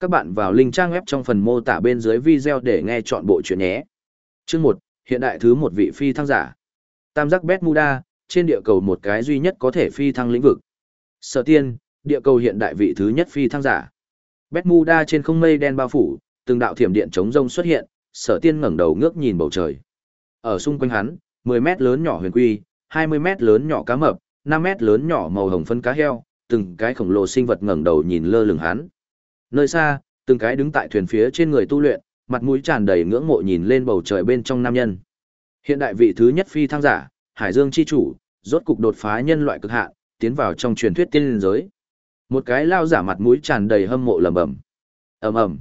Các bạn vào link trang web trong phần mô tả bên dưới video để nghe chọn bộ chuyện nhé. Chương 1, hiện đại thứ một vị phi thăng giả. Tam giác Bermuda, trên địa cầu một cái duy nhất có thể phi thăng lĩnh vực. Sở tiên, địa cầu hiện đại vị thứ nhất phi thăng giả. Bermuda trên không mây đen bao phủ, từng đạo thiểm điện chống rông xuất hiện, sở tiên ngẩng đầu ngước nhìn bầu trời. Ở xung quanh hắn, 10 mét lớn nhỏ huyền quy, 20 mét lớn nhỏ cá mập, 5 mét lớn nhỏ màu hồng phân cá heo, từng cái khổng lồ sinh vật ngẩng đầu nhìn lơ lửng hắn. Nơi xa, từng cái đứng tại thuyền phía trên người tu luyện, mặt mũi tràn đầy ngưỡng mộ nhìn lên bầu trời bên trong nam nhân. Hiện đại vị thứ nhất phi thăng giả, Hải Dương chi chủ, rốt cục đột phá nhân loại cực hạn, tiến vào trong truyền thuyết tiên linh giới. Một cái lao giả mặt mũi tràn đầy hâm mộ lẩm bẩm. Ầm ầm.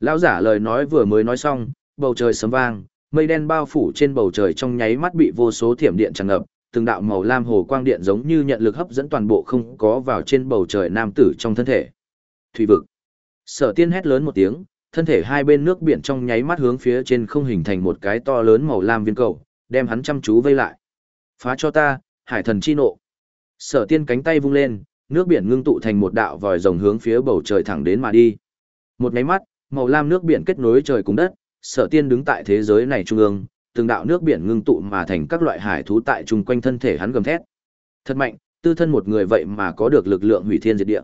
Lao giả lời nói vừa mới nói xong, bầu trời sấm vang, mây đen bao phủ trên bầu trời trong nháy mắt bị vô số thiểm điện tràn ngập, từng đạo màu lam hồ quang điện giống như nhận lực hấp dẫn toàn bộ không có vào trên bầu trời nam tử trong thân thể. Thủy vực. Sở tiên hét lớn một tiếng, thân thể hai bên nước biển trong nháy mắt hướng phía trên không hình thành một cái to lớn màu lam viên cầu, đem hắn chăm chú vây lại. Phá cho ta, hải thần chi nộ. Sở tiên cánh tay vung lên, nước biển ngưng tụ thành một đạo vòi rồng hướng phía bầu trời thẳng đến mà đi. Một nháy mắt, màu lam nước biển kết nối trời cùng đất, sở tiên đứng tại thế giới này trung ương, từng đạo nước biển ngưng tụ mà thành các loại hải thú tại chung quanh thân thể hắn gầm thét. Thật mạnh, tư thân một người vậy mà có được lực lượng hủy thiên diệt địa.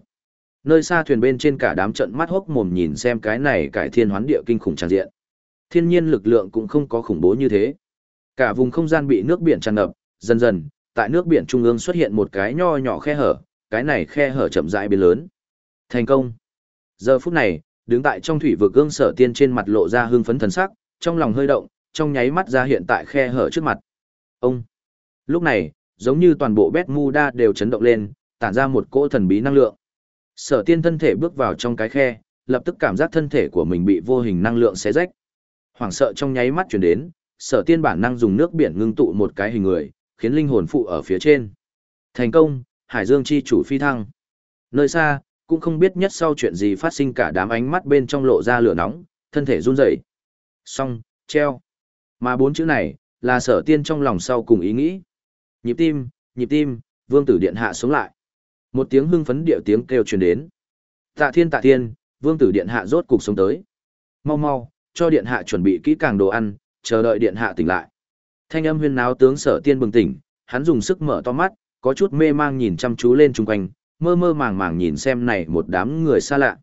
Nơi xa thuyền bên trên cả đám trận mắt hốc mồm nhìn xem cái này cải thiên hoán địa kinh khủng tràn diện. Thiên nhiên lực lượng cũng không có khủng bố như thế. Cả vùng không gian bị nước biển tràn ngập, dần dần, tại nước biển trung ương xuất hiện một cái nho nhỏ khe hở, cái này khe hở chậm rãi biến lớn. Thành công. Giờ phút này, đứng tại trong thủy vực gương sở tiên trên mặt lộ ra hương phấn thần sắc, trong lòng hơi động, trong nháy mắt ra hiện tại khe hở trước mặt. Ông. Lúc này, giống như toàn bộ Bermuda đều chấn động lên, tản ra một cỗ thần bí năng lượng. Sở tiên thân thể bước vào trong cái khe, lập tức cảm giác thân thể của mình bị vô hình năng lượng xé rách. Hoảng sợ trong nháy mắt chuyển đến, sở tiên bản năng dùng nước biển ngưng tụ một cái hình người, khiến linh hồn phụ ở phía trên. Thành công, Hải Dương chi chủ phi thăng. Nơi xa, cũng không biết nhất sau chuyện gì phát sinh cả đám ánh mắt bên trong lộ ra lửa nóng, thân thể run rẩy. Xong, treo. Mà bốn chữ này, là sở tiên trong lòng sau cùng ý nghĩ. Nhịp tim, nhịp tim, vương tử điện hạ sống lại. Một tiếng hưng phấn điệu tiếng kêu truyền đến. Tạ thiên tạ thiên, vương tử điện hạ rốt cục sống tới. Mau mau, cho điện hạ chuẩn bị kỹ càng đồ ăn, chờ đợi điện hạ tỉnh lại. Thanh âm huyên náo tướng sở tiên bừng tỉnh, hắn dùng sức mở to mắt, có chút mê mang nhìn chăm chú lên chung quanh, mơ mơ màng màng nhìn xem này một đám người xa lạ.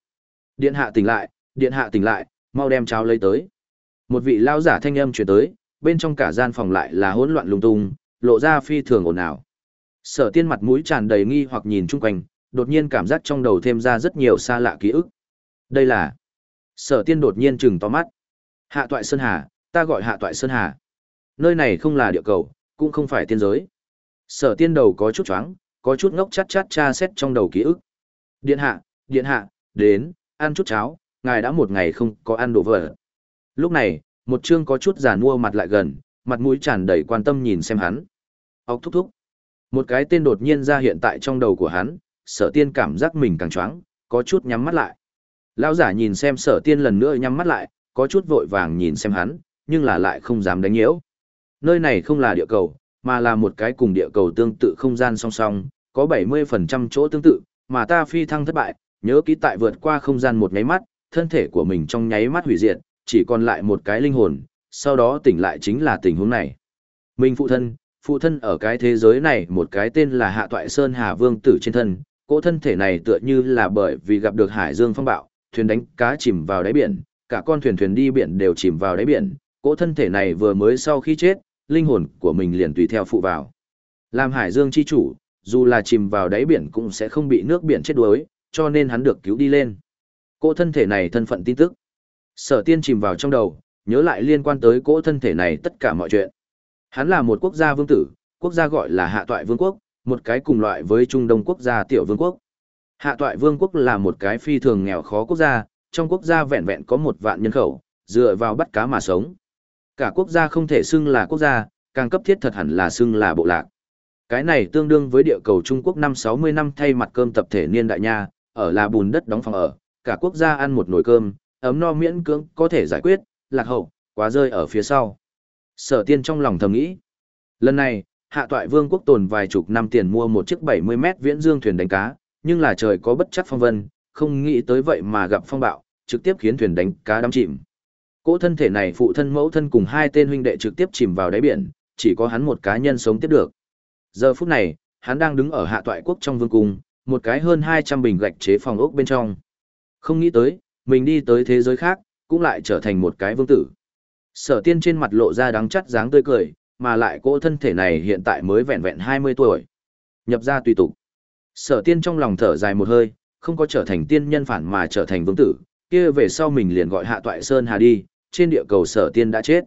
Điện hạ tỉnh lại, điện hạ tỉnh lại, mau đem cháo lấy tới. Một vị lao giả thanh âm truyền tới, bên trong cả gian phòng lại là hỗn loạn lung tung, lộ ra phi thường ồn ào. Sở tiên mặt mũi tràn đầy nghi hoặc nhìn chung quanh, đột nhiên cảm giác trong đầu thêm ra rất nhiều xa lạ ký ức. Đây là... Sở tiên đột nhiên trừng to mắt. Hạ toại Sơn Hà, ta gọi hạ toại Sơn Hà. Nơi này không là địa cầu, cũng không phải tiên giới. Sở tiên đầu có chút choáng, có chút ngốc chát chát tra xét trong đầu ký ức. Điện hạ, điện hạ, đến, ăn chút cháo, ngài đã một ngày không có ăn đồ vỡ. Lúc này, một chương có chút già nua mặt lại gần, mặt mũi tràn đầy quan tâm nhìn xem hắn. Ốc thúc thúc. Một cái tên đột nhiên ra hiện tại trong đầu của hắn, sở tiên cảm giác mình càng choáng, có chút nhắm mắt lại. Lão giả nhìn xem sở tiên lần nữa nhắm mắt lại, có chút vội vàng nhìn xem hắn, nhưng là lại không dám đánh nhiễu. Nơi này không là địa cầu, mà là một cái cùng địa cầu tương tự không gian song song, có 70% chỗ tương tự, mà ta phi thăng thất bại, nhớ kỹ tại vượt qua không gian một nháy mắt, thân thể của mình trong nháy mắt hủy diệt, chỉ còn lại một cái linh hồn, sau đó tỉnh lại chính là tình huống này. Mình phụ thân, phụ thân ở cái thế giới này một cái tên là Hạ Toại Sơn Hà Vương tử trên thân, cỗ thân thể này tựa như là bởi vì gặp được Hải Dương phong bạo, thuyền đánh cá chìm vào đáy biển, cả con thuyền thuyền đi biển đều chìm vào đáy biển, cỗ thân thể này vừa mới sau khi chết, linh hồn của mình liền tùy theo phụ vào. Làm Hải Dương chi chủ, dù là chìm vào đáy biển cũng sẽ không bị nước biển chết đuối, cho nên hắn được cứu đi lên. Cỗ thân thể này thân phận tin tức. Sở tiên chìm vào trong đầu, nhớ lại liên quan tới cỗ thân thể này tất cả mọi chuyện. Hắn là một quốc gia vương tử, quốc gia gọi là hạ toại vương quốc, một cái cùng loại với Trung Đông quốc gia tiểu vương quốc. Hạ toại vương quốc là một cái phi thường nghèo khó quốc gia, trong quốc gia vẹn vẹn có một vạn nhân khẩu, dựa vào bắt cá mà sống. Cả quốc gia không thể xưng là quốc gia, càng cấp thiết thật hẳn là xưng là bộ lạc. Cái này tương đương với địa cầu Trung Quốc năm 60 năm thay mặt cơm tập thể niên đại nha, ở là bùn đất đóng phòng ở, cả quốc gia ăn một nồi cơm, ấm no miễn cưỡng có thể giải quyết, lạc hậu, quá rơi ở phía sau. Sở tiên trong lòng thầm nghĩ. Lần này, hạ toại vương quốc tồn vài chục năm tiền mua một chiếc 70 mét viễn dương thuyền đánh cá, nhưng là trời có bất chắc phong vân, không nghĩ tới vậy mà gặp phong bạo, trực tiếp khiến thuyền đánh cá đắm chìm. Cỗ thân thể này phụ thân mẫu thân cùng hai tên huynh đệ trực tiếp chìm vào đáy biển, chỉ có hắn một cá nhân sống tiếp được. Giờ phút này, hắn đang đứng ở hạ toại quốc trong vương cung, một cái hơn 200 bình gạch chế phòng ốc bên trong. Không nghĩ tới, mình đi tới thế giới khác, cũng lại trở thành một cái vương tử. Sở tiên trên mặt lộ ra đắng chắt dáng tươi cười, mà lại cỗ thân thể này hiện tại mới vẹn vẹn 20 tuổi. Nhập ra tùy tục. Sở tiên trong lòng thở dài một hơi, không có trở thành tiên nhân phản mà trở thành vương tử, kia về sau mình liền gọi hạ toại Sơn Hà đi, trên địa cầu sở tiên đã chết.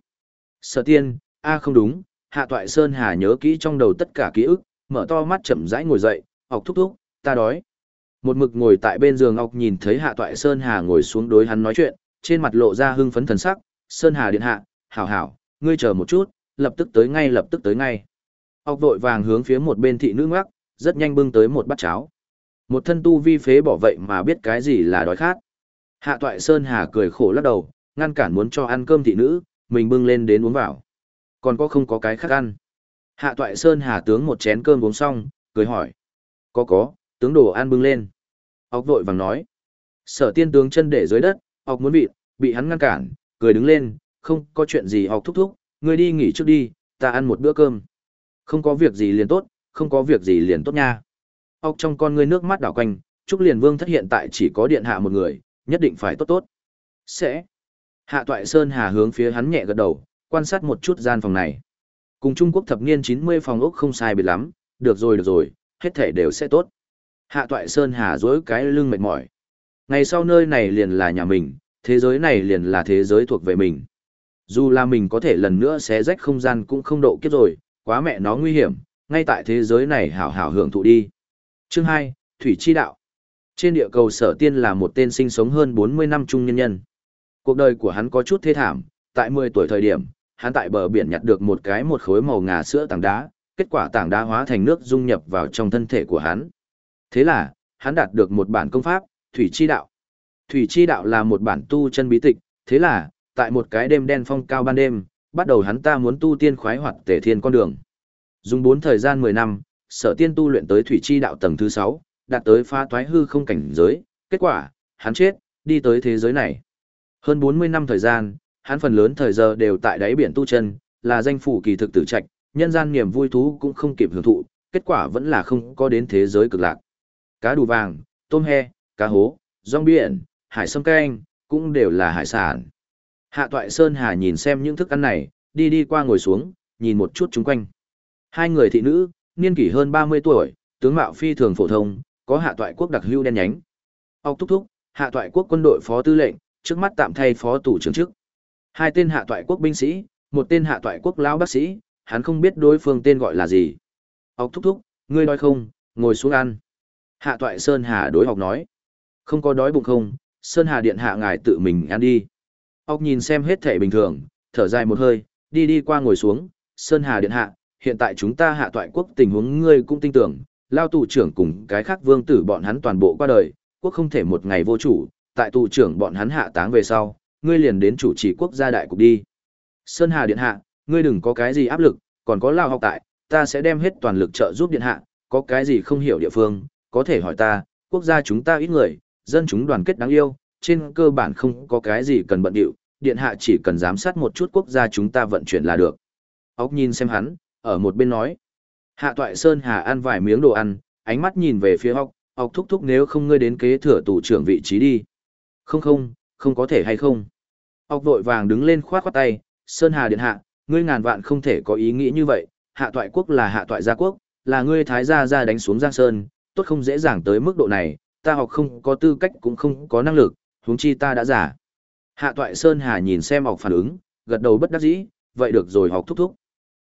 Sở tiên, a không đúng, hạ toại Sơn Hà nhớ kỹ trong đầu tất cả ký ức, mở to mắt chậm rãi ngồi dậy, học thúc thúc, ta đói. Một mực ngồi tại bên giường ọc nhìn thấy hạ toại Sơn Hà ngồi xuống đối hắn nói chuyện, trên mặt lộ ra hưng phấn thần sắc, Sơn Hà điện hạ, hảo hảo, ngươi chờ một chút, lập tức tới ngay lập tức tới ngay. Ốc vội vàng hướng phía một bên thị nữ ngoắc, rất nhanh bưng tới một bát cháo. Một thân tu vi phế bỏ vậy mà biết cái gì là đói khát. Hạ toại Sơn Hà cười khổ lắc đầu, ngăn cản muốn cho ăn cơm thị nữ, mình bưng lên đến uống vào. Còn có không có cái khác ăn. Hạ toại Sơn Hà tướng một chén cơm uống xong, cười hỏi. Có có, tướng đồ ăn bưng lên. Ốc vội vàng nói. Sở tiên tướng chân để dưới đất, ốc muốn bị, bị hắn ngăn cản, cười đứng lên, không có chuyện gì học thúc thúc, ngươi đi nghỉ trước đi, ta ăn một bữa cơm. Không có việc gì liền tốt, không có việc gì liền tốt nha. Ốc trong con ngươi nước mắt đảo quanh, Trúc Liền Vương thất hiện tại chỉ có điện hạ một người, nhất định phải tốt tốt. Sẽ. Hạ Toại Sơn Hà hướng phía hắn nhẹ gật đầu, quan sát một chút gian phòng này. Cùng Trung Quốc thập niên 90 phòng ốc không sai biệt lắm, được rồi được rồi, hết thể đều sẽ tốt. Hạ Toại Sơn Hà dối cái lưng mệt mỏi. Ngày sau nơi này liền là nhà mình, thế giới này liền là thế giới thuộc về mình. Dù là mình có thể lần nữa xé rách không gian cũng không độ kiếp rồi, quá mẹ nó nguy hiểm, ngay tại thế giới này hảo hảo hưởng thụ đi. Chương 2, Thủy Chi Đạo Trên địa cầu sở tiên là một tên sinh sống hơn 40 năm trung nhân nhân. Cuộc đời của hắn có chút thê thảm, tại 10 tuổi thời điểm, hắn tại bờ biển nhặt được một cái một khối màu ngà sữa tảng đá, kết quả tảng đá hóa thành nước dung nhập vào trong thân thể của hắn. Thế là, hắn đạt được một bản công pháp, Thủy Chi Đạo. Thủy Chi Đạo là một bản tu chân bí tịch, thế là, tại một cái đêm đen phong cao ban đêm, bắt đầu hắn ta muốn tu tiên khoái hoạt tể thiên con đường. Dùng 4 thời gian 10 năm, sở tiên tu luyện tới Thủy Chi Đạo tầng thứ 6, đạt tới phá toái hư không cảnh giới, kết quả, hắn chết, đi tới thế giới này. Hơn 40 năm thời gian, hắn phần lớn thời giờ đều tại đáy biển tu chân, là danh phủ kỳ thực tử trạch, nhân gian niềm vui thú cũng không kịp hưởng thụ, kết quả vẫn là không có đến thế giới cực lạc. Cá đủ vàng, tôm he, cá hố, rong biển, hải sâm canh, cũng đều là hải sản. Hạ Toại Sơn Hà nhìn xem những thức ăn này, đi đi qua ngồi xuống, nhìn một chút chung quanh. Hai người thị nữ, niên kỷ hơn 30 tuổi, tướng mạo phi thường phổ thông, có hạ toại quốc đặc hưu đen nhánh. Ốc thúc thúc, hạ toại quốc quân đội phó tư lệnh, trước mắt tạm thay phó tủ trưởng chức. Hai tên hạ toại quốc binh sĩ, một tên hạ toại quốc lão bác sĩ, hắn không biết đối phương tên gọi là gì. Ốc thúc thúc, ngươi đói không, ngồi xuống ăn. Hạ toại Sơn Hà đối học nói. Không có đói bụng không, Sơn Hà điện hạ ngài tự mình ăn đi. Ốc nhìn xem hết thể bình thường, thở dài một hơi, đi đi qua ngồi xuống, Sơn Hà điện hạ, hiện tại chúng ta hạ toại quốc tình huống ngươi cũng tin tưởng, lao tù trưởng cùng cái khác vương tử bọn hắn toàn bộ qua đời, quốc không thể một ngày vô chủ, tại tù trưởng bọn hắn hạ táng về sau, ngươi liền đến chủ trì quốc gia đại cục đi. Sơn Hà điện hạ, ngươi đừng có cái gì áp lực, còn có lao học tại, ta sẽ đem hết toàn lực trợ giúp điện hạ, có cái gì không hiểu địa phương, có thể hỏi ta, quốc gia chúng ta ít người, dân chúng đoàn kết đáng yêu, trên cơ bản không có cái gì cần bận điệu, điện hạ chỉ cần giám sát một chút quốc gia chúng ta vận chuyển là được. Ốc nhìn xem hắn, ở một bên nói. Hạ toại Sơn Hà ăn vài miếng đồ ăn, ánh mắt nhìn về phía Ốc, Ốc thúc thúc nếu không ngươi đến kế thừa tủ trưởng vị trí đi. Không không, không có thể hay không. Ốc vội vàng đứng lên khoát khoát tay, Sơn Hà điện hạ, ngươi ngàn vạn không thể có ý nghĩ như vậy, hạ toại quốc là hạ toại gia quốc, là ngươi thái gia gia đánh xuống Giang Sơn, tốt không dễ dàng tới mức độ này, ta học không có tư cách cũng không có năng lực, huống chi ta đã giả. Hạ toại Sơn Hà nhìn xem học phản ứng, gật đầu bất đắc dĩ, vậy được rồi học thúc thúc.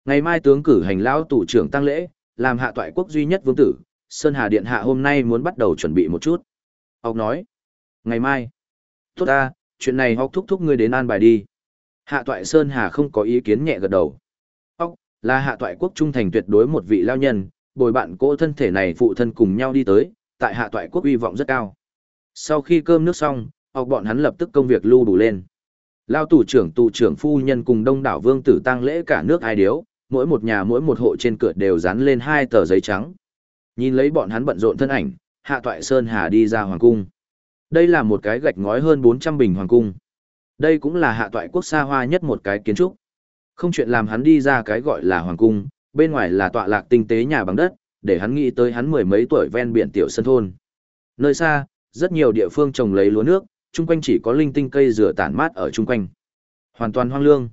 Ngày mai tướng cử hành lão tủ trưởng tăng lễ, làm hạ toại quốc duy nhất vương tử, Sơn Hà Điện Hạ hôm nay muốn bắt đầu chuẩn bị một chút. Học nói, ngày mai, tốt ta, chuyện này học thúc thúc ngươi đến an bài đi. Hạ toại Sơn Hà không có ý kiến nhẹ gật đầu. Học, là hạ toại quốc trung thành tuyệt đối một vị lao nhân, bồi bạn cỗ thân thể này phụ thân cùng nhau đi tới, tại hạ toại quốc uy vọng rất cao. Sau khi cơm nước xong, học bọn hắn lập tức công việc lưu đủ lên. Lao tù trưởng tù trưởng phu nhân cùng đông đảo vương tử tăng lễ cả nước ai điếu, mỗi một nhà mỗi một hộ trên cửa đều dán lên hai tờ giấy trắng. Nhìn lấy bọn hắn bận rộn thân ảnh, Hạ Toại Sơn Hà đi ra hoàng cung. Đây là một cái gạch ngói hơn 400 bình hoàng cung. Đây cũng là hạ toại quốc xa hoa nhất một cái kiến trúc. Không chuyện làm hắn đi ra cái gọi là hoàng cung, bên ngoài là tọa lạc tinh tế nhà bằng đất, để hắn nghĩ tới hắn mười mấy tuổi ven biển tiểu sân thôn. Nơi xa, rất nhiều địa phương trồng lấy lúa nước, chung quanh chỉ có linh tinh cây dừa tản mát ở chung quanh. Hoàn toàn hoang lương.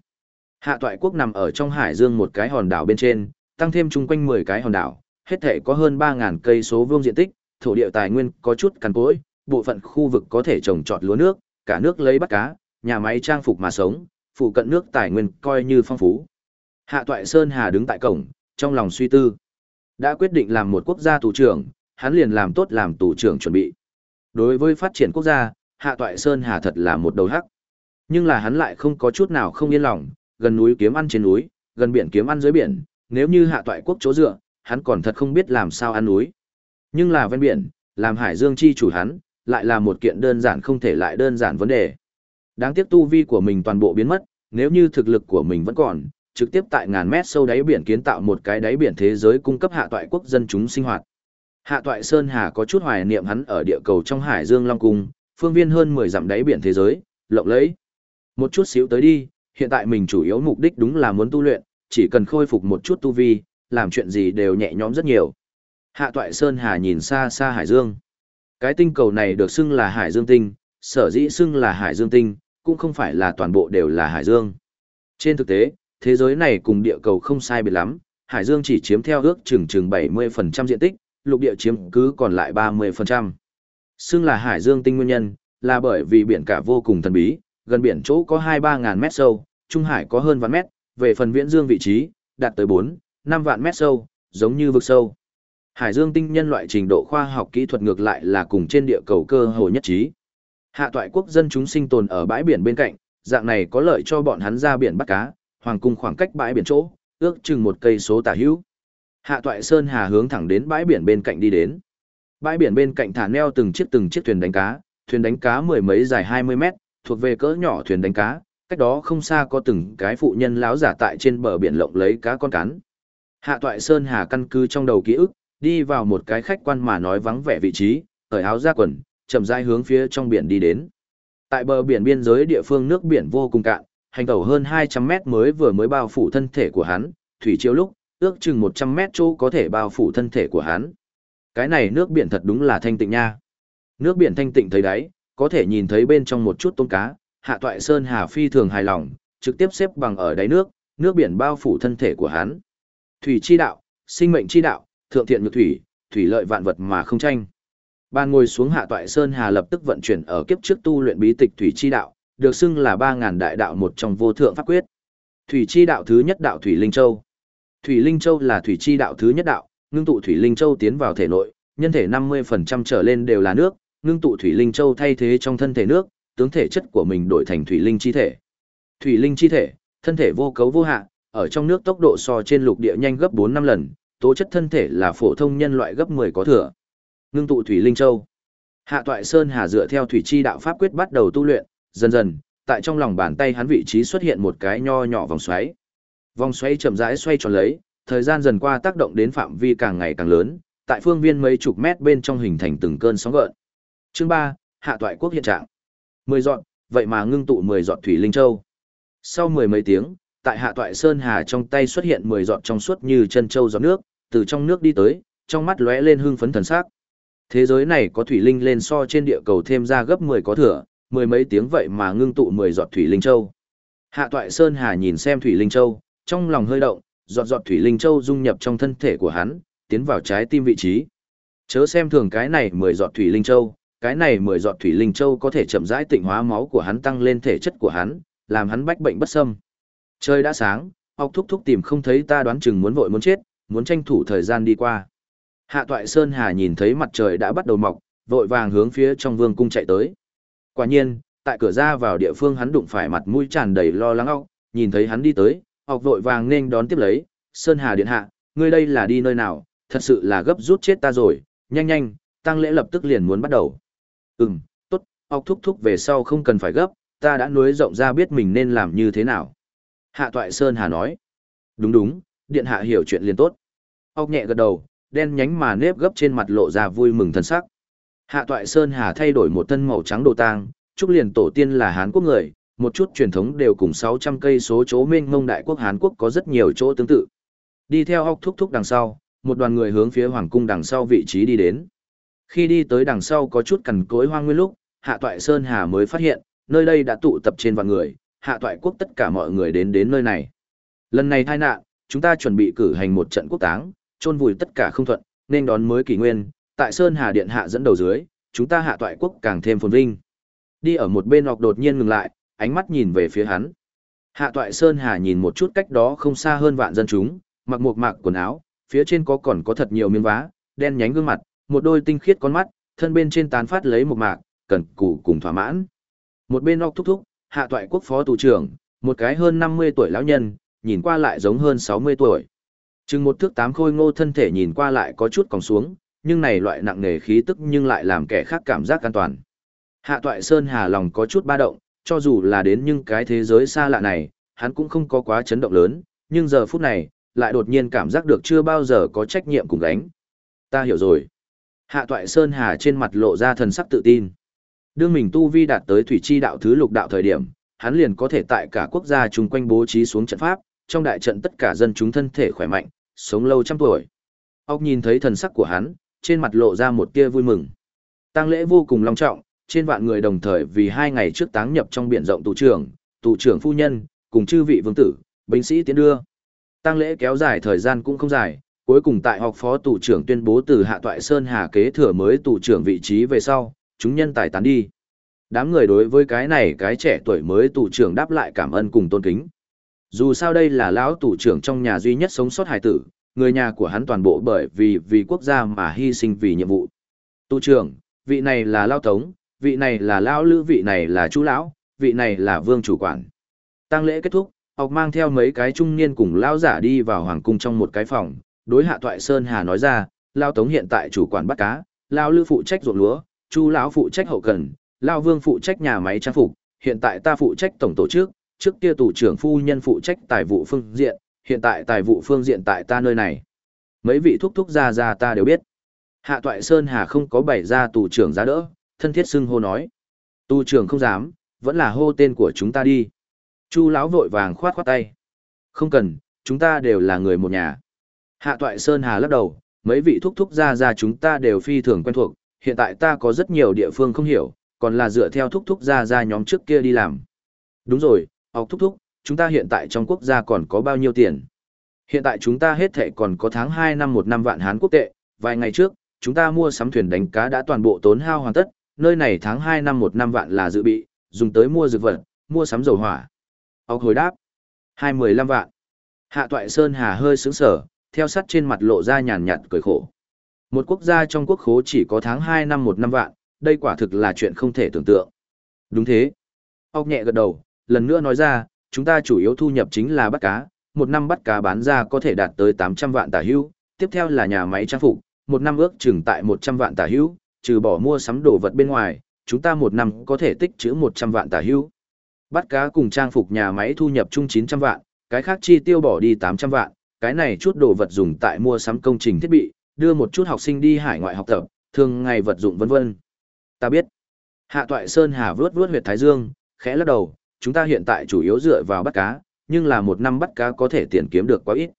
Hạ toại quốc nằm ở trong hải dương một cái hòn đảo bên trên, tăng thêm chung quanh 10 cái hòn đảo, hết thể có hơn 3.000 cây số vuông diện tích, thổ địa tài nguyên có chút cằn cỗi, bộ phận khu vực có thể trồng trọt lúa nước, cả nước lấy bắt cá, nhà máy trang phục mà sống, phụ cận nước tài nguyên coi như phong phú. Hạ Toại Sơn Hà đứng tại cổng, trong lòng suy tư. Đã quyết định làm một quốc gia tù trưởng, hắn liền làm tốt làm tù trưởng chuẩn bị. Đối với phát triển quốc gia, Hạ Toại Sơn Hà thật là một đầu hắc. Nhưng là hắn lại không có chút nào không yên lòng, gần núi kiếm ăn trên núi, gần biển kiếm ăn dưới biển, nếu như Hạ Toại quốc chỗ dựa, hắn còn thật không biết làm sao ăn núi. Nhưng là ven biển, làm Hải Dương chi chủ hắn, lại là một kiện đơn giản không thể lại đơn giản vấn đề. Đáng tiếc tu vi của mình toàn bộ biến mất, nếu như thực lực của mình vẫn còn, trực tiếp tại ngàn mét sâu đáy biển kiến tạo một cái đáy biển thế giới cung cấp hạ toại quốc dân chúng sinh hoạt. Hạ toại Sơn Hà có chút hoài niệm hắn ở địa cầu trong Hải Dương Long Cung, phương viên hơn 10 dặm đáy biển thế giới, lộng lẫy. Một chút xíu tới đi, hiện tại mình chủ yếu mục đích đúng là muốn tu luyện, chỉ cần khôi phục một chút tu vi, làm chuyện gì đều nhẹ nhõm rất nhiều. Hạ toại Sơn Hà nhìn xa xa Hải Dương. Cái tinh cầu này được xưng là Hải Dương tinh, sở dĩ xưng là Hải Dương tinh, cũng không phải là toàn bộ đều là Hải Dương. Trên thực tế, thế giới này cùng địa cầu không sai biệt lắm, Hải Dương chỉ chiếm theo ước chừng chừng 70% diện tích, lục địa chiếm cứ còn lại 30%. Xưng là Hải Dương tinh nguyên nhân, là bởi vì biển cả vô cùng thần bí, gần biển chỗ có 2-3 ngàn mét sâu, Trung Hải có hơn vạn mét, về phần viễn dương vị trí, đạt tới 4, 5 vạn mét sâu, giống như vực sâu. Hải Dương tinh nhân loại trình độ khoa học kỹ thuật ngược lại là cùng trên địa cầu cơ hồ nhất trí. Hạ toại quốc dân chúng sinh tồn ở bãi biển bên cạnh, dạng này có lợi cho bọn hắn ra biển bắt cá, hoàng cung khoảng cách bãi biển chỗ, ước chừng một cây số tả hữu. Hạ toại Sơn Hà hướng thẳng đến bãi biển bên cạnh đi đến. Bãi biển bên cạnh thả neo từng chiếc từng chiếc thuyền đánh cá, thuyền đánh cá mười mấy dài 20 mét, thuộc về cỡ nhỏ thuyền đánh cá, cách đó không xa có từng cái phụ nhân láo giả tại trên bờ biển lộng lấy cá con cắn. Hạ toại Sơn Hà căn cứ trong đầu ký ức, đi vào một cái khách quan mà nói vắng vẻ vị trí, cởi áo ra quần, chậm rãi hướng phía trong biển đi đến. Tại bờ biển biên giới địa phương nước biển vô cùng cạn, hành tẩu hơn 200 mét mới vừa mới bao phủ thân thể của hắn, thủy chiếu lúc, ước chừng 100 mét chỗ có thể bao phủ thân thể của hắn. Cái này nước biển thật đúng là thanh tịnh nha. Nước biển thanh tịnh thấy đáy, có thể nhìn thấy bên trong một chút tôm cá, hạ toại sơn hà phi thường hài lòng, trực tiếp xếp bằng ở đáy nước, nước biển bao phủ thân thể của hắn. Thủy chi đạo, sinh mệnh chi đạo, thượng thiện nhược thủy, thủy lợi vạn vật mà không tranh. Ban ngồi xuống hạ toại Sơn Hà lập tức vận chuyển ở kiếp trước tu luyện bí tịch Thủy Chi Đạo, được xưng là ba ngàn đại đạo một trong vô thượng pháp quyết. Thủy Chi Đạo thứ nhất đạo Thủy Linh Châu. Thủy Linh Châu là Thủy Chi Đạo thứ nhất đạo, ngưng tụ Thủy Linh Châu tiến vào thể nội, nhân thể 50% trở lên đều là nước, ngưng tụ Thủy Linh Châu thay thế trong thân thể nước, tướng thể chất của mình đổi thành Thủy Linh chi thể. Thủy Linh chi thể, thân thể vô cấu vô hạ, ở trong nước tốc độ so trên lục địa nhanh gấp 4 năm lần, tố chất thân thể là phổ thông nhân loại gấp 10 có thừa. Ngưng tụ Thủy Linh Châu. Hạ Toại Sơn Hà dựa theo thủy chi đạo pháp quyết bắt đầu tu luyện, dần dần, tại trong lòng bàn tay hắn vị trí xuất hiện một cái nho nhỏ vòng xoáy. Vòng xoáy chậm rãi xoay tròn lấy, thời gian dần qua tác động đến phạm vi càng ngày càng lớn, tại phương viên mấy chục mét bên trong hình thành từng cơn sóng gợn. Chương 3, Hạ Toại Quốc hiện trạng. 10 dọn, vậy mà ngưng tụ 10 dọn thủy linh châu. Sau mười mấy tiếng, tại Hạ Toại Sơn Hà trong tay xuất hiện 10 dọn trong suốt như chân châu giọt nước, từ trong nước đi tới, trong mắt lóe lên hưng phấn thần sắc. Thế giới này có thủy linh lên so trên địa cầu thêm ra gấp 10 có thừa, mười mấy tiếng vậy mà ngưng tụ 10 giọt thủy linh châu. Hạ Toại Sơn Hà nhìn xem thủy linh châu, trong lòng hơi động, giọt giọt thủy linh châu dung nhập trong thân thể của hắn, tiến vào trái tim vị trí. Chớ xem thường cái này 10 giọt thủy linh châu, cái này 10 giọt thủy linh châu có thể chậm rãi tịnh hóa máu của hắn tăng lên thể chất của hắn, làm hắn bách bệnh bất xâm. Trời đã sáng, ốc thúc thúc tìm không thấy ta đoán chừng muốn vội muốn chết, muốn tranh thủ thời gian đi qua. Hạ toại Sơn Hà nhìn thấy mặt trời đã bắt đầu mọc, vội vàng hướng phía trong vương cung chạy tới. Quả nhiên, tại cửa ra vào địa phương hắn đụng phải mặt mũi tràn đầy lo lắng óc, nhìn thấy hắn đi tới, óc vội vàng nên đón tiếp lấy, Sơn Hà điện hạ, ngươi đây là đi nơi nào, thật sự là gấp rút chết ta rồi, nhanh nhanh, tăng lễ lập tức liền muốn bắt đầu. Ừm, tốt, óc thúc thúc về sau không cần phải gấp, ta đã nuối rộng ra biết mình nên làm như thế nào. Hạ toại Sơn Hà nói, đúng đúng, điện hạ hiểu chuyện liền tốt. Óc nhẹ gật đầu, đen nhánh mà nếp gấp trên mặt lộ ra vui mừng thân sắc. Hạ Toại Sơn Hà thay đổi một thân màu trắng đồ tang, chúc liền tổ tiên là Hán quốc người, một chút truyền thống đều cùng 600 cây số chỗ mênh mông đại quốc Hán quốc có rất nhiều chỗ tương tự. Đi theo hốc thúc thúc đằng sau, một đoàn người hướng phía hoàng cung đằng sau vị trí đi đến. Khi đi tới đằng sau có chút cằn cối hoang nguyên lúc, Hạ Toại Sơn Hà mới phát hiện, nơi đây đã tụ tập trên vạn người, Hạ Toại quốc tất cả mọi người đến đến nơi này. Lần này tai nạn, chúng ta chuẩn bị cử hành một trận quốc táng, chôn vùi tất cả không thuận, nên đón mới kỷ nguyên, tại Sơn Hà Điện hạ dẫn đầu dưới, chúng ta Hạ Toại quốc càng thêm phồn vinh. Đi ở một bên ngọc đột nhiên ngừng lại, ánh mắt nhìn về phía hắn. Hạ Toại Sơn Hà nhìn một chút cách đó không xa hơn vạn dân chúng, mặc một mạc quần áo, phía trên có còn có thật nhiều miếng vá, đen nhánh gương mặt, một đôi tinh khiết con mắt, thân bên trên tán phát lấy một mạc, cần cù cùng thỏa mãn. Một bên ngọc thúc thúc, hạ toại quốc phó tù trưởng, một cái hơn 50 tuổi lão nhân, nhìn qua lại giống hơn 60 tuổi. Chừng một thước tám khôi ngô thân thể nhìn qua lại có chút còng xuống, nhưng này loại nặng nề khí tức nhưng lại làm kẻ khác cảm giác an toàn. Hạ toại Sơn Hà lòng có chút ba động, cho dù là đến nhưng cái thế giới xa lạ này, hắn cũng không có quá chấn động lớn, nhưng giờ phút này, lại đột nhiên cảm giác được chưa bao giờ có trách nhiệm cùng gánh. Ta hiểu rồi. Hạ toại Sơn Hà trên mặt lộ ra thần sắc tự tin. Đương mình tu vi đạt tới thủy chi đạo thứ lục đạo thời điểm, hắn liền có thể tại cả quốc gia chung quanh bố trí xuống trận pháp, trong đại trận tất cả dân chúng thân thể khỏe mạnh, sống lâu trăm tuổi. Ốc nhìn thấy thần sắc của hắn, trên mặt lộ ra một tia vui mừng. tang lễ vô cùng long trọng, trên vạn người đồng thời vì hai ngày trước táng nhập trong biển rộng tù trưởng, tù trưởng phu nhân, cùng chư vị vương tử, binh sĩ tiến đưa. tang lễ kéo dài thời gian cũng không dài, cuối cùng tại học phó tù trưởng tuyên bố từ hạ toại Sơn Hà kế thừa mới tù trưởng vị trí về sau, chúng nhân tài tán đi. Đám người đối với cái này cái trẻ tuổi mới tù trưởng đáp lại cảm ơn cùng tôn kính. Dù sao đây là lão tù trưởng trong nhà duy nhất sống sót hải tử, người nhà của hắn toàn bộ bởi vì vì quốc gia mà hy sinh vì nhiệm vụ. Tu trưởng, vị này là lao tống, vị này là lao lữ vị này là chú lão, vị này là vương chủ quản. Tăng lễ kết thúc, học mang theo mấy cái trung niên cùng lao giả đi vào hoàng cung trong một cái phòng, đối hạ thoại Sơn Hà nói ra, lao tống hiện tại chủ quản bắt cá, lao lữ phụ trách ruộng lúa, chu lão phụ trách hậu cần, lao vương phụ trách nhà máy trang phục, hiện tại ta phụ trách tổng tổ chức, trước kia tù trưởng phu nhân phụ trách tài vụ phương diện, hiện tại tài vụ phương diện tại ta nơi này. Mấy vị thúc thúc ra ra ta đều biết. Hạ toại Sơn Hà không có bày ra tù trưởng giá đỡ, thân thiết xưng hô nói. Tù trưởng không dám, vẫn là hô tên của chúng ta đi. Chu lão vội vàng khoát khoát tay. Không cần, chúng ta đều là người một nhà. Hạ toại Sơn Hà lắc đầu, mấy vị thúc thúc ra ra chúng ta đều phi thường quen thuộc, hiện tại ta có rất nhiều địa phương không hiểu, còn là dựa theo thúc thúc ra ra nhóm trước kia đi làm. Đúng rồi, học thúc thúc, chúng ta hiện tại trong quốc gia còn có bao nhiêu tiền? Hiện tại chúng ta hết thệ còn có tháng 2 năm một năm vạn Hán quốc tệ, vài ngày trước, chúng ta mua sắm thuyền đánh cá đã toàn bộ tốn hao hoàn tất, nơi này tháng 2 năm một năm vạn là dự bị, dùng tới mua dược vật, mua sắm dầu hỏa. Học hồi đáp, 215 vạn. Hạ toại Sơn Hà hơi sướng sở, theo sắt trên mặt lộ ra nhàn nhạt cười khổ. Một quốc gia trong quốc khố chỉ có tháng 2 năm một năm vạn, đây quả thực là chuyện không thể tưởng tượng. Đúng thế. Ốc nhẹ gật đầu, lần nữa nói ra, chúng ta chủ yếu thu nhập chính là bắt cá, một năm bắt cá bán ra có thể đạt tới 800 vạn tả hữu, tiếp theo là nhà máy trang phục, một năm ước chừng tại 100 vạn tả hữu, trừ bỏ mua sắm đồ vật bên ngoài, chúng ta một năm có thể tích trữ 100 vạn tả hữu. Bắt cá cùng trang phục nhà máy thu nhập chung 900 vạn, cái khác chi tiêu bỏ đi 800 vạn, cái này chút đồ vật dùng tại mua sắm công trình thiết bị, đưa một chút học sinh đi hải ngoại học tập, thường ngày vật dụng vân vân. Ta biết. Hạ Toại Sơn Hà vướt vướt huyệt Thái Dương, khẽ lắc đầu, chúng ta hiện tại chủ yếu dựa vào bắt cá, nhưng là một năm bắt cá có thể tiền kiếm được quá ít.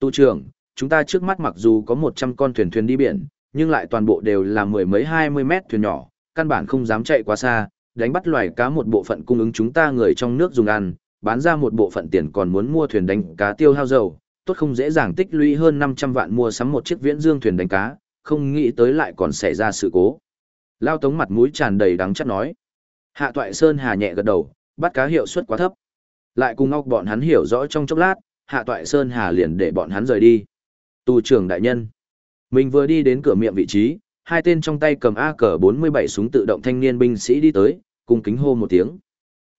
Tu trưởng, chúng ta trước mắt mặc dù có 100 con thuyền thuyền đi biển, nhưng lại toàn bộ đều là mười mấy hai mươi mét thuyền nhỏ, căn bản không dám chạy quá xa, đánh bắt loài cá một bộ phận cung ứng chúng ta người trong nước dùng ăn, bán ra một bộ phận tiền còn muốn mua thuyền đánh cá tiêu hao dầu, tốt không dễ dàng tích lũy hơn 500 vạn mua sắm một chiếc viễn dương thuyền đánh cá, không nghĩ tới lại còn xảy ra sự cố. Lao Tống mặt mũi tràn đầy đắng chắc nói. Hạ Toại Sơn hà nhẹ gật đầu, bắt cá hiệu suất quá thấp. Lại cùng ngọc bọn hắn hiểu rõ trong chốc lát, Hạ Toại Sơn hà liền để bọn hắn rời đi. Tù trưởng đại nhân. Mình vừa đi đến cửa miệng vị trí, hai tên trong tay cầm AK-47 súng tự động thanh niên binh sĩ đi tới, cùng kính hô một tiếng.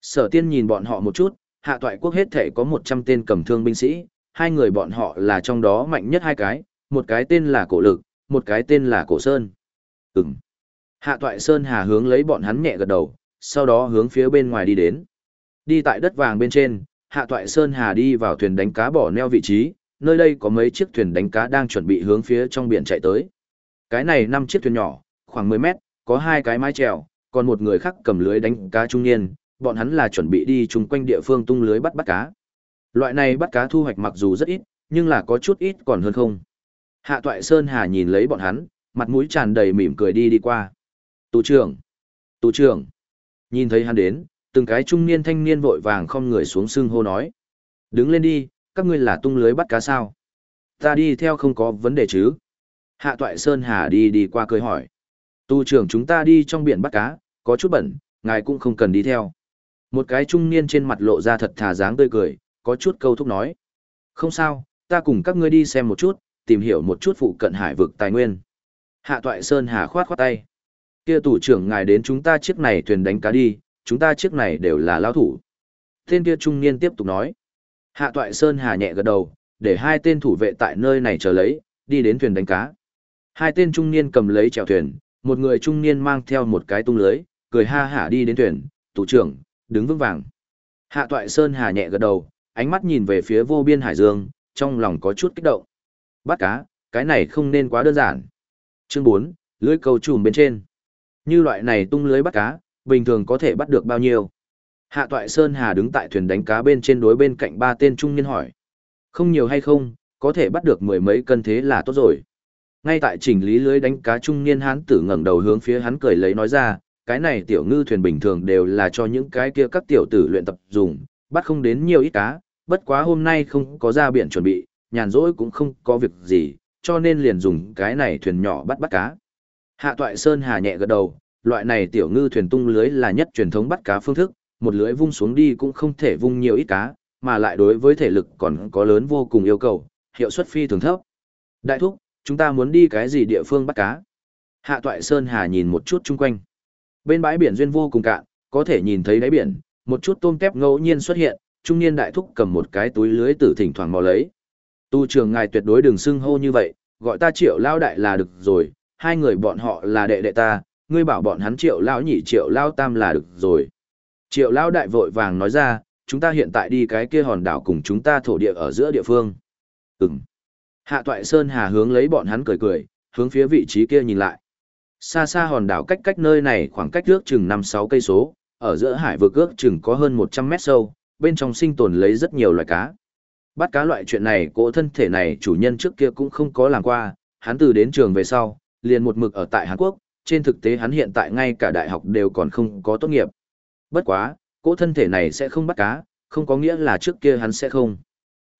Sở tiên nhìn bọn họ một chút, hạ toại quốc hết thể có 100 tên cầm thương binh sĩ, hai người bọn họ là trong đó mạnh nhất hai cái, một cái tên là Cổ Lực, một cái tên là Cổ Sơn. Ừm. Hạ toại Sơn Hà hướng lấy bọn hắn nhẹ gật đầu, sau đó hướng phía bên ngoài đi đến. Đi tại đất vàng bên trên, Hạ toại Sơn Hà đi vào thuyền đánh cá bỏ neo vị trí, nơi đây có mấy chiếc thuyền đánh cá đang chuẩn bị hướng phía trong biển chạy tới. Cái này năm chiếc thuyền nhỏ, khoảng 10 mét, có hai cái mái chèo, còn một người khác cầm lưới đánh cá trung niên, bọn hắn là chuẩn bị đi chung quanh địa phương tung lưới bắt bắt cá. Loại này bắt cá thu hoạch mặc dù rất ít, nhưng là có chút ít còn hơn không. Hạ Toại Sơn Hà nhìn lấy bọn hắn, mặt mũi tràn đầy mỉm cười đi đi qua. Tù trưởng! Tù trưởng! Nhìn thấy hắn đến, từng cái trung niên thanh niên vội vàng không người xuống xưng hô nói. Đứng lên đi, các ngươi là tung lưới bắt cá sao? Ta đi theo không có vấn đề chứ? Hạ Toại Sơn Hà đi đi qua cười hỏi. Tu trưởng chúng ta đi trong biển bắt cá, có chút bẩn, ngài cũng không cần đi theo. Một cái trung niên trên mặt lộ ra thật thà dáng tươi cười, có chút câu thúc nói. Không sao, ta cùng các ngươi đi xem một chút, tìm hiểu một chút phụ cận hải vực tài nguyên. Hạ Toại Sơn Hà khoát khoát tay. Kia tủ trưởng ngài đến chúng ta chiếc này thuyền đánh cá đi, chúng ta chiếc này đều là lao thủ. Tên kia trung niên tiếp tục nói. Hạ Toại Sơn Hà nhẹ gật đầu, để hai tên thủ vệ tại nơi này chờ lấy, đi đến thuyền đánh cá. Hai tên trung niên cầm lấy chèo thuyền, một người trung niên mang theo một cái tung lưới, cười ha hả đi đến thuyền, tủ trưởng, đứng vững vàng. Hạ Toại Sơn Hà nhẹ gật đầu, ánh mắt nhìn về phía vô biên hải dương, trong lòng có chút kích động. Bắt cá, cái này không nên quá đơn giản. Chương Bốn lưới câu chùm bên trên. Như loại này tung lưới bắt cá, bình thường có thể bắt được bao nhiêu? Hạ Toại Sơn Hà đứng tại thuyền đánh cá bên trên đối bên cạnh ba tên trung niên hỏi. Không nhiều hay không, có thể bắt được mười mấy cân thế là tốt rồi. Ngay tại chỉnh lý lưới đánh cá trung niên hán tử ngẩng đầu hướng phía hắn cười lấy nói ra, cái này tiểu ngư thuyền bình thường đều là cho những cái kia các tiểu tử luyện tập dùng, bắt không đến nhiều ít cá, bất quá hôm nay không có ra biển chuẩn bị, nhàn rỗi cũng không có việc gì, cho nên liền dùng cái này thuyền nhỏ bắt bắt cá. Hạ Toại Sơn hà nhẹ gật đầu, loại này tiểu ngư thuyền tung lưới là nhất truyền thống bắt cá phương thức, một lưới vung xuống đi cũng không thể vung nhiều ít cá, mà lại đối với thể lực còn có lớn vô cùng yêu cầu, hiệu suất phi thường thấp. Đại thúc, chúng ta muốn đi cái gì địa phương bắt cá? Hạ Toại Sơn Hà nhìn một chút chung quanh. Bên bãi biển duyên vô cùng cạn, có thể nhìn thấy đáy biển, một chút tôm tép ngẫu nhiên xuất hiện, trung niên đại thúc cầm một cái túi lưới tử thỉnh thoảng mò lấy. Tu trường ngài tuyệt đối đừng xưng hô như vậy, gọi ta triệu lao đại là được rồi, hai người bọn họ là đệ đệ ta, ngươi bảo bọn hắn triệu lao nhị triệu lao tam là được rồi. Triệu lao đại vội vàng nói ra, chúng ta hiện tại đi cái kia hòn đảo cùng chúng ta thổ địa ở giữa địa phương. Ừm. Hạ toại Sơn Hà hướng lấy bọn hắn cười cười, hướng phía vị trí kia nhìn lại. Xa xa hòn đảo cách cách nơi này khoảng cách ước chừng 5-6 cây số, ở giữa hải vực ước chừng có hơn 100 mét sâu, bên trong sinh tồn lấy rất nhiều loài cá. Bắt cá loại chuyện này cỗ thân thể này chủ nhân trước kia cũng không có làm qua, hắn từ đến trường về sau, liền một mực ở tại Hàn Quốc, trên thực tế hắn hiện tại ngay cả đại học đều còn không có tốt nghiệp. Bất quá, cỗ thân thể này sẽ không bắt cá, không có nghĩa là trước kia hắn sẽ không.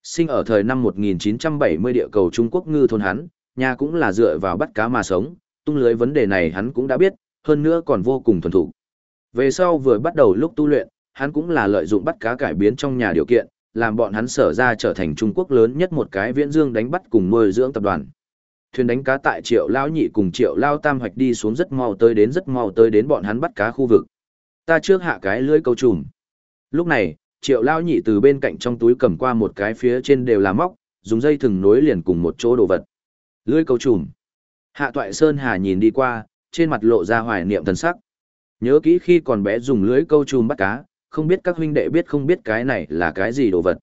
Sinh ở thời năm 1970 địa cầu Trung Quốc ngư thôn hắn, nhà cũng là dựa vào bắt cá mà sống, tung lưới vấn đề này hắn cũng đã biết, hơn nữa còn vô cùng thuần thủ. Về sau vừa bắt đầu lúc tu luyện, hắn cũng là lợi dụng bắt cá cải biến trong nhà điều kiện, làm bọn hắn sở ra trở thành Trung Quốc lớn nhất một cái viễn dương đánh bắt cùng nuôi dưỡng tập đoàn. Thuyền đánh cá tại Triệu Lao Nhị cùng Triệu Lao Tam hoạch đi xuống rất mau tới đến rất mau tới đến bọn hắn bắt cá khu vực. Ta trước hạ cái lưới câu trùm. Lúc này, Triệu Lao Nhị từ bên cạnh trong túi cầm qua một cái phía trên đều là móc, dùng dây thừng nối liền cùng một chỗ đồ vật. Lưới câu trùm. Hạ Toại Sơn Hà nhìn đi qua, trên mặt lộ ra hoài niệm thần sắc. Nhớ kỹ khi còn bé dùng lưới câu trùm bắt cá, không biết các huynh đệ biết không biết cái này là cái gì đồ vật.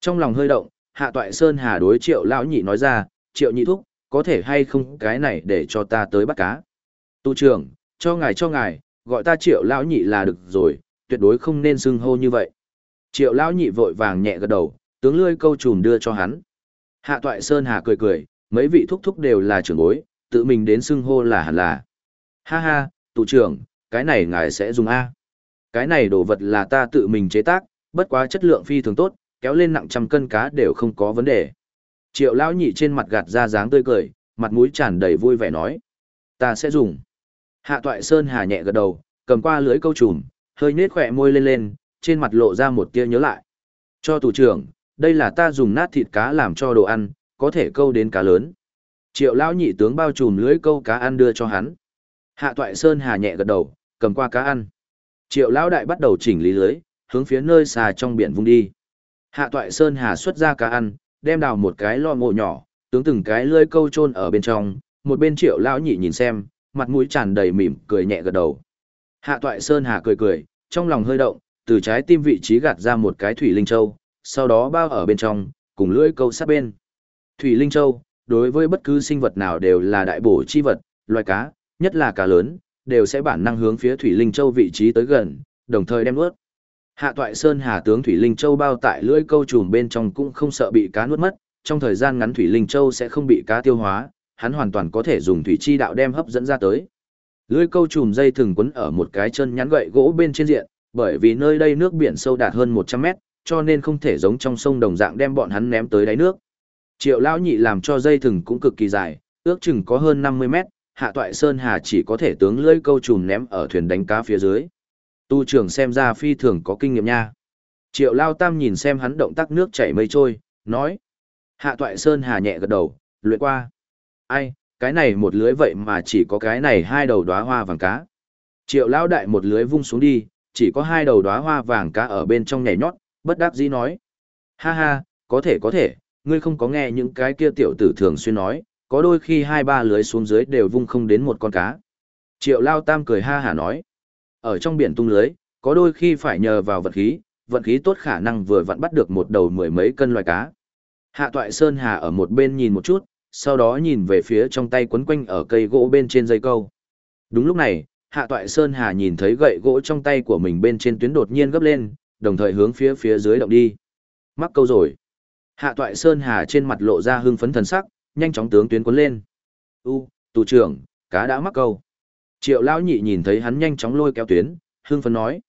Trong lòng hơi động, Hạ Toại Sơn Hà đối Triệu lão nhị nói ra, "Triệu nhị thúc, có thể hay không cái này để cho ta tới bắt cá?" Tu trưởng, cho ngài cho ngài, gọi ta Triệu lão nhị là được rồi, tuyệt đối không nên xưng hô như vậy. Triệu lão nhị vội vàng nhẹ gật đầu, tướng lươi câu trùm đưa cho hắn. Hạ Toại Sơn Hà cười cười, mấy vị thúc thúc đều là trưởng bối, tự mình đến xưng hô là hẳn là. Ha ha, tù trưởng, cái này ngài sẽ dùng A. Cái này đồ vật là ta tự mình chế tác, bất quá chất lượng phi thường tốt, kéo lên nặng trăm cân cá đều không có vấn đề. Triệu lão nhị trên mặt gạt ra dáng tươi cười, mặt mũi tràn đầy vui vẻ nói. Ta sẽ dùng. Hạ toại sơn hà nhẹ gật đầu, cầm qua lưới câu trùm, hơi nết khỏe môi lên lên, trên mặt lộ ra một tia nhớ lại. Cho tù trưởng, đây là ta dùng nát thịt cá làm cho đồ ăn, có thể câu đến cá lớn. Triệu lão nhị tướng bao trùm lưới câu cá ăn đưa cho hắn. Hạ toại sơn hà nhẹ gật đầu, cầm qua cá ăn. Triệu lão đại bắt đầu chỉnh lý lưới, hướng phía nơi xà trong biển vung đi. Hạ toại sơn hà xuất ra cá ăn, đem đào một cái lo mộ nhỏ, tướng từng cái lưỡi câu chôn ở bên trong, một bên triệu lão nhị nhìn xem, mặt mũi tràn đầy mỉm cười nhẹ gật đầu. Hạ toại sơn hà cười cười, trong lòng hơi động, từ trái tim vị trí gạt ra một cái thủy linh châu, sau đó bao ở bên trong, cùng lưỡi câu sát bên. Thủy linh châu, đối với bất cứ sinh vật nào đều là đại bổ chi vật, loài cá, nhất là cá lớn, đều sẽ bản năng hướng phía Thủy Linh Châu vị trí tới gần, đồng thời đem nuốt. Hạ Toại Sơn Hà tướng Thủy Linh Châu bao tại lưỡi câu trùm bên trong cũng không sợ bị cá nuốt mất, trong thời gian ngắn Thủy Linh Châu sẽ không bị cá tiêu hóa, hắn hoàn toàn có thể dùng thủy chi đạo đem hấp dẫn ra tới. Lưỡi câu trùm dây thừng quấn ở một cái chân nhắn gậy gỗ bên trên diện, bởi vì nơi đây nước biển sâu đạt hơn 100 mét, cho nên không thể giống trong sông đồng dạng đem bọn hắn ném tới đáy nước. Triệu lão nhị làm cho dây thừng cũng cực kỳ dài, ước chừng có hơn 50 mét, hạ toại sơn hà chỉ có thể tướng lưỡi câu trùm ném ở thuyền đánh cá phía dưới. Tu trưởng xem ra phi thường có kinh nghiệm nha. Triệu lao tam nhìn xem hắn động tác nước chảy mây trôi, nói. Hạ toại sơn hà nhẹ gật đầu, luyện qua. Ai, cái này một lưới vậy mà chỉ có cái này hai đầu đóa hoa vàng cá. Triệu lao đại một lưới vung xuống đi, chỉ có hai đầu đóa hoa vàng cá ở bên trong nhảy nhót, bất đắc dĩ nói. Ha ha, có thể có thể, ngươi không có nghe những cái kia tiểu tử thường xuyên nói, có đôi khi hai ba lưới xuống dưới đều vung không đến một con cá. Triệu Lao Tam cười ha hả nói. Ở trong biển tung lưới, có đôi khi phải nhờ vào vận khí, vận khí tốt khả năng vừa vặn bắt được một đầu mười mấy cân loài cá. Hạ Toại Sơn Hà ở một bên nhìn một chút, sau đó nhìn về phía trong tay quấn quanh ở cây gỗ bên trên dây câu. Đúng lúc này, Hạ Toại Sơn Hà nhìn thấy gậy gỗ trong tay của mình bên trên tuyến đột nhiên gấp lên, đồng thời hướng phía phía dưới động đi. Mắc câu rồi. Hạ Toại Sơn Hà trên mặt lộ ra hưng phấn thần sắc, nhanh chóng tướng tuyến cuốn lên. U, tù trưởng, cá đã mắc câu. Triệu lão nhị nhìn thấy hắn nhanh chóng lôi kéo tuyến, hưng phấn nói.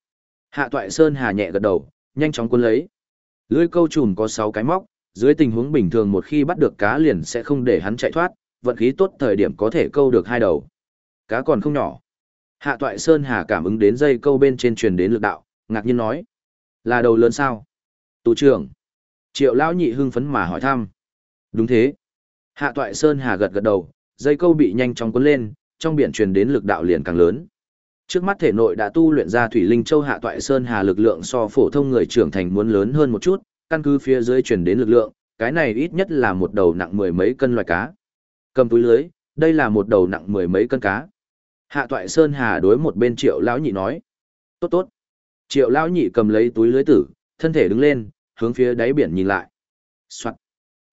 Hạ toại sơn hà nhẹ gật đầu, nhanh chóng cuốn lấy. Lưới câu trùm có 6 cái móc, dưới tình huống bình thường một khi bắt được cá liền sẽ không để hắn chạy thoát, vận khí tốt thời điểm có thể câu được hai đầu. Cá còn không nhỏ. Hạ toại sơn hà cảm ứng đến dây câu bên trên truyền đến lực đạo, ngạc nhiên nói. Là đầu lớn sao? Tù trưởng. Triệu lão nhị hưng phấn mà hỏi thăm. Đúng thế. Hạ toại Sơn Hà gật gật đầu, dây câu bị nhanh chóng cuốn lên, trong biển truyền đến lực đạo liền càng lớn. Trước mắt thể nội đã tu luyện ra thủy linh châu hạ toại Sơn Hà lực lượng so phổ thông người trưởng thành muốn lớn hơn một chút, căn cứ phía dưới truyền đến lực lượng, cái này ít nhất là một đầu nặng mười mấy cân loài cá. Cầm túi lưới, đây là một đầu nặng mười mấy cân cá. Hạ toại Sơn Hà đối một bên triệu lão nhị nói. Tốt tốt. Triệu lão nhị cầm lấy túi lưới tử, thân thể đứng lên, hướng phía đáy biển nhìn lại. Soạn.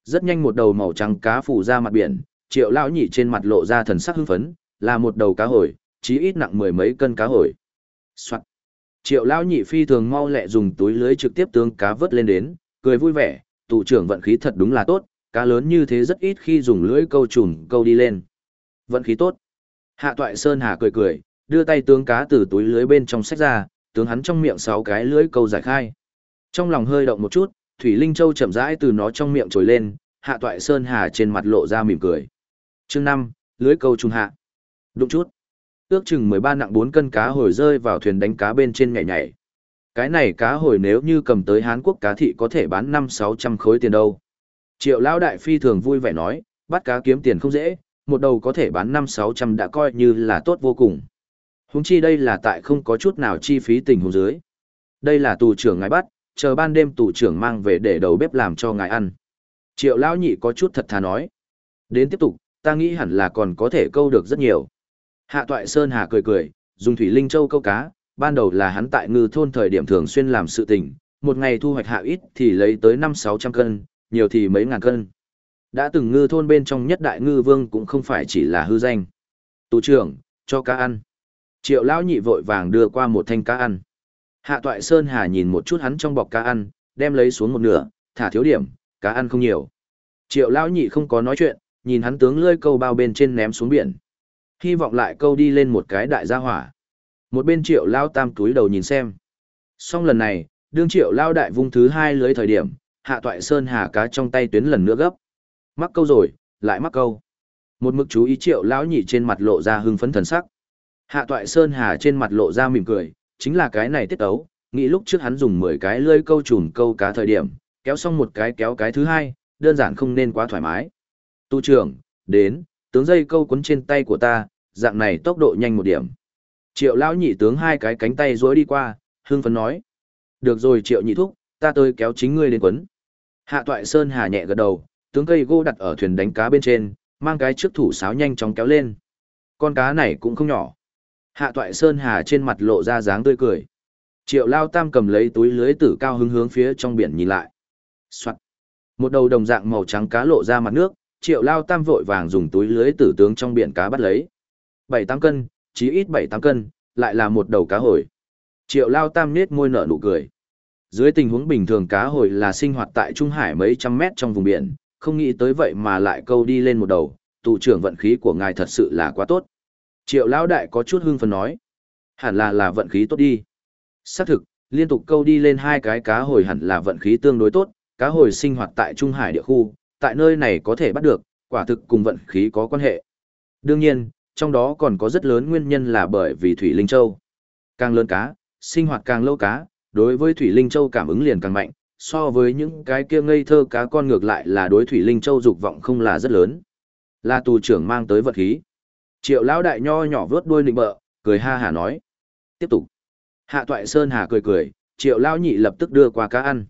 Rất nhanh một đầu màu trắng cá phủ ra mặt biển, triệu lão nhị trên mặt lộ ra thần sắc hưng phấn, là một đầu cá hồi, chí ít nặng mười mấy cân cá hồi. Soạn. Triệu lão nhị phi thường mau lẹ dùng túi lưới trực tiếp tướng cá vớt lên đến, cười vui vẻ, tụ trưởng vận khí thật đúng là tốt, cá lớn như thế rất ít khi dùng lưới câu trùm câu đi lên. Vận khí tốt. Hạ toại Sơn Hà cười cười, đưa tay tướng cá từ túi lưới bên trong sách ra, tướng hắn trong miệng sáu cái lưới câu giải khai. Trong lòng hơi động một chút, Thủy Linh Châu chậm rãi từ nó trong miệng trồi lên, hạ toại Sơn Hà trên mặt lộ ra mỉm cười. Chương năm lưới câu trùng hạ. Đụng chút. Ước chừng mười ba nặng bốn cân cá hồi rơi vào thuyền đánh cá bên trên nhảy nhảy. Cái này cá hồi nếu như cầm tới Hán Quốc cá thị có thể bán năm sáu trăm khối tiền đâu. Triệu Lão Đại Phi thường vui vẻ nói, bắt cá kiếm tiền không dễ, một đầu có thể bán năm sáu trăm đã coi như là tốt vô cùng. Húng chi đây là tại không có chút nào chi phí tình huống dưới. Đây là tù trưởng ngài bắt, chờ ban đêm tù trưởng mang về để đầu bếp làm cho ngài ăn. Triệu lão nhị có chút thật thà nói. Đến tiếp tục, ta nghĩ hẳn là còn có thể câu được rất nhiều. Hạ toại Sơn Hà cười cười, dùng thủy linh châu câu cá, ban đầu là hắn tại ngư thôn thời điểm thường xuyên làm sự tình, một ngày thu hoạch hạ ít thì lấy tới năm sáu trăm cân, nhiều thì mấy ngàn cân. Đã từng ngư thôn bên trong nhất đại ngư vương cũng không phải chỉ là hư danh. Tù trưởng, cho cá ăn. Triệu lão nhị vội vàng đưa qua một thanh cá ăn. Hạ toại Sơn Hà nhìn một chút hắn trong bọc cá ăn, đem lấy xuống một nửa, thả thiếu điểm, cá ăn không nhiều. Triệu lão nhị không có nói chuyện, nhìn hắn tướng lươi câu bao bên trên ném xuống biển. Hy vọng lại câu đi lên một cái đại gia hỏa. Một bên triệu lao tam túi đầu nhìn xem. Xong lần này, đương triệu lao đại vung thứ hai lưới thời điểm, hạ toại sơn hà cá trong tay tuyến lần nữa gấp. Mắc câu rồi, lại mắc câu. Một mực chú ý triệu lão nhị trên mặt lộ ra hưng phấn thần sắc. Hạ toại sơn hà trên mặt lộ ra mỉm cười, chính là cái này tiết ấu, nghĩ lúc trước hắn dùng 10 cái lưới câu trùn câu cá thời điểm, kéo xong một cái kéo cái thứ hai, đơn giản không nên quá thoải mái. Tu trưởng, đến, tướng dây câu cuốn trên tay của ta, dạng này tốc độ nhanh một điểm. Triệu lão nhị tướng hai cái cánh tay duỗi đi qua, hưng phấn nói. Được rồi triệu nhị thúc, ta tới kéo chính ngươi lên quấn. Hạ toại sơn hà nhẹ gật đầu, tướng cây gỗ đặt ở thuyền đánh cá bên trên, mang cái trước thủ sáo nhanh chóng kéo lên. Con cá này cũng không nhỏ. Hạ toại Sơn Hà trên mặt lộ ra dáng tươi cười. Triệu Lao Tam cầm lấy túi lưới tử cao hứng hướng phía trong biển nhìn lại. Soạn. Một đầu đồng dạng màu trắng cá lộ ra mặt nước, Triệu Lao Tam vội vàng dùng túi lưới tử tướng trong biển cá bắt lấy. Bảy tám cân, chí ít 7-8 cân, lại là một đầu cá hồi. Triệu Lao Tam nết môi nở nụ cười. Dưới tình huống bình thường cá hồi là sinh hoạt tại Trung Hải mấy trăm mét trong vùng biển, không nghĩ tới vậy mà lại câu đi lên một đầu, tụ trưởng vận khí của ngài thật sự là quá tốt. Triệu Lão Đại có chút hưng phấn nói. Hẳn là là vận khí tốt đi. Xác thực, liên tục câu đi lên hai cái cá hồi hẳn là vận khí tương đối tốt, cá hồi sinh hoạt tại Trung Hải địa khu, tại nơi này có thể bắt được, quả thực cùng vận khí có quan hệ. Đương nhiên, trong đó còn có rất lớn nguyên nhân là bởi vì Thủy Linh Châu. Càng lớn cá, sinh hoạt càng lâu cá, đối với Thủy Linh Châu cảm ứng liền càng mạnh, so với những cái kia ngây thơ cá con ngược lại là đối Thủy Linh Châu dục vọng không là rất lớn. Là tù trưởng mang tới vật khí. Triệu lão đại nho nhỏ vớt đuôi nịnh bợ, cười ha hà nói. Tiếp tục. Hạ toại Sơn Hà cười cười, triệu lão nhị lập tức đưa qua cá ăn.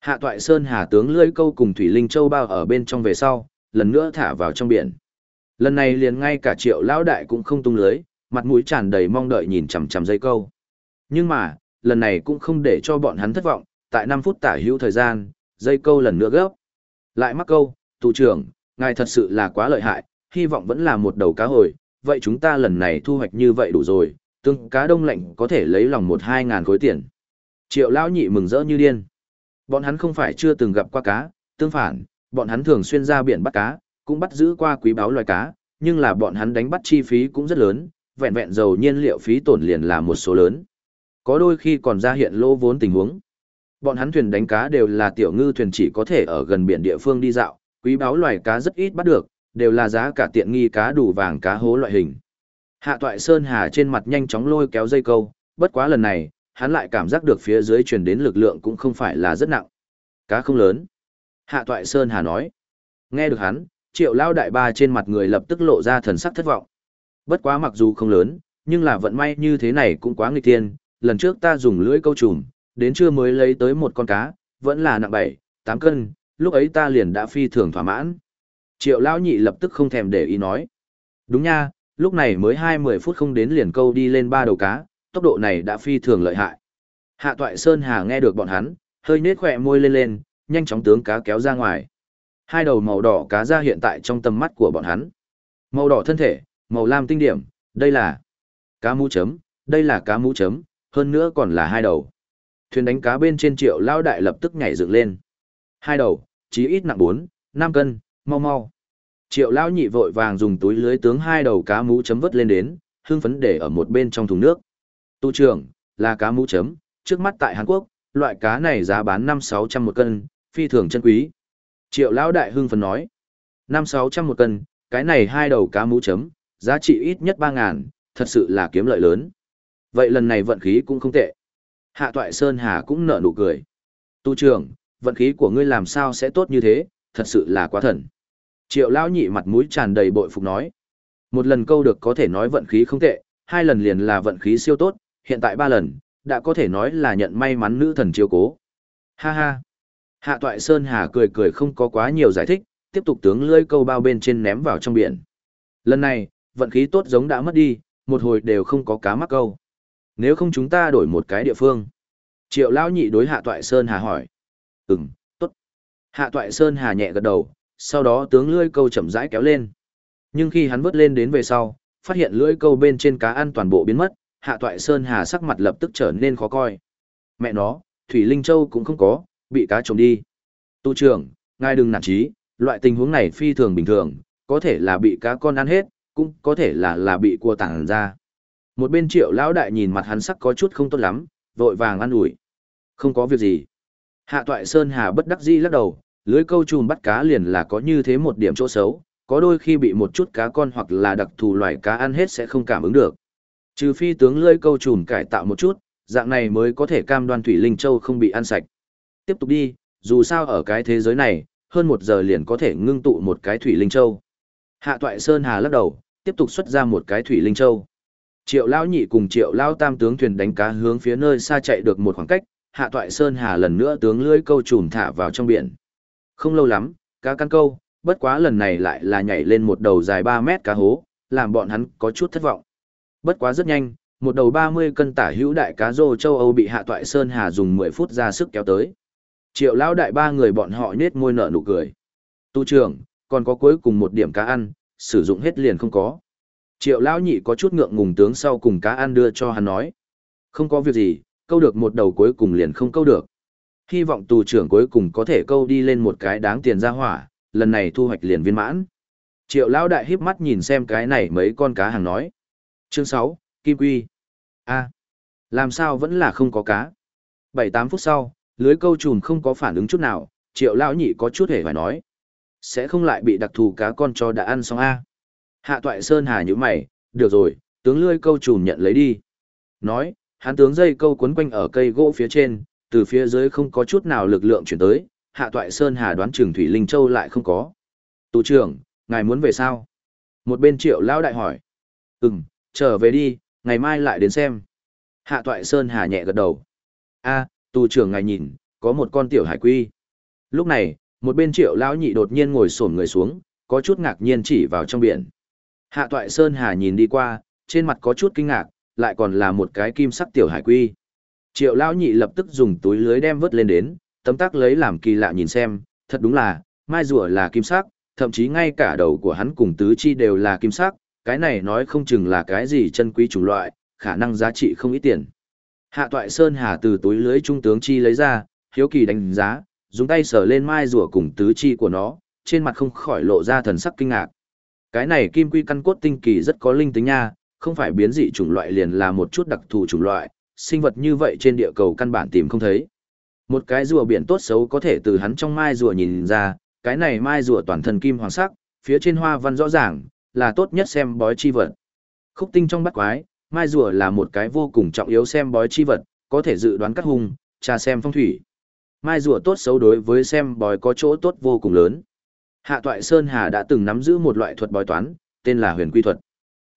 Hạ toại Sơn Hà tướng lưỡi câu cùng Thủy Linh Châu bao ở bên trong về sau, lần nữa thả vào trong biển. Lần này liền ngay cả triệu lão đại cũng không tung lưới, mặt mũi tràn đầy mong đợi nhìn chằm chằm dây câu. Nhưng mà, lần này cũng không để cho bọn hắn thất vọng, tại 5 phút tả hữu thời gian, dây câu lần nữa gấp. Lại mắc câu, tù trưởng, ngài thật sự là quá lợi hại, hy vọng vẫn là một đầu cá hồi, vậy chúng ta lần này thu hoạch như vậy đủ rồi, tương cá đông lạnh có thể lấy lòng một hai ngàn khối tiền. Triệu lão nhị mừng rỡ như điên. Bọn hắn không phải chưa từng gặp qua cá, tương phản, bọn hắn thường xuyên ra biển bắt cá, cũng bắt giữ qua quý báo loài cá, nhưng là bọn hắn đánh bắt chi phí cũng rất lớn, vẹn vẹn dầu nhiên liệu phí tổn liền là một số lớn. Có đôi khi còn ra hiện lỗ vốn tình huống. Bọn hắn thuyền đánh cá đều là tiểu ngư thuyền chỉ có thể ở gần biển địa phương đi dạo, quý báo loài cá rất ít bắt được, đều là giá cả tiện nghi cá đủ vàng cá hố loại hình. Hạ toại Sơn Hà trên mặt nhanh chóng lôi kéo dây câu, bất quá lần này, hắn lại cảm giác được phía dưới truyền đến lực lượng cũng không phải là rất nặng. Cá không lớn. Hạ toại Sơn Hà nói. Nghe được hắn, triệu lao đại ba trên mặt người lập tức lộ ra thần sắc thất vọng. Bất quá mặc dù không lớn, nhưng là vận may như thế này cũng quá nghịch tiên. Lần trước ta dùng lưỡi câu trùm, đến trưa mới lấy tới một con cá, vẫn là nặng 7, 8 cân, lúc ấy ta liền đã phi thường thỏa mãn. Triệu lão nhị lập tức không thèm để ý nói. Đúng nha, lúc này mới 20 phút không đến liền câu đi lên ba đầu cá, tốc độ này đã phi thường lợi hại. Hạ toại Sơn Hà nghe được bọn hắn, hơi nết khỏe môi lên lên, nhanh chóng tướng cá kéo ra ngoài. Hai đầu màu đỏ cá ra hiện tại trong tầm mắt của bọn hắn. Màu đỏ thân thể, màu lam tinh điểm, đây là cá mũ chấm, đây là cá mũ chấm, hơn nữa còn là hai đầu. Thuyền đánh cá bên trên triệu lao đại lập tức nhảy dựng lên. Hai đầu, chí ít nặng 4, 5 cân, mau mau. Triệu lao nhị vội vàng dùng túi lưới tướng hai đầu cá mũ chấm vớt lên đến, hương phấn để ở một bên trong thùng nước. Tu trưởng, là cá mũ chấm, trước mắt tại Hàn Quốc, loại cá này giá bán 5-600 một cân, phi thường chân quý. Triệu lão đại hưng phấn nói, 5-600 một cân, cái này hai đầu cá mũ chấm, giá trị ít nhất 3 ngàn, thật sự là kiếm lợi lớn. Vậy lần này vận khí cũng không tệ. Hạ Toại Sơn Hà cũng nở nụ cười. Tu trưởng, vận khí của ngươi làm sao sẽ tốt như thế, thật sự là quá thần. Triệu lão nhị mặt mũi tràn đầy bội phục nói. Một lần câu được có thể nói vận khí không tệ, hai lần liền là vận khí siêu tốt, hiện tại ba lần, đã có thể nói là nhận may mắn nữ thần chiếu cố. Ha ha. Hạ toại Sơn Hà cười cười không có quá nhiều giải thích, tiếp tục tướng lưỡi câu bao bên trên ném vào trong biển. Lần này, vận khí tốt giống đã mất đi, một hồi đều không có cá mắc câu. Nếu không chúng ta đổi một cái địa phương. Triệu Lão nhị đối Hạ toại Sơn Hà hỏi. Ừm, tốt. Hạ toại Sơn Hà nhẹ gật đầu, sau đó tướng lưỡi câu chậm rãi kéo lên. Nhưng khi hắn vớt lên đến về sau, phát hiện lưỡi câu bên trên cá ăn toàn bộ biến mất, Hạ Toại Sơn Hà sắc mặt lập tức trở nên khó coi. Mẹ nó, Thủy Linh Châu cũng không có, bị cá trồng đi. Tu trưởng, ngài đừng nản trí, loại tình huống này phi thường bình thường, có thể là bị cá con ăn hết, cũng có thể là là bị cua tảng ra. Một bên triệu lão đại nhìn mặt hắn sắc có chút không tốt lắm, vội vàng ăn ủi. Không có việc gì. Hạ Toại Sơn Hà bất đắc dĩ lắc đầu, lưới câu chùm bắt cá liền là có như thế một điểm chỗ xấu, có đôi khi bị một chút cá con hoặc là đặc thù loài cá ăn hết sẽ không cảm ứng được. Trừ phi tướng lưỡi câu trùm cải tạo một chút, dạng này mới có thể cam đoan thủy linh châu không bị ăn sạch. Tiếp tục đi, dù sao ở cái thế giới này, hơn một giờ liền có thể ngưng tụ một cái thủy linh châu. Hạ toại Sơn Hà lắc đầu, tiếp tục xuất ra một cái thủy linh châu. Triệu Lão Nhị cùng Triệu Lão Tam tướng thuyền đánh cá hướng phía nơi xa chạy được một khoảng cách, Hạ toại Sơn Hà lần nữa tướng lưỡi câu trùm thả vào trong biển. Không lâu lắm, cá căn câu, bất quá lần này lại là nhảy lên một đầu dài 3 mét cá hố, làm bọn hắn có chút thất vọng. Bất quá rất nhanh, một đầu 30 cân tả hữu đại cá rô châu Âu bị Hạ Toại Sơn Hà dùng 10 phút ra sức kéo tới. Triệu lão đại ba người bọn họ nết môi nở nụ cười. Tu trưởng, còn có cuối cùng một điểm cá ăn, sử dụng hết liền không có. Triệu lão nhị có chút ngượng ngùng tướng sau cùng cá ăn đưa cho hắn nói. Không có việc gì, câu được một đầu cuối cùng liền không câu được. Hy vọng tù trưởng cuối cùng có thể câu đi lên một cái đáng tiền ra hỏa, lần này thu hoạch liền viên mãn. Triệu lão đại híp mắt nhìn xem cái này mấy con cá hàng nói. Chương 6, Kim Quy. a làm sao vẫn là không có cá. 7-8 phút sau, lưới câu chùm không có phản ứng chút nào, triệu lão nhị có chút hề phải nói. Sẽ không lại bị đặc thù cá con cho đã ăn xong a Hạ toại sơn hà như mày, được rồi, tướng lưới câu chùm nhận lấy đi. Nói, hắn tướng dây câu quấn quanh ở cây gỗ phía trên, từ phía dưới không có chút nào lực lượng chuyển tới, hạ toại sơn hà đoán trường thủy linh châu lại không có. Tù trưởng, ngài muốn về sao? Một bên triệu lão đại hỏi. Ừm, trở về đi, ngày mai lại đến xem. Hạ toại sơn hà nhẹ gật đầu. a tù trưởng ngài nhìn, có một con tiểu hải quy. Lúc này, một bên triệu lão nhị đột nhiên ngồi xổm người xuống, có chút ngạc nhiên chỉ vào trong biển. Hạ toại sơn hà nhìn đi qua, trên mặt có chút kinh ngạc, lại còn là một cái kim sắc tiểu hải quy. Triệu lão nhị lập tức dùng túi lưới đem vớt lên đến, tấm tắc lấy làm kỳ lạ nhìn xem, thật đúng là, mai rùa là kim sắc, thậm chí ngay cả đầu của hắn cùng tứ chi đều là kim sắc, cái này nói không chừng là cái gì chân quý chủng loại, khả năng giá trị không ít tiền. Hạ toại Sơn Hà từ túi lưới trung tướng chi lấy ra, hiếu kỳ đánh giá, dùng tay sờ lên mai rùa cùng tứ chi của nó, trên mặt không khỏi lộ ra thần sắc kinh ngạc. Cái này kim quy căn cốt tinh kỳ rất có linh tính nha, không phải biến dị chủng loại liền là một chút đặc thù chủng loại, sinh vật như vậy trên địa cầu căn bản tìm không thấy. Một cái rùa biển tốt xấu có thể từ hắn trong mai rùa nhìn ra, cái này mai rùa toàn thân kim hoàng sắc, phía trên hoa văn rõ ràng, là tốt nhất xem bói chi vật. Khúc tinh trong bắt quái, mai rùa là một cái vô cùng trọng yếu xem bói chi vật, có thể dự đoán cắt hung, trà xem phong thủy. Mai rùa tốt xấu đối với xem bói có chỗ tốt vô cùng lớn. Hạ Toại Sơn Hà đã từng nắm giữ một loại thuật bói toán, tên là huyền quy thuật.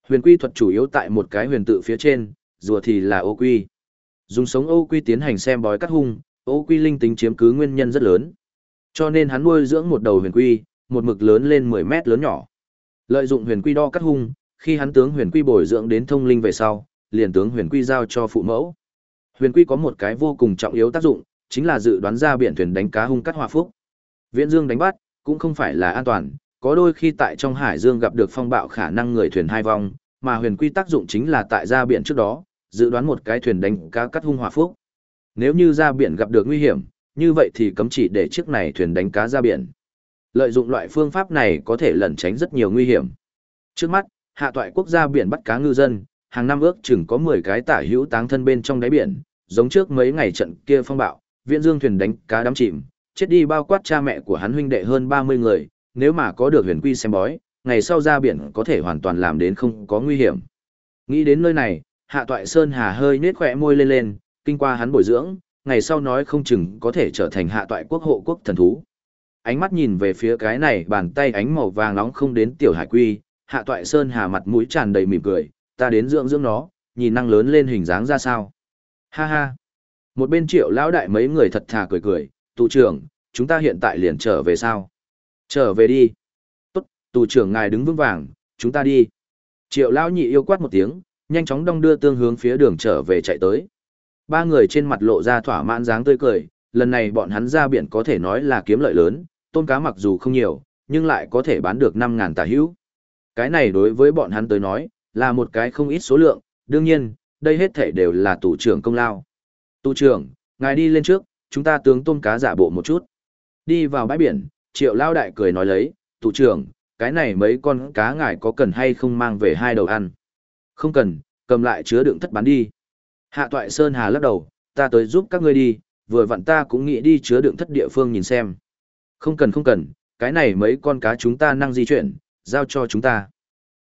Huyền quy thuật chủ yếu tại một cái huyền tự phía trên, rùa thì là ô quy. Dùng sống ô quy tiến hành xem bói cắt hung, ô quy linh tính chiếm cứ nguyên nhân rất lớn. Cho nên hắn nuôi dưỡng một đầu huyền quy, một mực lớn lên 10 mét lớn nhỏ. Lợi dụng huyền quy đo cắt hung, khi hắn tướng huyền quy bồi dưỡng đến thông linh về sau, liền tướng huyền quy giao cho phụ mẫu. Huyền quy có một cái vô cùng trọng yếu tác dụng, chính là dự đoán ra biển thuyền đánh cá hung cắt hòa phúc. Viễn dương đánh bắt, cũng không phải là an toàn, có đôi khi tại trong hải dương gặp được phong bạo khả năng người thuyền hai vong, mà huyền quy tác dụng chính là tại ra biển trước đó, dự đoán một cái thuyền đánh cá cắt hung hòa phúc. Nếu như ra biển gặp được nguy hiểm, như vậy thì cấm chỉ để chiếc này thuyền đánh cá ra biển. Lợi dụng loại phương pháp này có thể lẩn tránh rất nhiều nguy hiểm. Trước mắt, hạ toại quốc gia biển bắt cá ngư dân, hàng năm ước chừng có 10 cái tả hữu táng thân bên trong đáy biển, giống trước mấy ngày trận kia phong bạo, viện dương thuyền đánh cá đắm chìm, chết đi bao quát cha mẹ của hắn huynh đệ hơn 30 người, nếu mà có được huyền quy xem bói, ngày sau ra biển có thể hoàn toàn làm đến không có nguy hiểm. Nghĩ đến nơi này, hạ toại sơn hà hơi nết khỏe môi lên lên, kinh qua hắn bồi dưỡng, ngày sau nói không chừng có thể trở thành hạ toại quốc hộ quốc thần thú. Ánh mắt nhìn về phía cái này bàn tay ánh màu vàng nóng không đến tiểu hải quy, hạ toại sơn hà mặt mũi tràn đầy mỉm cười, ta đến dưỡng dưỡng nó, nhìn năng lớn lên hình dáng ra sao. Ha ha. Một bên triệu lão đại mấy người thật thà cười cười, tù trưởng, chúng ta hiện tại liền trở về sao? Trở về đi. Tốt, tù trưởng ngài đứng vững vàng, chúng ta đi. Triệu lão nhị yêu quát một tiếng, nhanh chóng đong đưa tương hướng phía đường trở về chạy tới. Ba người trên mặt lộ ra thỏa mãn dáng tươi cười, lần này bọn hắn ra biển có thể nói là kiếm lợi lớn, tôm cá mặc dù không nhiều, nhưng lại có thể bán được 5.000 tà hữu. Cái này đối với bọn hắn tới nói, là một cái không ít số lượng, đương nhiên, đây hết thể đều là tù trưởng công lao. Tù trưởng, ngài đi lên trước, chúng ta tướng tôm cá giả bộ một chút. Đi vào bãi biển, triệu lao đại cười nói lấy, tù trưởng, cái này mấy con cá ngài có cần hay không mang về hai đầu ăn. Không cần, cầm lại chứa đựng thất bán đi. Hạ toại Sơn Hà lắc đầu, ta tới giúp các ngươi đi, vừa vặn ta cũng nghĩ đi chứa đựng thất địa phương nhìn xem. Không cần không cần, cái này mấy con cá chúng ta năng di chuyển, giao cho chúng ta.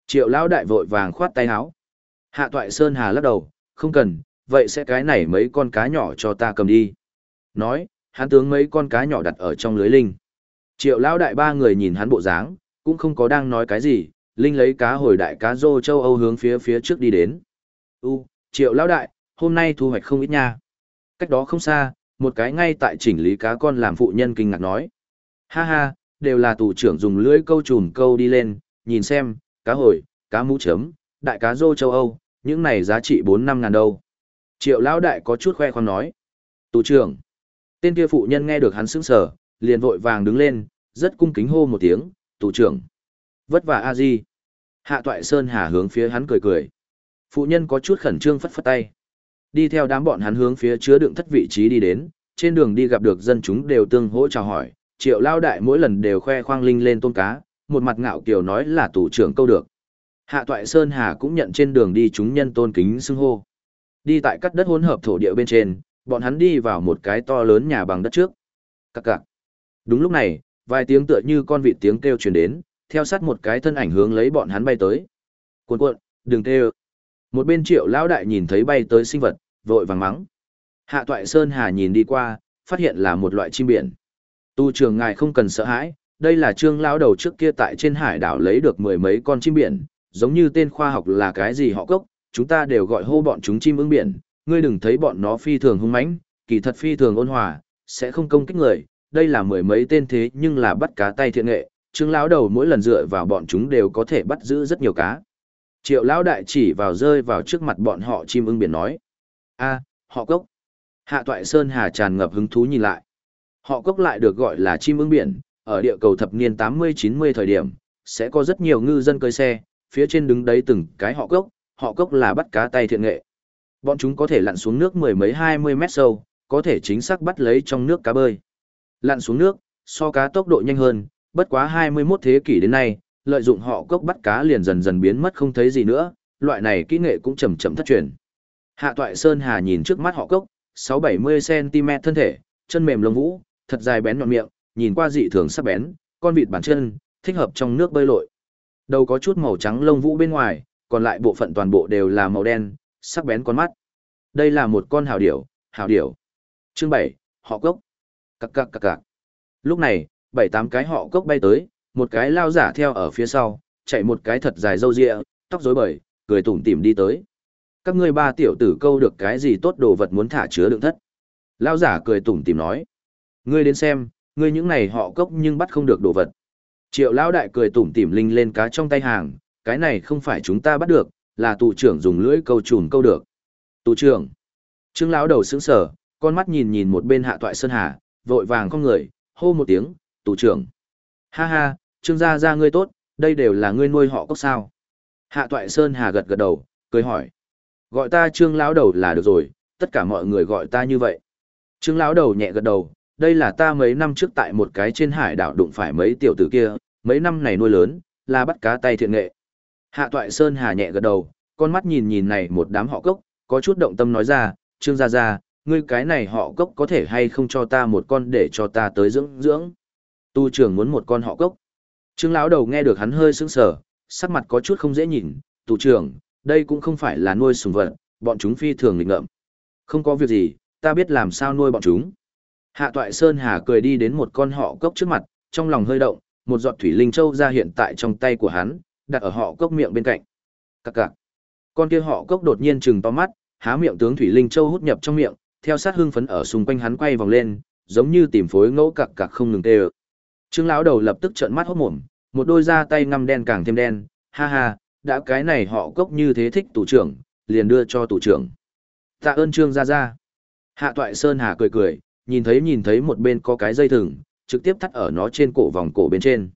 Triệu lão đại vội vàng khoát tay áo. Hạ toại Sơn Hà lắc đầu, không cần, vậy sẽ cái này mấy con cá nhỏ cho ta cầm đi. Nói, hắn tướng mấy con cá nhỏ đặt ở trong lưới linh. Triệu lão đại ba người nhìn hắn bộ dáng, cũng không có đang nói cái gì, linh lấy cá hồi đại cá rô châu Âu hướng phía phía trước đi đến. U, triệu lão đại, hôm nay thu hoạch không ít nha. Cách đó không xa, một cái ngay tại chỉnh lý cá con làm phụ nhân kinh ngạc nói. Ha ha, đều là tù trưởng dùng lưỡi câu chùm câu đi lên, nhìn xem, cá hồi, cá mũ chấm, đại cá rô châu Âu, những này giá trị 4-5 ngàn đâu. Triệu lão đại có chút khoe khoang nói. Tù trưởng. Tên kia phụ nhân nghe được hắn sững sờ, liền vội vàng đứng lên, rất cung kính hô một tiếng, tù trưởng. Vất vả a di. Hạ Toại Sơn Hà hướng phía hắn cười cười. Phụ nhân có chút khẩn trương phất phất tay. Đi theo đám bọn hắn hướng phía chứa đựng thất vị trí đi đến, trên đường đi gặp được dân chúng đều tương hỗ chào hỏi, triệu lao đại mỗi lần đều khoe khoang linh lên tôm cá, một mặt ngạo kiều nói là tủ trưởng câu được. Hạ Toại Sơn Hà cũng nhận trên đường đi chúng nhân tôn kính xưng hô. Đi tại cắt đất hỗn hợp thổ địa bên trên, bọn hắn đi vào một cái to lớn nhà bằng đất trước. Các cạc. Đúng lúc này, vài tiếng tựa như con vịt tiếng kêu truyền đến, theo sát một cái thân ảnh hướng lấy bọn hắn bay tới. Cuộn cuộn, đừng kêu. Một bên triệu lão đại nhìn thấy bay tới sinh vật, vội vàng mắng. Hạ toại Sơn Hà nhìn đi qua, phát hiện là một loại chim biển. Tu trường ngài không cần sợ hãi, đây là trương lão đầu trước kia tại trên hải đảo lấy được mười mấy con chim biển, giống như tên khoa học là cái gì họ cốc, chúng ta đều gọi hô bọn chúng chim ưng biển, ngươi đừng thấy bọn nó phi thường hung mãnh, kỳ thật phi thường ôn hòa, sẽ không công kích người, đây là mười mấy tên thế nhưng là bắt cá tay thiện nghệ, trương lão đầu mỗi lần dựa vào bọn chúng đều có thể bắt giữ rất nhiều cá. Triệu lão đại chỉ vào rơi vào trước mặt bọn họ chim ưng biển nói a họ cốc. Hạ toại Sơn Hà tràn ngập hứng thú nhìn lại. Họ cốc lại được gọi là chim ưng biển, ở địa cầu thập niên 80-90 thời điểm, sẽ có rất nhiều ngư dân cơi xe, phía trên đứng đấy từng cái họ cốc, họ cốc là bắt cá tay thiện nghệ. Bọn chúng có thể lặn xuống nước mười mấy hai mươi mét sâu, có thể chính xác bắt lấy trong nước cá bơi. Lặn xuống nước, so cá tốc độ nhanh hơn, bất quá 21 thế kỷ đến nay, lợi dụng họ cốc bắt cá liền dần dần biến mất không thấy gì nữa, loại này kỹ nghệ cũng chậm chậm thất truyền. Hạ Toại Sơn Hà nhìn trước mắt họ cốc, 6-70 cm thân thể, chân mềm lông vũ, thật dài bén nhọn miệng, nhìn qua dị thường sắc bén, con vịt bản chân, thích hợp trong nước bơi lội. Đầu có chút màu trắng lông vũ bên ngoài, còn lại bộ phận toàn bộ đều là màu đen, sắc bén con mắt. Đây là một con hào điểu, hào điểu. Chương 7, họ cốc. Cặc cặc cặc cặc. Lúc này, bảy tám cái họ cốc bay tới, một cái lao giả theo ở phía sau, chạy một cái thật dài râu ria, tóc rối bời, cười tủm tỉm đi tới. Các ngươi ba tiểu tử câu được cái gì tốt đồ vật muốn thả chứa đựng thất. Lao giả cười tủm tỉm nói. Ngươi đến xem, ngươi những này họ cốc nhưng bắt không được đồ vật. Triệu lão đại cười tủm tỉm linh lên cá trong tay hàng, cái này không phải chúng ta bắt được, là tù trưởng dùng lưỡi câu chùm câu được. Tù trưởng. Trương lão đầu sững sờ, con mắt nhìn nhìn một bên hạ toại sơn hà, vội vàng con người, hô một tiếng, tù trưởng. Ha ha, trương gia gia ngươi tốt, đây đều là ngươi nuôi họ cốc sao. Hạ toại sơn hà gật gật đầu, cười hỏi. Gọi ta trương lão đầu là được rồi, tất cả mọi người gọi ta như vậy. Trương lão đầu nhẹ gật đầu, đây là ta mấy năm trước tại một cái trên hải đảo đụng phải mấy tiểu tử kia, mấy năm này nuôi lớn, là bắt cá tay thiện nghệ. Hạ toại sơn hà nhẹ gật đầu, con mắt nhìn nhìn này một đám họ cốc, có chút động tâm nói ra, trương gia gia, ngươi cái này họ cốc có thể hay không cho ta một con để cho ta tới dưỡng dưỡng. Tu trưởng muốn một con họ cốc. Trương lão đầu nghe được hắn hơi sững sờ, sắc mặt có chút không dễ nhìn, tu trưởng, đây cũng không phải là nuôi sùng vật, bọn chúng phi thường nghịch ngợm. Không có việc gì, ta biết làm sao nuôi bọn chúng. Hạ toại Sơn Hà cười đi đến một con họ cốc trước mặt, trong lòng hơi động, một giọt thủy linh châu ra hiện tại trong tay của hắn, đặt ở họ cốc miệng bên cạnh. Cặc cặc. Con kia họ cốc đột nhiên trừng to mắt, há miệng tướng thủy linh châu hút nhập trong miệng, theo sát hương phấn ở xung quanh hắn quay vòng lên, giống như tìm phối ngẫu cặc cặc không ngừng tê Trương lão đầu lập tức trợn mắt hốt mồm, một đôi da tay ngăm đen càng thêm đen, ha ha, đã cái này họ cốc như thế thích tủ trưởng, liền đưa cho tủ trưởng. Tạ ơn Trương gia gia. Hạ Toại Sơn Hà cười cười, nhìn thấy nhìn thấy một bên có cái dây thừng, trực tiếp thắt ở nó trên cổ vòng cổ bên trên.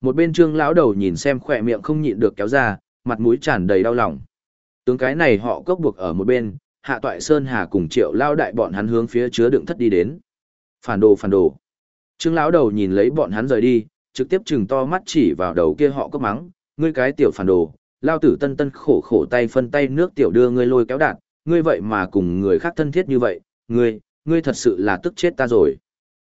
Một bên Trương lão đầu nhìn xem khỏe miệng không nhịn được kéo ra, mặt mũi tràn đầy đau lòng. Tướng cái này họ cốc buộc ở một bên, Hạ Toại Sơn Hà cùng Triệu lao đại bọn hắn hướng phía chứa đựng thất đi đến. Phản đồ phản đồ. Trương lão đầu nhìn lấy bọn hắn rời đi, trực tiếp chừng to mắt chỉ vào đầu kia họ cốc mắng, ngươi cái tiểu phản đồ, lao tử tân tân khổ khổ tay phân tay nước tiểu đưa ngươi lôi kéo đạn, ngươi vậy mà cùng người khác thân thiết như vậy, ngươi, ngươi thật sự là tức chết ta rồi.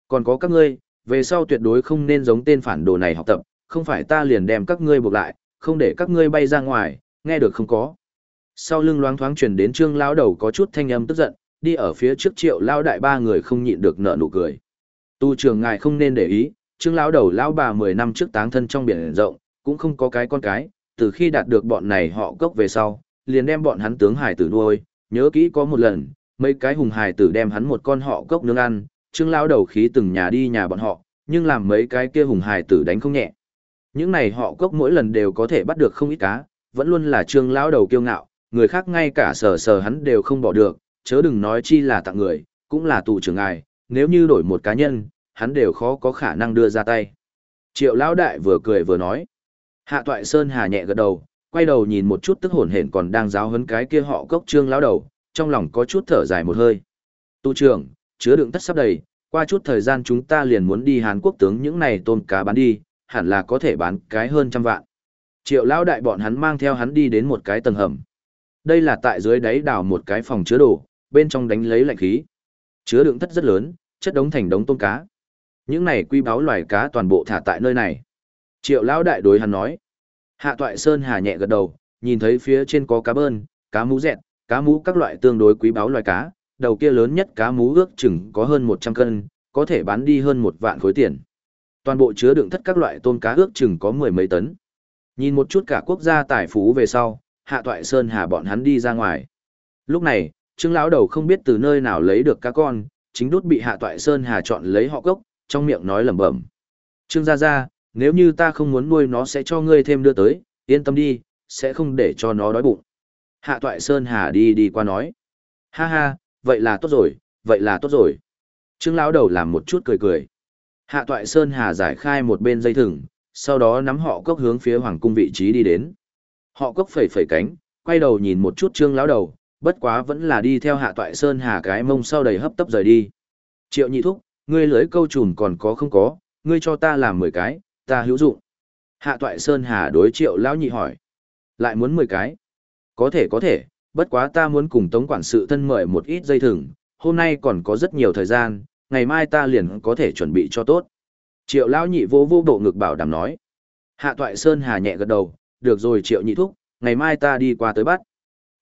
Còn có các ngươi, về sau tuyệt đối không nên giống tên phản đồ này học tập, không phải ta liền đem các ngươi buộc lại, không để các ngươi bay ra ngoài, nghe được không có. Sau lưng loáng thoáng truyền đến trương lao đầu có chút thanh âm tức giận, đi ở phía trước triệu lao đại ba người không nhịn được nở nụ cười. Tu trường ngài không nên để ý, trương lao đầu lao bà 10 năm trước táng thân trong biển rộng, cũng không có cái con cái, từ khi đạt được bọn này họ cốc về sau, liền đem bọn hắn tướng hải tử nuôi, nhớ kỹ có một lần, mấy cái hùng hải tử đem hắn một con họ cốc nướng ăn, trương lao đầu khí từng nhà đi nhà bọn họ, nhưng làm mấy cái kia hùng hải tử đánh không nhẹ. Những này họ cốc mỗi lần đều có thể bắt được không ít cá, vẫn luôn là trương lao đầu kiêu ngạo, người khác ngay cả sờ sờ hắn đều không bỏ được, chớ đừng nói chi là tặng người, cũng là tù trưởng ngài, nếu như đổi một cá nhân, hắn đều khó có khả năng đưa ra tay. Triệu lão đại vừa cười vừa nói. Hạ toại Sơn Hà nhẹ gật đầu, quay đầu nhìn một chút tức hổn hển còn đang giáo huấn cái kia họ cốc trương lão đầu, trong lòng có chút thở dài một hơi. Tu trưởng, chứa đựng tất sắp đầy, qua chút thời gian chúng ta liền muốn đi Hàn Quốc tướng những này tôm cá bán đi, hẳn là có thể bán cái hơn trăm vạn. Triệu lão đại bọn hắn mang theo hắn đi đến một cái tầng hầm. Đây là tại dưới đáy đào một cái phòng chứa đồ, bên trong đánh lấy lạnh khí. Chứa đựng tất rất lớn, chất đống thành đống tôm cá. Những này quy báo loài cá toàn bộ thả tại nơi này. Triệu lão đại đối hắn nói. Hạ toại sơn hà nhẹ gật đầu, nhìn thấy phía trên có cá bơn, cá mú dẹt, cá mú các loại tương đối quý báu loài cá, đầu kia lớn nhất cá mú ước chừng có hơn 100 cân, có thể bán đi hơn một vạn khối tiền. Toàn bộ chứa đựng tất các loại tôm cá ước chừng có mười mấy tấn. Nhìn một chút cả quốc gia tài phú về sau, Hạ Toại Sơn Hà bọn hắn đi ra ngoài. Lúc này, Trương lão đầu không biết từ nơi nào lấy được cá con, chính đút bị Hạ Toại Sơn Hà chọn lấy họ gốc, trong miệng nói lẩm bẩm. Trương gia gia, nếu như ta không muốn nuôi nó sẽ cho ngươi thêm đưa tới, yên tâm đi, sẽ không để cho nó đói bụng. Hạ Toại Sơn Hà đi đi qua nói. Ha ha, vậy là tốt rồi, vậy là tốt rồi. Trương lão đầu làm một chút cười cười. Hạ Toại Sơn Hà giải khai một bên dây thừng, sau đó nắm họ cốc hướng phía hoàng cung vị trí đi đến. Họ cốc phẩy phẩy cánh, quay đầu nhìn một chút Trương lão đầu, bất quá vẫn là đi theo Hạ Toại Sơn Hà cái mông sau đầy hấp tấp rời đi. Triệu Nhị thúc, ngươi lưới câu trùm còn có không có, ngươi cho ta làm 10 cái, ta hữu dụng. Hạ Toại Sơn Hà đối Triệu lão nhị hỏi. Lại muốn 10 cái? Có thể có thể, bất quá ta muốn cùng Tống quản sự thân mời một ít dây thừng, hôm nay còn có rất nhiều thời gian, ngày mai ta liền có thể chuẩn bị cho tốt. Triệu lão nhị vô vô bộ ngực bảo đảm nói. Hạ Toại Sơn Hà nhẹ gật đầu, được rồi Triệu nhị thúc, ngày mai ta đi qua tới bắt.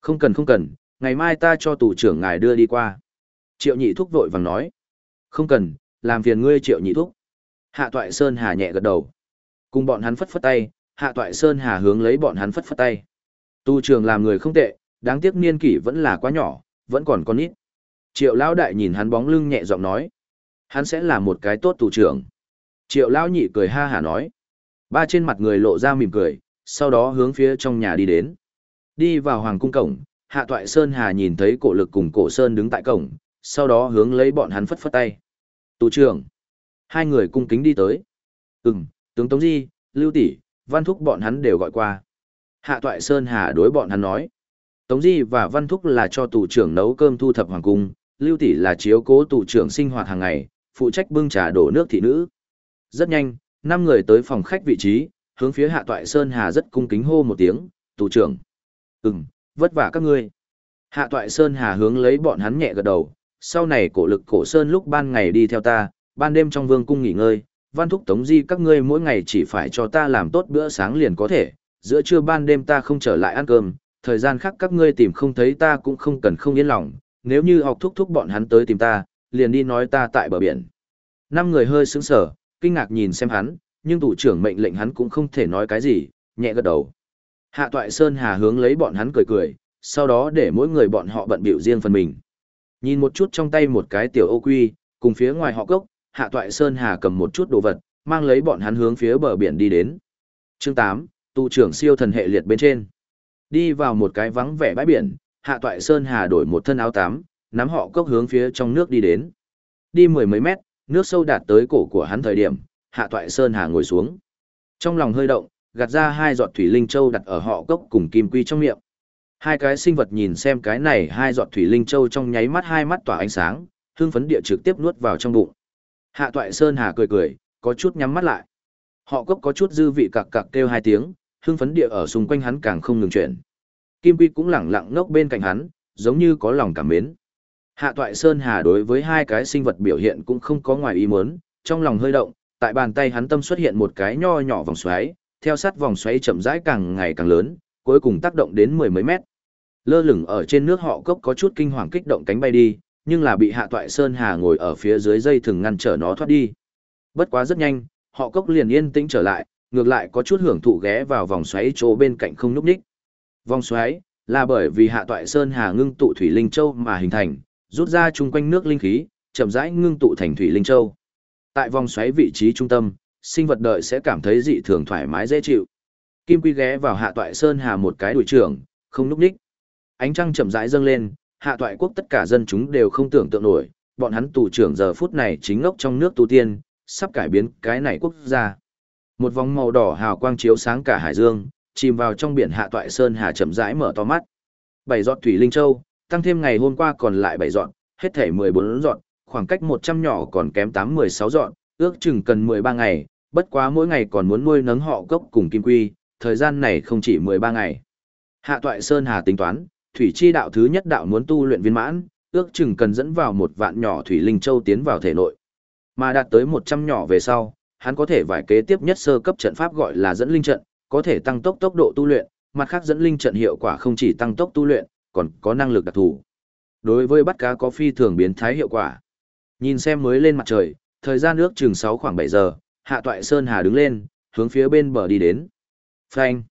Không cần không cần, ngày mai ta cho tù trưởng ngài đưa đi qua. Triệu nhị thúc vội vàng nói. Không cần, làm phiền ngươi Triệu nhị thúc. Hạ Toại Sơn Hà nhẹ gật đầu. Cùng bọn hắn phất phất tay, Hạ Toại Sơn Hà hướng lấy bọn hắn phất phất tay. Tu trường làm người không tệ, đáng tiếc niên kỷ vẫn là quá nhỏ, vẫn còn con ít. Triệu Lão Đại nhìn hắn bóng lưng nhẹ giọng nói. Hắn sẽ là một cái tốt tù trưởng. Triệu Lão Nhị cười ha hà nói. Ba trên mặt người lộ ra mỉm cười, sau đó hướng phía trong nhà đi đến. Đi vào Hoàng cung cổng, Hạ Toại Sơn Hà nhìn thấy cổ lực cùng cổ Sơn đứng tại cổng, sau đó hướng lấy bọn hắn phất phất tay. Tù trưởng. Hai người cung kính đi tới. Ừm, tướng Tống Di, Lưu Tỷ, Văn Thúc bọn hắn đều gọi qua. Hạ Toại Sơn Hà đối bọn hắn nói. Tống Di và Văn Thúc là cho tù trưởng nấu cơm thu thập hoàng cung, Lưu Tỷ là chiếu cố tù trưởng sinh hoạt hàng ngày, phụ trách bưng trà đổ nước thị nữ. Rất nhanh, năm người tới phòng khách vị trí, hướng phía Hạ Toại Sơn Hà rất cung kính hô một tiếng, tù trưởng. Ừm, vất vả các ngươi. Hạ Toại Sơn Hà hướng lấy bọn hắn nhẹ gật đầu, sau này cổ lực cổ Sơn lúc ban ngày đi theo ta, ban đêm trong vương cung nghỉ ngơi, văn thúc tống di các ngươi mỗi ngày chỉ phải cho ta làm tốt bữa sáng liền có thể, giữa trưa ban đêm ta không trở lại ăn cơm, thời gian khác các ngươi tìm không thấy ta cũng không cần không yên lòng, nếu như học thúc thúc bọn hắn tới tìm ta, liền đi nói ta tại bờ biển. Năm người hơi sững sờ, kinh ngạc nhìn xem hắn, nhưng thủ trưởng mệnh lệnh hắn cũng không thể nói cái gì, nhẹ gật đầu. Hạ Toại Sơn Hà hướng lấy bọn hắn cười cười, sau đó để mỗi người bọn họ bận biểu riêng phần mình. Nhìn một chút trong tay một cái tiểu ô quy, cùng phía ngoài họ cốc, Hạ Toại Sơn Hà cầm một chút đồ vật, mang lấy bọn hắn hướng phía bờ biển đi đến. Chương tám, tụ trưởng siêu thần hệ liệt bên trên. Đi vào một cái vắng vẻ bãi biển, Hạ Toại Sơn Hà đổi một thân áo tắm, nắm họ cốc hướng phía trong nước đi đến. Đi mười mấy mét, nước sâu đạt tới cổ của hắn thời điểm, Hạ Toại Sơn Hà ngồi xuống. Trong lòng hơi động, gạt ra hai giọt thủy linh châu đặt ở họ cốc cùng kim quy trong miệng. Hai cái sinh vật nhìn xem cái này hai giọt thủy linh châu trong nháy mắt hai mắt tỏa ánh sáng, hương phấn địa trực tiếp nuốt vào trong bụng. Hạ Toại Sơn Hà cười cười, có chút nhắm mắt lại. Họ cốc có chút dư vị cặc cặc kêu hai tiếng, hương phấn địa ở xung quanh hắn càng không ngừng chuyển. Kim Quy cũng lẳng lặng ngốc bên cạnh hắn, giống như có lòng cảm mến. Hạ Toại Sơn Hà đối với hai cái sinh vật biểu hiện cũng không có ngoài ý muốn, trong lòng hơi động, tại bàn tay hắn tâm xuất hiện một cái nho nhỏ vòng xoáy, theo sát vòng xoáy chậm rãi càng ngày càng lớn, cuối cùng tác động đến mười mấy mét. Lơ lửng ở trên nước họ cốc có chút kinh hoàng kích động cánh bay đi, nhưng là bị Hạ Toại Sơn Hà ngồi ở phía dưới dây thừng ngăn trở nó thoát đi. Bất quá rất nhanh, họ cốc liền yên tĩnh trở lại, ngược lại có chút hưởng thụ ghé vào vòng xoáy chỗ bên cạnh không núp ních. Vòng xoáy là bởi vì Hạ Toại Sơn Hà ngưng tụ thủy linh châu mà hình thành, rút ra chung quanh nước linh khí, chậm rãi ngưng tụ thành thủy linh châu. Tại vòng xoáy vị trí trung tâm, sinh vật đợi sẽ cảm thấy dị thường thoải mái dễ chịu. Kim Quy ghé vào Hạ Toại Sơn Hà một cái đuổi trưởng, không núp ních. Ánh trăng chậm rãi dâng lên, Hạ Toại quốc tất cả dân chúng đều không tưởng tượng nổi, bọn hắn tù trưởng giờ phút này chính ngốc trong nước tu tiên, sắp cải biến cái này quốc gia. Một vòng màu đỏ hào quang chiếu sáng cả hải dương, chìm vào trong biển hạ toại sơn hà chậm rãi mở to mắt. Bảy giọt thủy linh châu, tăng thêm ngày hôm qua còn lại bảy giọt, hết thể 14 giọt, khoảng cách 100 nhỏ còn kém 8-16 giọt, ước chừng cần 13 ngày, bất quá mỗi ngày còn muốn nuôi nấng họ cốc cùng kim quy, thời gian này không chỉ 13 ngày. Hạ toại sơn hà tính toán, thủy chi đạo thứ nhất đạo muốn tu luyện viên mãn, ước chừng cần dẫn vào một vạn nhỏ thủy linh châu tiến vào thể nội. Mà đạt tới 100 nhỏ về sau, hắn có thể vải kế tiếp nhất sơ cấp trận pháp gọi là dẫn linh trận, có thể tăng tốc tốc độ tu luyện, mặt khác dẫn linh trận hiệu quả không chỉ tăng tốc tu luyện, còn có năng lực đặc thù. Đối với bắt cá có phi thường biến thái hiệu quả. Nhìn xem mới lên mặt trời, thời gian ước chừng 6 khoảng 7 giờ, Hạ Toại Sơn Hà đứng lên, hướng phía bên bờ đi đến. Phanh.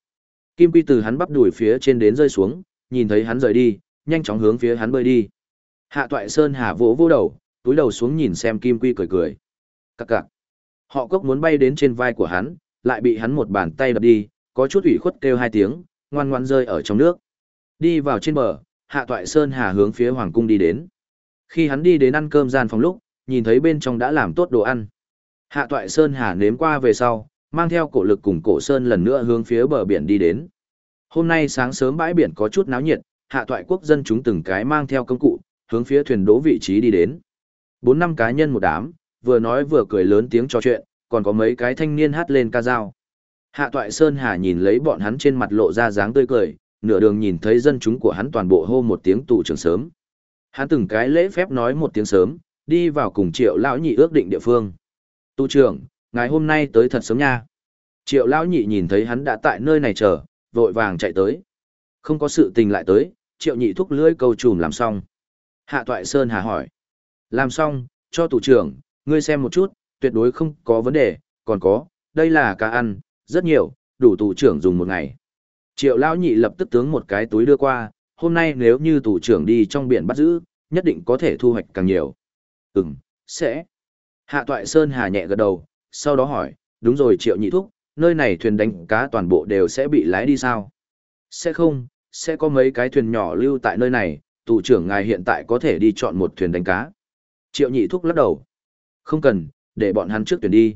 Kim Quy từ hắn bắp đuổi phía trên đến rơi xuống, nhìn thấy hắn rời đi, nhanh chóng hướng phía hắn bơi đi. Hạ Toại Sơn Hà vỗ vỗ đầu, túi đầu xuống nhìn xem Kim Quy cười cười. Cặc cặc. Họ cốc muốn bay đến trên vai của hắn, lại bị hắn một bàn tay đập đi, có chút ủy khuất kêu hai tiếng, ngoan ngoan rơi ở trong nước. Đi vào trên bờ, Hạ Toại Sơn Hà hướng phía Hoàng Cung đi đến. Khi hắn đi đến ăn cơm gian phòng lúc, nhìn thấy bên trong đã làm tốt đồ ăn. Hạ Toại Sơn Hà nếm qua về sau, mang theo cổ lực cùng cổ sơn lần nữa hướng phía bờ biển đi đến. Hôm nay sáng sớm bãi biển có chút náo nhiệt, Hạ Toại quốc dân chúng từng cái mang theo công cụ, hướng phía thuyền đỗ vị trí đi đến. Bốn năm cá nhân một đám, vừa nói vừa cười lớn tiếng trò chuyện, còn có mấy cái thanh niên hát lên ca dao. Hạ Toại Sơn Hà nhìn lấy bọn hắn trên mặt lộ ra dáng tươi cười, nửa đường nhìn thấy dân chúng của hắn toàn bộ hô một tiếng tụ trường sớm. Hắn từng cái lễ phép nói một tiếng sớm, đi vào cùng triệu lão nhị ước định địa phương. Tu trưởng, ngày hôm nay tới thật sớm nha. Triệu lão nhị nhìn thấy hắn đã tại nơi này chờ, vội vàng chạy tới. Không có sự tình lại tới, triệu nhị thúc lưỡi câu trùm làm xong. Hạ toại Sơn Hà hỏi. Làm xong, cho tủ trưởng, ngươi xem một chút, tuyệt đối không có vấn đề, còn có, đây là cá ăn, rất nhiều, đủ tủ trưởng dùng một ngày. Triệu lão nhị lập tức tướng một cái túi đưa qua, hôm nay nếu như tủ trưởng đi trong biển bắt giữ, nhất định có thể thu hoạch càng nhiều. Ừm, sẽ. Hạ toại Sơn Hà nhẹ gật đầu, sau đó hỏi, đúng rồi triệu nhị thúc, nơi này thuyền đánh cá toàn bộ đều sẽ bị lái đi sao? Sẽ không, sẽ có mấy cái thuyền nhỏ lưu tại nơi này, tù trưởng ngài hiện tại có thể đi chọn một thuyền đánh cá. Triệu nhị thúc lắc đầu. Không cần, để bọn hắn trước thuyền đi.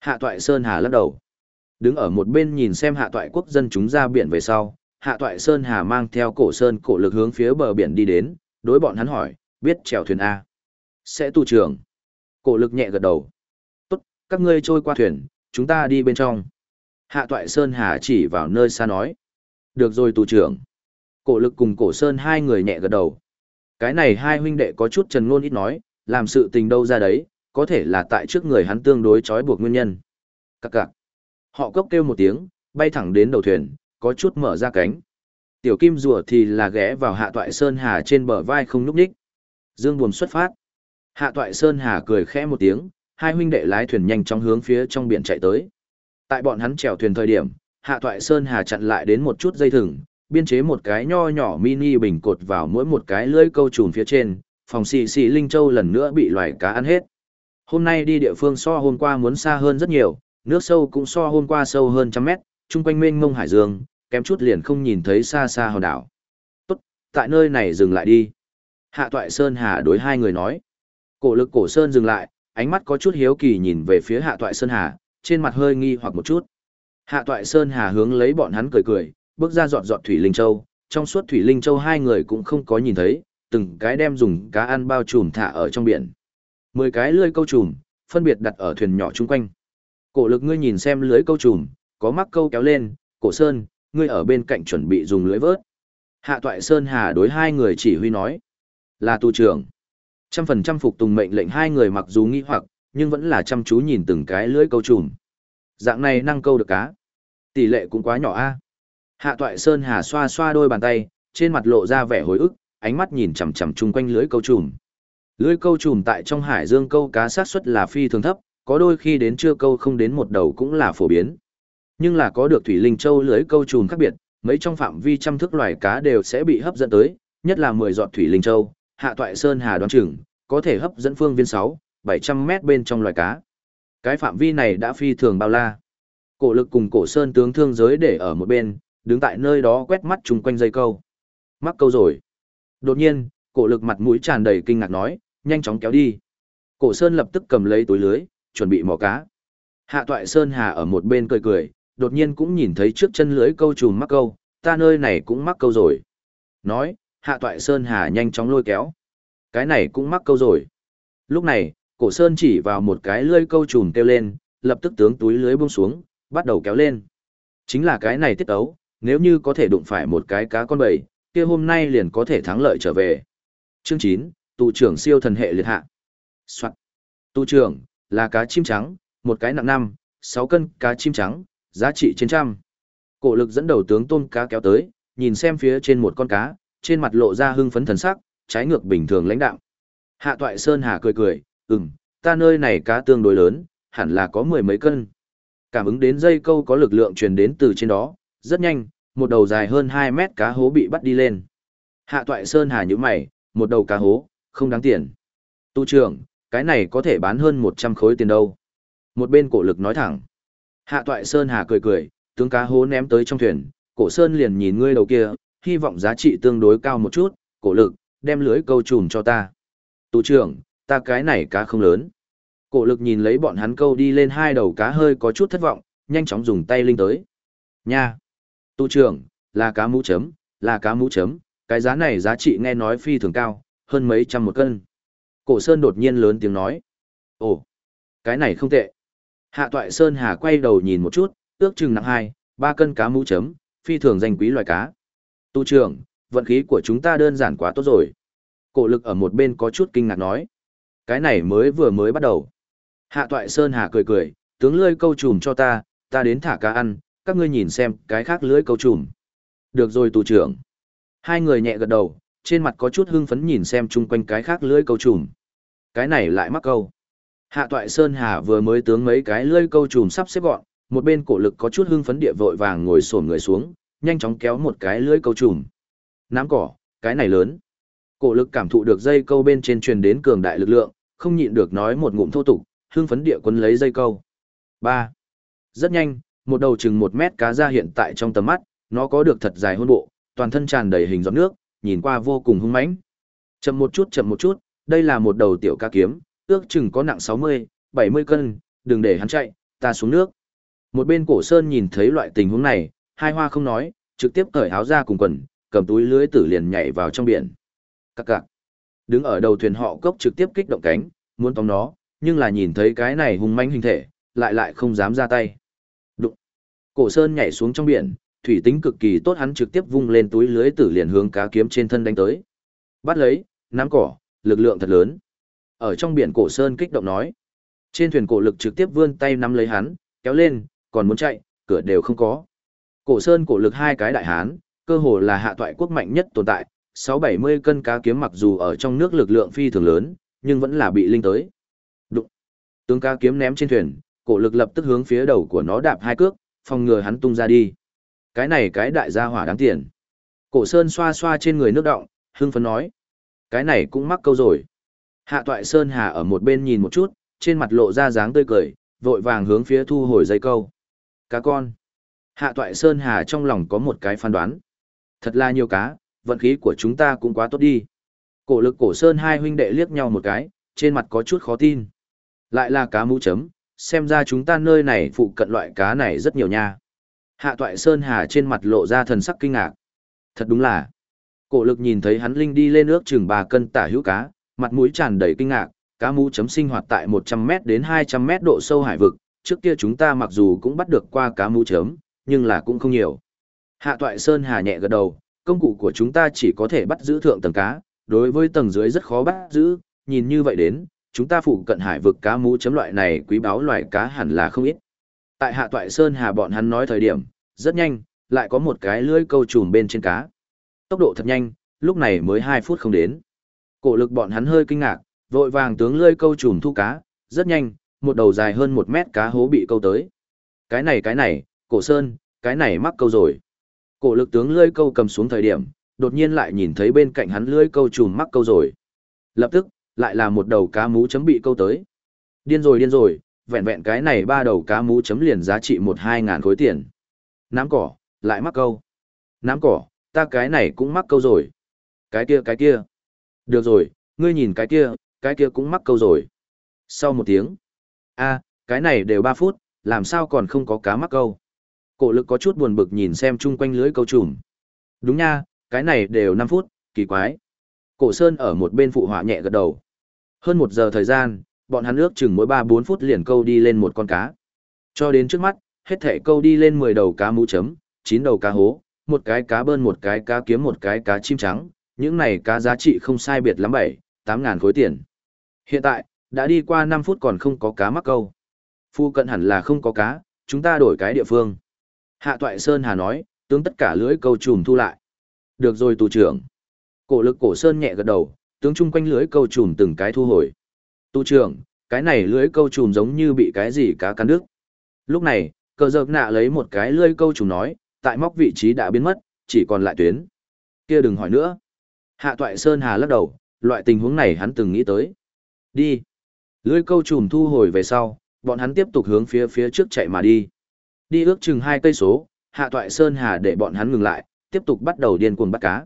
Hạ toại Sơn Hà lắc đầu. Đứng ở một bên nhìn xem hạ toại quốc dân chúng ra biển về sau, hạ toại Sơn Hà mang theo cổ sơn cổ lực hướng phía bờ biển đi đến, đối bọn hắn hỏi, biết chèo thuyền A. Sẽ tù trưởng. Cổ lực nhẹ gật đầu. Tốt, các ngươi trôi qua thuyền, chúng ta đi bên trong. Hạ toại Sơn Hà chỉ vào nơi xa nói. Được rồi tù trưởng. Cổ lực cùng cổ Sơn hai người nhẹ gật đầu. Cái này hai huynh đệ có chút trần ngôn ít nói, làm sự tình đâu ra đấy, có thể là tại trước người hắn tương đối trói buộc nguyên nhân. Các cạc. Họ cốc kêu một tiếng, bay thẳng đến đầu thuyền, có chút mở ra cánh. Tiểu kim rùa thì là ghé vào hạ toại Sơn Hà trên bờ vai không núp đích. Dương buồm xuất phát. Hạ toại Sơn Hà cười khẽ một tiếng, hai huynh đệ lái thuyền nhanh chóng hướng phía trong biển chạy tới. Tại bọn hắn chèo thuyền thời điểm, Hạ toại Sơn Hà chặn lại đến một chút dây thừng, biên chế một cái nho nhỏ mini bình cột vào mỗi một cái lưỡi câu trùn phía trên, phòng xì xì Linh Châu lần nữa bị loài cá ăn hết. Hôm nay đi địa phương so hôm qua muốn xa hơn rất nhiều, nước sâu cũng so hôm qua sâu hơn trăm mét, chung quanh mênh mông hải dương, kém chút liền không nhìn thấy xa xa hòn đảo. Tốt, tại nơi này dừng lại đi. Hạ toại Sơn Hà đối hai người nói. Cổ lực cổ Sơn dừng lại, ánh mắt có chút hiếu kỳ nhìn về phía hạ toại Sơn Hà, trên mặt hơi nghi hoặc một chút. Hạ toại Sơn Hà hướng lấy bọn hắn cười cười, bước ra dọn dọn Thủy Linh Châu, trong suốt Thủy Linh Châu hai người cũng không có nhìn thấy, từng cái đem dùng cá ăn bao trùm thả ở trong biển. Mười cái lưới câu trùm, phân biệt đặt ở thuyền nhỏ chung quanh. Cổ lực ngươi nhìn xem lưới câu trùm, có mắc câu kéo lên, cổ sơn, ngươi ở bên cạnh chuẩn bị dùng lưới vớt. Hạ toại Sơn Hà đối hai người chỉ huy nói. Là tu trưởng. Trăm phần trăm phục tùng mệnh lệnh hai người mặc dù nghi hoặc, nhưng vẫn là chăm chú nhìn từng cái lưới câu trùm. Dạng này năng câu được cá. Tỷ lệ cũng quá nhỏ a. Hạ toại Sơn Hà xoa xoa đôi bàn tay, trên mặt lộ ra vẻ hồi ức, ánh mắt nhìn chằm chằm chung quanh lưới câu trùm. Lưới câu trùm tại trong hải dương câu cá sát suất là phi thường thấp, có đôi khi đến chưa câu không đến một đầu cũng là phổ biến. Nhưng là có được thủy linh châu lưới câu trùm khác biệt, mấy trong phạm vi trăm thước loài cá đều sẽ bị hấp dẫn tới, nhất là 10 giọt thủy linh châu, hạ toại sơn hà đoán chừng, có thể hấp dẫn phương viên 6, 700 mét bên trong loài cá. Cái phạm vi này đã phi thường bao la. Cổ lực cùng cổ sơn tướng thương giới để ở một bên, đứng tại nơi đó quét mắt chung quanh dây câu. Mắc câu rồi. Đột nhiên, cổ lực mặt mũi tràn đầy kinh ngạc nói, nhanh chóng kéo đi. Cổ sơn lập tức cầm lấy túi lưới, chuẩn bị mò cá. Hạ toại sơn hà ở một bên cười cười, đột nhiên cũng nhìn thấy trước chân lưới câu trùm mắc câu, ta nơi này cũng mắc câu rồi. Nói, hạ toại Sơn Hà nhanh chóng lôi kéo. Cái này cũng mắc câu rồi. Lúc này, cổ Sơn chỉ vào một cái lưới câu trùm kêu lên, lập tức tướng túi lưới buông xuống, bắt đầu kéo lên. Chính là cái này tiết ấu, nếu như có thể đụng phải một cái cá con bầy, kia hôm nay liền có thể thắng lợi trở về. Chương 9, tù trưởng siêu thần hệ liệt hạ. Soạn. Tụ trưởng, là cá chim trắng, một cái nặng 5, 6 cân cá chim trắng, giá trị trên trăm. Cổ lực dẫn đầu tướng tôm cá kéo tới, nhìn xem phía trên một con cá, trên mặt lộ ra hưng phấn thần sắc, trái ngược bình thường lãnh đạo. Hạ toại Sơn Hà cười cười, ừm, ta nơi này cá tương đối lớn, hẳn là có mười mấy cân. Cảm ứng đến dây câu có lực lượng truyền đến từ trên đó, rất nhanh, một đầu dài hơn 2 mét cá hố bị bắt đi lên. Hạ toại Sơn Hà nhíu mày, một đầu cá hố, không đáng tiền. Tu trưởng, cái này có thể bán hơn 100 khối tiền đâu. Một bên cổ lực nói thẳng. Hạ toại Sơn Hà cười cười, tướng cá hố ném tới trong thuyền, cổ Sơn liền nhìn ngươi đầu kia, hy vọng giá trị tương đối cao một chút, cổ lực, đem lưới câu trùm cho ta. tù trưởng, ta cái này cá không lớn. Cổ lực nhìn lấy bọn hắn câu đi lên hai đầu cá hơi có chút thất vọng, nhanh chóng dùng tay linh tới. Nha! tù trưởng, là cá mũ chấm, là cá mũ chấm, cái giá này giá trị nghe nói phi thường cao, hơn mấy trăm một cân. Cổ Sơn đột nhiên lớn tiếng nói. Ồ, cái này không tệ. Hạ Toại Sơn Hà quay đầu nhìn một chút, ước chừng nặng hai, ba cân cá mũ chấm, phi thường danh quý loài cá. Tu trưởng, vận khí của chúng ta đơn giản quá tốt rồi. Cổ lực ở một bên có chút kinh ngạc nói. Cái này mới vừa mới bắt đầu. Hạ Toại Sơn Hà cười cười, tướng lưới câu trùm cho ta, ta đến thả cá ăn, các ngươi nhìn xem cái khác lưới câu trùm. Được rồi tù trưởng. Hai người nhẹ gật đầu, trên mặt có chút hưng phấn nhìn xem chung quanh cái khác lưới câu trùm. Cái này lại mắc câu. Hạ toại Sơn Hà vừa mới tướng mấy cái lưới câu trùm sắp xếp gọn, một bên cổ lực có chút hưng phấn địa vội vàng ngồi xổm người xuống, nhanh chóng kéo một cái lưới câu trùm. Nám cỏ, cái này lớn. Cổ lực cảm thụ được dây câu bên trên truyền đến cường đại lực lượng, không nhịn được nói một ngụm thô tục, hương phấn địa quân lấy dây câu. 3. Rất nhanh, một đầu chừng một mét cá ra hiện tại trong tầm mắt, nó có được thật dài hôn bộ, toàn thân tràn đầy hình giọt nước, nhìn qua vô cùng hung mãnh. Chậm một chút chậm một chút, đây là một đầu tiểu ca kiếm, ước chừng có nặng 60, 70 cân, đừng để hắn chạy, ta xuống nước. Một bên cổ sơn nhìn thấy loại tình huống này, hai hoa không nói, trực tiếp cởi áo ra cùng quần, cầm túi lưới tử liền nhảy vào trong biển. Các cạc. Đứng ở đầu thuyền họ cốc trực tiếp kích động cánh, muốn tóm nó, nhưng là nhìn thấy cái này hung manh hình thể, lại lại không dám ra tay. Đụng. Cổ sơn nhảy xuống trong biển, thủy tính cực kỳ tốt hắn trực tiếp vung lên túi lưới tử liền hướng cá kiếm trên thân đánh tới. Bắt lấy, nắm cỏ, lực lượng thật lớn. Ở trong biển cổ sơn kích động nói. Trên thuyền cổ lực trực tiếp vươn tay nắm lấy hắn, kéo lên, còn muốn chạy, cửa đều không có. Cổ sơn cổ lực hai cái đại hán, cơ hồ là hạ toại quốc mạnh nhất tồn tại, 6-70 cân cá kiếm mặc dù ở trong nước lực lượng phi thường lớn, nhưng vẫn là bị linh tới. Đụng. Tướng cá kiếm ném trên thuyền, cổ lực lập tức hướng phía đầu của nó đạp hai cước, phòng ngừa hắn tung ra đi. Cái này cái đại gia hỏa đáng tiền. Cổ Sơn xoa xoa trên người nước động, hưng phấn nói. Cái này cũng mắc câu rồi. Hạ toại Sơn Hà ở một bên nhìn một chút, trên mặt lộ ra dáng tươi cười, vội vàng hướng phía thu hồi dây câu. Cá con. Hạ toại Sơn Hà trong lòng có một cái phán đoán. Thật là nhiều cá, vận khí của chúng ta cũng quá tốt đi. Cổ lực cổ Sơn hai huynh đệ liếc nhau một cái, trên mặt có chút khó tin. Lại là cá mũ chấm, xem ra chúng ta nơi này phụ cận loại cá này rất nhiều nha. Hạ toại Sơn Hà trên mặt lộ ra thần sắc kinh ngạc. Thật đúng là. Cổ lực nhìn thấy hắn linh đi lên nước chừng 3 cân tả hữu cá, mặt mũi tràn đầy kinh ngạc, cá mũ chấm sinh hoạt tại 100m đến 200m độ sâu hải vực, trước kia chúng ta mặc dù cũng bắt được qua cá mũ chấm, nhưng là cũng không nhiều. Hạ toại Sơn Hà nhẹ gật đầu, công cụ của chúng ta chỉ có thể bắt giữ thượng tầng cá, đối với tầng dưới rất khó bắt giữ, nhìn như vậy đến, chúng ta phụ cận hải vực cá mũ chấm loại này quý báu loài cá hẳn là không ít. Tại hạ toại Sơn Hà bọn hắn nói thời điểm, rất nhanh, lại có một cái lưới câu trùm bên trên cá. Tốc độ thật nhanh, lúc này mới 2 phút không đến. Cổ lực bọn hắn hơi kinh ngạc, vội vàng tướng lưới câu trùm thu cá, rất nhanh, một đầu dài hơn 1 mét cá hố bị câu tới. Cái này cái này, cổ sơn, cái này mắc câu rồi. Cổ lực tướng lưỡi câu cầm xuống thời điểm, đột nhiên lại nhìn thấy bên cạnh hắn lưỡi câu chùm mắc câu rồi. Lập tức, lại là một đầu cá mú chấm bị câu tới. Điên rồi điên rồi, vẹn vẹn cái này ba đầu cá mú chấm liền giá trị một hai ngàn khối tiền. Nám cỏ, lại mắc câu. Nám cỏ, ta cái này cũng mắc câu rồi. Cái kia cái kia. Được rồi, ngươi nhìn cái kia, cái kia cũng mắc câu rồi. Sau một tiếng. a cái này đều ba phút, làm sao còn không có cá mắc câu. Cổ lực có chút buồn bực nhìn xem chung quanh lưới câu trùm. Đúng nha, cái này đều 5 phút, kỳ quái. Cổ Sơn ở một bên phụ họa nhẹ gật đầu. Hơn một giờ thời gian, bọn hắn ước chừng mỗi 3-4 phút liền câu đi lên một con cá. Cho đến trước mắt, hết thể câu đi lên 10 đầu cá mũ chấm, 9 đầu cá hố, một cái cá bơn một cái cá kiếm một cái cá chim trắng, những này cá giá trị không sai biệt lắm 7, 8 ngàn khối tiền. Hiện tại, đã đi qua 5 phút còn không có cá mắc câu. Phu cận hẳn là không có cá, chúng ta đổi cái địa phương. Hạ Toại Sơn Hà nói, tướng tất cả lưới câu trùm thu lại. Được rồi tù trưởng. Cổ lực cổ Sơn nhẹ gật đầu, tướng chung quanh lưới câu trùm từng cái thu hồi. Tù trưởng, cái này lưới câu trùm giống như bị cái gì cá cắn đứt. Lúc này, cờ dợp nạ lấy một cái lưới câu trùm nói, tại móc vị trí đã biến mất, chỉ còn lại tuyến. Kia đừng hỏi nữa. Hạ toại Sơn Hà lắc đầu, loại tình huống này hắn từng nghĩ tới. Đi. Lưới câu trùm thu hồi về sau, bọn hắn tiếp tục hướng phía phía trước chạy mà đi. Đi ước chừng hai cây số, hạ toại Sơn Hà để bọn hắn ngừng lại, tiếp tục bắt đầu điên cuồng bắt cá.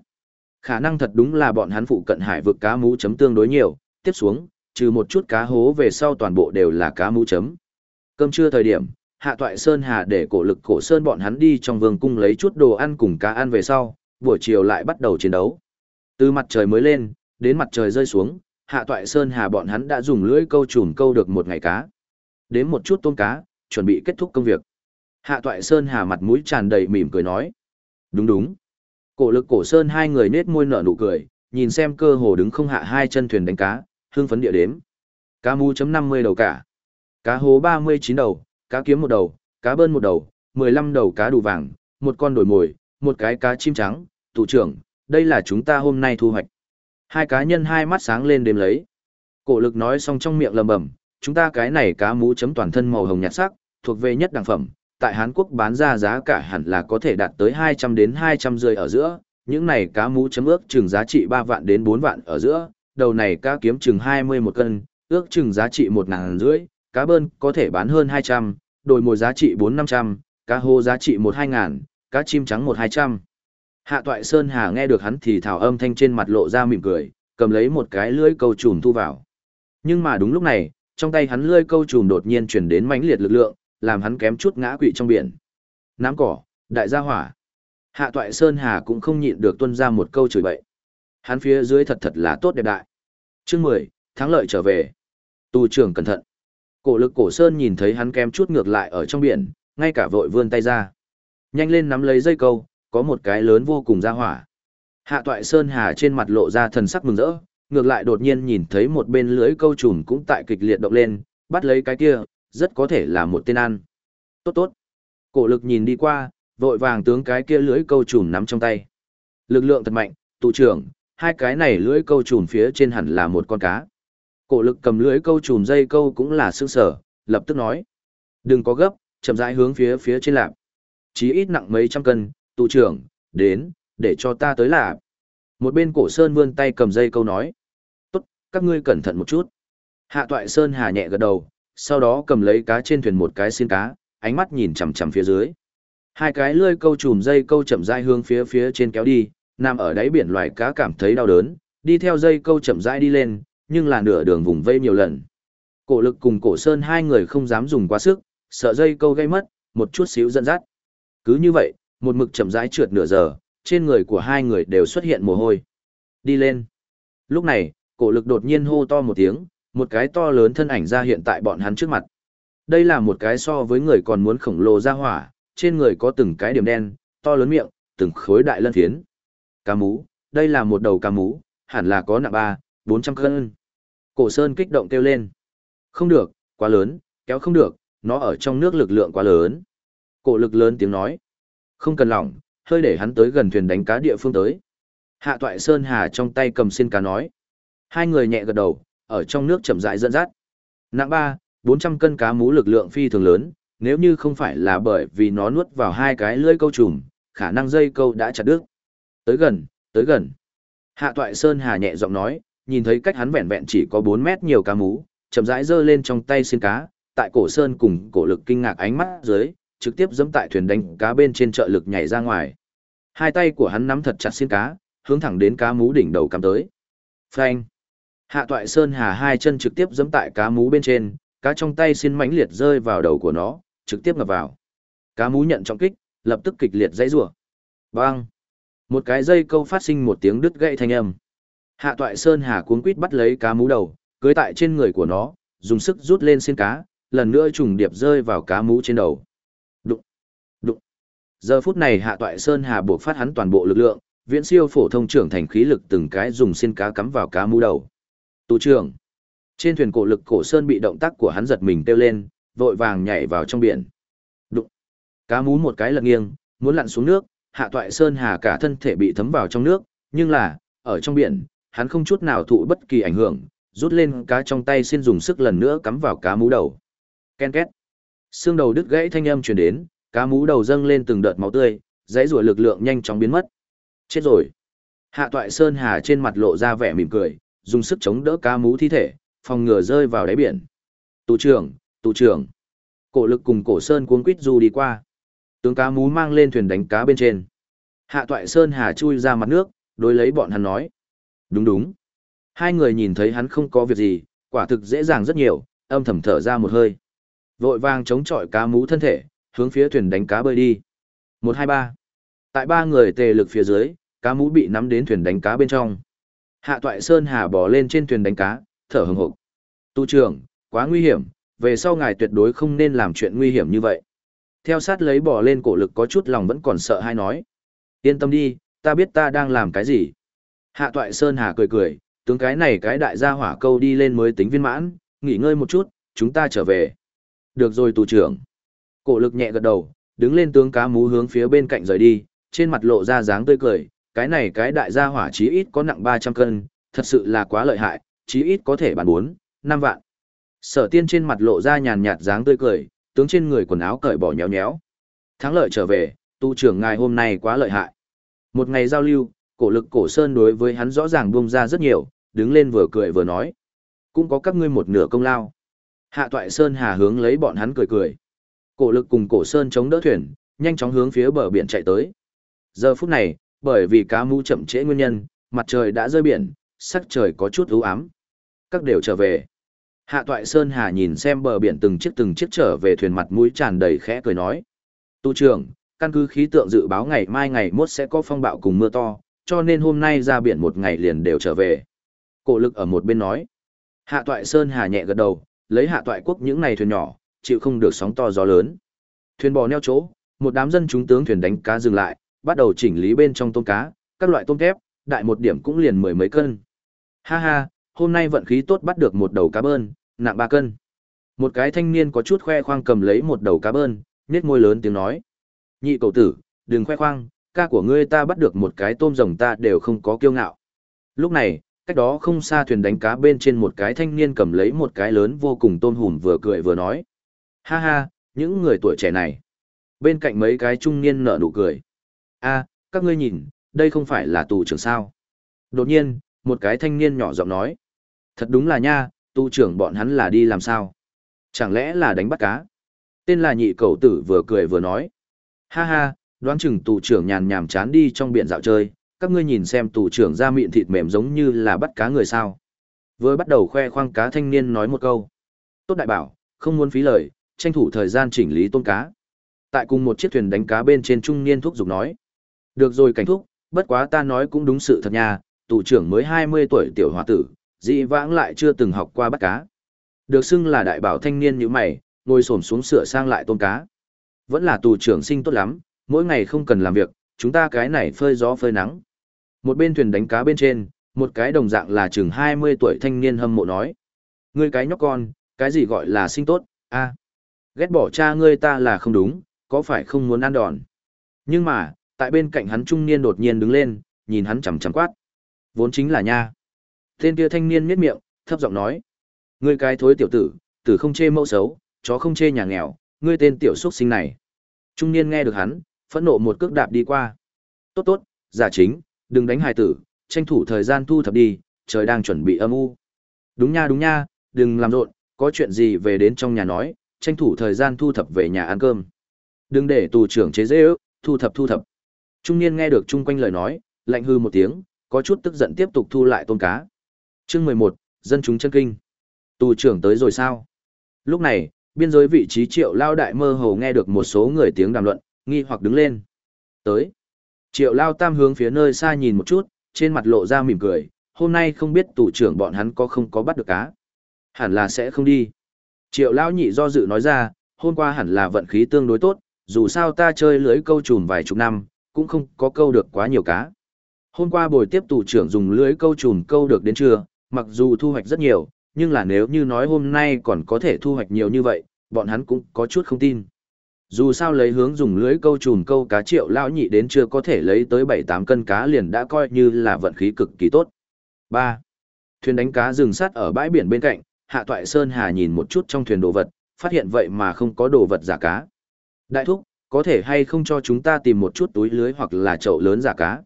Khả năng thật đúng là bọn hắn phụ cận hải vực cá mú chấm tương đối nhiều, tiếp xuống, trừ một chút cá hố về sau toàn bộ đều là cá mú chấm. Cơm trưa thời điểm, hạ toại Sơn Hà để cổ lực cổ Sơn bọn hắn đi trong vương cung lấy chút đồ ăn cùng cá ăn về sau, buổi chiều lại bắt đầu chiến đấu. Từ mặt trời mới lên, đến mặt trời rơi xuống, hạ toại Sơn Hà bọn hắn đã dùng lưỡi câu trùm câu được một ngày cá. Đến một chút tôm cá, chuẩn bị kết thúc công việc. Hạ toại Sơn Hà mặt mũi tràn đầy mỉm cười nói. Đúng đúng. Cổ lực cổ Sơn hai người nết môi nở nụ cười, nhìn xem cơ hồ đứng không hạ hai chân thuyền đánh cá, hương phấn địa đếm. Cá mu chấm 50 đầu cả. Cá hố 39 đầu, cá kiếm một đầu, cá bơn một đầu, 15 đầu cá đủ vàng, một con đổi mồi, một cái cá chim trắng, tụ trưởng, đây là chúng ta hôm nay thu hoạch. Hai cá nhân hai mắt sáng lên đếm lấy. Cổ lực nói xong trong miệng lầm bầm, chúng ta cái này cá mũ chấm toàn thân màu hồng nhạt sắc, thuộc về nhất đẳng phẩm, tại Hán Quốc bán ra giá cả hẳn là có thể đạt tới 200 đến 200 rưỡi ở giữa, những này cá mú chấm ước chừng giá trị 3 vạn đến 4 vạn ở giữa, đầu này cá kiếm chừng 20 một cân, ước chừng giá trị 1 ngàn rưỡi, cá bơn có thể bán hơn 200, đồi mồi giá trị 4-500, cá hô giá trị 1-2 ngàn, cá chim trắng 1-200. Hạ toại Sơn Hà nghe được hắn thì thảo âm thanh trên mặt lộ ra mỉm cười, cầm lấy một cái lưỡi câu trùm thu vào. Nhưng mà đúng lúc này, trong tay hắn lưỡi câu trùm đột nhiên chuyển đến mãnh liệt lực lượng, làm hắn kém chút ngã quỵ trong biển. Nám cỏ, đại gia hỏa. Hạ toại Sơn Hà cũng không nhịn được tuân ra một câu chửi bậy. Hắn phía dưới thật thật là tốt đẹp đại. Chương 10, thắng lợi trở về. Tù trưởng cẩn thận. Cổ lực cổ Sơn nhìn thấy hắn kém chút ngược lại ở trong biển, ngay cả vội vươn tay ra. Nhanh lên nắm lấy dây câu, có một cái lớn vô cùng ra hỏa. Hạ toại Sơn Hà trên mặt lộ ra thần sắc mừng rỡ, ngược lại đột nhiên nhìn thấy một bên lưới câu trùm cũng tại kịch liệt động lên, bắt lấy cái kia, rất có thể là một tên ăn. Tốt tốt. Cổ lực nhìn đi qua, vội vàng tướng cái kia lưới câu trùn nắm trong tay. Lực lượng thật mạnh, tụ trưởng, hai cái này lưới câu trùn phía trên hẳn là một con cá. Cổ lực cầm lưới câu trùn dây câu cũng là sương sở, lập tức nói. Đừng có gấp, chậm rãi hướng phía phía trên lạp. Chí ít nặng mấy trăm cân, tụ trưởng, đến, để cho ta tới lạp. Một bên cổ sơn vươn tay cầm dây câu nói. Tốt, các ngươi cẩn thận một chút. Hạ toại sơn hà nhẹ gật đầu, sau đó cầm lấy cá trên thuyền một cái xin cá, ánh mắt nhìn chằm chằm phía dưới. Hai cái lươi câu chùm dây câu chậm rãi hướng phía phía trên kéo đi, nằm ở đáy biển loài cá cảm thấy đau đớn, đi theo dây câu chậm rãi đi lên, nhưng là nửa đường vùng vây nhiều lần. Cổ lực cùng cổ sơn hai người không dám dùng quá sức, sợ dây câu gây mất, một chút xíu dẫn dắt. Cứ như vậy, một mực chậm rãi trượt nửa giờ, trên người của hai người đều xuất hiện mồ hôi. Đi lên. Lúc này, cổ lực đột nhiên hô to một tiếng, một cái to lớn thân ảnh ra hiện tại bọn hắn trước mặt. Đây là một cái so với người còn muốn khổng lồ ra hỏa, trên người có từng cái điểm đen, to lớn miệng, từng khối đại lân thiến, Cá mú, đây là một đầu cá mú, hẳn là có nặng ba, bốn trăm cân. Cổ Sơn kích động kêu lên. Không được, quá lớn, kéo không được, nó ở trong nước lực lượng quá lớn. Cổ lực lớn tiếng nói. Không cần lỏng, hơi để hắn tới gần thuyền đánh cá địa phương tới. Hạ toại Sơn Hà trong tay cầm xin cá nói. Hai người nhẹ gật đầu, ở trong nước chậm rãi dẫn dắt. Nặng ba, bốn trăm cân cá mú lực lượng phi thường lớn, nếu như không phải là bởi vì nó nuốt vào hai cái lưỡi câu trùm, khả năng dây câu đã chặt đứt. Tới gần, tới gần. Hạ toại Sơn Hà nhẹ giọng nói, nhìn thấy cách hắn vẹn vẹn chỉ có 4 mét nhiều cá mú, chậm rãi giơ lên trong tay xiên cá, tại cổ sơn cùng cổ lực kinh ngạc ánh mắt dưới, trực tiếp giẫm tại thuyền đánh cá bên trên trợ lực nhảy ra ngoài. Hai tay của hắn nắm thật chặt xiên cá, hướng thẳng đến cá mú đỉnh đầu cắm tới. Phanh! Hạ toại sơn hà hai chân trực tiếp giẫm tại cá mú bên trên, cá trong tay xin mãnh liệt rơi vào đầu của nó, trực tiếp ngập vào. Cá mú nhận trọng kích, lập tức kịch liệt dãy rủa. Bang! Một cái dây câu phát sinh một tiếng đứt gãy thanh âm. Hạ Toại Sơn Hà cuống quít bắt lấy cá mú đầu, cưới tại trên người của nó, dùng sức rút lên xiên cá, lần nữa trùng điệp rơi vào cá mú trên đầu. Đụng! Đụng! Giờ phút này Hạ Toại Sơn Hà buộc phát hắn toàn bộ lực lượng, viễn siêu phổ thông trưởng thành khí lực từng cái dùng xiên cá cắm vào cá mú đầu. Tù trưởng! Trên thuyền cổ lực cổ sơn bị động tác của hắn giật mình kêu lên, vội vàng nhảy vào trong biển. Đụng! Cá mú một cái lật nghiêng, muốn lặn xuống nước, Hạ Toại Sơn Hà cả thân thể bị thấm vào trong nước, nhưng là, ở trong biển, hắn không chút nào thụ bất kỳ ảnh hưởng, rút lên cá trong tay xin dùng sức lần nữa cắm vào cá mú đầu. Ken két. Xương đầu đứt gãy thanh âm truyền đến, cá mú đầu dâng lên từng đợt máu tươi, dãy rủa lực lượng nhanh chóng biến mất. Chết rồi. Hạ Toại Sơn Hà trên mặt lộ ra vẻ mỉm cười, dùng sức chống đỡ cá mú thi thể, phòng ngừa rơi vào đáy biển. Tù trưởng, tù trưởng. Cổ lực cùng cổ sơn cuống quýt du đi qua. Tướng cá mú mang lên thuyền đánh cá bên trên. Hạ Toại Sơn Hà chui ra mặt nước, đối lấy bọn hắn nói. Đúng đúng. Hai người nhìn thấy hắn không có việc gì, quả thực dễ dàng rất nhiều, âm thầm thở ra một hơi. Vội vàng chống chọi cá mú thân thể, hướng phía thuyền đánh cá bơi đi. Một hai ba. Tại ba người tề lực phía dưới, cá mú bị nắm đến thuyền đánh cá bên trong. Hạ Toại Sơn Hà bò lên trên thuyền đánh cá, thở hừng hực. Tu trưởng, quá nguy hiểm, về sau ngài tuyệt đối không nên làm chuyện nguy hiểm như vậy. Theo sát lấy bò lên cổ lực có chút lòng vẫn còn sợ hay nói. Yên tâm đi, ta biết ta đang làm cái gì. Hạ Toại Sơn Hà cười cười, tướng cái này cái đại gia hỏa câu đi lên mới tính viên mãn, nghỉ ngơi một chút, chúng ta trở về. Được rồi tù trưởng. Cổ lực nhẹ gật đầu, đứng lên tướng cá mú hướng phía bên cạnh rời đi, trên mặt lộ ra dáng tươi cười, cái này cái đại gia hỏa chí ít có nặng 300 cân, thật sự là quá lợi hại, chí ít có thể bán 4, 5 vạn. Sở tiên trên mặt lộ ra nhàn nhạt dáng tươi cười, tướng trên người quần áo cởi bỏ nhéo nhéo. Thắng lợi trở về, tu trưởng ngài hôm nay quá lợi hại. Một ngày giao lưu, cổ lực cổ sơn đối với hắn rõ ràng buông ra rất nhiều, đứng lên vừa cười vừa nói. Cũng có các ngươi một nửa công lao. Hạ toại sơn hà hướng lấy bọn hắn cười cười. Cổ lực cùng cổ sơn chống đỡ thuyền, nhanh chóng hướng phía bờ biển chạy tới. Giờ phút này, bởi vì cá mũ chậm trễ nguyên nhân, mặt trời đã rơi biển, sắc trời có chút u ám. Các đều trở về. Hạ toại Sơn Hà nhìn xem bờ biển từng chiếc từng chiếc trở về thuyền mặt mũi tràn đầy khẽ cười nói. Tu trưởng, căn cứ khí tượng dự báo ngày mai ngày mốt sẽ có phong bạo cùng mưa to, cho nên hôm nay ra biển một ngày liền đều trở về. Cổ lực ở một bên nói. Hạ toại Sơn Hà nhẹ gật đầu, lấy hạ toại quốc những này thuyền nhỏ, chịu không được sóng to gió lớn. Thuyền bò neo chỗ, một đám dân chúng tướng thuyền đánh cá dừng lại, bắt đầu chỉnh lý bên trong tôm cá, các loại tôm thép, đại một điểm cũng liền mười mấy cân. Ha ha, hôm nay vận khí tốt bắt được một đầu cá bơn, nặng ba cân. Một cái thanh niên có chút khoe khoang cầm lấy một đầu cá bơn, nét môi lớn tiếng nói. Nhị cậu tử, đừng khoe khoang, ca của ngươi ta bắt được một cái tôm rồng ta đều không có kiêu ngạo. Lúc này, cách đó không xa thuyền đánh cá bên trên một cái thanh niên cầm lấy một cái lớn vô cùng tôm hùm vừa cười vừa nói. Ha ha, những người tuổi trẻ này. Bên cạnh mấy cái trung niên nở nụ cười a các ngươi nhìn, đây không phải là tù trưởng sao. Đột nhiên, một cái thanh niên nhỏ giọng nói. Thật đúng là nha, tu trưởng bọn hắn là đi làm sao? Chẳng lẽ là đánh bắt cá? Tên là nhị cầu tử vừa cười vừa nói. Ha ha, đoán chừng tù trưởng nhàn nhàm chán đi trong biển dạo chơi, các ngươi nhìn xem tù trưởng ra miệng thịt mềm giống như là bắt cá người sao. Vừa bắt đầu khoe khoang cá thanh niên nói một câu. Tốt đại bảo, không muốn phí lời, tranh thủ thời gian chỉnh lý tôm cá. Tại cùng một chiếc thuyền đánh cá bên trên trung niên thuốc giục nói. Được rồi cảnh thúc, bất quá ta nói cũng đúng sự thật nha, tù trưởng mới 20 tuổi tiểu hòa tử, dị vãng lại chưa từng học qua bắt cá. Được xưng là đại bảo thanh niên như mày, ngồi xổm xuống sửa sang lại tôm cá. Vẫn là tù trưởng sinh tốt lắm, mỗi ngày không cần làm việc, chúng ta cái này phơi gió phơi nắng. Một bên thuyền đánh cá bên trên, một cái đồng dạng là chừng 20 tuổi thanh niên hâm mộ nói. Ngươi cái nhóc con, cái gì gọi là sinh tốt, a Ghét bỏ cha ngươi ta là không đúng, có phải không muốn ăn đòn. Nhưng mà, tại bên cạnh hắn trung niên đột nhiên đứng lên, nhìn hắn chằm chằm quát. Vốn chính là nha. Tên kia thanh niên miết miệng, thấp giọng nói. Ngươi cái thối tiểu tử, tử không chê mẫu xấu, chó không chê nhà nghèo, ngươi tên tiểu xuất sinh này. Trung niên nghe được hắn, phẫn nộ một cước đạp đi qua. Tốt tốt, giả chính, đừng đánh hài tử, tranh thủ thời gian thu thập đi, trời đang chuẩn bị âm u. Đúng nha đúng nha, đừng làm rộn, có chuyện gì về đến trong nhà nói, tranh thủ thời gian thu thập về nhà ăn cơm. Đừng để tù trưởng chế dễ ước, thu thập thu thập. Trung niên nghe được chung quanh lời nói, lạnh hư một tiếng, có chút tức giận tiếp tục thu lại tôm cá. Chương mười một, dân chúng chân kinh. Tù trưởng tới rồi sao? Lúc này, biên giới vị trí triệu lao đại mơ hồ nghe được một số người tiếng đàm luận, nghi hoặc đứng lên. Tới. Triệu lao tam hướng phía nơi xa nhìn một chút, trên mặt lộ ra mỉm cười, hôm nay không biết tù trưởng bọn hắn có không có bắt được cá. Hẳn là sẽ không đi. Triệu lao nhị do dự nói ra, hôm qua hẳn là vận khí tương đối tốt, dù sao ta chơi lưới câu trùm vài chục năm, cũng không có câu được quá nhiều cá. Hôm qua buổi tiếp tù trưởng dùng lưới câu trùm câu được đến trưa, mặc dù thu hoạch rất nhiều, nhưng là nếu như nói hôm nay còn có thể thu hoạch nhiều như vậy, bọn hắn cũng có chút không tin. Dù sao lấy hướng dùng lưới câu trùm câu cá triệu lão nhị đến chưa có thể lấy tới 7-8 cân cá liền đã coi như là vận khí cực kỳ tốt. 3. Thuyền đánh cá dừng sát ở bãi biển bên cạnh, Hạ Toại Sơn Hà nhìn một chút trong thuyền đồ vật, phát hiện vậy mà không có đồ vật giả cá. Đại thúc, có thể hay không cho chúng ta tìm một chút túi lưới hoặc là chậu lớn giả cá.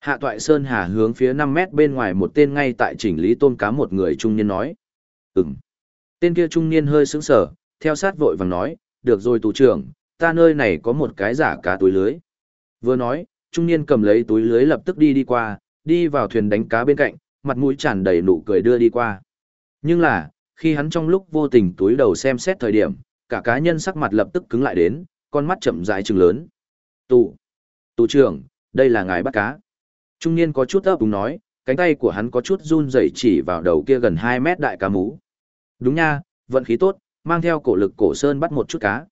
Hạ Toại Sơn Hà hướng phía 5 mét bên ngoài một tên ngay tại chỉnh lý tôm cá một người trung niên nói. Ừm. Tên kia trung niên hơi sững sờ, theo sát vội vàng nói, được rồi tù trưởng, ta nơi này có một cái giả cá túi lưới. Vừa nói, trung niên cầm lấy túi lưới lập tức đi đi qua, đi vào thuyền đánh cá bên cạnh, mặt mũi tràn đầy nụ cười đưa đi qua. Nhưng là, khi hắn trong lúc vô tình túi đầu xem xét thời điểm, cả cá nhân sắc mặt lập tức cứng lại đến, con mắt chậm rãi trừng lớn. Tù, tù trưởng, đây là ngài bắt cá. Trung niên có chút ấp úng nói, cánh tay của hắn có chút run rẩy chỉ vào đầu kia gần 2 mét đại cá mú. Đúng nha, vận khí tốt, mang theo cổ lực cổ sơn bắt một chút cá.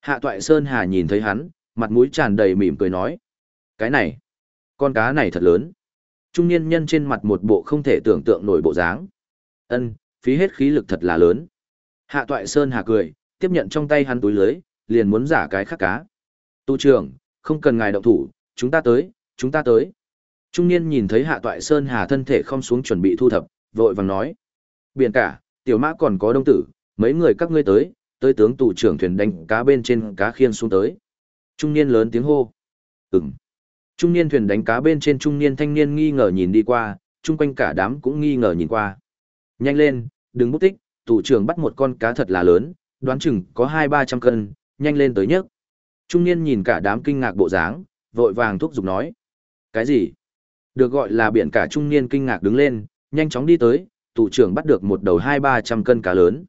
Hạ toại sơn hà nhìn thấy hắn, mặt mũi tràn đầy mỉm cười nói. Cái này, con cá này thật lớn. Trung niên nhân trên mặt một bộ không thể tưởng tượng nổi bộ dáng. Ân, phí hết khí lực thật là lớn. Hạ toại sơn hà cười, tiếp nhận trong tay hắn túi lưới, liền muốn giả cái khác cá. Tu trưởng, không cần ngài động thủ, chúng ta tới, chúng ta tới. Trung niên nhìn thấy hạ toại sơn hà thân thể không xuống chuẩn bị thu thập, vội vàng nói. Biển cả, tiểu mã còn có đông tử, mấy người các ngươi tới, tới tướng tù trưởng thuyền đánh cá bên trên cá khiên xuống tới. Trung niên lớn tiếng hô. Ừm. Trung niên thuyền đánh cá bên trên trung niên thanh niên nghi ngờ nhìn đi qua, chung quanh cả đám cũng nghi ngờ nhìn qua. Nhanh lên, đừng bút tích, tù trưởng bắt một con cá thật là lớn, đoán chừng có hai ba trăm cân, nhanh lên tới nhất. Trung niên nhìn cả đám kinh ngạc bộ dáng, vội vàng thúc giục nói. Cái gì? Được gọi là biển cả trung niên kinh ngạc đứng lên, nhanh chóng đi tới, tù trưởng bắt được một đầu hai ba trăm cân cá lớn.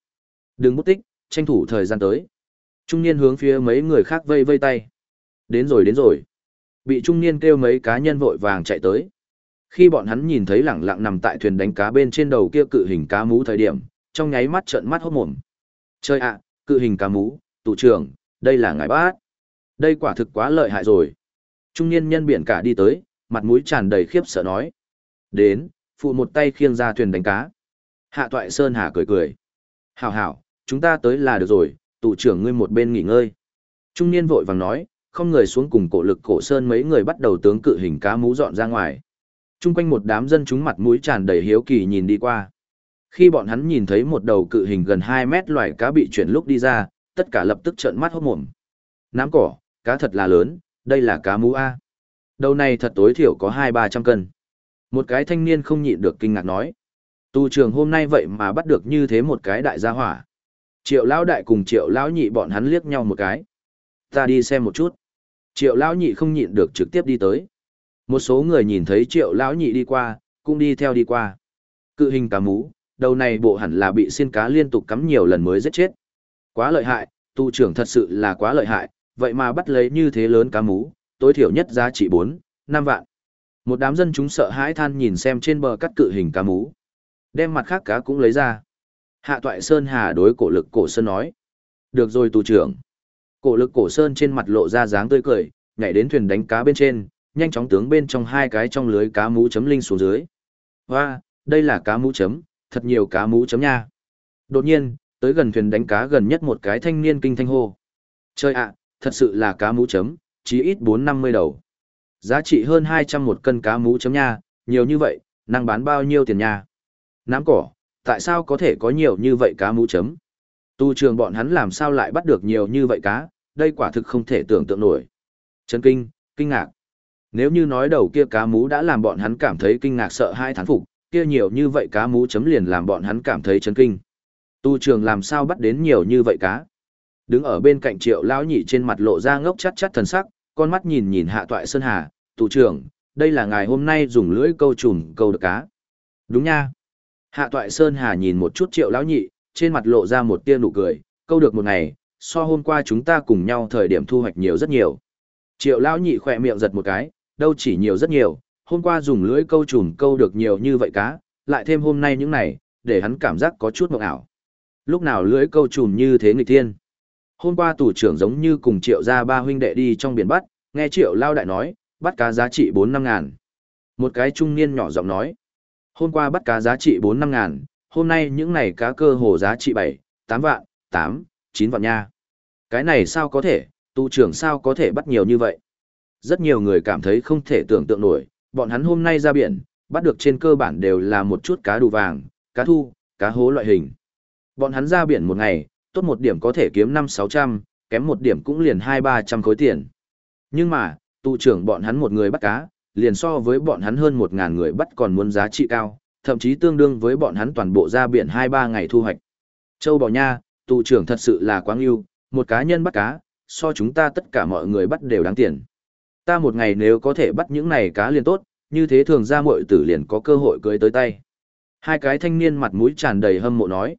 Đừng bút tích, tranh thủ thời gian tới. Trung niên hướng phía mấy người khác vây vây tay. Đến rồi đến rồi. Bị trung niên kêu mấy cá nhân vội vàng chạy tới. Khi bọn hắn nhìn thấy lẳng lặng nằm tại thuyền đánh cá bên trên đầu kia cự hình cá mú thời điểm, trong nháy mắt trợn mắt hốt mồm. Chơi ạ, cự hình cá mú, tụ trưởng, đây là ngài bát. Đây quả thực quá lợi hại rồi. Trung niên nhân biển cả đi tới, mặt mũi tràn đầy khiếp sợ nói. Đến, phụ một tay khiêng ra thuyền đánh cá. Hạ toại Sơn Hà cười cười. Hảo hảo, chúng ta tới là được rồi, tụ trưởng ngươi một bên nghỉ ngơi. Trung niên vội vàng nói, không người xuống cùng cổ lực cổ sơn mấy người bắt đầu tướng cự hình cá mú dọn ra ngoài. Trung quanh một đám dân chúng mặt mũi tràn đầy hiếu kỳ nhìn đi qua. Khi bọn hắn nhìn thấy một đầu cự hình gần 2 mét loài cá bị chuyển lúc đi ra, tất cả lập tức trợn mắt hốt mồm. Nám cỏ, cá thật là lớn, đây là cá mú A. Đầu này thật tối thiểu có 2-300 cân. Một cái thanh niên không nhịn được kinh ngạc nói. Tu trường hôm nay vậy mà bắt được như thế một cái đại gia hỏa. Triệu lão đại cùng triệu lão nhị bọn hắn liếc nhau một cái. Ta đi xem một chút. Triệu lão nhị không nhịn được trực tiếp đi tới. Một số người nhìn thấy triệu lão nhị đi qua, cũng đi theo đi qua. Cự hình cá mú, đầu này bộ hẳn là bị xiên cá liên tục cắm nhiều lần mới giết chết. Quá lợi hại, tu trưởng thật sự là quá lợi hại, vậy mà bắt lấy như thế lớn cá mú, tối thiểu nhất giá trị 4, 5 vạn. Một đám dân chúng sợ hãi than nhìn xem trên bờ cắt cự hình cá mú. Đem mặt khác cá cũng lấy ra. Hạ toại Sơn Hà đối cổ lực cổ Sơn nói. Được rồi tù trưởng. Cổ lực cổ Sơn trên mặt lộ ra dáng tươi cười, nhảy đến thuyền đánh cá bên trên, nhanh chóng tướng bên trong hai cái trong lưới cá mú chấm linh xuống dưới. Hoa, đây là cá mú chấm, thật nhiều cá mú chấm nha. Đột nhiên, tới gần thuyền đánh cá gần nhất một cái thanh niên kinh thanh hô. Chơi ạ, thật sự là cá mú chấm, chí ít bốn năm mươi đầu. Giá trị hơn hai trăm một cân cá mú chấm nha, nhiều như vậy, năng bán bao nhiêu tiền nha. Nám cỏ, tại sao có thể có nhiều như vậy cá mú chấm? Tu trường bọn hắn làm sao lại bắt được nhiều như vậy cá, đây quả thực không thể tưởng tượng nổi. Chấn kinh, kinh ngạc. Nếu như nói đầu kia cá mú đã làm bọn hắn cảm thấy kinh ngạc sợ hai thán phục, kia nhiều như vậy cá mú chấm liền làm bọn hắn cảm thấy chấn kinh. Tu trường làm sao bắt đến nhiều như vậy cá? Đứng ở bên cạnh triệu lão nhị trên mặt lộ ra ngốc chắt chắt thần sắc, con mắt nhìn nhìn hạ toại sơn hà, tu trưởng, đây là ngày hôm nay dùng lưỡi câu trùm câu được cá. Đúng nha. Hạ toại sơn hà nhìn một chút triệu lão nhị, trên mặt lộ ra một tia nụ cười, câu được một ngày, so hôm qua chúng ta cùng nhau thời điểm thu hoạch nhiều rất nhiều. Triệu lão nhị khỏe miệng giật một cái, đâu chỉ nhiều rất nhiều, hôm qua dùng lưỡi câu trùm câu được nhiều như vậy cá, lại thêm hôm nay những này, để hắn cảm giác có chút mộng ảo. Lúc nào lưỡi câu trùm như thế nghịch thiên. Hôm qua tù trưởng giống như cùng triệu gia ba huynh đệ đi trong biển bắt, nghe triệu lao đại nói, bắt cá giá trị 4 năm ngàn. Một cái trung niên nhỏ giọng nói, hôm qua bắt cá giá trị 4 năm ngàn, hôm nay những này cá cơ hồ giá trị 7, 8 vạn, 8, 9 vạn nha. Cái này sao có thể, tù trưởng sao có thể bắt nhiều như vậy? Rất nhiều người cảm thấy không thể tưởng tượng nổi, bọn hắn hôm nay ra biển, bắt được trên cơ bản đều là một chút cá đủ vàng, cá thu, cá hố loại hình. Bọn hắn ra biển một ngày, tốt một điểm có thể kiếm 5-600, kém một điểm cũng liền 2-300 khối tiền. Nhưng mà, tụ trưởng bọn hắn một người bắt cá, liền so với bọn hắn hơn 1.000 người bắt còn muốn giá trị cao, thậm chí tương đương với bọn hắn toàn bộ ra biển 2-3 ngày thu hoạch. Châu Bảo Nha, tụ trưởng thật sự là quá yêu, một cá nhân bắt cá, so chúng ta tất cả mọi người bắt đều đáng tiền. Ta một ngày nếu có thể bắt những này cá liền tốt, như thế thường ra muội tử liền có cơ hội cưới tới tay. Hai cái thanh niên mặt mũi tràn đầy hâm mộ nói.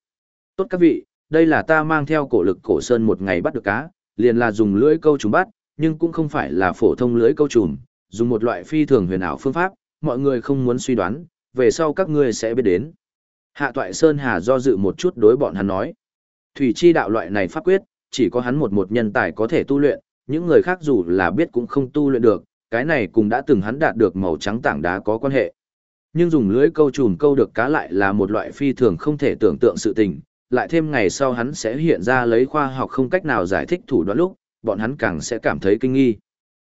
Tốt các vị, đây là ta mang theo cổ lực cổ sơn một ngày bắt được cá, liền là dùng lưỡi câu trùng bắt, nhưng cũng không phải là phổ thông lưỡi câu trùng, dùng một loại phi thường huyền ảo phương pháp, mọi người không muốn suy đoán, về sau các ngươi sẽ biết đến. Hạ toại Sơn Hà do dự một chút đối bọn hắn nói. Thủy chi đạo loại này pháp quyết, chỉ có hắn một một nhân tài có thể tu luyện, những người khác dù là biết cũng không tu luyện được, cái này cũng đã từng hắn đạt được màu trắng tảng đá có quan hệ. Nhưng dùng lưới câu trùm câu được cá lại là một loại phi thường không thể tưởng tượng sự tình, lại thêm ngày sau hắn sẽ hiện ra lấy khoa học không cách nào giải thích thủ đoạn lúc, bọn hắn càng sẽ cảm thấy kinh nghi.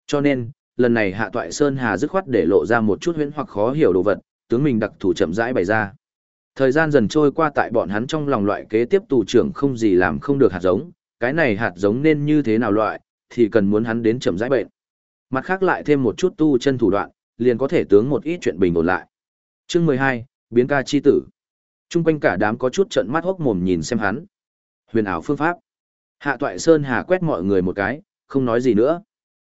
Cho nên, lần này Hạ Toại Sơn Hà dứt khoát để lộ ra một chút huyễn hoặc khó hiểu đồ vật, tướng mình đặc thủ chậm rãi bày ra. Thời gian dần trôi qua tại bọn hắn trong lòng loại kế tiếp tù trưởng không gì làm không được hạt giống, cái này hạt giống nên như thế nào loại, thì cần muốn hắn đến chậm rãi bệnh. Mặt khác lại thêm một chút tu chân thủ đoạn, liền có thể tướng một ít chuyện bình ổn lại. Chương 12, biến ca chi tử. Trung quanh cả đám có chút trận mắt hốc mồm nhìn xem hắn. Huyền ảo phương pháp. Hạ Toại Sơn Hà quét mọi người một cái, không nói gì nữa.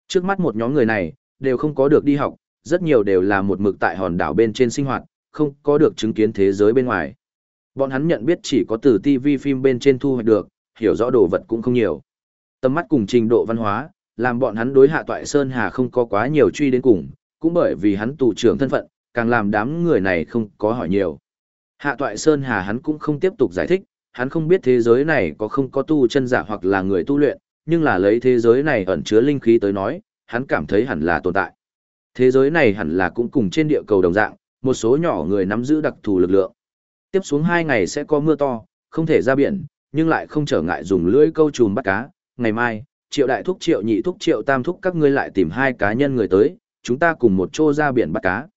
Trước mắt một nhóm người này, đều không có được đi học, rất nhiều đều là một mực tại hòn đảo bên trên sinh hoạt, không có được chứng kiến thế giới bên ngoài. Bọn hắn nhận biết chỉ có từ TV phim bên trên thu hoạch được, hiểu rõ đồ vật cũng không nhiều. Tầm mắt cùng trình độ văn hóa, làm bọn hắn đối hạ toại Sơn Hà không có quá nhiều truy đến cùng, cũng bởi vì hắn tù trưởng thân phận, càng làm đám người này không có hỏi nhiều. Hạ toại Sơn Hà hắn cũng không tiếp tục giải thích, hắn không biết thế giới này có không có tu chân giả hoặc là người tu luyện, nhưng là lấy thế giới này ẩn chứa linh khí tới nói, hắn cảm thấy hẳn là tồn tại. Thế giới này hẳn là cũng cùng trên địa cầu đồng dạng, một số nhỏ người nắm giữ đặc thù lực lượng. Tiếp xuống hai ngày sẽ có mưa to, không thể ra biển, nhưng lại không trở ngại dùng lưỡi câu chùm bắt cá. Ngày mai, triệu đại thúc triệu nhị thúc triệu tam thúc các ngươi lại tìm hai cá nhân người tới, chúng ta cùng một chỗ ra biển bắt cá.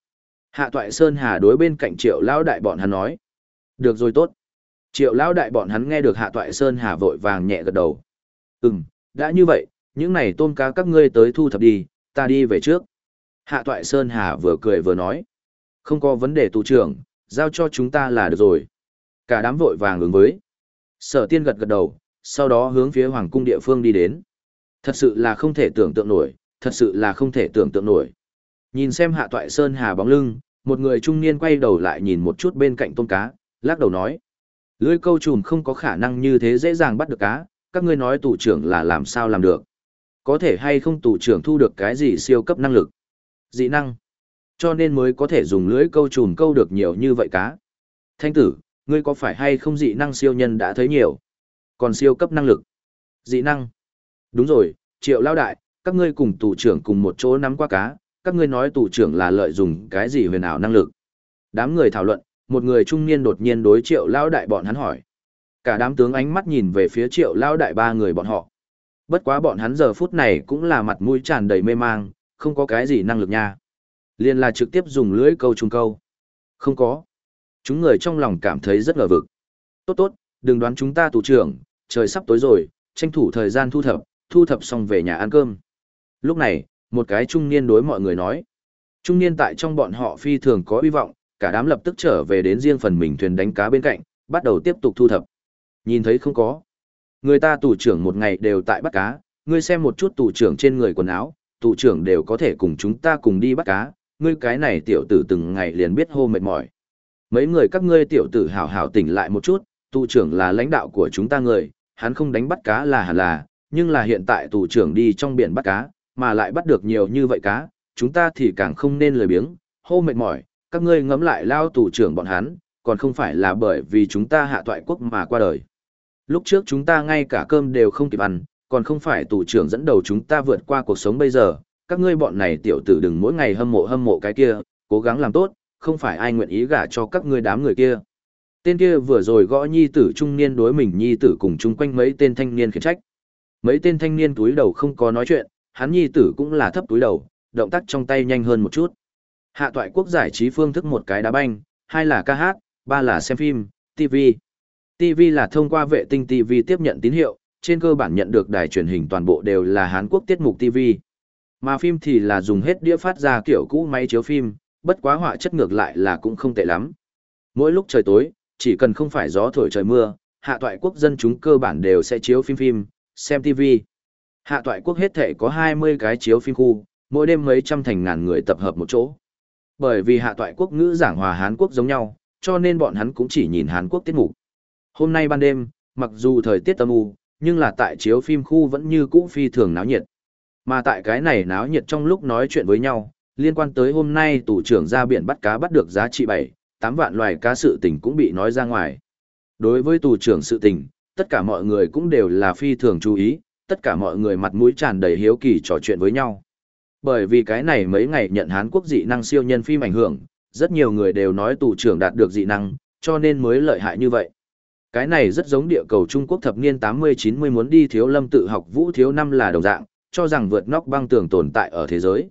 Hạ toại Sơn Hà đối bên cạnh triệu lão đại bọn hắn nói. Được rồi tốt. Triệu lão đại bọn hắn nghe được hạ toại Sơn Hà vội vàng nhẹ gật đầu. Ừm, đã như vậy, những này tôm cá các ngươi tới thu thập đi, ta đi về trước. Hạ toại Sơn Hà vừa cười vừa nói. Không có vấn đề tù trưởng, giao cho chúng ta là được rồi. Cả đám vội vàng ứng với. Sở tiên gật gật đầu, sau đó hướng phía hoàng cung địa phương đi đến. Thật sự là không thể tưởng tượng nổi, thật sự là không thể tưởng tượng nổi. Nhìn xem hạ toại Sơn Hà bóng lưng, một người trung niên quay đầu lại nhìn một chút bên cạnh tôm cá, lắc đầu nói. Lưới câu trùm không có khả năng như thế dễ dàng bắt được cá, các ngươi nói tù trưởng là làm sao làm được. Có thể hay không tù trưởng thu được cái gì siêu cấp năng lực. Dị năng. Cho nên mới có thể dùng lưới câu trùm câu được nhiều như vậy cá. Thanh tử, ngươi có phải hay không dị năng siêu nhân đã thấy nhiều? Còn siêu cấp năng lực. Dị năng. Đúng rồi, triệu lao đại, các ngươi cùng tù trưởng cùng một chỗ nắm qua cá, các ngươi nói tù trưởng là lợi dụng cái gì huyền ảo năng lực. Đám người thảo luận, một người trung niên đột nhiên đối triệu lao đại bọn hắn hỏi. Cả đám tướng ánh mắt nhìn về phía triệu lao đại ba người bọn họ. Bất quá bọn hắn giờ phút này cũng là mặt mũi tràn đầy mê mang, không có cái gì năng lực nha. Liên là trực tiếp dùng lưỡi câu trùng câu. Không có. Chúng người trong lòng cảm thấy rất ngờ vực. Tốt tốt, đừng đoán chúng ta tù trưởng, trời sắp tối rồi, tranh thủ thời gian thu thập, thu thập xong về nhà ăn cơm. Lúc này, một cái trung niên đối mọi người nói. Trung niên tại trong bọn họ phi thường có hy vọng, cả đám lập tức trở về đến riêng phần mình thuyền đánh cá bên cạnh, bắt đầu tiếp tục thu thập. Nhìn thấy không có. Người ta tù trưởng một ngày đều tại bắt cá, ngươi xem một chút tù trưởng trên người quần áo, tù trưởng đều có thể cùng chúng ta cùng đi bắt cá, ngươi cái này tiểu tử từng ngày liền biết hô mệt mỏi. Mấy người các ngươi tiểu tử hảo hảo tỉnh lại một chút, tù trưởng là lãnh đạo của chúng ta người, hắn không đánh bắt cá là hẳn là, nhưng là hiện tại tù trưởng đi trong biển bắt cá, mà lại bắt được nhiều như vậy cá, chúng ta thì càng không nên lười biếng, hô mệt mỏi, các ngươi ngẫm lại lao tù trưởng bọn hắn, còn không phải là bởi vì chúng ta hạ toại quốc mà qua đời. Lúc trước chúng ta ngay cả cơm đều không kịp ăn, còn không phải tù trưởng dẫn đầu chúng ta vượt qua cuộc sống bây giờ, các ngươi bọn này tiểu tử đừng mỗi ngày hâm mộ hâm mộ cái kia, cố gắng làm tốt, không phải ai nguyện ý gả cho các ngươi đám người kia. Tên kia vừa rồi gõ nhi tử trung niên đối mình nhi tử cùng chung quanh mấy tên thanh niên khiển trách. Mấy tên thanh niên túi đầu không có nói chuyện, hắn nhi tử cũng là thấp túi đầu, động tác trong tay nhanh hơn một chút. Hạ toại quốc giải trí phương thức một cái đá banh, hai là ca hát, ba là xem phim, TV. TV là thông qua vệ tinh TV tiếp nhận tín hiệu, trên cơ bản nhận được đài truyền hình toàn bộ đều là Hán Quốc tiết mục TV. Mà phim thì là dùng hết đĩa phát ra kiểu cũ máy chiếu phim, bất quá họa chất ngược lại là cũng không tệ lắm. Mỗi lúc trời tối, chỉ cần không phải gió thổi trời mưa, hạ toại quốc dân chúng cơ bản đều sẽ chiếu phim phim, xem TV. Hạ toại quốc hết thể có 20 cái chiếu phim khu, mỗi đêm mấy trăm thành ngàn người tập hợp một chỗ. Bởi vì hạ toại quốc ngữ giảng hòa Hán Quốc giống nhau, cho nên bọn hắn cũng chỉ nhìn Hán Quốc tiết mục. Hôm nay ban đêm, mặc dù thời tiết âm u, nhưng là tại chiếu phim khu vẫn như cũ phi thường náo nhiệt. Mà tại cái này náo nhiệt trong lúc nói chuyện với nhau, liên quan tới hôm nay tủ trưởng ra biển bắt cá bắt được giá trị 7, 8 vạn loài cá sự tình cũng bị nói ra ngoài. Đối với tù trưởng sự tình, tất cả mọi người cũng đều là phi thường chú ý, tất cả mọi người mặt mũi tràn đầy hiếu kỳ trò chuyện với nhau. Bởi vì cái này mấy ngày nhận Hán quốc dị năng siêu nhân phim ảnh hưởng, rất nhiều người đều nói tù trưởng đạt được dị năng, cho nên mới lợi hại như vậy. Cái này rất giống địa cầu Trung Quốc thập niên 80-90 muốn đi thiếu lâm tự học vũ thiếu năm là đồng dạng, cho rằng vượt nóc băng tường tồn tại ở thế giới.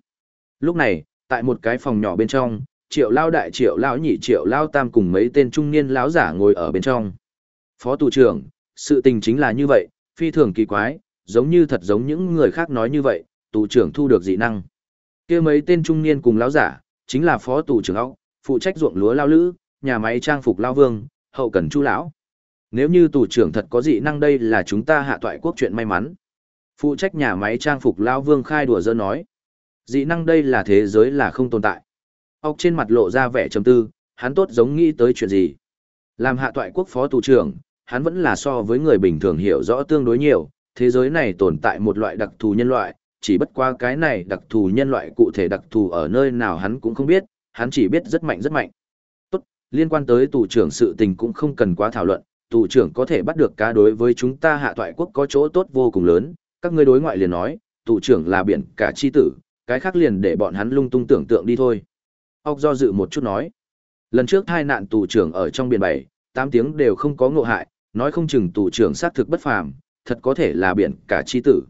Lúc này, tại một cái phòng nhỏ bên trong, triệu lao đại triệu lao nhị triệu lao tam cùng mấy tên trung niên lão giả ngồi ở bên trong. Phó tù trưởng, sự tình chính là như vậy, phi thường kỳ quái, giống như thật giống những người khác nói như vậy, tù trưởng thu được dị năng. kia mấy tên trung niên cùng lão giả, chính là phó tù trưởng ốc, phụ trách ruộng lúa lao lữ, nhà máy trang phục lao vương, hậu cần chu lão. Nếu như tù trưởng thật có dị năng đây là chúng ta hạ toại quốc chuyện may mắn. Phụ trách nhà máy trang phục lao vương khai đùa dơ nói. Dị năng đây là thế giới là không tồn tại. Ốc trên mặt lộ ra vẻ trầm tư, hắn tốt giống nghĩ tới chuyện gì. Làm hạ toại quốc phó tù trưởng, hắn vẫn là so với người bình thường hiểu rõ tương đối nhiều, thế giới này tồn tại một loại đặc thù nhân loại, chỉ bất qua cái này đặc thù nhân loại cụ thể đặc thù ở nơi nào hắn cũng không biết, hắn chỉ biết rất mạnh rất mạnh. Tốt, liên quan tới tù trưởng sự tình cũng không cần quá thảo luận, tù trưởng có thể bắt được cá đối với chúng ta hạ toại quốc có chỗ tốt vô cùng lớn, các ngươi đối ngoại liền nói, tù trưởng là biển cả chi tử, cái khác liền để bọn hắn lung tung tưởng tượng đi thôi. Ốc do dự một chút nói, lần trước hai nạn tù trưởng ở trong biển bảy, tám tiếng đều không có ngộ hại, nói không chừng tù trưởng xác thực bất phàm, thật có thể là biển cả chi tử.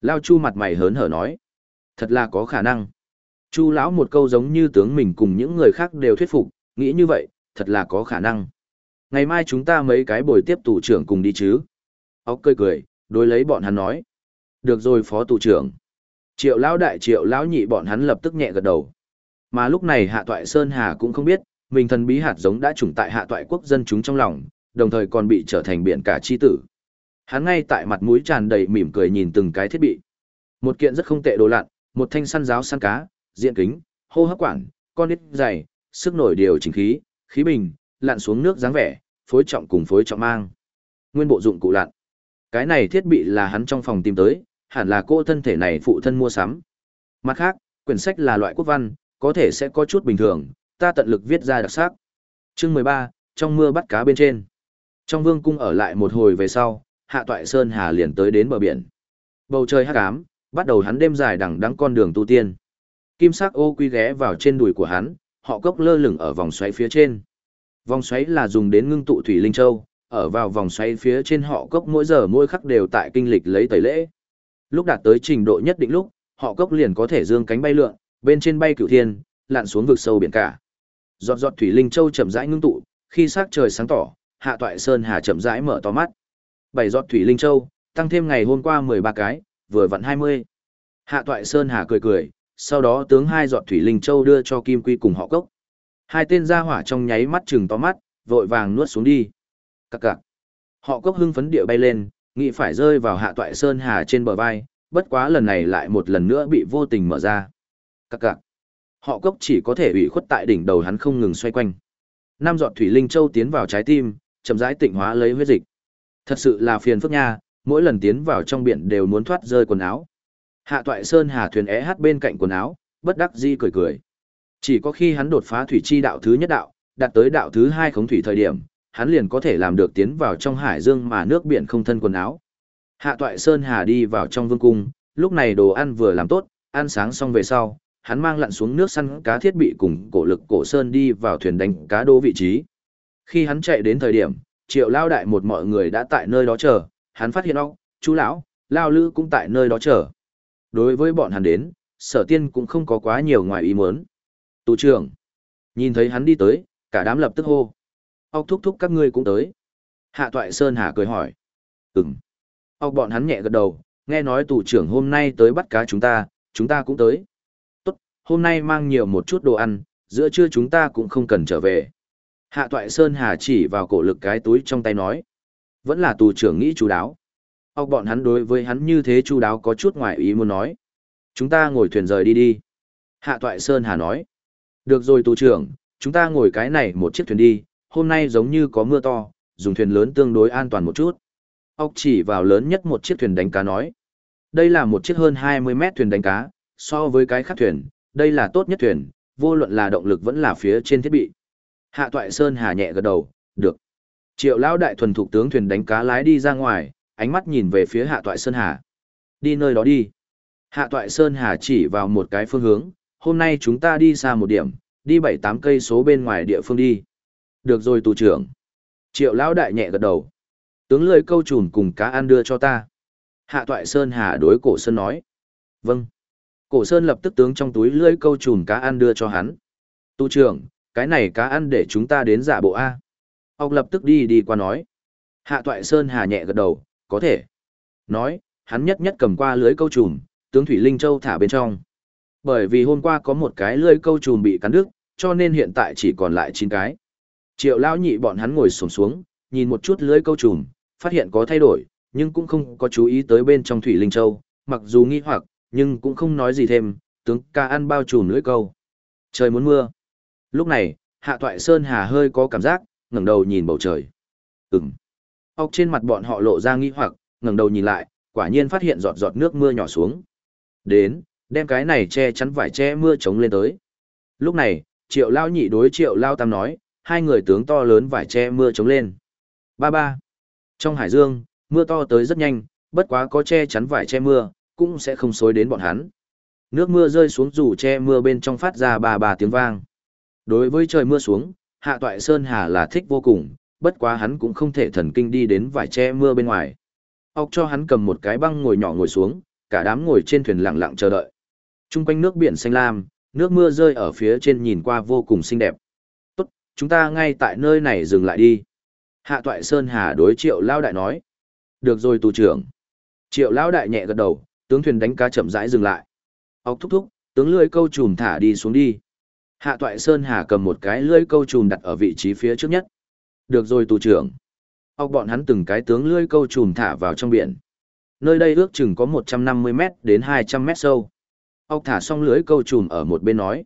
Lao Chu mặt mày hớn hở nói, thật là có khả năng. Chu lão một câu giống như tướng mình cùng những người khác đều thuyết phục, nghĩ như vậy, thật là có khả năng. Ngày mai chúng ta mấy cái buổi tiếp tù trưởng cùng đi chứ. Ốc cười cười, đối lấy bọn hắn nói. Được rồi phó tù trưởng. Triệu lão đại triệu lão nhị bọn hắn lập tức nhẹ gật đầu. Mà lúc này hạ toại Sơn Hà cũng không biết, mình thần bí hạt giống đã trùng tại hạ toại quốc dân chúng trong lòng, đồng thời còn bị trở thành biển cả chi tử. Hắn ngay tại mặt mũi tràn đầy mỉm cười nhìn từng cái thiết bị. Một kiện rất không tệ đồ lặn, một thanh săn giáo săn cá, diện kính, hô hấp quản, con nít dày, sức nổi điều chỉnh khí, khí bình, lặn xuống nước dáng vẻ, phối trọng cùng phối trọng mang. Nguyên bộ dụng cụ lặn. Cái này thiết bị là hắn trong phòng tìm tới, hẳn là cô thân thể này phụ thân mua sắm. Mặt khác, quyển sách là loại quốc văn, có thể sẽ có chút bình thường, ta tận lực viết ra đặc sắc. Chương 13, trong mưa bắt cá bên trên. Trong vương cung ở lại một hồi về sau, hạ toại sơn hà liền tới đến bờ biển. Bầu trời hắc ám, bắt đầu hắn đêm dài đằng đẵng con đường tu tiên. Kim sắc ô quy ghé vào trên đùi của hắn, họ cốc lơ lửng ở vòng xoáy phía trên. Vòng xoáy là dùng đến ngưng tụ thủy linh châu, ở vào vòng xoáy phía trên họ cốc mỗi giờ mỗi khắc đều tại kinh lịch lấy tẩy lễ. Lúc đạt tới trình độ nhất định lúc, họ cốc liền có thể dương cánh bay lượn, bên trên bay cửu thiên, lặn xuống vực sâu biển cả. Giọt giọt thủy linh châu chậm rãi ngưng tụ, khi sắc trời sáng tỏ, Hạ Toại Sơn Hà chậm rãi mở to mắt. Bảy giọt thủy linh châu, tăng thêm ngày hôm qua 13 cái, vừa vặn 20. Hạ Toại Sơn Hà cười cười, sau đó tướng hai giọt thủy linh châu đưa cho Kim Quy cùng họ cốc. Hai tên gia hỏa trong nháy mắt trừng to mắt, vội vàng nuốt xuống đi. Cặc cặc. Họ cốc hưng phấn địa bay lên, nghĩ phải rơi vào Hạ Toại Sơn Hà trên bờ vai, bất quá lần này lại một lần nữa bị vô tình mở ra. Cặc cặc. Họ cốc chỉ có thể ủy khuất tại đỉnh đầu hắn không ngừng xoay quanh. Năm giọt thủy linh châu tiến vào trái tim, chậm rãi tịnh hóa lấy huyết dịch. Thật sự là phiền phức nha, mỗi lần tiến vào trong biển đều muốn thoát rơi quần áo. Hạ Toại Sơn Hà thuyền é hát bên cạnh quần áo, bất đắc di cười cười. Chỉ có khi hắn đột phá thủy chi đạo thứ nhất đạo, đạt tới đạo thứ hai khống thủy thời điểm, hắn liền có thể làm được tiến vào trong hải dương mà nước biển không thân quần áo. Hạ Toại Sơn Hà đi vào trong vương cung, lúc này đồ ăn vừa làm tốt, ăn sáng xong về sau, hắn mang lặn xuống nước săn cá thiết bị cùng cổ lực cổ sơn đi vào thuyền đánh cá đô vị trí. Khi hắn chạy đến thời điểm, triệu lao đại một mọi người đã tại nơi đó chờ, hắn phát hiện óc, chú lão, lao lữ cũng tại nơi đó chờ. Đối với bọn hắn đến, sở tiên cũng không có quá nhiều ngoài ý muốn. Tù trưởng, nhìn thấy hắn đi tới, cả đám lập tức hô. Ốc thúc thúc các ngươi cũng tới. Hạ toại Sơn Hà cười hỏi. Ừm. Ốc bọn hắn nhẹ gật đầu, nghe nói tù trưởng hôm nay tới bắt cá chúng ta, chúng ta cũng tới. Tốt, hôm nay mang nhiều một chút đồ ăn, giữa trưa chúng ta cũng không cần trở về. Hạ toại Sơn Hà chỉ vào cổ lực cái túi trong tay nói. Vẫn là tù trưởng nghĩ chú đáo. Ốc bọn hắn đối với hắn như thế chú đáo có chút ngoài ý muốn nói. Chúng ta ngồi thuyền rời đi đi. Hạ toại Sơn Hà nói. Được rồi tù trưởng, chúng ta ngồi cái này một chiếc thuyền đi, hôm nay giống như có mưa to, dùng thuyền lớn tương đối an toàn một chút. Ốc chỉ vào lớn nhất một chiếc thuyền đánh cá nói. Đây là một chiếc hơn 20 mét thuyền đánh cá, so với cái khác thuyền, đây là tốt nhất thuyền, vô luận là động lực vẫn là phía trên thiết bị. Hạ toại Sơn Hà nhẹ gật đầu, được. Triệu lão đại thuần thục tướng thuyền đánh cá lái đi ra ngoài, ánh mắt nhìn về phía hạ toại Sơn Hà. Đi nơi đó đi. Hạ toại Sơn Hà chỉ vào một cái phương hướng, hôm nay chúng ta đi xa một điểm, đi bảy tám cây số bên ngoài địa phương đi. Được rồi tù trưởng. Triệu lão đại nhẹ gật đầu. Tướng lưỡi câu trùn cùng cá ăn đưa cho ta. Hạ toại Sơn Hà đối cổ Sơn nói. Vâng. Cổ Sơn lập tức tướng trong túi lưỡi câu trùn cá ăn đưa cho hắn. Tu trưởng, cái này cá ăn để chúng ta đến giả bộ A. Ông lập tức đi đi qua nói. Hạ toại Sơn Hà nhẹ gật đầu, có thể. Nói, hắn nhất nhất cầm qua lưới câu trùm, tướng Thủy Linh Châu thả bên trong. Bởi vì hôm qua có một cái lưới câu trùm bị cắn đứt, cho nên hiện tại chỉ còn lại chín cái. Triệu lao nhị bọn hắn ngồi xổm xuống, nhìn một chút lưới câu trùm, phát hiện có thay đổi, nhưng cũng không có chú ý tới bên trong Thủy Linh Châu, mặc dù nghi hoặc, nhưng cũng không nói gì thêm, tướng ca ăn bao trùm lưới câu. Trời muốn mưa. Lúc này, Hạ Toại Sơn Hà hơi có cảm giác, ngẩng đầu nhìn bầu trời. Ừm. Ốc trên mặt bọn họ lộ ra nghi hoặc, ngẩng đầu nhìn lại, quả nhiên phát hiện giọt giọt nước mưa nhỏ xuống. Đến, đem cái này che chắn vải che mưa chống lên tới. Lúc này, Triệu Lao nhị đối Triệu Lao tam nói, hai người tướng to lớn vải che mưa chống lên. Ba ba. Trong hải dương, mưa to tới rất nhanh, bất quá có che chắn vải che mưa, cũng sẽ không xối đến bọn hắn. Nước mưa rơi xuống dù che mưa bên trong phát ra ba ba tiếng vang. Đối với trời mưa xuống, Hạ Toại Sơn Hà là thích vô cùng, bất quá hắn cũng không thể thần kinh đi đến vải che mưa bên ngoài. Ốc cho hắn cầm một cái băng ngồi nhỏ ngồi xuống, cả đám ngồi trên thuyền lặng lặng chờ đợi. Trung quanh nước biển xanh lam, nước mưa rơi ở phía trên nhìn qua vô cùng xinh đẹp. Tốt, chúng ta ngay tại nơi này dừng lại đi. Hạ Toại Sơn Hà đối Triệu Lao Đại nói. Được rồi tù trưởng. Triệu Lao Đại nhẹ gật đầu, tướng thuyền đánh cá chậm rãi dừng lại. Ốc thúc thúc, tướng lưới câu chùm thả đi xuống đi. Hạ Toại Sơn Hà cầm một cái lưỡi câu trùm đặt ở vị trí phía trước nhất. Được rồi tù trưởng. Ốc bọn hắn từng cái tướng lưỡi câu trùm thả vào trong biển. Nơi đây ước chừng có 150 mét đến 200 mét sâu. Ốc thả xong lưỡi câu trùm ở một bên nói.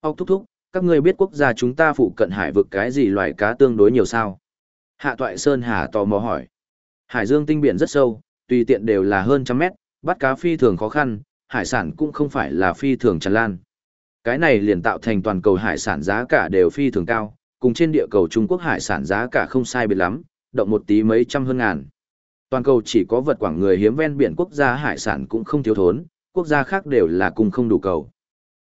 Ốc thúc thúc, các ngươi biết quốc gia chúng ta phụ cận hải vực cái gì loài cá tương đối nhiều sao? Hạ Toại Sơn Hà tò mò hỏi. Hải dương tinh biển rất sâu, tùy tiện đều là hơn trăm mét, bắt cá phi thường khó khăn, hải sản cũng không phải là phi thường tràn lan. Cái này liền tạo thành toàn cầu hải sản giá cả đều phi thường cao, cùng trên địa cầu Trung Quốc hải sản giá cả không sai biệt lắm, động một tí mấy trăm hơn ngàn. Toàn cầu chỉ có vật quảng người hiếm ven biển quốc gia hải sản cũng không thiếu thốn, quốc gia khác đều là cùng không đủ cầu.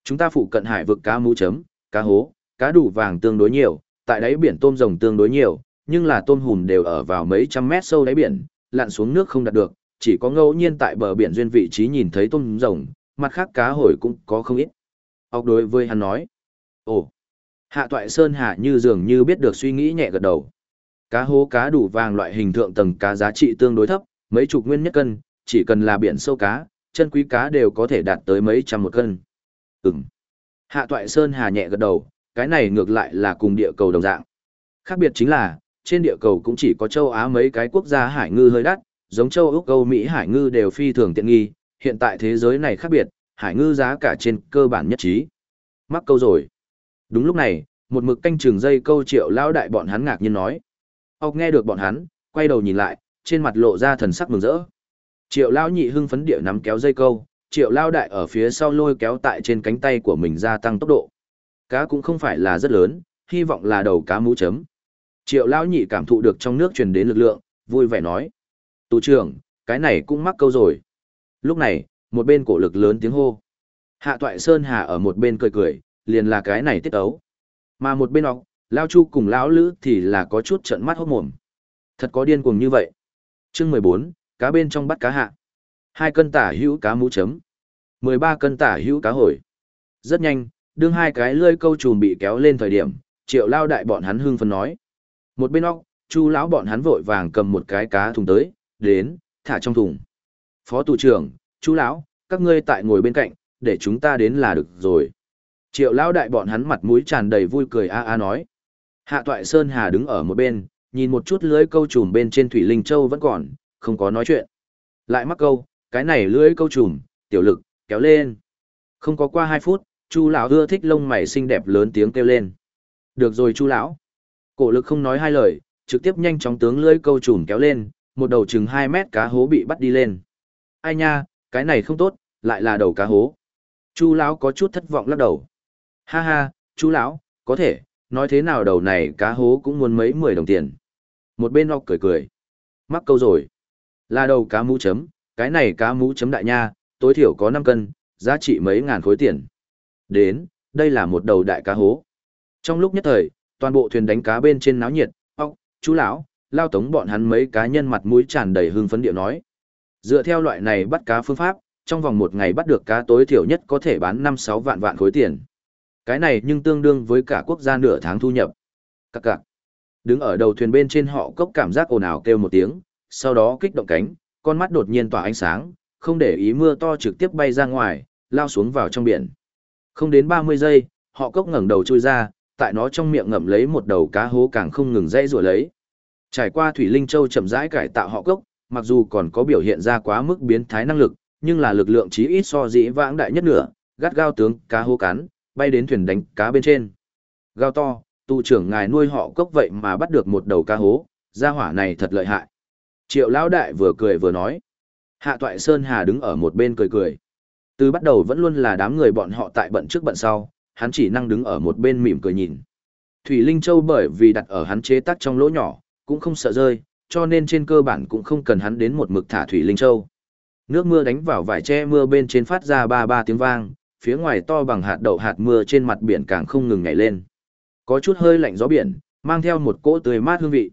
Chúng ta phụ cận hải vực cá mũ chấm, cá hố, cá đủ vàng tương đối nhiều, tại đáy biển tôm rồng tương đối nhiều, nhưng là tôm hùm đều ở vào mấy trăm mét sâu đáy biển, lặn xuống nước không đạt được, chỉ có ngẫu nhiên tại bờ biển duyên vị trí nhìn thấy tôm rồng, mặt khác cá hồi cũng có không ít. Ốc đối với hắn nói. Ồ, hạ toại sơn hạ như dường như biết được suy nghĩ nhẹ gật đầu. Cá hố cá đủ vàng loại hình thượng tầng cá giá trị tương đối thấp, mấy chục nguyên nhất cân, chỉ cần là biển sâu cá, chân quý cá đều có thể đạt tới mấy trăm một cân. Ừm. Hạ toại sơn hà nhẹ gật đầu, cái này ngược lại là cùng địa cầu đồng dạng. Khác biệt chính là, trên địa cầu cũng chỉ có châu Á mấy cái quốc gia hải ngư hơi đắt, giống châu Úc Âu Mỹ hải ngư đều phi thường tiện nghi, hiện tại thế giới này khác biệt, hải ngư giá cả trên cơ bản nhất trí. Mắc câu rồi. Đúng lúc này, một mực canh trường dây câu triệu lao đại bọn hắn ngạc nhiên nói. Ốc nghe được bọn hắn, quay đầu nhìn lại, trên mặt lộ ra thần sắc mừng rỡ. Triệu Lao nhị hưng phấn địa nắm kéo dây câu, Triệu Lao đại ở phía sau lôi kéo tại trên cánh tay của mình gia tăng tốc độ. Cá cũng không phải là rất lớn, hy vọng là đầu cá mũ chấm. Triệu Lao nhị cảm thụ được trong nước truyền đến lực lượng, vui vẻ nói. Tù trưởng, cái này cũng mắc câu rồi. Lúc này, một bên cổ lực lớn tiếng hô. Hạ toại Sơn Hà ở một bên cười cười, liền là cái này tiết ấu. Mà một bên ọc, Lao Chu cùng Lão Lữ thì là có chút trận mắt hốt mồm. Thật có điên cuồng như vậy. chương mười bốn, cá bên trong bắt cá hạ. hai cân tả hữu cá mũ chấm. mười ba cân tả hữu cá hồi. Rất nhanh, đương hai cái lơi câu trùm bị kéo lên thời điểm, triệu lao đại bọn hắn hưng phấn nói. Một bên óc, chu lão bọn hắn vội vàng cầm một cái cá thùng tới, đến, thả trong thùng. Phó tù trưởng, chú lão, các ngươi tại ngồi bên cạnh, để chúng ta đến là được rồi. Triệu lão đại bọn hắn mặt mũi tràn đầy vui cười a a nói. Hạ toại Sơn Hà đứng ở một bên, nhìn một chút lưới câu trùm bên trên Thủy Linh Châu vẫn còn, không có nói chuyện. Lại mắc câu, cái này lưới câu trùm, tiểu lực, kéo lên. Không có qua hai phút, Chu lão ưa thích lông mày xinh đẹp lớn tiếng kêu lên. Được rồi Chu lão. Cổ lực không nói hai lời, trực tiếp nhanh chóng tướng lưới câu trùm kéo lên, một đầu chừng hai mét cá hố bị bắt đi lên. Ai nha, cái này không tốt, lại là đầu cá hố. Chu lão có chút thất vọng lắc đầu. Ha ha, chú lão, có thể, nói thế nào đầu này cá hố cũng muốn mấy mười đồng tiền. Một bên ngọc cười cười. Mắc câu rồi. Là đầu cá mũ chấm, cái này cá mũ chấm đại nha, tối thiểu có 5 cân, giá trị mấy ngàn khối tiền. Đến, đây là một đầu đại cá hố. Trong lúc nhất thời, toàn bộ thuyền đánh cá bên trên náo nhiệt, ốc, chú lão, lao tống bọn hắn mấy cá nhân mặt mũi tràn đầy hương phấn điệu nói. Dựa theo loại này bắt cá phương pháp, trong vòng một ngày bắt được cá tối thiểu nhất có thể bán 5-6 vạn vạn khối tiền. Cái này nhưng tương đương với cả quốc gia nửa tháng thu nhập. Các cạc. Đứng ở đầu thuyền bên trên họ cốc cảm giác ồn ào kêu một tiếng, sau đó kích động cánh, con mắt đột nhiên tỏa ánh sáng, không để ý mưa to trực tiếp bay ra ngoài, lao xuống vào trong biển. Không đến 30 giây, họ cốc ngẩng đầu chui ra, tại nó trong miệng ngậm lấy một đầu cá hố càng không ngừng dây rủa lấy. Trải qua Thủy Linh Châu chậm rãi cải tạo họ cốc, mặc dù còn có biểu hiện ra quá mức biến thái năng lực, nhưng là lực lượng chí ít so dĩ vãng đại nhất nửa, gắt gao tướng cá hô cắn, bay đến thuyền đánh cá bên trên. Gao to, tu trưởng ngài nuôi họ cốc vậy mà bắt được một đầu cá hố, gia hỏa này thật lợi hại. Triệu lão đại vừa cười vừa nói. Hạ toại Sơn Hà đứng ở một bên cười cười. Từ bắt đầu vẫn luôn là đám người bọn họ tại bận trước bận sau, hắn chỉ năng đứng ở một bên mỉm cười nhìn. Thủy Linh Châu bởi vì đặt ở hắn chế tác trong lỗ nhỏ, cũng không sợ rơi, cho nên trên cơ bản cũng không cần hắn đến một mực thả Thủy Linh Châu. Nước mưa đánh vào vải che mưa bên trên phát ra ba ba tiếng vang, phía ngoài to bằng hạt đậu hạt mưa trên mặt biển càng không ngừng nhảy lên. Có chút hơi lạnh gió biển, mang theo một cỗ tươi mát hương vị.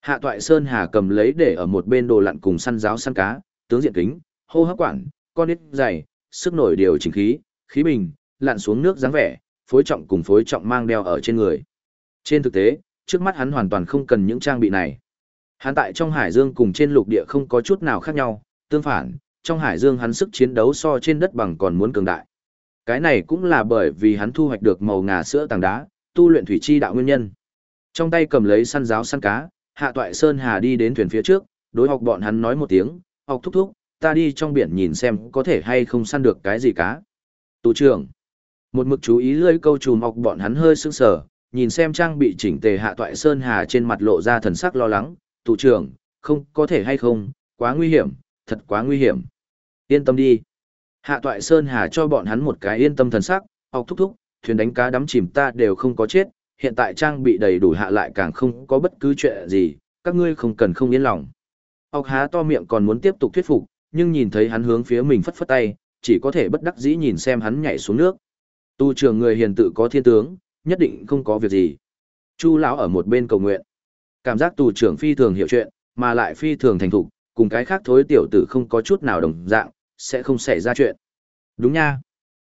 Hạ toại Sơn Hà cầm lấy để ở một bên đồ lặn cùng săn giáo săn cá, tướng diện kính, hô hấp quản, con ít dày, sức nổi điều chỉnh khí, khí bình, lặn xuống nước dáng vẻ, phối trọng cùng phối trọng mang đeo ở trên người. Trên thực tế, trước mắt hắn hoàn toàn không cần những trang bị này. Hắn tại trong hải dương cùng trên lục địa không có chút nào khác nhau, tương phản, trong hải dương hắn sức chiến đấu so trên đất bằng còn muốn cường đại. Cái này cũng là bởi vì hắn thu hoạch được màu ngà sữa tàng đá, tu luyện thủy chi đạo nguyên nhân. Trong tay cầm lấy săn giáo săn cá, Hạ Toại Sơn Hà đi đến thuyền phía trước, đối học bọn hắn nói một tiếng, học thúc thúc, ta đi trong biển nhìn xem có thể hay không săn được cái gì cá. Tù trưởng. Một mực chú ý lưỡi câu trùm học bọn hắn hơi sững sờ, nhìn xem trang bị chỉnh tề Hạ Toại Sơn Hà trên mặt lộ ra thần sắc lo lắng, tù trưởng, không có thể hay không, quá nguy hiểm, thật quá nguy hiểm. Yên tâm đi. Hạ Toại Sơn Hà cho bọn hắn một cái yên tâm thần sắc, học thúc thúc, thuyền đánh cá đắm chìm ta đều không có chết, hiện tại trang bị đầy đủ hạ lại càng không có bất cứ chuyện gì, các ngươi không cần không yên lòng. Học há to miệng còn muốn tiếp tục thuyết phục, nhưng nhìn thấy hắn hướng phía mình phất phất tay, chỉ có thể bất đắc dĩ nhìn xem hắn nhảy xuống nước. Tu trưởng người hiền tự có thiên tướng, nhất định không có việc gì. Chu lão ở một bên cầu nguyện. Cảm giác tù trưởng phi thường hiểu chuyện, mà lại phi thường thành thục, cùng cái khác thối tiểu tử không có chút nào đồng dạng, sẽ không xảy ra chuyện. Đúng nha.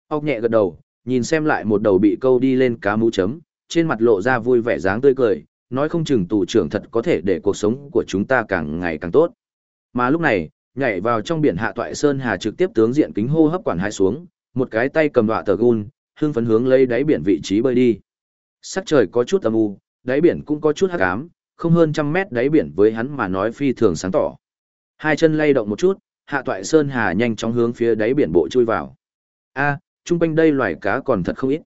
Ốc nhẹ gật đầu, nhìn xem lại một đầu bị câu đi lên cá mũ chấm, trên mặt lộ ra vui vẻ dáng tươi cười, nói không chừng tù trưởng thật có thể để cuộc sống của chúng ta càng ngày càng tốt. Mà lúc này, nhảy vào trong biển hạ toại sơn hà trực tiếp tướng diện kính hô hấp quản hai xuống, một cái tay cầm đọa tờ gun, hương phấn hướng lấy đáy biển vị trí bơi đi. Sắc trời có chút âm u, đáy biển cũng có chút hắc ám, không hơn trăm mét đáy biển với hắn mà nói phi thường sáng tỏ. Hai chân lay động một chút, hạ toại sơn hà nhanh chóng hướng phía đáy biển bộ chui vào. A, trung quanh đây loài cá còn thật không ít.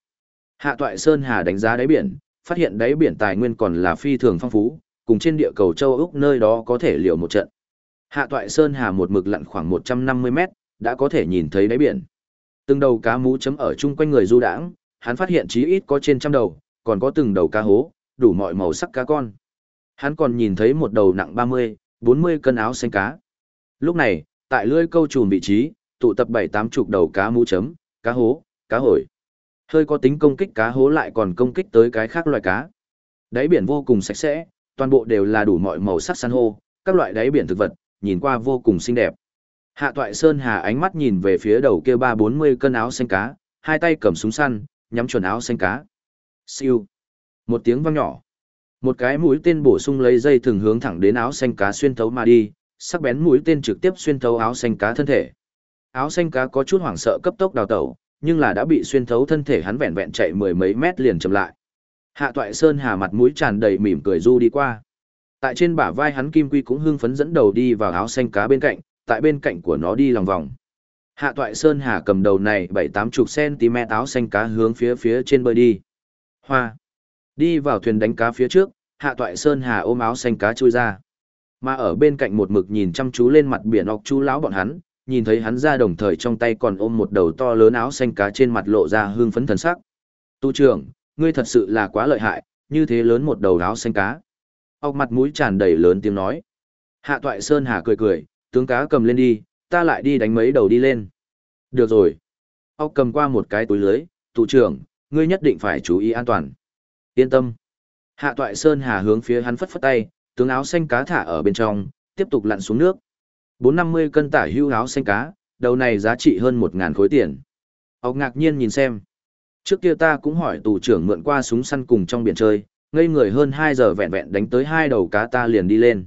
Hạ toại Sơn Hà đánh giá đáy biển, phát hiện đáy biển tài nguyên còn là phi thường phong phú, cùng trên địa cầu châu Úc nơi đó có thể liều một trận. Hạ toại sơn hà một mực lặn khoảng 150 mét, đã có thể nhìn thấy đáy biển. Từng đầu cá mú chấm ở chung quanh người du đãng, hắn phát hiện chí ít có trên trăm đầu, còn có từng đầu cá hố, đủ mọi màu sắc cá con. Hắn còn nhìn thấy một đầu nặng 30, 40 cân áo xanh cá. Lúc này, tại lưới câu trùm vị trí, tụ tập bảy tám chục đầu cá mũ chấm, cá hố, cá hồi. Hơi có tính công kích cá hố lại còn công kích tới cái khác loài cá. Đáy biển vô cùng sạch sẽ, toàn bộ đều là đủ mọi màu sắc san hô, các loại đáy biển thực vật, nhìn qua vô cùng xinh đẹp. Hạ Toại Sơn Hà ánh mắt nhìn về phía đầu kia ba bốn mươi cân áo xanh cá, hai tay cầm súng săn, nhắm chuẩn áo xanh cá. Siêu. Một tiếng vang nhỏ. Một cái mũi tên bổ sung lấy dây thường hướng thẳng đến áo xanh cá xuyên thấu mà đi, sắc bén mũi tên trực tiếp xuyên thấu áo xanh cá thân thể. Áo xanh cá có chút hoảng sợ cấp tốc đào tẩu, nhưng là đã bị xuyên thấu thân thể hắn vẹn vẹn chạy mười mấy mét liền chậm lại. Hạ Toại Sơn Hà mặt mũi tràn đầy mỉm cười du đi qua. Tại trên bả vai hắn Kim Quy cũng hưng phấn dẫn đầu đi vào áo xanh cá bên cạnh, tại bên cạnh của nó đi lòng vòng. Hạ Toại Sơn Hà cầm đầu này bảy tám chục cm áo xanh cá hướng phía phía trên bơi đi. Hoa. Đi vào thuyền đánh cá phía trước, Hạ Toại Sơn Hà ôm áo xanh cá chui ra. Mà ở bên cạnh một mực nhìn chăm chú lên mặt biển ọc chú lão bọn hắn, nhìn thấy hắn ra đồng thời trong tay còn ôm một đầu to lớn áo xanh cá trên mặt lộ ra hương phấn thần sắc. Tu trưởng, ngươi thật sự là quá lợi hại, như thế lớn một đầu áo xanh cá. Ốc mặt mũi tràn đầy lớn tiếng nói. Hạ toại Sơn Hà cười cười, tướng cá cầm lên đi, ta lại đi đánh mấy đầu đi lên. Được rồi. Ốc cầm qua một cái túi lưới, tụ trưởng, ngươi nhất định phải chú ý an toàn. Yên tâm. Hạ toại Sơn Hà hướng phía hắn phất phất tay, tướng áo xanh cá thả ở bên trong, tiếp tục lặn xuống nước. 450 cân tả hưu áo xanh cá, đầu này giá trị hơn 1.000 khối tiền. ông ngạc nhiên nhìn xem. Trước kia ta cũng hỏi tù trưởng mượn qua súng săn cùng trong biển chơi, ngây người hơn 2 giờ vẹn vẹn đánh tới hai đầu cá ta liền đi lên.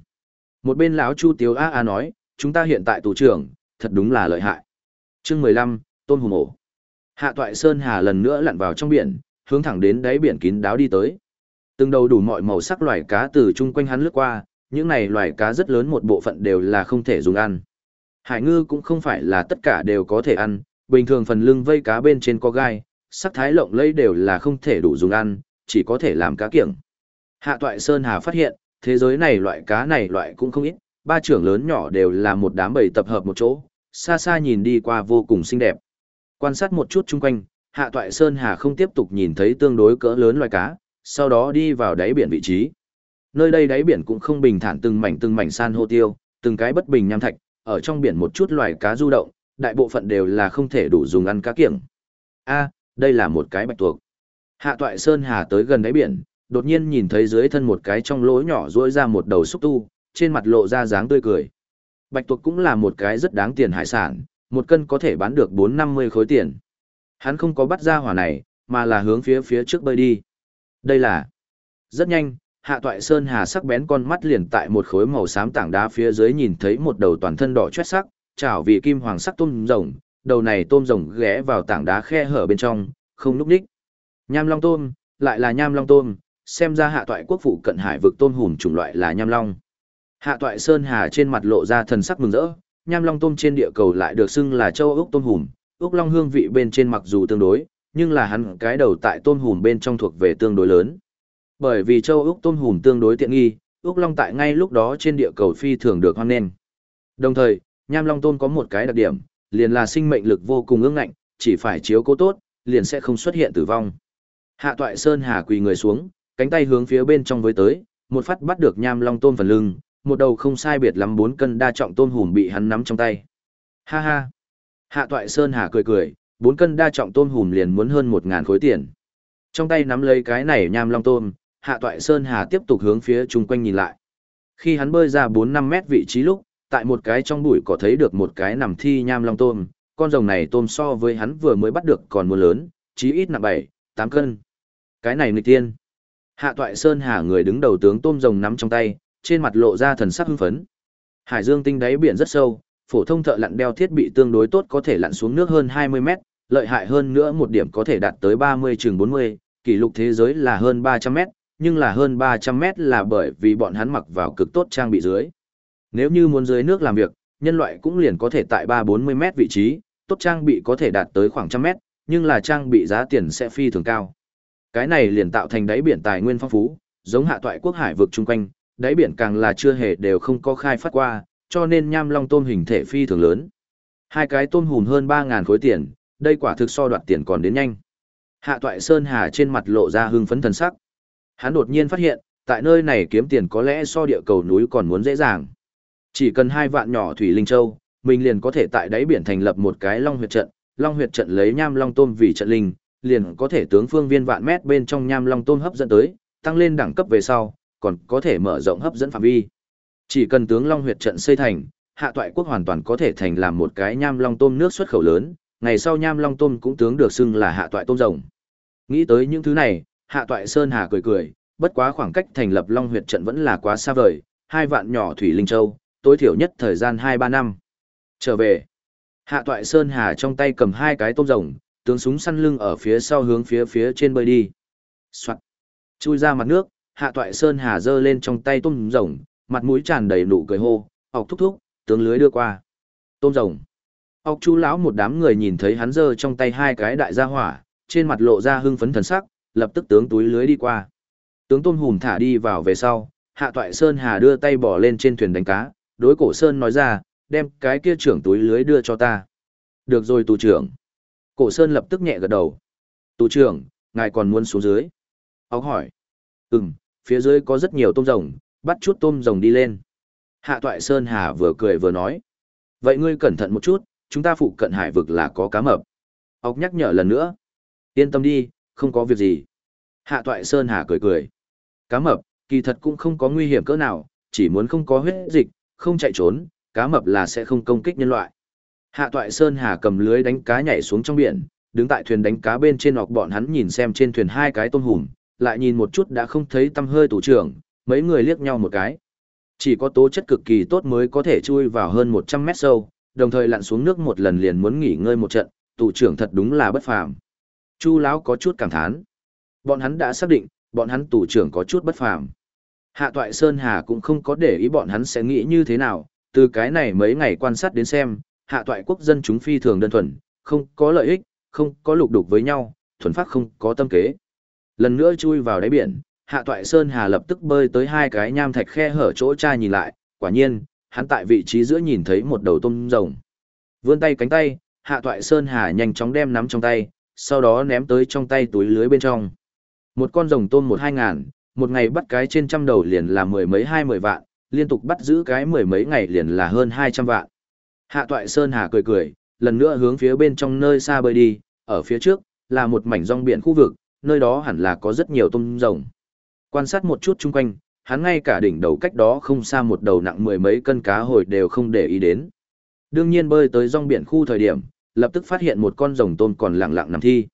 Một bên lão Chu Tiếu A A nói, chúng ta hiện tại tù trưởng, thật đúng là lợi hại. chương 15, Tôn Hùng Ổ. Hạ Toại Sơn Hà lần nữa lặn vào trong biển, hướng thẳng đến đáy biển kín đáo đi tới. Từng đầu đủ mọi màu sắc loài cá từ chung quanh hắn lướt qua, những này loài cá rất lớn một bộ phận đều là không thể dùng ăn. Hải ngư cũng không phải là tất cả đều có thể ăn, bình thường phần lưng vây cá bên trên có gai, sắc thái lộng lẫy đều là không thể đủ dùng ăn, chỉ có thể làm cá kiểng. Hạ Toại Sơn Hà phát hiện, thế giới này loại cá này loại cũng không ít, ba trưởng lớn nhỏ đều là một đám bầy tập hợp một chỗ, xa xa nhìn đi qua vô cùng xinh đẹp. Quan sát một chút chung quanh, Hạ Toại Sơn Hà không tiếp tục nhìn thấy tương đối cỡ lớn loài cá, sau đó đi vào đáy biển vị trí. Nơi đây đáy biển cũng không bình thản từng mảnh từng mảnh san hô tiêu, từng cái bất bình nham thạch, ở trong biển một chút loài cá du động, đại bộ phận đều là không thể đủ dùng ăn cá kiểng. A, đây là một cái bạch tuộc. Hạ toại Sơn Hà tới gần đáy biển, đột nhiên nhìn thấy dưới thân một cái trong lỗ nhỏ rỗi ra một đầu xúc tu, trên mặt lộ ra dáng tươi cười. Bạch tuộc cũng là một cái rất đáng tiền hải sản, một cân có thể bán được 450 khối tiền. Hắn không có bắt ra hỏa này, mà là hướng phía phía trước bơi đi. Đây là... Rất nhanh, hạ toại Sơn Hà sắc bén con mắt liền tại một khối màu xám tảng đá phía dưới nhìn thấy một đầu toàn thân đỏ chét sắc, chảo vị kim hoàng sắc tôm rồng, đầu này tôm rồng ghé vào tảng đá khe hở bên trong, không núp đích. Nham long tôm, lại là nham long tôm, xem ra hạ toại quốc phụ cận hải vực tôm hùm chủng loại là nham long. Hạ toại Sơn Hà trên mặt lộ ra thần sắc mừng rỡ, nham long tôm trên địa cầu lại được xưng là châu ốc tôm hùm, ốc long hương vị bên trên mặc dù tương đối, nhưng là hắn cái đầu tại tôm hùm bên trong thuộc về tương đối lớn. Bởi vì châu ốc tôm hùm tương đối tiện nghi, ốc long tại ngay lúc đó trên địa cầu phi thường được hoan nghênh. Đồng thời, nham long tôm có một cái đặc điểm, liền là sinh mệnh lực vô cùng ương ngạnh, chỉ phải chiếu cố tốt, liền sẽ không xuất hiện tử vong. Hạ toại Sơn Hà quỳ người xuống, cánh tay hướng phía bên trong với tới, một phát bắt được nham long tôm phần lưng, một đầu không sai biệt lắm bốn cân đa trọng tôm hùm bị hắn nắm trong tay. Ha ha! Hạ toại Sơn Hà cười cười, bốn cân đa trọng tôm hùm liền muốn hơn một ngàn khối tiền. Trong tay nắm lấy cái này nham long tôm, Hạ toại Sơn Hà tiếp tục hướng phía chung quanh nhìn lại. Khi hắn bơi ra 4-5 mét vị trí lúc, tại một cái trong bụi có thấy được một cái nằm thi nham long tôm, con rồng này tôm so với hắn vừa mới bắt được còn mua lớn, chí ít nặng 7, 8 cân. Cái này nghịch tiên. Hạ toại Sơn Hà người đứng đầu tướng tôm rồng nắm trong tay, trên mặt lộ ra thần sắc hưng phấn. Hải dương tinh đáy biển rất sâu, phổ thông thợ lặn đeo thiết bị tương đối tốt có thể lặn xuống nước hơn 20 mét, lợi hại hơn nữa một điểm có thể đạt tới 30 chừng 40, kỷ lục thế giới là hơn 300 mét, nhưng là hơn 300 mét là bởi vì bọn hắn mặc vào cực tốt trang bị dưới. Nếu như muốn dưới nước làm việc, nhân loại cũng liền có thể tại 3-40 mét vị trí, tốt trang bị có thể đạt tới khoảng trăm mét, nhưng là trang bị giá tiền sẽ phi thường cao. Cái này liền tạo thành đáy biển tài nguyên phong phú, giống hạ toại quốc hải vực chung quanh, đáy biển càng là chưa hề đều không có khai phát qua, cho nên nham long tôm hình thể phi thường lớn. Hai cái tôm hùm hơn 3.000 khối tiền, đây quả thực so đoạt tiền còn đến nhanh. Hạ Toại Sơn Hà trên mặt lộ ra hưng phấn thần sắc. Hắn đột nhiên phát hiện, tại nơi này kiếm tiền có lẽ so địa cầu núi còn muốn dễ dàng. Chỉ cần hai vạn nhỏ thủy linh châu, mình liền có thể tại đáy biển thành lập một cái long huyệt trận, long huyệt trận lấy nham long tôm vì trận linh, liền có thể tướng phương viên vạn mét bên trong nham long tôm hấp dẫn tới, tăng lên đẳng cấp về sau, còn có thể mở rộng hấp dẫn phạm vi. Chỉ cần tướng long huyệt trận xây thành, hạ toại quốc hoàn toàn có thể thành làm một cái nham long tôm nước xuất khẩu lớn, ngày sau nham long tôm cũng tướng được xưng là hạ toại tôm rồng. Nghĩ tới những thứ này, hạ toại Sơn Hà cười cười, bất quá khoảng cách thành lập long huyệt trận vẫn là quá xa vời, hai vạn nhỏ thủy linh châu, tối thiểu nhất thời gian 2-3 năm. Trở về, hạ toại Sơn Hà trong tay cầm hai cái tôm rồng, tướng súng săn lưng ở phía sau hướng phía phía trên bơi đi. Soạn. Chui ra mặt nước, hạ toại Sơn Hà giơ lên trong tay tôm rồng, mặt mũi tràn đầy nụ cười hô, ọc thúc thúc, tướng lưới đưa qua. Tôm rồng. Ốc chú lão một đám người nhìn thấy hắn giơ trong tay hai cái đại gia hỏa, trên mặt lộ ra hưng phấn thần sắc, lập tức tướng túi lưới đi qua. Tướng tôm hùm thả đi vào về sau, hạ toại Sơn Hà đưa tay bỏ lên trên thuyền đánh cá, đối cổ Sơn nói ra, đem cái kia trưởng túi lưới đưa cho ta. Được rồi tù trưởng. Cổ Sơn lập tức nhẹ gật đầu. Tù trưởng, ngài còn muốn xuống dưới. Ốc hỏi. Ừm, phía dưới có rất nhiều tôm rồng, bắt chút tôm rồng đi lên. Hạ toại Sơn Hà vừa cười vừa nói. Vậy ngươi cẩn thận một chút, chúng ta phụ cận hải vực là có cá mập. Ốc nhắc nhở lần nữa. Yên tâm đi, không có việc gì. Hạ toại Sơn Hà cười cười. Cá mập, kỳ thật cũng không có nguy hiểm cỡ nào, chỉ muốn không có huyết dịch, không chạy trốn, cá mập là sẽ không công kích nhân loại. Hạ toại Sơn Hà cầm lưới đánh cá nhảy xuống trong biển, đứng tại thuyền đánh cá bên trên ngọc bọn hắn nhìn xem trên thuyền hai cái tôm hùm, lại nhìn một chút đã không thấy tâm hơi tủ trưởng, mấy người liếc nhau một cái. Chỉ có tố chất cực kỳ tốt mới có thể chui vào hơn 100 mét sâu, đồng thời lặn xuống nước một lần liền muốn nghỉ ngơi một trận, tù trưởng thật đúng là bất phàm. Chu lão có chút cảm thán. Bọn hắn đã xác định, bọn hắn tù trưởng có chút bất phàm. Hạ Toại Sơn Hà cũng không có để ý bọn hắn sẽ nghĩ như thế nào, từ cái này mấy ngày quan sát đến xem, Hạ Toại quốc dân chúng phi thường đơn thuần, không có lợi ích, không có lục đục với nhau, thuần phát không có tâm kế. Lần nữa chui vào đáy biển, Hạ Toại Sơn Hà lập tức bơi tới hai cái nham thạch khe hở chỗ cha nhìn lại, quả nhiên, hắn tại vị trí giữa nhìn thấy một đầu tôm rồng. Vươn tay cánh tay, Hạ Toại Sơn Hà nhanh chóng đem nắm trong tay, sau đó ném tới trong tay túi lưới bên trong. Một con rồng tôm một hai ngàn, một ngày bắt cái trên trăm đầu liền là mười mấy hai mười vạn, liên tục bắt giữ cái mười mấy ngày liền là hơn hai trăm vạn. Hạ Toại Sơn Hà cười cười, lần nữa hướng phía bên trong nơi xa bơi đi, ở phía trước, là một mảnh rong biển khu vực, nơi đó hẳn là có rất nhiều tôm rồng. Quan sát một chút chung quanh, hắn ngay cả đỉnh đầu cách đó không xa một đầu nặng mười mấy cân cá hồi đều không để ý đến. Đương nhiên bơi tới rong biển khu thời điểm, lập tức phát hiện một con rồng tôm còn lặng lặng nằm thi.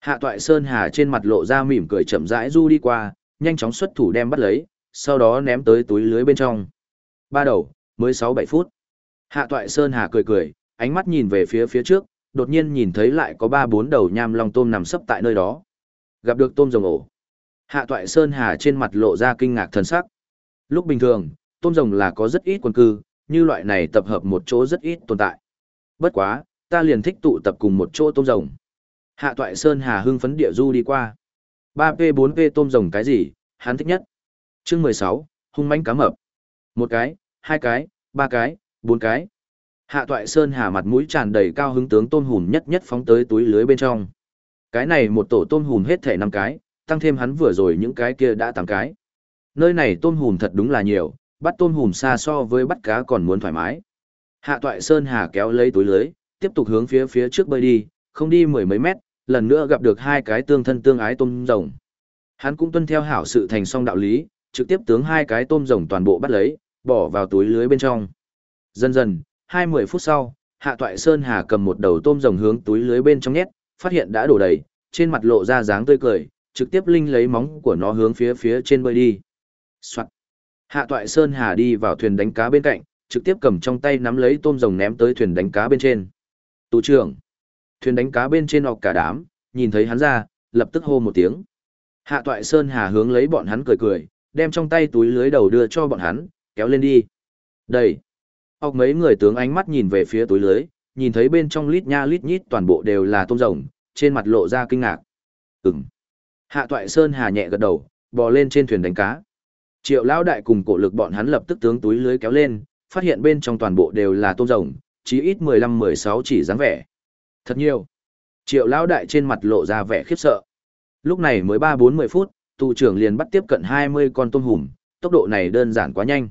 Hạ toại Sơn Hà trên mặt lộ ra mỉm cười chậm rãi du đi qua, nhanh chóng xuất thủ đem bắt lấy, sau đó ném tới túi lưới bên trong. Ba đầu, mới sáu bảy phút. Hạ toại Sơn Hà cười cười, ánh mắt nhìn về phía phía trước, đột nhiên nhìn thấy lại có ba bốn đầu nham long tôm nằm sấp tại nơi đó. Gặp được tôm rồng ổ. Hạ toại Sơn Hà trên mặt lộ ra kinh ngạc thần sắc. Lúc bình thường, tôm rồng là có rất ít quần cư, như loại này tập hợp một chỗ rất ít tồn tại. Bất quá, ta liền thích tụ tập cùng một chỗ tôm rồng. Hạ toại Sơn Hà hưng phấn địa du đi qua. 3P4P tôm rồng cái gì, hắn thích nhất. chương 16, hung mãnh cá mập. Một cái, hai cái, ba cái, bốn cái. Hạ toại Sơn Hà mặt mũi tràn đầy cao hứng tướng tôm hùm nhất nhất phóng tới túi lưới bên trong. Cái này một tổ tôm hùm hết thể năm cái, tăng thêm hắn vừa rồi những cái kia đã tám cái. Nơi này tôm hùm thật đúng là nhiều, bắt tôm hùm xa so với bắt cá còn muốn thoải mái. Hạ toại Sơn Hà kéo lấy túi lưới, tiếp tục hướng phía phía trước bơi đi, không đi mười mấy mét, lần nữa gặp được hai cái tương thân tương ái tôm rồng. Hắn cũng tuân theo hảo sự thành song đạo lý, trực tiếp tướng hai cái tôm rồng toàn bộ bắt lấy, bỏ vào túi lưới bên trong. Dần dần, hai mười phút sau, Hạ Toại Sơn Hà cầm một đầu tôm rồng hướng túi lưới bên trong nhét, phát hiện đã đổ đầy, trên mặt lộ ra dáng tươi cười, trực tiếp linh lấy móng của nó hướng phía phía trên bơi đi. Soạt. Hạ Toại Sơn Hà đi vào thuyền đánh cá bên cạnh, trực tiếp cầm trong tay nắm lấy tôm rồng ném tới thuyền đánh cá bên trên. Tù trưởng. Thuyền đánh cá bên trên ọc cả đám, nhìn thấy hắn ra, lập tức hô một tiếng. Hạ Toại Sơn Hà hướng lấy bọn hắn cười cười, đem trong tay túi lưới đầu đưa cho bọn hắn, kéo lên đi. Đây. Ốc mấy người tướng ánh mắt nhìn về phía túi lưới, nhìn thấy bên trong lít nha lít nhít toàn bộ đều là tôm rồng, trên mặt lộ ra kinh ngạc. Ừm. Hạ Toại Sơn Hà nhẹ gật đầu, bò lên trên thuyền đánh cá. Triệu Lão Đại cùng cổ lực bọn hắn lập tức tướng túi lưới kéo lên, phát hiện bên trong toàn bộ đều là tôm rồng, chí ít 15-16 chỉ dáng vẻ. Thật nhiều. Triệu lão đại trên mặt lộ ra vẻ khiếp sợ. Lúc này mới 3-4-10 phút, tù trưởng liền bắt tiếp cận 20 con tôm hùm, tốc độ này đơn giản quá nhanh.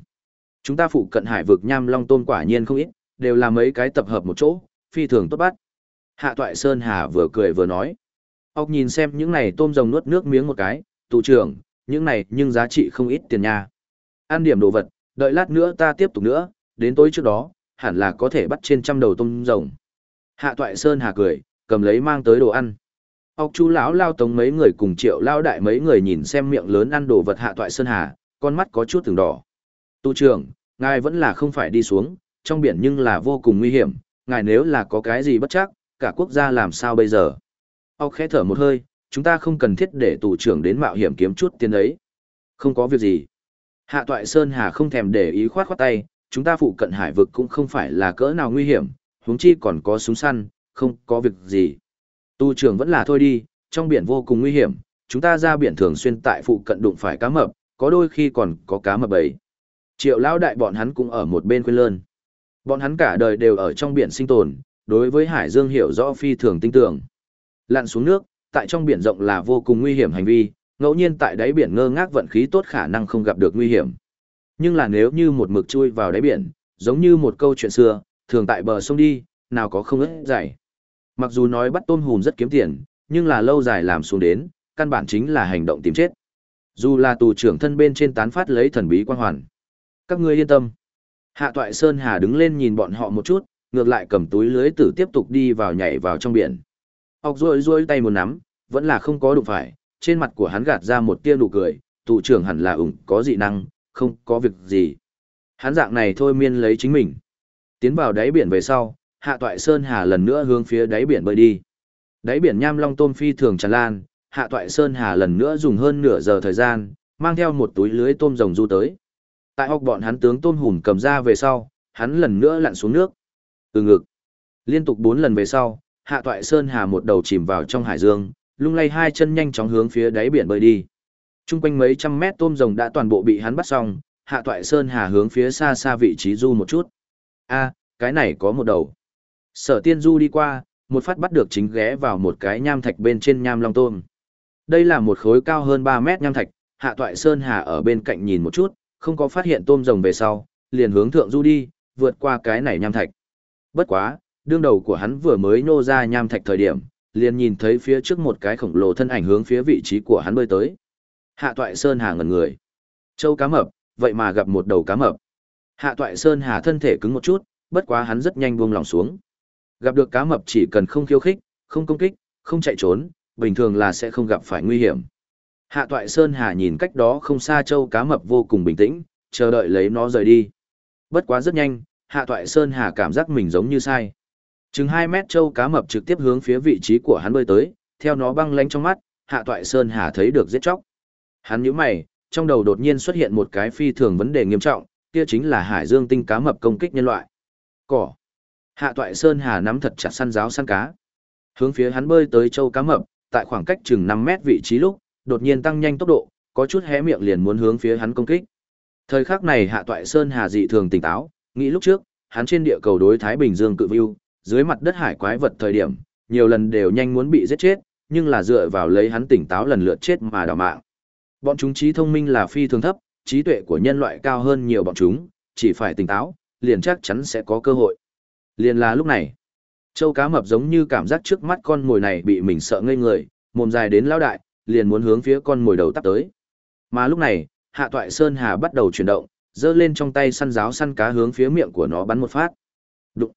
Chúng ta phụ cận hải vực nham long tôm quả nhiên không ít, đều là mấy cái tập hợp một chỗ, phi thường tốt bắt. Hạ Toại Sơn Hà vừa cười vừa nói. Ốc nhìn xem những này tôm rồng nuốt nước miếng một cái, tù trưởng, những này nhưng giá trị không ít tiền nha. Ăn điểm đồ vật, đợi lát nữa ta tiếp tục nữa, đến tối trước đó, hẳn là có thể bắt trên trăm đầu tôm rồng. Hạ Toại Sơn Hà cười, cầm lấy mang tới đồ ăn. Ốc chú lão lao tống mấy người cùng triệu lao đại mấy người nhìn xem miệng lớn ăn đồ vật Hạ Toại Sơn Hà, con mắt có chút từng đỏ. Tu trưởng, ngài vẫn là không phải đi xuống, trong biển nhưng là vô cùng nguy hiểm, ngài nếu là có cái gì bất chắc, cả quốc gia làm sao bây giờ? Ốc khẽ thở một hơi, chúng ta không cần thiết để tù trưởng đến mạo hiểm kiếm chút tiền ấy. Không có việc gì. Hạ toại Sơn Hà không thèm để ý khoát khoát tay, chúng ta phụ cận hải vực cũng không phải là cỡ nào nguy hiểm, huống chi còn có súng săn, không có việc gì. Tu trưởng vẫn là thôi đi, trong biển vô cùng nguy hiểm, chúng ta ra biển thường xuyên tại phụ cận đụng phải cá mập, có đôi khi còn có cá mập ấy. Triệu lão đại bọn hắn cũng ở một bên quên lơn. Bọn hắn cả đời đều ở trong biển sinh tồn, đối với hải dương hiểu rõ phi thường tinh tưởng. Lặn xuống nước, tại trong biển rộng là vô cùng nguy hiểm hành vi, ngẫu nhiên tại đáy biển ngơ ngác vận khí tốt khả năng không gặp được nguy hiểm. Nhưng là nếu như một mực chui vào đáy biển, giống như một câu chuyện xưa, thường tại bờ sông đi, nào có không ớt dày. Mặc dù nói bắt tôm hùm rất kiếm tiền, nhưng là lâu dài làm xuống đến, căn bản chính là hành động tìm chết. Dù là tù trưởng thân bên trên tán phát lấy thần bí quan hoàn. Các ngươi yên tâm. Hạ Toại Sơn Hà đứng lên nhìn bọn họ một chút, ngược lại cầm túi lưới tử tiếp tục đi vào nhảy vào trong biển. Ốc rôi rôi tay một nắm, vẫn là không có đụng phải, trên mặt của hắn gạt ra một tia nụ cười, tụ trưởng hẳn là ủng có dị năng, không có việc gì. Hắn dạng này thôi miên lấy chính mình. Tiến vào đáy biển về sau, Hạ Toại Sơn Hà lần nữa hướng phía đáy biển bơi đi. Đáy biển nham long tôm phi thường tràn lan, Hạ Toại Sơn Hà lần nữa dùng hơn nửa giờ thời gian, mang theo một túi lưới tôm rồng du tới. Tại học bọn hắn tướng tôm hùm cầm ra về sau, hắn lần nữa lặn xuống nước. Từ ngực. Liên tục bốn lần về sau, Hạ Toại Sơn Hà một đầu chìm vào trong hải dương, lung lay hai chân nhanh chóng hướng phía đáy biển bơi đi. Trung quanh mấy trăm mét tôm rồng đã toàn bộ bị hắn bắt xong, Hạ Toại Sơn Hà hướng phía xa xa vị trí du một chút. A, cái này có một đầu. Sở Tiên Du đi qua, một phát bắt được chính ghé vào một cái nham thạch bên trên nham long tôm. Đây là một khối cao hơn 3 mét nham thạch, Hạ Toại Sơn Hà ở bên cạnh nhìn một chút, không có phát hiện tôm rồng về sau, liền hướng thượng du đi, vượt qua cái này nham thạch. Bất quá, đương đầu của hắn vừa mới nô ra nham thạch thời điểm, liền nhìn thấy phía trước một cái khổng lồ thân ảnh hướng phía vị trí của hắn bơi tới. Hạ Toại Sơn Hà ngẩn người. Châu cá mập, vậy mà gặp một đầu cá mập. Hạ Toại Sơn Hà thân thể cứng một chút, bất quá hắn rất nhanh buông lòng xuống. Gặp được cá mập chỉ cần không khiêu khích, không công kích, không chạy trốn, bình thường là sẽ không gặp phải nguy hiểm. Hạ Toại Sơn Hà nhìn cách đó không xa châu cá mập vô cùng bình tĩnh, chờ đợi lấy nó rời đi. Bất quá rất nhanh, Hạ Toại Sơn Hà cảm giác mình giống như sai. Chừng 2 mét châu cá mập trực tiếp hướng phía vị trí của hắn bơi tới, theo nó băng lánh trong mắt, Hạ Toại Sơn Hà thấy được giết chóc. Hắn nhíu mày, trong đầu đột nhiên xuất hiện một cái phi thường vấn đề nghiêm trọng, kia chính là Hải Dương tinh cá mập công kích nhân loại. Cỏ. Hạ Toại Sơn Hà nắm thật chặt săn giáo săn cá. Hướng phía hắn bơi tới châu cá mập, tại khoảng cách chừng 5 mét vị trí lúc, đột nhiên tăng nhanh tốc độ, có chút hé miệng liền muốn hướng phía hắn công kích. Thời khắc này Hạ Toại Sơn Hà dị thường tỉnh táo, nghĩ lúc trước, hắn trên địa cầu đối Thái Bình Dương cự view, dưới mặt đất hải quái vật thời điểm, nhiều lần đều nhanh muốn bị giết chết, nhưng là dựa vào lấy hắn tỉnh táo lần lượt chết mà đào mạng. Bọn chúng trí thông minh là phi thường thấp, trí tuệ của nhân loại cao hơn nhiều bọn chúng, chỉ phải tỉnh táo, liền chắc chắn sẽ có cơ hội. Liền là lúc này, châu cá mập giống như cảm giác trước mắt con mồi này bị mình sợ ngây người, mồm dài đến lao đại, liền muốn hướng phía con mồi đầu tắp tới. Mà lúc này, hạ toại sơn hà bắt đầu chuyển động, giơ lên trong tay săn giáo săn cá hướng phía miệng của nó bắn một phát. Đụng.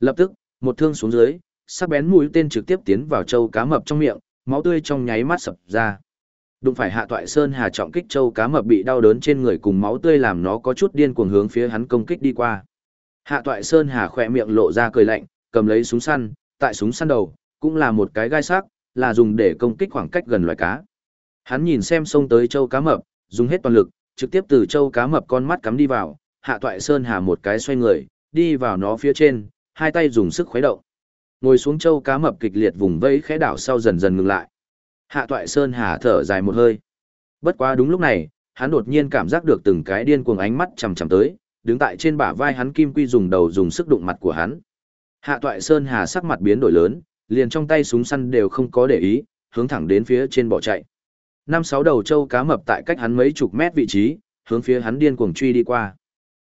Lập tức, một thương xuống dưới, sắc bén mũi tên trực tiếp tiến vào châu cá mập trong miệng, máu tươi trong nháy mắt sập ra. Đụng phải hạ toại sơn hà trọng kích châu cá mập bị đau đớn trên người cùng máu tươi làm nó có chút điên cuồng hướng phía hắn công kích đi qua. Hạ toại sơn hà khỏe miệng lộ ra cười lạnh, cầm lấy súng săn, tại súng săn đầu, cũng là một cái gai sắc, là dùng để công kích khoảng cách gần loài cá. Hắn nhìn xem xông tới châu cá mập, dùng hết toàn lực, trực tiếp từ châu cá mập con mắt cắm đi vào, hạ toại sơn hà một cái xoay người, đi vào nó phía trên, hai tay dùng sức khuấy động. Ngồi xuống châu cá mập kịch liệt vùng vẫy khẽ đảo sau dần dần ngừng lại. Hạ toại sơn hà thở dài một hơi. Bất quá đúng lúc này, hắn đột nhiên cảm giác được từng cái điên cuồng ánh mắt chằm chằm tới, đứng tại trên bả vai hắn Kim Quy dùng đầu dùng sức đụng mặt của hắn. Hạ Toại Sơn Hà sắc mặt biến đổi lớn, liền trong tay súng săn đều không có để ý, hướng thẳng đến phía trên bỏ chạy. Năm sáu đầu châu cá mập tại cách hắn mấy chục mét vị trí, hướng phía hắn điên cuồng truy đi qua.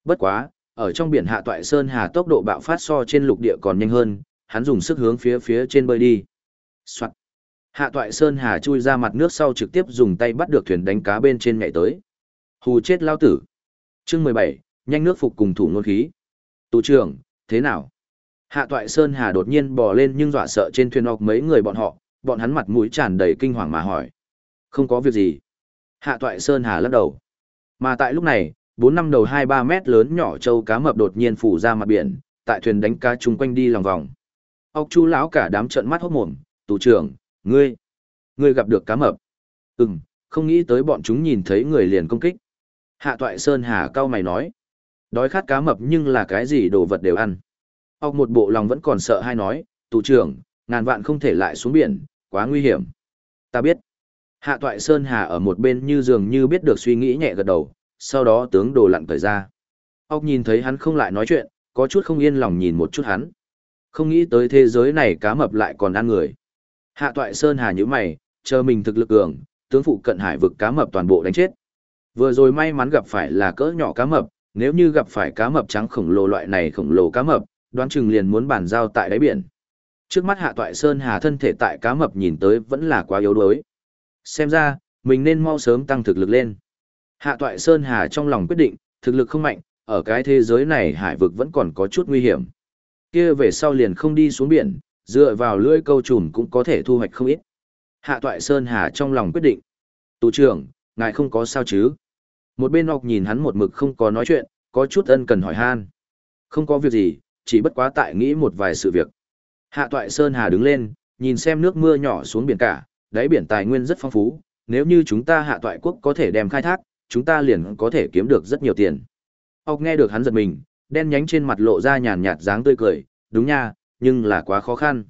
Bất quá, ở trong biển Hạ Toại Sơn Hà tốc độ bạo phát so trên lục địa còn nhanh hơn, hắn dùng sức hướng phía phía trên bơi đi. Soạt. Hạ Toại Sơn Hà chui ra mặt nước sau trực tiếp dùng tay bắt được thuyền đánh cá bên trên nhảy tới. Hù chết lao tử. Chương mười bảy, nhanh nước phục cùng thủ ngôn khí. Tù trưởng, thế nào? Hạ Toại Sơn Hà đột nhiên bò lên nhưng dọa sợ trên thuyền ọc mấy người bọn họ, bọn hắn mặt mũi tràn đầy kinh hoàng mà hỏi. Không có việc gì. Hạ Toại Sơn Hà lắc đầu. Mà tại lúc này, bốn năm đầu hai ba mét lớn nhỏ châu cá mập đột nhiên phủ ra mặt biển, tại thuyền đánh cá chung quanh đi lòng vòng. Ốc chu lão cả đám trợn mắt hốt mồm, tù trưởng, ngươi, ngươi gặp được cá mập. Ừm, không nghĩ tới bọn chúng nhìn thấy người liền công kích. Hạ Toại Sơn Hà cao mày nói. Đói khát cá mập nhưng là cái gì đồ vật đều ăn. Ốc một bộ lòng vẫn còn sợ hay nói, tù trưởng, ngàn vạn không thể lại xuống biển, quá nguy hiểm. Ta biết. Hạ Toại Sơn Hà ở một bên như dường như biết được suy nghĩ nhẹ gật đầu, sau đó tướng đồ lặn cởi ra. Ốc nhìn thấy hắn không lại nói chuyện, có chút không yên lòng nhìn một chút hắn. Không nghĩ tới thế giới này cá mập lại còn ăn người. Hạ Toại Sơn Hà như mày, chờ mình thực lực cường, tướng phụ cận hải vực cá mập toàn bộ đánh chết. Vừa rồi may mắn gặp phải là cỡ nhỏ cá mập, nếu như gặp phải cá mập trắng khổng lồ loại này khổng lồ cá mập, đoán chừng liền muốn bàn giao tại đáy biển. Trước mắt Hạ Toại Sơn Hà thân thể tại cá mập nhìn tới vẫn là quá yếu đuối. Xem ra, mình nên mau sớm tăng thực lực lên. Hạ Toại Sơn Hà trong lòng quyết định, thực lực không mạnh, ở cái thế giới này hải vực vẫn còn có chút nguy hiểm. Kia về sau liền không đi xuống biển, dựa vào lưỡi câu trùm cũng có thể thu hoạch không ít. Hạ Toại Sơn Hà trong lòng quyết định. Tù trưởng, ngài không có sao chứ? Một bên ngọc nhìn hắn một mực không có nói chuyện, có chút ân cần hỏi han. Không có việc gì, chỉ bất quá tại nghĩ một vài sự việc. Hạ Toại Sơn Hà đứng lên, nhìn xem nước mưa nhỏ xuống biển cả, đáy biển tài nguyên rất phong phú, nếu như chúng ta Hạ Toại quốc có thể đem khai thác, chúng ta liền có thể kiếm được rất nhiều tiền. Ốc nghe được hắn giật mình, đen nhánh trên mặt lộ ra nhàn nhạt dáng tươi cười, đúng nha, nhưng là quá khó khăn.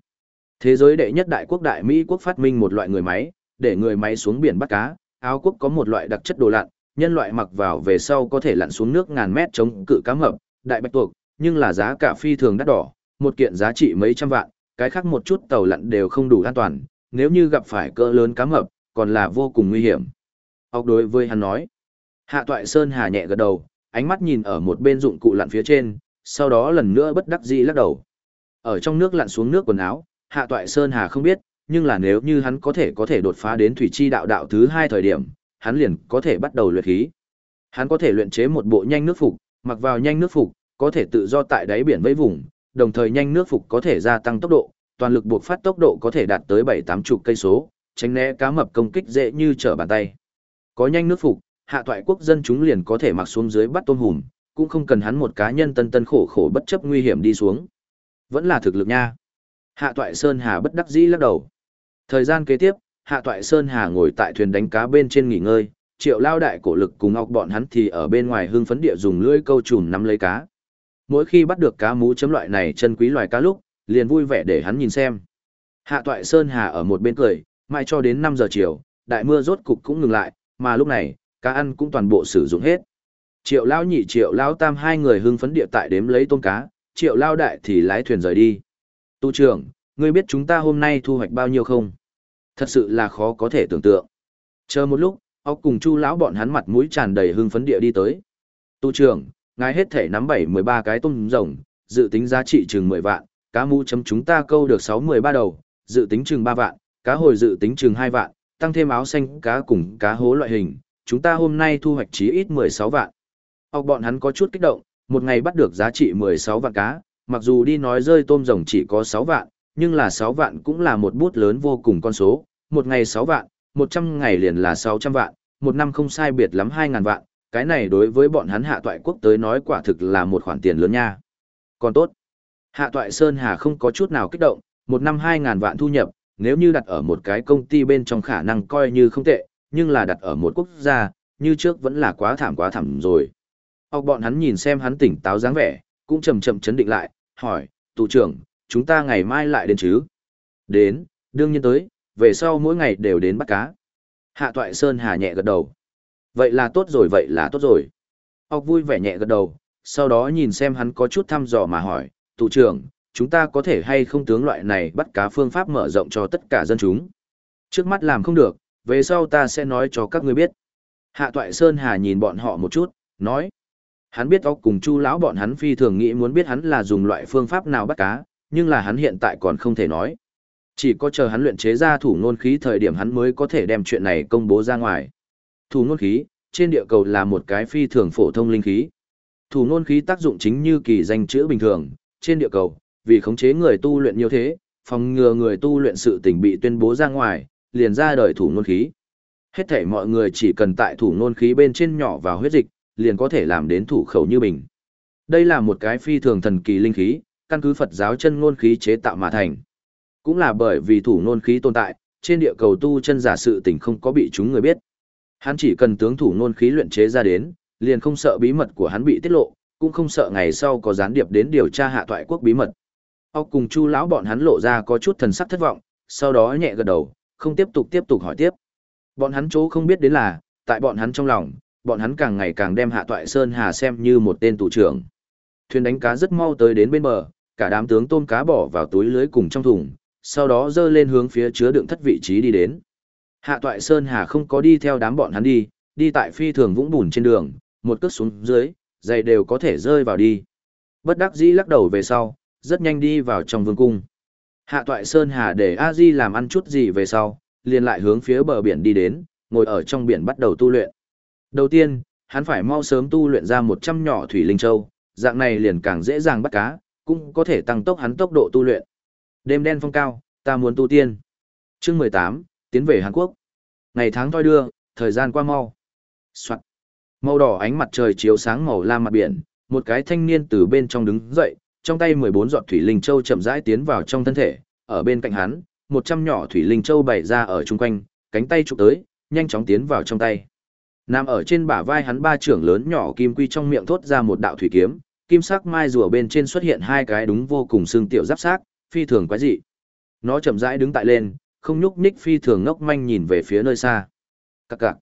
Thế giới đệ nhất đại quốc đại Mỹ quốc phát minh một loại người máy, để người máy xuống biển bắt cá, áo quốc có một loại đặc chất đồ lặn, nhân loại mặc vào về sau có thể lặn xuống nước ngàn mét chống cự cá mập, đại bạch tuộc, nhưng là giá cả phi thường đắt đỏ, một kiện giá trị mấy trăm vạn, cái khác một chút tàu lặn đều không đủ an toàn, nếu như gặp phải cỡ lớn cá mập, còn là vô cùng nguy hiểm. Ốc đối với hắn nói. Hạ toại Sơn Hà nhẹ gật đầu, ánh mắt nhìn ở một bên dụng cụ lặn phía trên, sau đó lần nữa bất đắc dĩ lắc đầu. Ở trong nước lặn xuống nước quần áo, Hạ toại Sơn Hà không biết, nhưng là nếu như hắn có thể có thể đột phá đến thủy chi đạo đạo thứ hai thời điểm, hắn liền có thể bắt đầu luyện khí. Hắn có thể luyện chế một bộ nhanh nước phục, mặc vào nhanh nước phục, có thể tự do tại đáy biển vẫy vùng, đồng thời nhanh nước phục có thể gia tăng tốc độ, toàn lực buộc phát tốc độ có thể đạt tới 7-8 chục cây số, tránh né cá mập công kích dễ như trở bàn tay. Có nhanh nước phục, hạ toại quốc dân chúng liền có thể mặc xuống dưới bắt tôm hùm, cũng không cần hắn một cá nhân tân tân khổ khổ bất chấp nguy hiểm đi xuống. Vẫn là thực lực nha. Hạ toại Sơn Hà bất đắc dĩ lắc đầu. Thời gian kế tiếp, Hạ toại Sơn Hà ngồi tại thuyền đánh cá bên trên nghỉ ngơi, triệu lao đại cổ lực cùng ngọc bọn hắn thì ở bên ngoài hương phấn địa dùng lưỡi câu chùm nắm lấy cá. Mỗi khi bắt được cá mú chấm loại này chân quý loài cá lúc, liền vui vẻ để hắn nhìn xem. Hạ toại Sơn Hà ở một bên cười, mãi cho đến 5 giờ chiều, đại mưa rốt cục cũng ngừng lại, mà lúc này, cá ăn cũng toàn bộ sử dụng hết. Triệu lao nhị triệu lao tam hai người hưng phấn địa tại đếm lấy tôm cá, triệu lao đại thì lái thuyền rời đi. Tu trưởng, ngươi biết chúng ta hôm nay thu hoạch bao nhiêu không? Thật sự là khó có thể tưởng tượng. Chờ một lúc, ốc cùng chu lão bọn hắn mặt mũi tràn đầy hưng phấn địa đi tới. Tu trưởng, ngài hết thể nắm bảy mười ba cái tôm rồng, dự tính giá trị chừng mười vạn, cá mu chấm chúng ta câu được sáu mười ba đầu, dự tính chừng ba vạn, cá hồi dự tính chừng hai vạn, tăng thêm áo xanh cá cùng cá hố loại hình, chúng ta hôm nay thu hoạch chí ít 16 vạn. Ốc bọn hắn có chút kích động, một ngày bắt được giá trị 16 vạn cá, mặc dù đi nói rơi tôm rồng chỉ có 6 vạn, nhưng là 6 vạn cũng là một bút lớn vô cùng con số, một ngày 6 vạn, 100 ngày liền là 600 vạn, một năm không sai biệt lắm 2.000 vạn, cái này đối với bọn hắn hạ toại quốc tới nói quả thực là một khoản tiền lớn nha. Còn tốt, hạ toại Sơn Hà không có chút nào kích động, một năm 2.000 vạn thu nhập, nếu như đặt ở một cái công ty bên trong khả năng coi như không tệ, nhưng là đặt ở một quốc gia, như trước vẫn là quá thảm quá thảm rồi. Học bọn hắn nhìn xem hắn tỉnh táo dáng vẻ, cũng chậm chậm chấn định lại, hỏi, tù trưởng, chúng ta ngày mai lại đến chứ? Đến, đương nhiên tới, về sau mỗi ngày đều đến bắt cá. Hạ toại Sơn Hà nhẹ gật đầu. Vậy là tốt rồi, vậy là tốt rồi. Học vui vẻ nhẹ gật đầu, sau đó nhìn xem hắn có chút thăm dò mà hỏi, tù trưởng, chúng ta có thể hay không tướng loại này bắt cá phương pháp mở rộng cho tất cả dân chúng. Trước mắt làm không được, về sau ta sẽ nói cho các ngươi biết. Hạ Toại Sơn Hà nhìn bọn họ một chút, nói. Hắn biết óc cùng chu lão bọn hắn phi thường nghĩ muốn biết hắn là dùng loại phương pháp nào bắt cá, nhưng là hắn hiện tại còn không thể nói. Chỉ có chờ hắn luyện chế ra thủ ngôn khí thời điểm hắn mới có thể đem chuyện này công bố ra ngoài. Thủ ngôn khí, trên địa cầu là một cái phi thường phổ thông linh khí. Thủ ngôn khí tác dụng chính như kỳ danh chữ bình thường, trên địa cầu, vì khống chế người tu luyện nhiều thế, phòng ngừa người tu luyện sự tình bị tuyên bố ra ngoài, liền ra đời thủ nôn khí. Hết thể mọi người chỉ cần tại thủ nôn khí bên trên nhỏ vào huyết dịch, liền có thể làm đến thủ khẩu như bình. Đây là một cái phi thường thần kỳ linh khí, căn cứ Phật giáo chân ngôn khí chế tạo mà thành. Cũng là bởi vì thủ nôn khí tồn tại, trên địa cầu tu chân giả sự tình không có bị chúng người biết. Hắn chỉ cần tướng thủ nôn khí luyện chế ra đến, liền không sợ bí mật của hắn bị tiết lộ, cũng không sợ ngày sau có gián điệp đến điều tra hạ toại quốc bí mật. Ốc cùng Chu lão bọn hắn lộ ra có chút thần sắc thất vọng, sau đó nhẹ gật đầu, không tiếp tục tiếp tục hỏi tiếp. Bọn hắn chỗ không biết đến là, tại bọn hắn trong lòng, bọn hắn càng ngày càng đem Hạ Toại Sơn Hà xem như một tên tù trưởng. Thuyền đánh cá rất mau tới đến bên bờ, cả đám tướng tôm cá bỏ vào túi lưới cùng trong thùng, sau đó dơ lên hướng phía chứa đựng thất vị trí đi đến. Hạ Toại Sơn Hà không có đi theo đám bọn hắn đi, đi tại phi thường vũng bùn trên đường, một cước xuống dưới, giày đều có thể rơi vào đi. Bất đắc dĩ lắc đầu về sau, rất nhanh đi vào trong vương cung. Hạ Toại Sơn Hà để A Di làm ăn chút gì về sau, liền lại hướng phía bờ biển đi đến, ngồi ở trong biển bắt đầu tu luyện. Đầu tiên, hắn phải mau sớm tu luyện ra 100 nhỏ thủy linh châu, dạng này liền càng dễ dàng bắt cá, cũng có thể tăng tốc hắn tốc độ tu luyện. Đêm đen phong cao, ta muốn tu tiên. Chương 18, tiến về Hàn Quốc. Ngày tháng thoi đưa, thời gian qua mau. Soạn. Màu đỏ ánh mặt trời chiếu sáng màu lam mặt biển, một cái thanh niên từ bên trong đứng dậy, trong tay 14 giọt thủy linh châu chậm rãi tiến vào trong thân thể, ở bên cạnh hắn, 100 nhỏ thủy linh châu bày ra ở chung quanh, cánh tay chụp tới, nhanh chóng tiến vào trong tay. Nam ở trên bả vai hắn ba trưởng lớn nhỏ kim quy trong miệng thốt ra một đạo thủy kiếm, kim sắc mai rùa bên trên xuất hiện hai cái đúng vô cùng xương tiểu giáp xác, phi thường quái dị. Nó chậm rãi đứng tại lên, không nhúc nhích phi thường ngốc manh nhìn về phía nơi xa. Các cạc.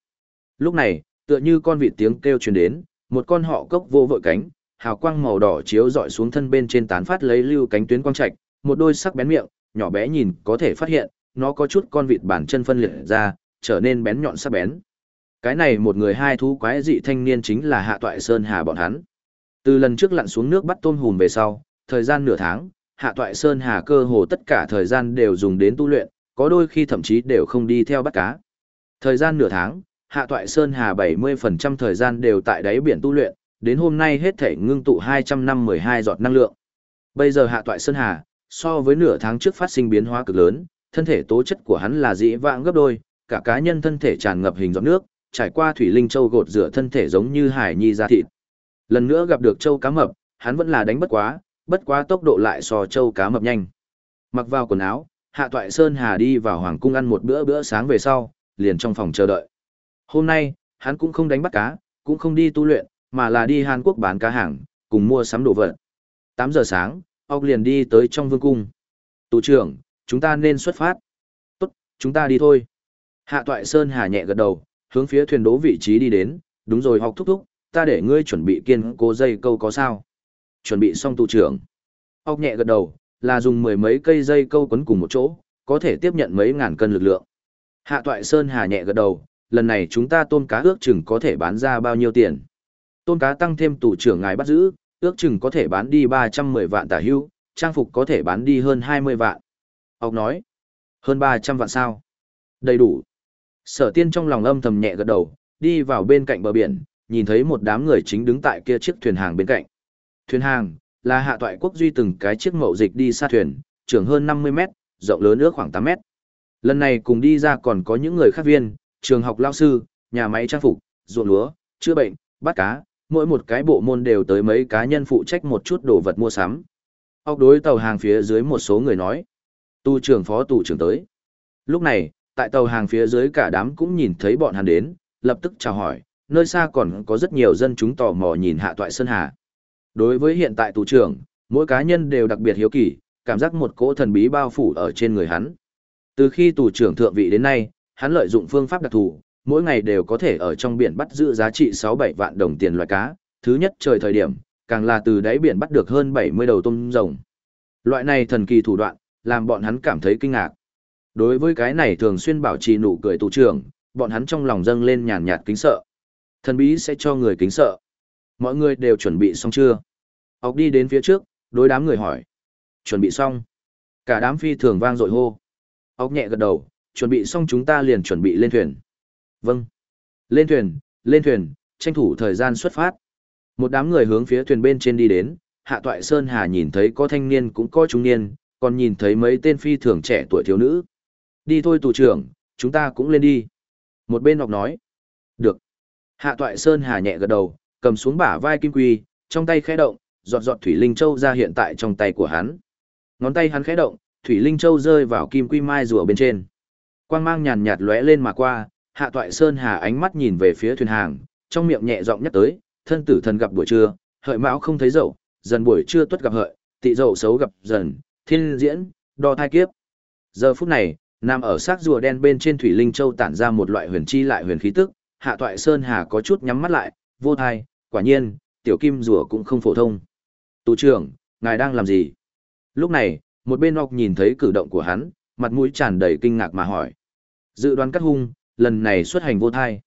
Lúc này, tựa như con vịt tiếng kêu truyền đến, một con họ cốc vô vội cánh, hào quang màu đỏ chiếu rọi xuống thân bên trên tán phát lấy lưu cánh tuyến quang trạch, một đôi sắc bén miệng, nhỏ bé nhìn có thể phát hiện, nó có chút con vịt bản chân phân liệt ra, trở nên bén nhọn sắc bén. Cái này một người hai thú quái dị thanh niên chính là Hạ Toại Sơn Hà bọn hắn. Từ lần trước lặn xuống nước bắt tôm hùm về sau, thời gian nửa tháng, Hạ Toại Sơn Hà cơ hồ tất cả thời gian đều dùng đến tu luyện, có đôi khi thậm chí đều không đi theo bắt cá. Thời gian nửa tháng, Hạ Toại Sơn Hà 70% thời gian đều tại đáy biển tu luyện, đến hôm nay hết thể ngưng tụ 212 giọt năng lượng. Bây giờ Hạ Toại Sơn Hà, so với nửa tháng trước phát sinh biến hóa cực lớn, thân thể tố chất của hắn là dĩ vãng gấp đôi, cả cá nhân thân thể tràn ngập hình giọt nước, trải qua thủy linh châu gột rửa thân thể giống như hải nhi ra thịt. Lần nữa gặp được châu cá mập, hắn vẫn là đánh bất quá, bất quá tốc độ lại so châu cá mập nhanh. Mặc vào quần áo, Hạ Toại Sơn Hà đi vào hoàng cung ăn một bữa bữa sáng về sau, liền trong phòng chờ đợi. Hôm nay, hắn cũng không đánh bắt cá, cũng không đi tu luyện, mà là đi Hàn Quốc bán cá hàng, cùng mua sắm đồ vật. 8 giờ sáng, ốc liền đi tới trong vương cung. Tù trưởng, chúng ta nên xuất phát. Tốt, chúng ta đi thôi. Hạ Toại Sơn Hà nhẹ gật đầu, hướng phía thuyền đố vị trí đi đến, đúng rồi học thúc thúc, ta để ngươi chuẩn bị kiên cố dây câu có sao. Chuẩn bị xong tù trưởng. Ốc nhẹ gật đầu, là dùng mười mấy cây dây câu quấn cùng một chỗ, có thể tiếp nhận mấy ngàn cân lực lượng. Hạ Toại Sơn Hà nhẹ gật đầu, lần này chúng ta tôm cá ước chừng có thể bán ra bao nhiêu tiền. Tôm cá tăng thêm tù trưởng ngài bắt giữ, ước chừng có thể bán đi 310 vạn tả hưu, trang phục có thể bán đi hơn 20 vạn. Ông nói, hơn 300 vạn sao? Đầy đủ. Sở tiên trong lòng âm thầm nhẹ gật đầu, đi vào bên cạnh bờ biển, nhìn thấy một đám người chính đứng tại kia chiếc thuyền hàng bên cạnh. Thuyền hàng, là hạ toại quốc duy từng cái chiếc mậu dịch đi xa thuyền, trưởng hơn 50 mét, rộng lớn ước khoảng 8 mét. Lần này cùng đi ra còn có những người khác viên, trường học lao sư, nhà máy trang phục, ruộng lúa, chữa bệnh, bắt cá, mỗi một cái bộ môn đều tới mấy cá nhân phụ trách một chút đồ vật mua sắm. Ốc đối tàu hàng phía dưới một số người nói. Tu trưởng phó tù trưởng tới. Lúc này, tại tàu hàng phía dưới cả đám cũng nhìn thấy bọn hắn đến, lập tức chào hỏi, nơi xa còn có rất nhiều dân chúng tò mò nhìn hạ toại Sơn Hà. Đối với hiện tại tù trưởng, mỗi cá nhân đều đặc biệt hiếu kỳ, cảm giác một cỗ thần bí bao phủ ở trên người hắn. Từ khi tù trưởng thượng vị đến nay, hắn lợi dụng phương pháp đặc thù, mỗi ngày đều có thể ở trong biển bắt giữ giá trị 6-7 vạn đồng tiền loại cá. Thứ nhất trời thời điểm, càng là từ đáy biển bắt được hơn 70 đầu tôm rồng. Loại này thần kỳ thủ đoạn, làm bọn hắn cảm thấy kinh ngạc. Đối với cái này thường xuyên bảo trì nụ cười tù trưởng, bọn hắn trong lòng dâng lên nhàn nhạt kính sợ. Thần bí sẽ cho người kính sợ. Mọi người đều chuẩn bị xong chưa? Ốc đi đến phía trước, đối đám người hỏi. Chuẩn bị xong. Cả đám phi thường vang dội hô. Ốc nhẹ gật đầu, chuẩn bị xong chúng ta liền chuẩn bị lên thuyền. Vâng. Lên thuyền, lên thuyền, tranh thủ thời gian xuất phát. Một đám người hướng phía thuyền bên trên đi đến, Hạ Toại Sơn Hà nhìn thấy có thanh niên cũng có trung niên, còn nhìn thấy mấy tên phi thường trẻ tuổi thiếu nữ. Đi thôi tù trưởng, chúng ta cũng lên đi. Một bên ngọc nói. Được. Hạ Toại Sơn Hà nhẹ gật đầu, cầm xuống bả vai kim quy, trong tay khẽ động, giọt giọt thủy linh châu ra hiện tại trong tay của hắn. Ngón tay hắn khẽ động, thủy linh châu rơi vào kim quy mai rùa bên trên. Quang mang nhàn nhạt lóe lên mà qua, Hạ Toại Sơn Hà ánh mắt nhìn về phía thuyền hàng, trong miệng nhẹ giọng nhắc tới, thân tử thần gặp buổi trưa, hợi mão không thấy dậu, dần buổi trưa tuất gặp hợi, tị dậu xấu gặp dần, thiên diễn, đo thai kiếp. Giờ phút này, nằm ở xác rùa đen bên trên thủy linh châu tản ra một loại huyền chi lại huyền khí tức, Hạ Toại Sơn Hà có chút nhắm mắt lại, vô thai, quả nhiên, tiểu kim rùa cũng không phổ thông. Tù trưởng, ngài đang làm gì? Lúc này, một bên ngọc nhìn thấy cử động của hắn, mặt mũi tràn đầy kinh ngạc mà hỏi. Dự đoán cắt hung, lần này xuất hành vô thai.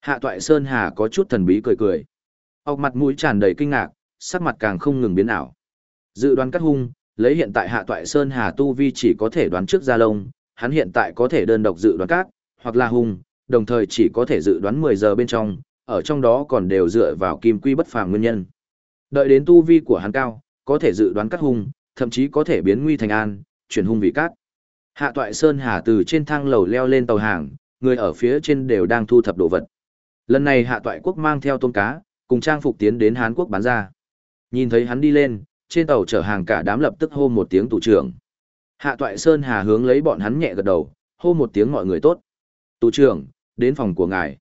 Hạ toại Sơn Hà có chút thần bí cười cười. Ốc mặt mũi tràn đầy kinh ngạc, sắc mặt càng không ngừng biến ảo. Dự đoán cắt hung, lấy hiện tại hạ toại Sơn Hà tu vi chỉ có thể đoán trước gia lông, hắn hiện tại có thể đơn độc dự đoán cát, hoặc là hung, đồng thời chỉ có thể dự đoán 10 giờ bên trong, ở trong đó còn đều dựa vào kim quy bất phàm nguyên nhân. Đợi đến tu vi của hắn cao, có thể dự đoán cắt hung, thậm chí có thể biến nguy thành an, chuyển hung vị cát. Hạ toại Sơn Hà từ trên thang lầu leo lên tàu hàng, người ở phía trên đều đang thu thập đồ vật. Lần này hạ toại quốc mang theo tôm cá, cùng trang phục tiến đến Hán quốc bán ra. Nhìn thấy hắn đi lên, trên tàu chở hàng cả đám lập tức hô một tiếng tù trưởng. Hạ toại Sơn Hà hướng lấy bọn hắn nhẹ gật đầu, hô một tiếng mọi người tốt. Tù trưởng, đến phòng của ngài.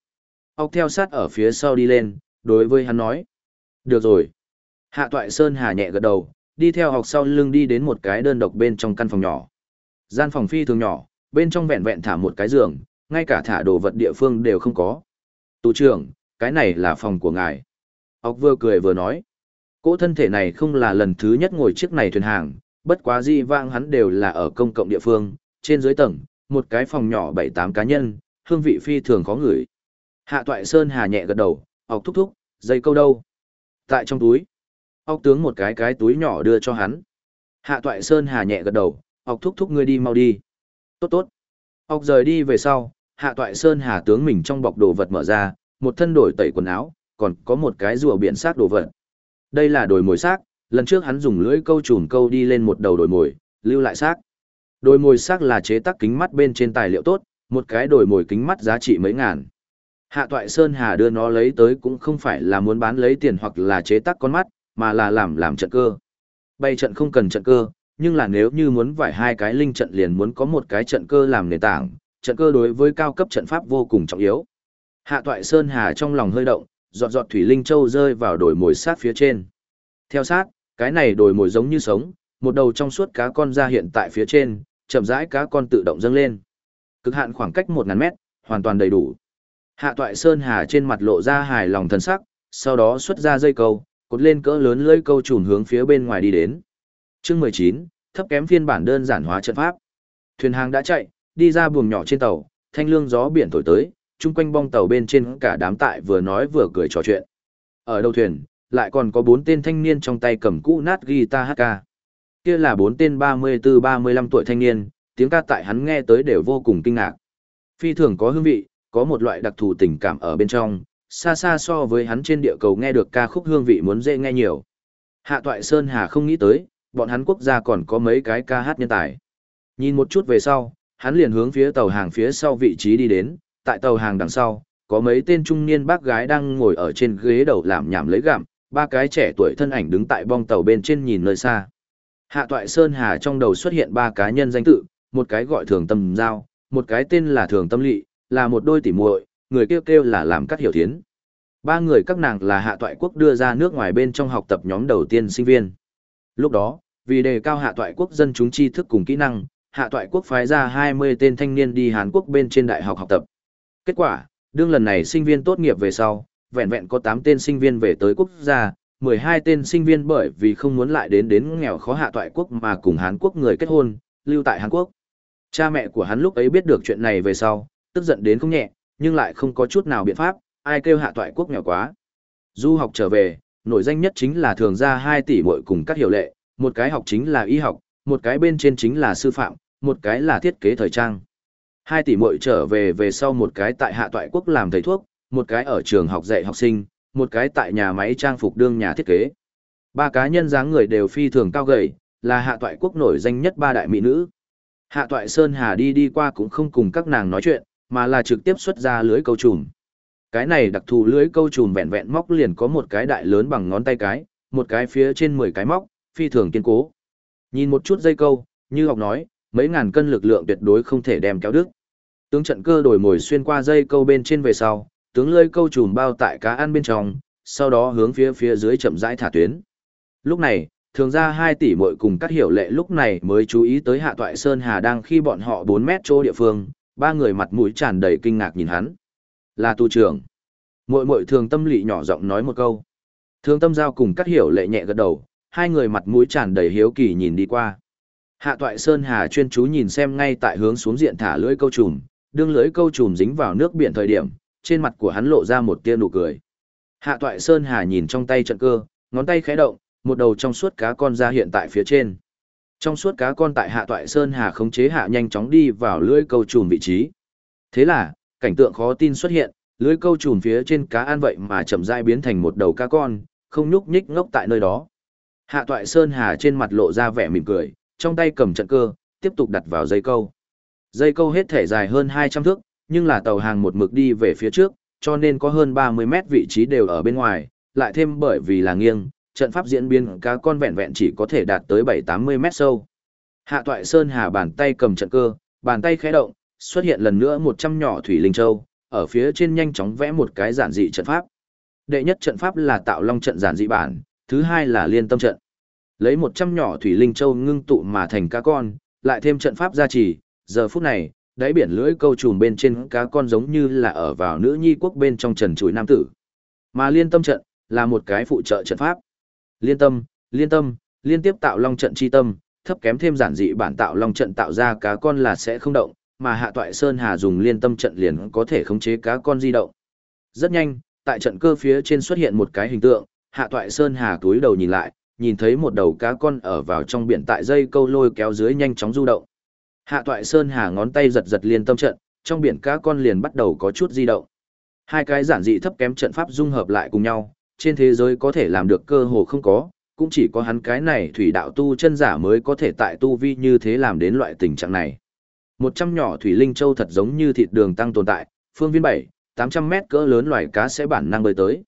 Ốc theo sát ở phía sau đi lên, đối với hắn nói. Được rồi. Hạ toại Sơn Hà nhẹ gật đầu, đi theo học sau lưng đi đến một cái đơn độc bên trong căn phòng nhỏ. Gian phòng phi thường nhỏ, bên trong vẹn vẹn thả một cái giường, ngay cả thả đồ vật địa phương đều không có. Tù trưởng, cái này là phòng của ngài. Ốc vừa cười vừa nói. Cỗ thân thể này không là lần thứ nhất ngồi chiếc này thuyền hàng, bất quá di vang hắn đều là ở công cộng địa phương, trên dưới tầng, một cái phòng nhỏ bảy tám cá nhân, hương vị phi thường khó ngửi. Hạ toại Sơn Hà nhẹ gật đầu, ốc thúc thúc, dây câu đâu? Tại trong túi. Ốc tướng một cái cái túi nhỏ đưa cho hắn. Hạ toại Sơn Hà nhẹ gật đầu, ốc thúc thúc ngươi đi mau đi. Tốt tốt. Ốc rời đi về sau, hạ toại Sơn Hà tướng mình trong bọc đồ vật mở ra, một thân đổi tẩy quần áo, còn có một cái rùa biển xác đồ vật. Đây là đồi mồi xác, lần trước hắn dùng lưỡi câu chùm câu đi lên một đầu đồi mồi, lưu lại xác. Đồi mồi xác là chế tác kính mắt bên trên tài liệu tốt, một cái đồi mồi kính mắt giá trị mấy ngàn. Hạ toại Sơn Hà đưa nó lấy tới cũng không phải là muốn bán lấy tiền hoặc là chế tác con mắt, mà là làm làm trận cơ. Bay trận không cần trận cơ, nhưng là nếu như muốn vải hai cái linh trận liền muốn có một cái trận cơ làm nền tảng, trận cơ đối với cao cấp trận pháp vô cùng trọng yếu. Hạ toại Sơn Hà trong lòng hơi động, giọt giọt thủy linh châu rơi vào đồi mồi sát phía trên. Theo sát, cái này đồi mồi giống như sống, một đầu trong suốt cá con ra hiện tại phía trên, chậm rãi cá con tự động dâng lên. Cực hạn khoảng cách 1000 mét, hoàn toàn đầy đủ. Hạ toại Sơn Hà trên mặt lộ ra hài lòng thần sắc, sau đó xuất ra dây câu, cột lên cỡ lớn lưỡi câu trùn hướng phía bên ngoài đi đến. Chương 19, thấp kém phiên bản đơn giản hóa trận pháp. Thuyền hàng đã chạy, đi ra buồng nhỏ trên tàu, thanh lương gió biển thổi tới, chung quanh bong tàu bên trên cả đám tại vừa nói vừa cười trò chuyện. Ở đầu thuyền, lại còn có bốn tên thanh niên trong tay cầm cũ nát guitar hát ca. Kia là bốn tên 34-35 tuổi thanh niên, tiếng ca tại hắn nghe tới đều vô cùng kinh ngạc. Phi thường có hương vị, có một loại đặc thù tình cảm ở bên trong, xa xa so với hắn trên địa cầu nghe được ca khúc hương vị muốn dễ nghe nhiều. Hạ Toại Sơn Hà không nghĩ tới, bọn hắn quốc gia còn có mấy cái ca hát nhân tài. Nhìn một chút về sau, hắn liền hướng phía tàu hàng phía sau vị trí đi đến, tại tàu hàng đằng sau, có mấy tên trung niên bác gái đang ngồi ở trên ghế đầu làm nhảm lấy gặm, ba cái trẻ tuổi thân ảnh đứng tại bong tàu bên trên nhìn nơi xa. Hạ Toại Sơn Hà trong đầu xuất hiện ba cá nhân danh tự, một cái gọi Thường Tâm Giao, một cái tên là Thường Tâm Lị, là một đôi tỉ muội, người kêu kêu là làm cắt hiểu thiến. Ba người các nàng là Hạ Toại Quốc đưa ra nước ngoài bên trong học tập nhóm đầu tiên sinh viên. Lúc đó, vì đề cao Hạ Toại Quốc dân chúng tri thức cùng kỹ năng, Hạ Toại Quốc phái ra 20 tên thanh niên đi Hàn Quốc bên trên đại học học tập. Kết quả, đương lần này sinh viên tốt nghiệp về sau, vẹn vẹn có 8 tên sinh viên về tới quốc gia, 12 tên sinh viên bởi vì không muốn lại đến đến nghèo khó hạ toại quốc mà cùng Hàn Quốc người kết hôn, lưu tại Hàn Quốc. Cha mẹ của hắn lúc ấy biết được chuyện này về sau, tức giận đến không nhẹ, nhưng lại không có chút nào biện pháp, ai kêu hạ toại quốc nghèo quá. Du học trở về, nổi danh nhất chính là thường ra 2 tỷ muội cùng các hiệu lệ, một cái học chính là y học, một cái bên trên chính là sư phạm, một cái là thiết kế thời trang. Hai tỷ muội trở về về sau một cái tại hạ toại quốc làm thầy thuốc, một cái ở trường học dạy học sinh, một cái tại nhà máy trang phục đương nhà thiết kế. Ba cá nhân dáng người đều phi thường cao gầy, là hạ toại quốc nổi danh nhất ba đại mỹ nữ. Hạ toại Sơn Hà đi đi qua cũng không cùng các nàng nói chuyện, mà là trực tiếp xuất ra lưới câu trùm. Cái này đặc thù lưới câu trùm vẹn vẹn móc liền có một cái đại lớn bằng ngón tay cái, một cái phía trên 10 cái móc, phi thường kiên cố. Nhìn một chút dây câu, như học nói, mấy ngàn cân lực lượng tuyệt đối không thể đem kéo đứt. Tướng trận cơ đổi mồi xuyên qua dây câu bên trên về sau, tướng lơi câu trùm bao tại cá ăn bên trong, sau đó hướng phía phía dưới chậm rãi thả tuyến. Lúc này, thường ra 2 tỷ muội cùng các hiểu lệ lúc này mới chú ý tới hạ toại Sơn Hà đang khi bọn họ 4 mét chỗ địa phương, ba người mặt mũi tràn đầy kinh ngạc nhìn hắn. Là tu trưởng. Muội muội thường tâm lị nhỏ giọng nói một câu. Thường tâm giao cùng các hiểu lệ nhẹ gật đầu, hai người mặt mũi tràn đầy hiếu kỳ nhìn đi qua. Hạ toại Sơn Hà chuyên chú nhìn xem ngay tại hướng xuống diện thả lưỡi câu trùm, đương lưỡi câu trùm dính vào nước biển thời điểm, trên mặt của hắn lộ ra một tia nụ cười. Hạ toại Sơn Hà nhìn trong tay trận cơ, ngón tay khẽ động, một đầu trong suốt cá con ra hiện tại phía trên. Trong suốt cá con tại hạ toại Sơn Hà khống chế hạ nhanh chóng đi vào lưỡi câu trùm vị trí. Thế là, cảnh tượng khó tin xuất hiện, lưỡi câu trùm phía trên cá ăn vậy mà chậm rãi biến thành một đầu cá con, không nhúc nhích ngốc tại nơi đó. Hạ toại Sơn Hà trên mặt lộ ra vẻ mỉm cười, trong tay cầm trận cơ, tiếp tục đặt vào dây câu. Dây câu hết thể dài hơn 200 thước, nhưng là tàu hàng một mực đi về phía trước, cho nên có hơn 30 mét vị trí đều ở bên ngoài, lại thêm bởi vì là nghiêng, trận pháp diễn biến cá con vẹn vẹn chỉ có thể đạt tới 7-80 mét sâu. Hạ toại Sơn Hà bàn tay cầm trận cơ, bàn tay khẽ động, xuất hiện lần nữa 100 nhỏ thủy linh châu, ở phía trên nhanh chóng vẽ một cái giản dị trận pháp. Đệ nhất trận pháp là tạo long trận giản dị bản, thứ hai là liên tâm trận. Lấy 100 nhỏ thủy linh châu ngưng tụ mà thành cá con, lại thêm trận pháp gia trì, giờ phút này, đáy biển lưỡi câu trùm bên trên cá con giống như là ở vào nữ nhi quốc bên trong trần chuối nam tử. Mà liên tâm trận, là một cái phụ trợ trận pháp. Liên tâm, liên tâm, liên tiếp tạo long trận chi tâm, thấp kém thêm giản dị bản tạo long trận tạo ra cá con là sẽ không động, mà hạ toại sơn hà dùng liên tâm trận liền có thể khống chế cá con di động. Rất nhanh, tại trận cơ phía trên xuất hiện một cái hình tượng, hạ toại sơn hà túi đầu nhìn lại, nhìn thấy một đầu cá con ở vào trong biển tại dây câu lôi kéo dưới nhanh chóng du động. Hạ toại sơn hà ngón tay giật giật liên tâm trận, trong biển cá con liền bắt đầu có chút di động. Hai cái giản dị thấp kém trận pháp dung hợp lại cùng nhau, trên thế giới có thể làm được cơ hồ không có, cũng chỉ có hắn cái này thủy đạo tu chân giả mới có thể tại tu vi như thế làm đến loại tình trạng này. Một trăm nhỏ thủy linh châu thật giống như thịt đường tăng tồn tại, phương viên bảy, tám trăm mét cỡ lớn loài cá sẽ bản năng bơi tới.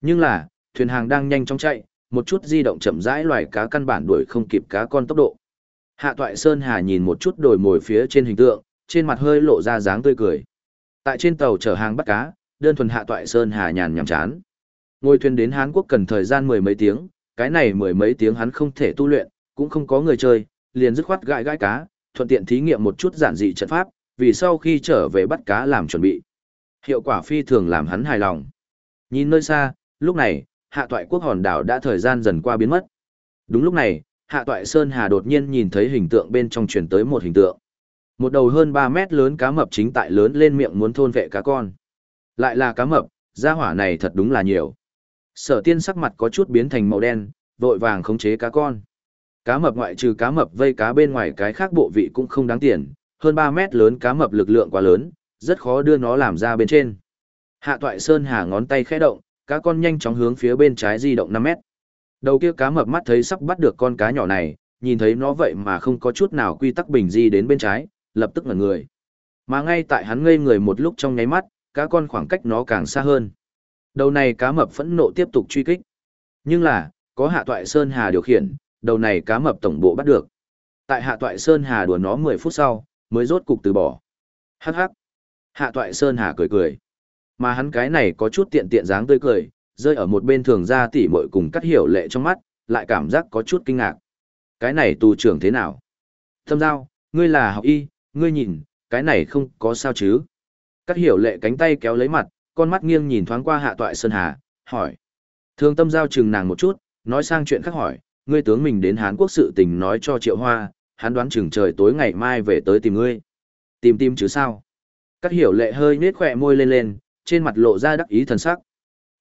Nhưng là, thuyền hàng đang nhanh chóng chạy, một chút di động chậm rãi loài cá căn bản đuổi không kịp cá con tốc độ. Hạ Toại Sơn Hà nhìn một chút đồi mồi phía trên hình tượng, trên mặt hơi lộ ra dáng tươi cười. Tại trên tàu chở hàng bắt cá, đơn thuần Hạ Toại Sơn Hà nhàn nhảm chán. Ngồi thuyền đến Hán Quốc cần thời gian mười mấy tiếng, cái này mười mấy tiếng hắn không thể tu luyện, cũng không có người chơi, liền dứt khoát gãi gãi cá, thuận tiện thí nghiệm một chút giản dị trận pháp, vì sau khi trở về bắt cá làm chuẩn bị. Hiệu quả phi thường làm hắn hài lòng. Nhìn nơi xa, lúc này, hạ toại quốc hòn đảo đã thời gian dần qua biến mất. Đúng lúc này, hạ toại Sơn Hà đột nhiên nhìn thấy hình tượng bên trong truyền tới một hình tượng. Một đầu hơn 3 mét lớn cá mập chính tại lớn lên miệng muốn thôn vệ cá con. Lại là cá mập, gia hỏa này thật đúng là nhiều. Sở tiên sắc mặt có chút biến thành màu đen, vội vàng khống chế cá con. Cá mập ngoại trừ cá mập vây cá bên ngoài cái khác bộ vị cũng không đáng tiền, hơn 3 mét lớn cá mập lực lượng quá lớn, rất khó đưa nó làm ra bên trên. Hạ toại Sơn Hà ngón tay khẽ động, cá con nhanh chóng hướng phía bên trái di động 5 mét. Đầu kia cá mập mắt thấy sắp bắt được con cá nhỏ này, nhìn thấy nó vậy mà không có chút nào quy tắc bình di đến bên trái, lập tức ngẩn người. Mà ngay tại hắn ngây người một lúc trong nháy mắt, cá con khoảng cách nó càng xa hơn. Đầu này cá mập phẫn nộ tiếp tục truy kích. Nhưng là, có hạ toại Sơn Hà điều khiển, đầu này cá mập tổng bộ bắt được. Tại hạ toại Sơn Hà đùa nó 10 phút sau, mới rốt cục từ bỏ. Hắc hắc. Hạ toại Sơn Hà cười cười. Mà hắn cái này có chút tiện tiện dáng tươi cười, rơi ở một bên thường ra tỉ mội cùng cắt hiểu lệ trong mắt, lại cảm giác có chút kinh ngạc. Cái này tù trưởng thế nào? Thâm giao, ngươi là học y, ngươi nhìn, cái này không có sao chứ? Cắt hiểu lệ cánh tay kéo lấy mặt, con mắt nghiêng nhìn thoáng qua hạ toại Sơn Hà, hỏi. Thường tâm giao chừng nàng một chút, nói sang chuyện khác hỏi, ngươi tướng mình đến Hán Quốc sự tình nói cho Triệu Hoa, hắn đoán chừng trời tối ngày mai về tới tìm ngươi. Tìm tìm chứ sao? Cắt hiểu lệ hơi nết khỏe môi lên lên, trên mặt lộ ra đắc ý thần sắc.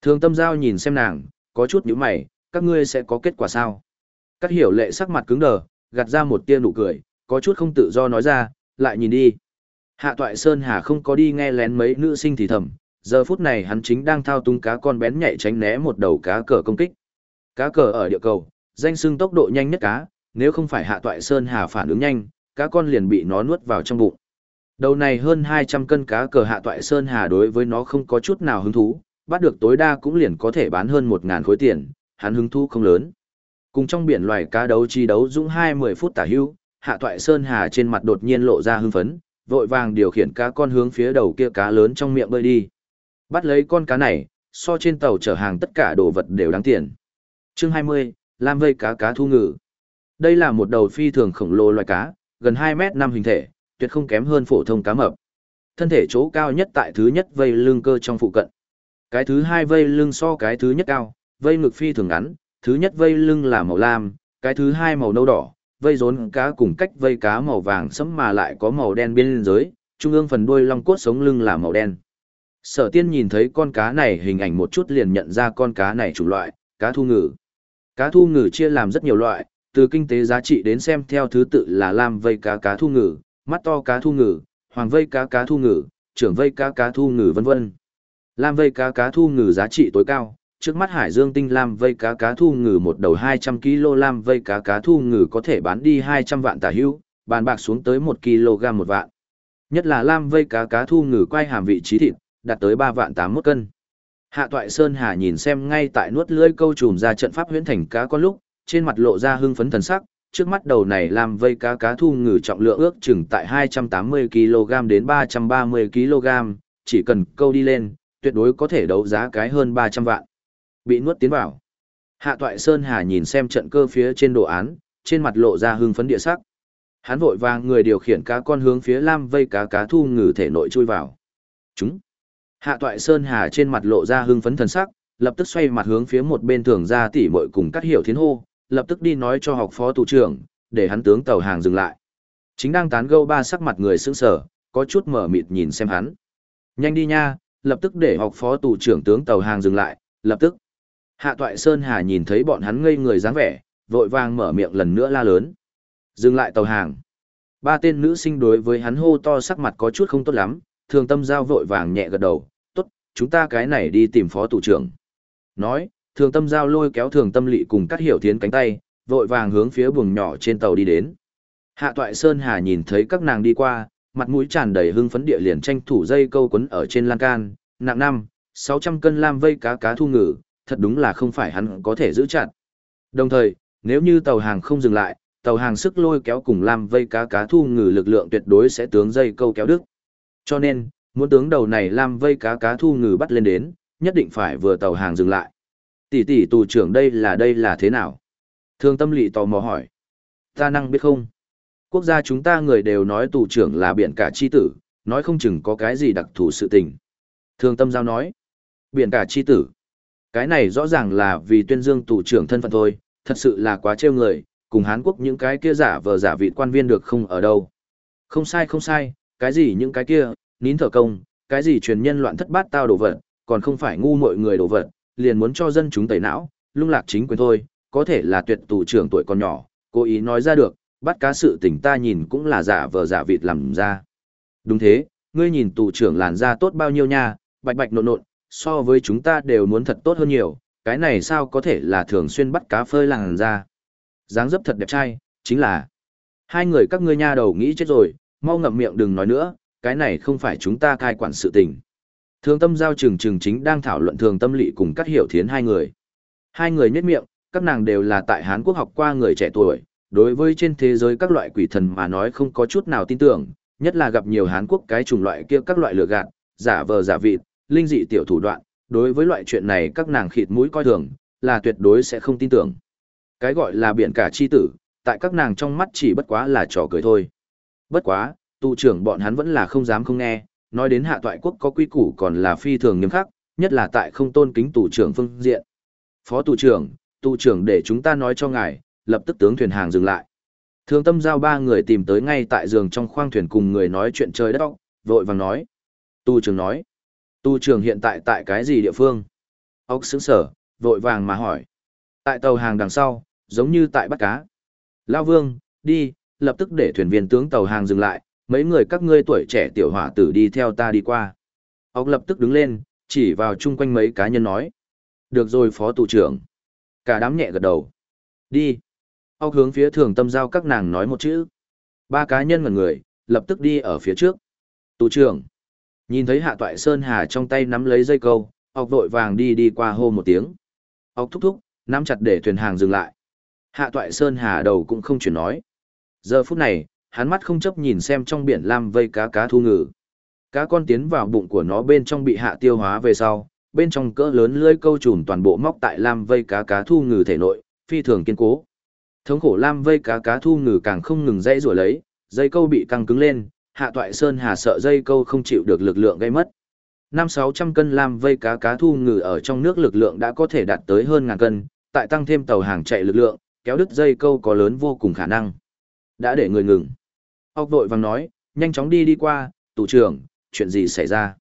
Thường tâm giao nhìn xem nàng, có chút nhíu mày, các ngươi sẽ có kết quả sao? Các hiểu lệ sắc mặt cứng đờ, gạt ra một tia nụ cười, có chút không tự do nói ra, lại nhìn đi. Hạ toại Sơn Hà không có đi nghe lén mấy nữ sinh thì thầm, giờ phút này hắn chính đang thao túng cá con bén nhạy tránh né một đầu cá cờ công kích. Cá cờ ở địa cầu, danh xưng tốc độ nhanh nhất cá, nếu không phải hạ toại Sơn Hà phản ứng nhanh, cá con liền bị nó nuốt vào trong bụng. Đầu này hơn 200 cân cá cờ hạ toại Sơn Hà đối với nó không có chút nào hứng thú, bắt được tối đa cũng liền có thể bán hơn 1.000 khối tiền, hắn hứng thú không lớn. Cùng trong biển loài cá đấu chi đấu dũng 20 phút tả hưu, hạ toại Sơn Hà trên mặt đột nhiên lộ ra hưng phấn, vội vàng điều khiển cá con hướng phía đầu kia cá lớn trong miệng bơi đi. Bắt lấy con cá này, so trên tàu chở hàng tất cả đồ vật đều đáng tiền. Chương 20, Lam vây cá cá thu ngự. Đây là một đầu phi thường khổng lồ loài cá, gần 2 mét năm hình thể, tuyệt không kém hơn phổ thông cá mập. Thân thể chỗ cao nhất tại thứ nhất vây lưng cơ trong phụ cận. Cái thứ hai vây lưng so cái thứ nhất cao, vây ngực phi thường ngắn, thứ nhất vây lưng là màu lam, cái thứ hai màu nâu đỏ, vây rốn cá cùng cách vây cá màu vàng sẫm mà lại có màu đen bên dưới, trung ương phần đuôi long cốt sống lưng là màu đen. Sở tiên nhìn thấy con cá này hình ảnh một chút liền nhận ra con cá này chủ loại, cá thu ngừ. Cá thu ngừ chia làm rất nhiều loại, từ kinh tế giá trị đến xem theo thứ tự là lam vây cá cá thu ngừ, mắt to cá thu ngừ, hoàng vây cá cá thu ngừ, trưởng vây cá cá thu ngừ vân vân. Lam vây cá cá thu ngừ giá trị tối cao, trước mắt Hải Dương Tinh Lam vây cá cá thu ngừ một đầu 200 kg Lam vây cá cá thu ngừ có thể bán đi 200 vạn tả hữu, bàn bạc xuống tới 1 kg một vạn. Nhất là Lam vây cá cá thu ngừ quay hàm vị trí thịt, đạt tới 3 vạn 81 cân. Hạ Toại Sơn Hà nhìn xem ngay tại nuốt lưỡi câu trùm ra trận pháp huyễn thành cá con lúc, trên mặt lộ ra hưng phấn thần sắc, trước mắt đầu này làm vây cá cá thu ngừ trọng lượng ước chừng tại 280 kg đến 330 kg, chỉ cần câu đi lên, tuyệt đối có thể đấu giá cái hơn 300 vạn. Bị nuốt tiến vào. Hạ Toại Sơn Hà nhìn xem trận cơ phía trên đồ án, trên mặt lộ ra hưng phấn địa sắc. Hắn vội vàng người điều khiển cá con hướng phía lam vây cá cá thu ngừ thể nội chui vào. Chúng. Hạ Toại Sơn Hà trên mặt lộ ra hưng phấn thần sắc, lập tức xoay mặt hướng phía một bên thường ra tỉ mội cùng cắt hiểu thiến hô, lập tức đi nói cho học phó thủ trưởng, để hắn tướng tàu hàng dừng lại. Chính đang tán gẫu ba sắc mặt người sững sờ, có chút mở mịt nhìn xem hắn. Nhanh đi nha, lập tức để học phó thủ trưởng tướng tàu hàng dừng lại, lập tức. Hạ Toại Sơn Hà nhìn thấy bọn hắn ngây người dáng vẻ, vội vàng mở miệng lần nữa la lớn. Dừng lại tàu hàng. Ba tên nữ sinh đối với hắn hô to sắc mặt có chút không tốt lắm, thường tâm giao vội vàng nhẹ gật đầu, tốt, chúng ta cái này đi tìm phó thủ trưởng. Nói, thường tâm giao lôi kéo thường tâm lị cùng cắt hiểu thiến cánh tay, vội vàng hướng phía buồng nhỏ trên tàu đi đến. Hạ toại Sơn Hà nhìn thấy các nàng đi qua, mặt mũi tràn đầy hưng phấn địa liền tranh thủ dây câu quấn ở trên lan can, nặng năm, 600 cân lam vây cá cá thu ngử, thật đúng là không phải hắn có thể giữ chặt. Đồng thời, nếu như tàu hàng không dừng lại, tàu hàng sức lôi kéo cùng lam vây cá cá thu ngử lực lượng tuyệt đối sẽ tướng dây câu kéo đức Cho nên, muốn tướng đầu này lam vây cá cá thu ngử bắt lên đến, nhất định phải vừa tàu hàng dừng lại. Tỷ tỷ tù trưởng đây là đây là thế nào? Thương tâm lị tò mò hỏi. Ta năng biết không? Quốc gia chúng ta người đều nói tù trưởng là biển cả chi tử, nói không chừng có cái gì đặc thù sự tình. Thương tâm giao nói. Biển cả chi tử. Cái này rõ ràng là vì tuyên dương tù trưởng thân phận thôi, thật sự là quá trêu người, cùng Hán Quốc những cái kia giả vờ giả vị quan viên được không ở đâu. Không sai không sai, cái gì những cái kia, nín thở công, cái gì truyền nhân loạn thất bát tao đổ vật, còn không phải ngu mọi người đổ vật, liền muốn cho dân chúng tẩy não, lung lạc chính quyền thôi, có thể là tuyệt tù trưởng tuổi còn nhỏ, cố ý nói ra được, bắt cá sự tình ta nhìn cũng là giả vờ giả vịt làm ra. Đúng thế, ngươi nhìn tù trưởng làn da tốt bao nhiêu nha, bạch bạch nộn nộn, so với chúng ta đều muốn thật tốt hơn nhiều, cái này sao có thể là thường xuyên bắt cá phơi làn da. dáng dấp thật đẹp trai, chính là hai người các ngươi nha đầu nghĩ chết rồi, mau ngậm miệng đừng nói nữa, cái này không phải chúng ta cai quản sự tình. Thường tâm giao trường trường chính đang thảo luận thường tâm lị cùng các hiểu thiến hai người. Hai người nhất miệng, các nàng đều là tại Hán Quốc học qua người trẻ tuổi, đối với trên thế giới các loại quỷ thần mà nói không có chút nào tin tưởng, nhất là gặp nhiều Hán Quốc cái chủng loại kia các loại lừa gạt, giả vờ giả vịt, linh dị tiểu thủ đoạn, đối với loại chuyện này các nàng khịt mũi coi thường, là tuyệt đối sẽ không tin tưởng. Cái gọi là biển cả chi tử, tại các nàng trong mắt chỉ bất quá là trò cười thôi. Bất quá, tu trưởng bọn hắn vẫn là không dám không nghe, nói đến hạ toại quốc có quy củ còn là phi thường nghiêm khắc, nhất là tại không tôn kính tù trưởng phương diện. Phó tù trưởng, tù trưởng để chúng ta nói cho ngài, lập tức tướng thuyền hàng dừng lại. Thương tâm giao ba người tìm tới ngay tại giường trong khoang thuyền cùng người nói chuyện trời đất vội vàng nói. Tù trưởng nói. tù trưởng hiện tại tại cái gì địa phương? Ốc sững sở, vội vàng mà hỏi. Tại tàu hàng đằng sau, giống như tại bắt cá. Lao vương, đi, lập tức để thuyền viên tướng tàu hàng dừng lại, mấy người các ngươi tuổi trẻ tiểu hỏa tử đi theo ta đi qua. Ốc lập tức đứng lên, chỉ vào chung quanh mấy cá nhân nói. Được rồi phó tù trưởng. Cả đám nhẹ gật đầu. Đi. Ốc hướng phía thường tâm giao các nàng nói một chữ. Ba cá nhân ngần người, lập tức đi ở phía trước. Tù trưởng. Nhìn thấy hạ toại Sơn Hà trong tay nắm lấy dây câu, ốc vội vàng đi đi qua hô một tiếng. Ốc thúc thúc, nắm chặt để thuyền hàng dừng lại. Hạ toại Sơn Hà đầu cũng không chuyển nói. Giờ phút này, hắn mắt không chấp nhìn xem trong biển lam vây cá cá thu ngừ. Cá con tiến vào bụng của nó bên trong bị hạ tiêu hóa về sau, bên trong cỡ lớn lưới câu trùm toàn bộ móc tại lam vây cá cá thu ngừ thể nội, phi thường kiên cố. Thống khổ lam vây cá cá thu ngừ càng không ngừng dãy rủa lấy, dây câu bị căng cứng lên, hạ toại sơn hà sợ dây câu không chịu được lực lượng gây mất. Năm sáu trăm cân lam vây cá cá thu ngừ ở trong nước lực lượng đã có thể đạt tới hơn ngàn cân, tại tăng thêm tàu hàng chạy lực lượng, kéo đứt dây câu có lớn vô cùng khả năng. Đã để người ngừng. Ốc vội vàng nói, nhanh chóng đi đi qua, tù trưởng, chuyện gì xảy ra.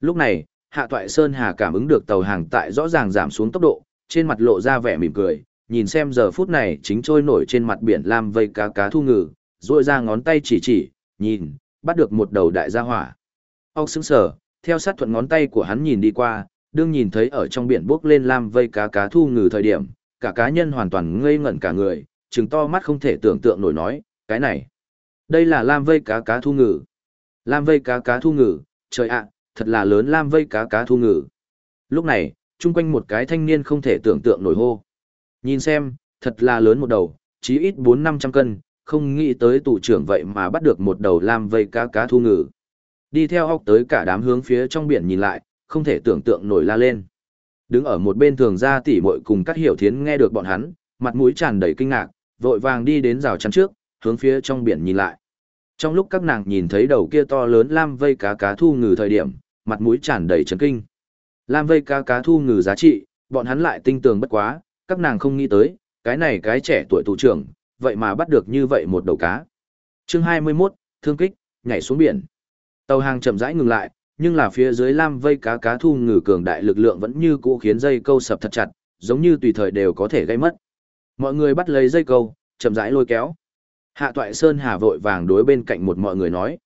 Lúc này, Hạ Toại Sơn Hà cảm ứng được tàu hàng tại rõ ràng giảm xuống tốc độ, trên mặt lộ ra vẻ mỉm cười, nhìn xem giờ phút này chính trôi nổi trên mặt biển lam vây cá cá thu ngừ, rôi ra ngón tay chỉ chỉ, nhìn, bắt được một đầu đại gia hỏa. Ốc sững sờ, theo sát thuận ngón tay của hắn nhìn đi qua, đương nhìn thấy ở trong biển bốc lên lam vây cá cá thu ngừ thời điểm, cả cá nhân hoàn toàn ngây ngẩn cả người, trừng to mắt không thể tưởng tượng nổi nói, cái này, đây là lam vây cá cá thu ngừ. Lam vây cá cá thu ngừ, trời ạ, à, thật là lớn lam vây cá cá thu ngừ. Lúc này, chung quanh một cái thanh niên không thể tưởng tượng nổi hô. Nhìn xem, thật là lớn một đầu, chí ít bốn năm trăm cân, không nghĩ tới tù trưởng vậy mà bắt được một đầu lam vây cá cá thu ngừ. Đi theo hóc tới cả đám hướng phía trong biển nhìn lại, không thể tưởng tượng nổi la lên. Đứng ở một bên thường ra tỉ muội cùng các hiểu thiến nghe được bọn hắn, mặt mũi tràn đầy kinh ngạc, vội vàng đi đến rào chắn trước, hướng phía trong biển nhìn lại. Trong lúc các nàng nhìn thấy đầu kia to lớn lam vây cá cá thu ngừ thời điểm, mặt mũi tràn đầy chấn kinh. Lam vây cá cá thu ngừ giá trị, bọn hắn lại tinh tường bất quá, các nàng không nghĩ tới, cái này cái trẻ tuổi tù trưởng, vậy mà bắt được như vậy một đầu cá. Chương 21, thương kích, nhảy xuống biển. Tàu hàng chậm rãi ngừng lại, nhưng là phía dưới lam vây cá cá thu ngừ cường đại lực lượng vẫn như cũ khiến dây câu sập thật chặt, giống như tùy thời đều có thể gây mất. Mọi người bắt lấy dây câu, chậm rãi lôi kéo. Hạ Toại Sơn Hà vội vàng đối bên cạnh một mọi người nói: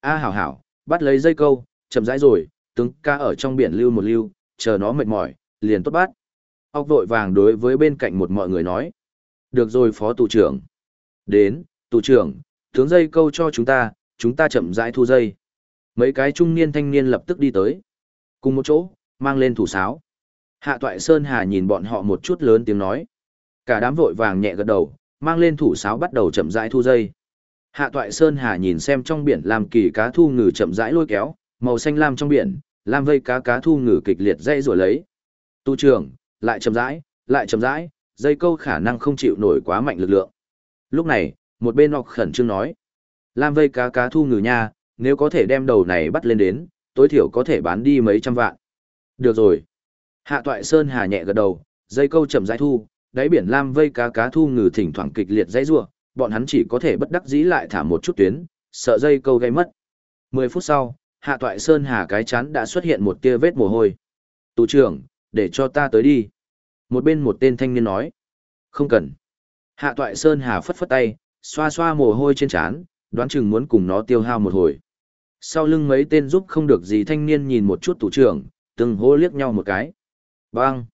"A à, hảo hảo, bắt lấy dây câu, chậm rãi rồi, tướng ca ở trong biển lưu một lưu, chờ nó mệt mỏi, liền tốt bắt." Ốc vội vàng đối với bên cạnh một mọi người nói: "Được rồi phó tù trưởng." "Đến, tù trưởng, tướng dây câu cho chúng ta, chúng ta chậm rãi thu dây." Mấy cái trung niên thanh niên lập tức đi tới. Cùng một chỗ, mang lên thủ sáo. Hạ Toại Sơn Hà nhìn bọn họ một chút lớn tiếng nói. Cả đám vội vàng nhẹ gật đầu, mang lên thủ sáo bắt đầu chậm rãi thu dây. Hạ Toại Sơn Hà nhìn xem trong biển làm kỳ cá thu ngừ chậm rãi lôi kéo, màu xanh lam trong biển, lam vây cá cá thu ngừ kịch liệt dây rồi lấy. Tu trưởng, lại chậm rãi, lại chậm rãi, dây câu khả năng không chịu nổi quá mạnh lực lượng. Lúc này, một bên ngọc khẩn trương nói. Lam vây cá cá thu ngừ nha, nếu có thể đem đầu này bắt lên đến, tối thiểu có thể bán đi mấy trăm vạn. Được rồi. Hạ Toại Sơn Hà nhẹ gật đầu, dây câu chậm rãi thu, đáy biển lam vây cá cá thu ngừ thỉnh thoảng kịch liệt dãy rủa, bọn hắn chỉ có thể bất đắc dĩ lại thả một chút tuyến, sợ dây câu gây mất. 10 phút sau, Hạ Toại Sơn Hà cái chán đã xuất hiện một tia vết mồ hôi. "Tù trưởng, để cho ta tới đi." Một bên một tên thanh niên nói. "Không cần." Hạ Toại Sơn Hà phất phất tay, xoa xoa mồ hôi trên trán, đoán chừng muốn cùng nó tiêu hao một hồi. Sau lưng mấy tên giúp không được gì thanh niên nhìn một chút tù trưởng, từng hô liếc nhau một cái. Bang!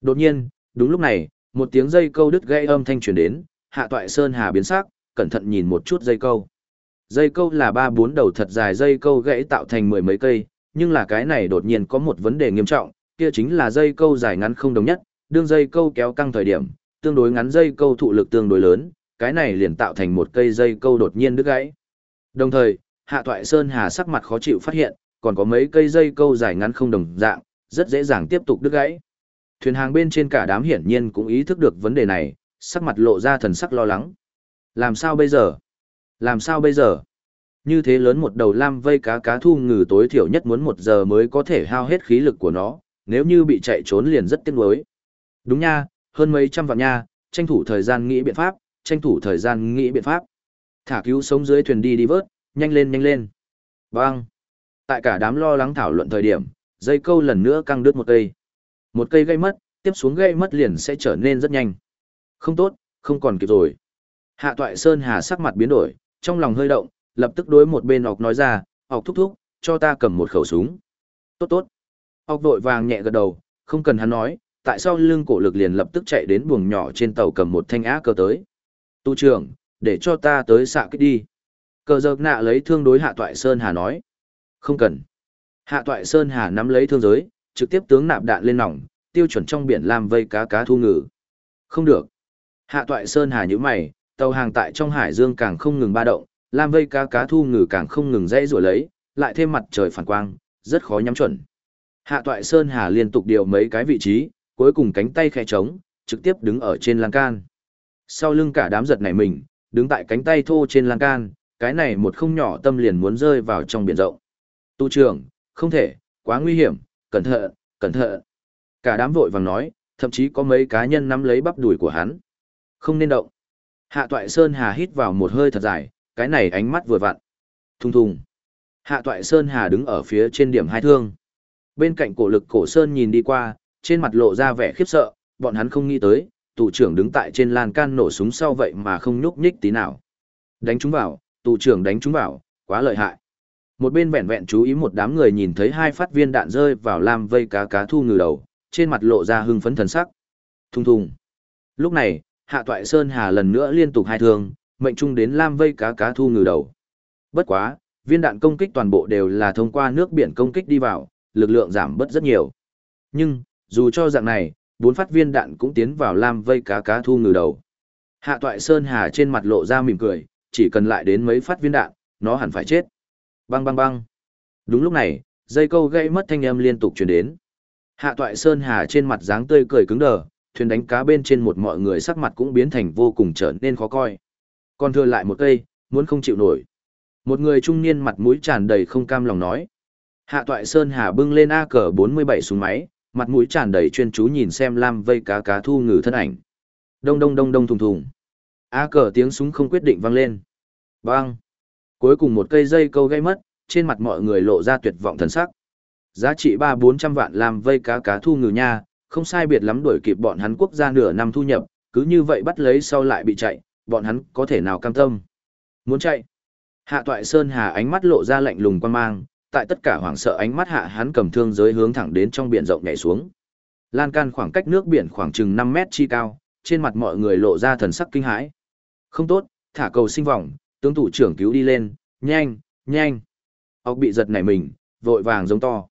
Đột nhiên, đúng lúc này, một tiếng dây câu đứt gãy âm thanh truyền đến, hạ toại sơn hà biến sắc, cẩn thận nhìn một chút dây câu. Dây câu là ba bốn đầu thật dài dây câu gãy tạo thành mười mấy cây, nhưng là cái này đột nhiên có một vấn đề nghiêm trọng, kia chính là dây câu dài ngắn không đồng nhất, đương dây câu kéo căng thời điểm, tương đối ngắn dây câu thụ lực tương đối lớn, cái này liền tạo thành một cây dây câu đột nhiên đứt gãy. Đồng thời, Hạ Toại Sơn Hà sắc mặt khó chịu phát hiện, còn có mấy cây dây câu dài ngắn không đồng dạng, rất dễ dàng tiếp tục đứt gãy. Thuyền hàng bên trên cả đám hiển nhiên cũng ý thức được vấn đề này, sắc mặt lộ ra thần sắc lo lắng. Làm sao bây giờ? Làm sao bây giờ? Như thế lớn một đầu lam vây cá cá thu ngừ tối thiểu nhất muốn một giờ mới có thể hao hết khí lực của nó, nếu như bị chạy trốn liền rất tiếc nuối. Đúng nha, hơn mấy trăm vạn nha, tranh thủ thời gian nghĩ biện pháp, tranh thủ thời gian nghĩ biện pháp. Thả cứu sống dưới thuyền đi đi vớt, nhanh lên nhanh lên. Vâng. Tại cả đám lo lắng thảo luận thời điểm, dây câu lần nữa căng đứt một cây. Một cây gây mất, tiếp xuống gây mất liền sẽ trở nên rất nhanh. Không tốt, không còn kịp rồi. Hạ toại Sơn Hà sắc mặt biến đổi, trong lòng hơi động, lập tức đối một bên ọc nói ra, ọc thúc thúc, cho ta cầm một khẩu súng. Tốt tốt. Ọc đội vàng nhẹ gật đầu, không cần hắn nói, tại sao lưng cổ lực liền lập tức chạy đến buồng nhỏ trên tàu cầm một thanh á cơ tới. Tu trưởng, để cho ta tới xạ kích đi. Cờ dợp nạ lấy thương đối hạ toại Sơn Hà nói. Không cần. Hạ toại Sơn Hà nắm lấy thương giới, trực tiếp tướng nạp đạn lên nòng, tiêu chuẩn trong biển làm vây cá cá thu ngừ. Không được. Hạ toại Sơn Hà như mày, tàu hàng tại trong hải dương càng không ngừng ba động, làm vây cá cá thu ngừ càng không ngừng dãy rủa lấy, lại thêm mặt trời phản quang, rất khó nhắm chuẩn. Hạ toại Sơn Hà liên tục điều mấy cái vị trí, cuối cùng cánh tay khẽ trống, trực tiếp đứng ở trên lan can. Sau lưng cả đám giật này mình, đứng tại cánh tay thô trên lan can, cái này một không nhỏ tâm liền muốn rơi vào trong biển rộng. Tu trưởng, không thể, quá nguy hiểm, cẩn thận, cẩn thận. Cả đám vội vàng nói, thậm chí có mấy cá nhân nắm lấy bắp đùi của hắn. Không nên động. Hạ toại Sơn Hà hít vào một hơi thật dài, cái này ánh mắt vừa vặn. Thùng thùng. Hạ toại Sơn Hà đứng ở phía trên điểm hai thương. Bên cạnh cổ lực cổ Sơn nhìn đi qua, trên mặt lộ ra vẻ khiếp sợ, bọn hắn không nghĩ tới, tù trưởng đứng tại trên lan can nổ súng sau vậy mà không nhúc nhích tí nào. Đánh chúng vào, tù trưởng đánh chúng vào, quá lợi hại. Một bên vẹn vẹn chú ý một đám người nhìn thấy hai phát viên đạn rơi vào lam vây cá cá thu ngừ đầu, trên mặt lộ ra hưng phấn thần sắc. Thùng thùng. Lúc này, Hạ Toại Sơn Hà lần nữa liên tục hai thương, mệnh trung đến lam vây cá cá thu ngừ đầu. Bất quá, viên đạn công kích toàn bộ đều là thông qua nước biển công kích đi vào, lực lượng giảm bớt rất nhiều. Nhưng, dù cho dạng này, bốn phát viên đạn cũng tiến vào lam vây cá cá thu ngừ đầu. Hạ Toại Sơn Hà trên mặt lộ ra mỉm cười, chỉ cần lại đến mấy phát viên đạn, nó hẳn phải chết. Bang bang bang. Đúng lúc này, dây câu gãy mất thanh âm liên tục truyền đến. Hạ Toại Sơn Hà trên mặt dáng tươi cười cứng đờ, thuyền đánh cá bên trên một mọi người sắc mặt cũng biến thành vô cùng trở nên khó coi. Còn thừa lại một cây, muốn không chịu nổi. Một người trung niên mặt mũi tràn đầy không cam lòng nói. Hạ Toại Sơn Hà bưng lên A cờ 47 súng máy, mặt mũi tràn đầy chuyên chú nhìn xem lam vây cá cá thu ngừ thân ảnh. Đông đông đông đông thùng thùng. A cờ tiếng súng không quyết định vang lên. Bang. Cuối cùng một cây dây câu gây mất, trên mặt mọi người lộ ra tuyệt vọng thần sắc. Giá trị ba bốn trăm vạn làm vây cá cá thu ngừ nha, không sai biệt lắm đuổi kịp bọn hắn quốc gia nửa năm thu nhập, cứ như vậy bắt lấy sau lại bị chạy, bọn hắn có thể nào cam tâm. Muốn chạy. Hạ toại Sơn Hà ánh mắt lộ ra lạnh lùng quan mang, tại tất cả hoảng sợ ánh mắt hạ hắn cầm thương giới hướng thẳng đến trong biển rộng nhảy xuống. Lan can khoảng cách nước biển khoảng chừng năm mét chi cao, trên mặt mọi người lộ ra thần sắc kinh hãi. Không tốt, thả cầu sinh vòng, tướng thủ trưởng cứu đi lên, nhanh, nhanh. Ốc bị giật nảy mình, vội vàng giống to.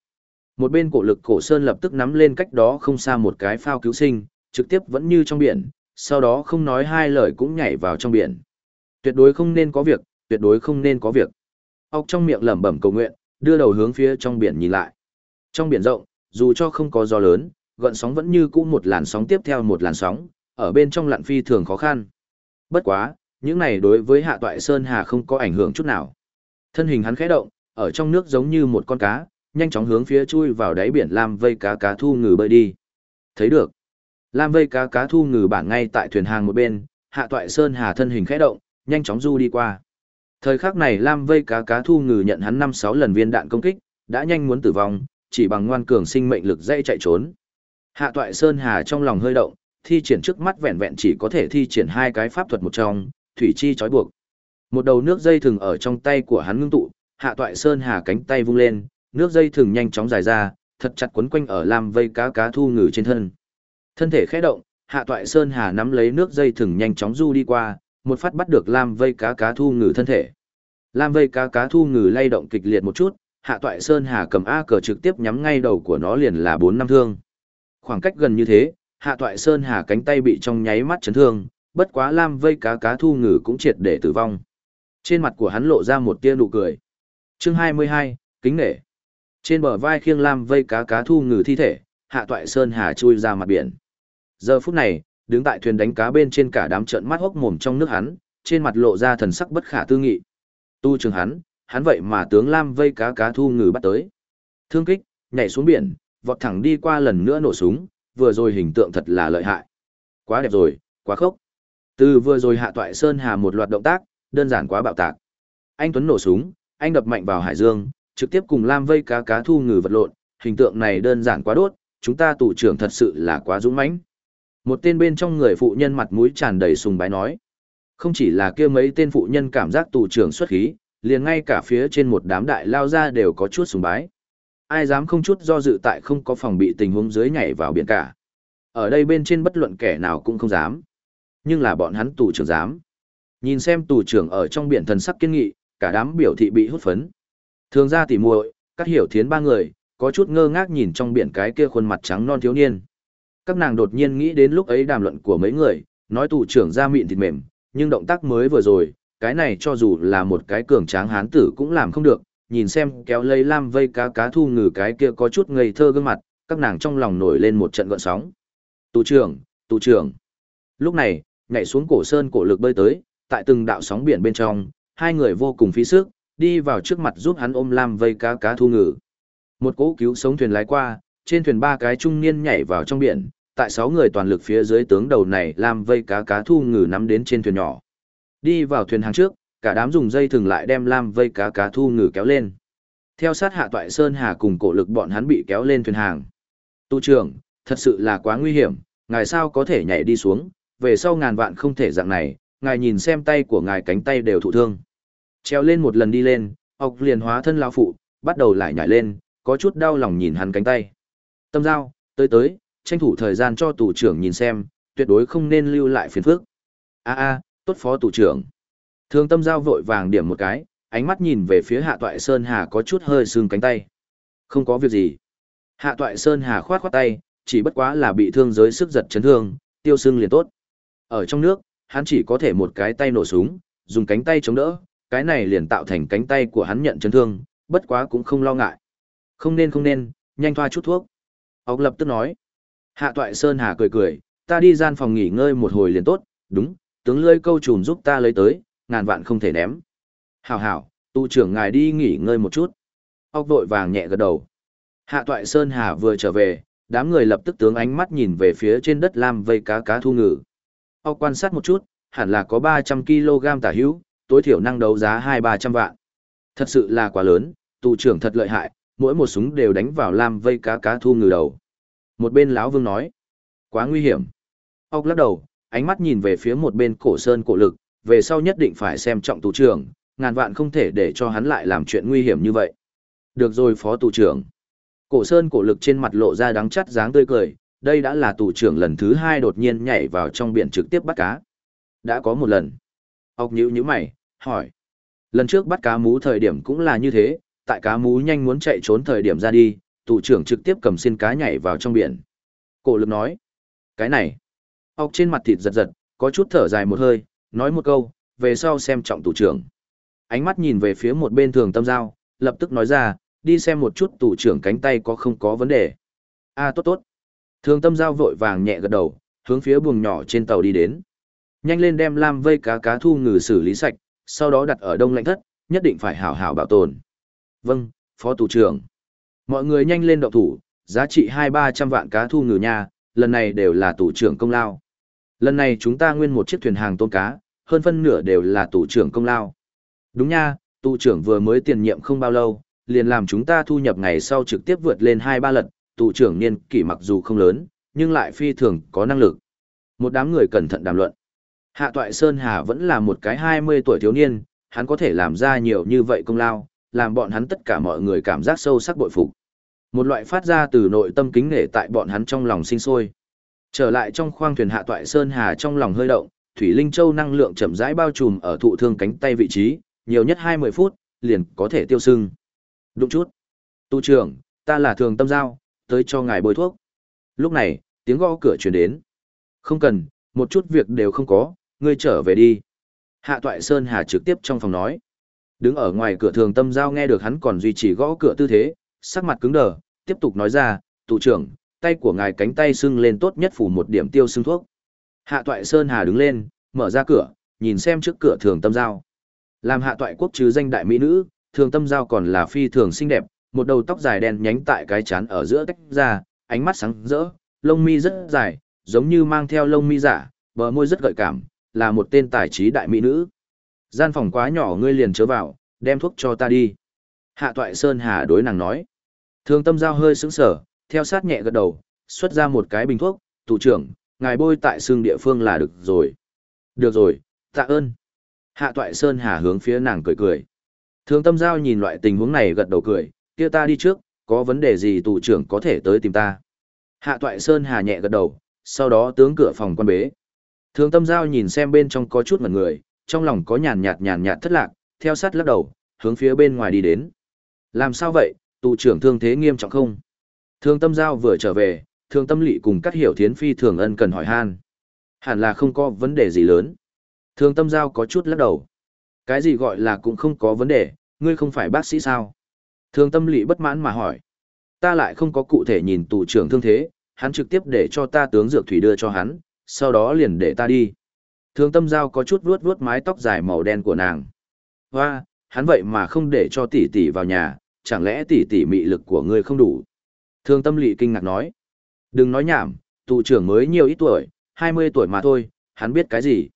Một bên cổ lực cổ sơn lập tức nắm lên cách đó không xa một cái phao cứu sinh, trực tiếp vẫn như trong biển, sau đó không nói hai lời cũng nhảy vào trong biển. Tuyệt đối không nên có việc, tuyệt đối không nên có việc. Ốc trong miệng lẩm bẩm cầu nguyện, đưa đầu hướng phía trong biển nhìn lại. Trong biển rộng, dù cho không có gió lớn, gợn sóng vẫn như cũ một làn sóng tiếp theo một làn sóng, ở bên trong lặn phi thường khó khăn. Bất quá, những này đối với hạ toại sơn hà không có ảnh hưởng chút nào. Thân hình hắn khẽ động, ở trong nước giống như một con cá, nhanh chóng hướng phía chui vào đáy biển lam vây cá cá thu ngừ bơi đi. Thấy được. Lam vây cá cá thu ngừ bảng ngay tại thuyền hàng một bên, hạ toại sơn hà thân hình khẽ động, nhanh chóng du đi qua. Thời khắc này Lam vây cá cá thu ngừ nhận hắn năm sáu lần viên đạn công kích, đã nhanh muốn tử vong, chỉ bằng ngoan cường sinh mệnh lực dây chạy trốn. Hạ toại sơn hà trong lòng hơi động, thi triển trước mắt vẹn vẹn chỉ có thể thi triển hai cái pháp thuật một trong, thủy chi trói buộc. Một đầu nước dây thừng ở trong tay của hắn ngưng tụ, hạ toại sơn hà cánh tay vung lên, nước dây thừng nhanh chóng dài ra, thật chặt quấn quanh ở lam vây cá cá thu ngừ trên thân. Thân thể khẽ động, hạ toại sơn hà nắm lấy nước dây thừng nhanh chóng du đi qua, một phát bắt được lam vây cá cá thu ngừ thân thể. Lam vây cá cá thu ngừ lay động kịch liệt một chút, hạ toại sơn hà cầm A cờ trực tiếp nhắm ngay đầu của nó liền là bốn năm thương. Khoảng cách gần như thế, hạ toại sơn hà cánh tay bị trong nháy mắt chấn thương, bất quá lam vây cá cá thu ngừ cũng triệt để tử vong. Trên mặt của hắn lộ ra một tia nụ cười. Chương 22, kính nể. Trên bờ vai khiêng lam vây cá cá thu ngừ thi thể, hạ toại sơn hà chui ra mặt biển. Giờ phút này, đứng tại thuyền đánh cá bên trên cả đám trận mắt hốc mồm trong nước hắn, trên mặt lộ ra thần sắc bất khả tư nghị. Tu trường hắn, hắn vậy mà tướng lam vây cá cá thu ngừ bắt tới. Thương kích, nhảy xuống biển, vọt thẳng đi qua lần nữa nổ súng, vừa rồi hình tượng thật là lợi hại. Quá đẹp rồi, quá khốc. Từ vừa rồi hạ toại Sơn Hà một loạt động tác, đơn giản quá bạo tạc. Anh Tuấn nổ súng, anh đập mạnh vào hải dương, trực tiếp cùng Lam vây cá cá thu ngừ vật lộn, hình tượng này đơn giản quá đốt, chúng ta tù trưởng thật sự là quá dũng mãnh. Một tên bên trong người phụ nhân mặt mũi tràn đầy sùng bái nói. Không chỉ là kia mấy tên phụ nhân cảm giác tù trưởng xuất khí, liền ngay cả phía trên một đám đại lao ra đều có chút sùng bái. Ai dám không chút do dự tại không có phòng bị tình huống dưới nhảy vào biển cả. Ở đây bên trên bất luận kẻ nào cũng không dám. Nhưng là bọn hắn tù trưởng dám. Nhìn xem tù trưởng ở trong biển thần sắc kiên nghị, cả đám biểu thị bị hút phấn. Thường ra tỉ muội, các hiểu thiến ba người, có chút ngơ ngác nhìn trong biển cái kia khuôn mặt trắng non thiếu niên. Các nàng đột nhiên nghĩ đến lúc ấy đàm luận của mấy người, nói tù trưởng ra mịn thịt mềm, nhưng động tác mới vừa rồi, cái này cho dù là một cái cường tráng hán tử cũng làm không được, nhìn xem kéo lấy lam vây cá cá thu ngừ cái kia có chút ngây thơ gương mặt, các nàng trong lòng nổi lên một trận gợn sóng. Tù trưởng, tù trưởng. Lúc này, nhảy xuống cổ sơn cổ lực bơi tới, tại từng đạo sóng biển bên trong, hai người vô cùng phí sức, đi vào trước mặt giúp hắn ôm lam vây cá cá thu ngừ. Một cỗ cứu sống thuyền lái qua, trên thuyền ba cái trung niên nhảy vào trong biển, tại sáu người toàn lực phía dưới tướng đầu này lam vây cá cá thu ngừ nắm đến trên thuyền nhỏ. Đi vào thuyền hàng trước, cả đám dùng dây thừng lại đem lam vây cá cá thu ngừ kéo lên. Theo sát hạ toại sơn hà cùng cổ lực bọn hắn bị kéo lên thuyền hàng. Tu trưởng, thật sự là quá nguy hiểm, ngài sao có thể nhảy đi xuống, về sau ngàn vạn không thể dạng này, ngài nhìn xem tay của ngài cánh tay đều thụ thương. Treo lên một lần đi lên, ọc liền hóa thân lão phụ, bắt đầu lại nhảy lên, có chút đau lòng nhìn hắn cánh tay. Tâm giao, tới tới, tranh thủ thời gian cho tù trưởng nhìn xem, tuyệt đối không nên lưu lại phiền phức. A a, tốt phó tù trưởng. Thương tâm giao vội vàng điểm một cái, ánh mắt nhìn về phía hạ toại Sơn Hà có chút hơi sưng cánh tay. Không có việc gì. Hạ toại Sơn Hà khoát khoát tay, chỉ bất quá là bị thương giới sức giật chấn thương, tiêu sưng liền tốt. Ở trong nước, hắn chỉ có thể một cái tay nổ súng, dùng cánh tay chống đỡ, cái này liền tạo thành cánh tay của hắn nhận chấn thương, bất quá cũng không lo ngại. Không nên không nên, nhanh thoa chút thuốc. Ốc lập tức nói. Hạ toại Sơn Hà cười cười, ta đi gian phòng nghỉ ngơi một hồi liền tốt, đúng, tướng lươi câu trùm giúp ta lấy tới, ngàn vạn không thể ném. Hảo hảo, tu trưởng ngài đi nghỉ ngơi một chút. Ốc vội vàng nhẹ gật đầu. Hạ toại Sơn Hà vừa trở về, đám người lập tức tướng ánh mắt nhìn về phía trên đất lam vây cá cá thu ngừ. Ốc quan sát một chút, hẳn là có 300kg tả hữu, tối thiểu năng đấu giá 2-300 vạn. Thật sự là quá lớn, tù trưởng thật lợi hại, mỗi một súng đều đánh vào lam vây cá cá thu ngừ đầu. Một bên lão vương nói, quá nguy hiểm. Ốc lắc đầu, ánh mắt nhìn về phía một bên cổ sơn cổ lực, về sau nhất định phải xem trọng tù trưởng, ngàn vạn không thể để cho hắn lại làm chuyện nguy hiểm như vậy. Được rồi phó tù trưởng. Cổ sơn cổ lực trên mặt lộ ra đắng chắt dáng tươi cười, đây đã là tù trưởng lần thứ hai đột nhiên nhảy vào trong biển trực tiếp bắt cá. Đã có một lần. Ốc nhữ nhíu mày, hỏi. Lần trước bắt cá mú thời điểm cũng là như thế, tại cá mú nhanh muốn chạy trốn thời điểm ra đi, tù trưởng trực tiếp cầm xin cá nhảy vào trong biển. Cổ lực nói. Cái này. Ốc trên mặt thịt giật giật, có chút thở dài một hơi, nói một câu, về sau xem trọng tù trưởng. Ánh mắt nhìn về phía một bên thường tâm giao, lập tức nói ra, đi xem một chút tù trưởng cánh tay có không có vấn đề. a tốt tốt. Thường tâm giao vội vàng nhẹ gật đầu, hướng phía buồng nhỏ trên tàu đi đến. Nhanh lên đem lam vây cá cá thu ngừ xử lý sạch, sau đó đặt ở đông lạnh thất, nhất định phải hảo hảo bảo tồn. Vâng, phó tù trưởng. Mọi người nhanh lên động thủ, giá trị hai ba trăm vạn cá thu ngừ nha, lần này đều là tù trưởng công lao. Lần này chúng ta nguyên một chiếc thuyền hàng tôm cá, hơn phân nửa đều là tù trưởng công lao. Đúng nha, tù trưởng vừa mới tiền nhiệm không bao lâu, liền làm chúng ta thu nhập ngày sau trực tiếp vượt lên hai ba lần, tù trưởng niên kỷ mặc dù không lớn, nhưng lại phi thường có năng lực. Một đám người cẩn thận đàm luận. Hạ Toại Sơn Hà vẫn là một cái 20 tuổi thiếu niên, hắn có thể làm ra nhiều như vậy công lao, làm bọn hắn tất cả mọi người cảm giác sâu sắc bội phục. Một loại phát ra từ nội tâm kính nể tại bọn hắn trong lòng sinh sôi. Trở lại trong khoang thuyền Hạ Toại Sơn Hà trong lòng hơi động, Thủy Linh Châu năng lượng chậm rãi bao trùm ở thụ thương cánh tay vị trí, nhiều nhất 20 phút, liền có thể tiêu sưng. Đúng chút. Tu trưởng, ta là thường tâm giao, tới cho ngài bôi thuốc. Lúc này, tiếng gõ cửa truyền đến. Không cần, một chút việc đều không có, ngươi trở về đi. Hạ Toại Sơn Hà trực tiếp trong phòng nói. Đứng ở ngoài cửa thường tâm giao nghe được hắn còn duy trì gõ cửa tư thế, sắc mặt cứng đờ, tiếp tục nói ra, tụ trưởng, tay của ngài cánh tay sưng lên tốt nhất phủ một điểm tiêu sưng thuốc. Hạ Toại Sơn Hà đứng lên, mở ra cửa, nhìn xem trước cửa thường tâm giao. Làm hạ toại quốc chứ danh đại mỹ nữ, thường tâm giao còn là phi thường xinh đẹp, một đầu tóc dài đen nhánh tại cái chán ở giữa tách ra, ánh mắt sáng rỡ, lông mi rất dài, giống như mang theo lông mi giả, bờ môi rất gợi cảm, là một tên tài trí đại mỹ nữ. Gian phòng quá nhỏ ngươi liền chớ vào, đem thuốc cho ta đi. Hạ toại Sơn Hà đối nàng nói. Thường tâm giao hơi sững sở, theo sát nhẹ gật đầu, xuất ra một cái bình thuốc, thủ trưởng, ngài bôi tại xương địa phương là được rồi. Được rồi, tạ ơn. Hạ toại Sơn Hà hướng phía nàng cười cười. Thường tâm giao nhìn loại tình huống này gật đầu cười, kia ta đi trước, có vấn đề gì tù trưởng có thể tới tìm ta. Hạ toại Sơn Hà nhẹ gật đầu, sau đó tướng cửa phòng quan bế. Thường tâm giao nhìn xem bên trong có chút mặt người, trong lòng có nhàn nhạt nhàn nhạt thất lạc, theo sát lắc đầu, hướng phía bên ngoài đi đến. Làm sao vậy, tù trưởng thương thế nghiêm trọng không? Thường tâm giao vừa trở về, thường tâm lị cùng các hiểu thiến phi thường ân cần hỏi han. Hẳn là không có vấn đề gì lớn. Thường tâm giao có chút lắc đầu. Cái gì gọi là cũng không có vấn đề, ngươi không phải bác sĩ sao? Thường tâm lị bất mãn mà hỏi. Ta lại không có cụ thể nhìn tù trưởng thương thế, hắn trực tiếp để cho ta tướng dược thủy đưa cho hắn, sau đó liền để ta đi. Thường tâm giao có chút vuốt vuốt mái tóc dài màu đen của nàng. Hoa, hắn vậy mà không để cho tỷ tỷ vào nhà, chẳng lẽ tỷ tỷ mị lực của ngươi không đủ? Thường tâm lị kinh ngạc nói. Đừng nói nhảm, tù trưởng mới nhiều ít tuổi, 20 tuổi mà thôi, hắn biết cái gì?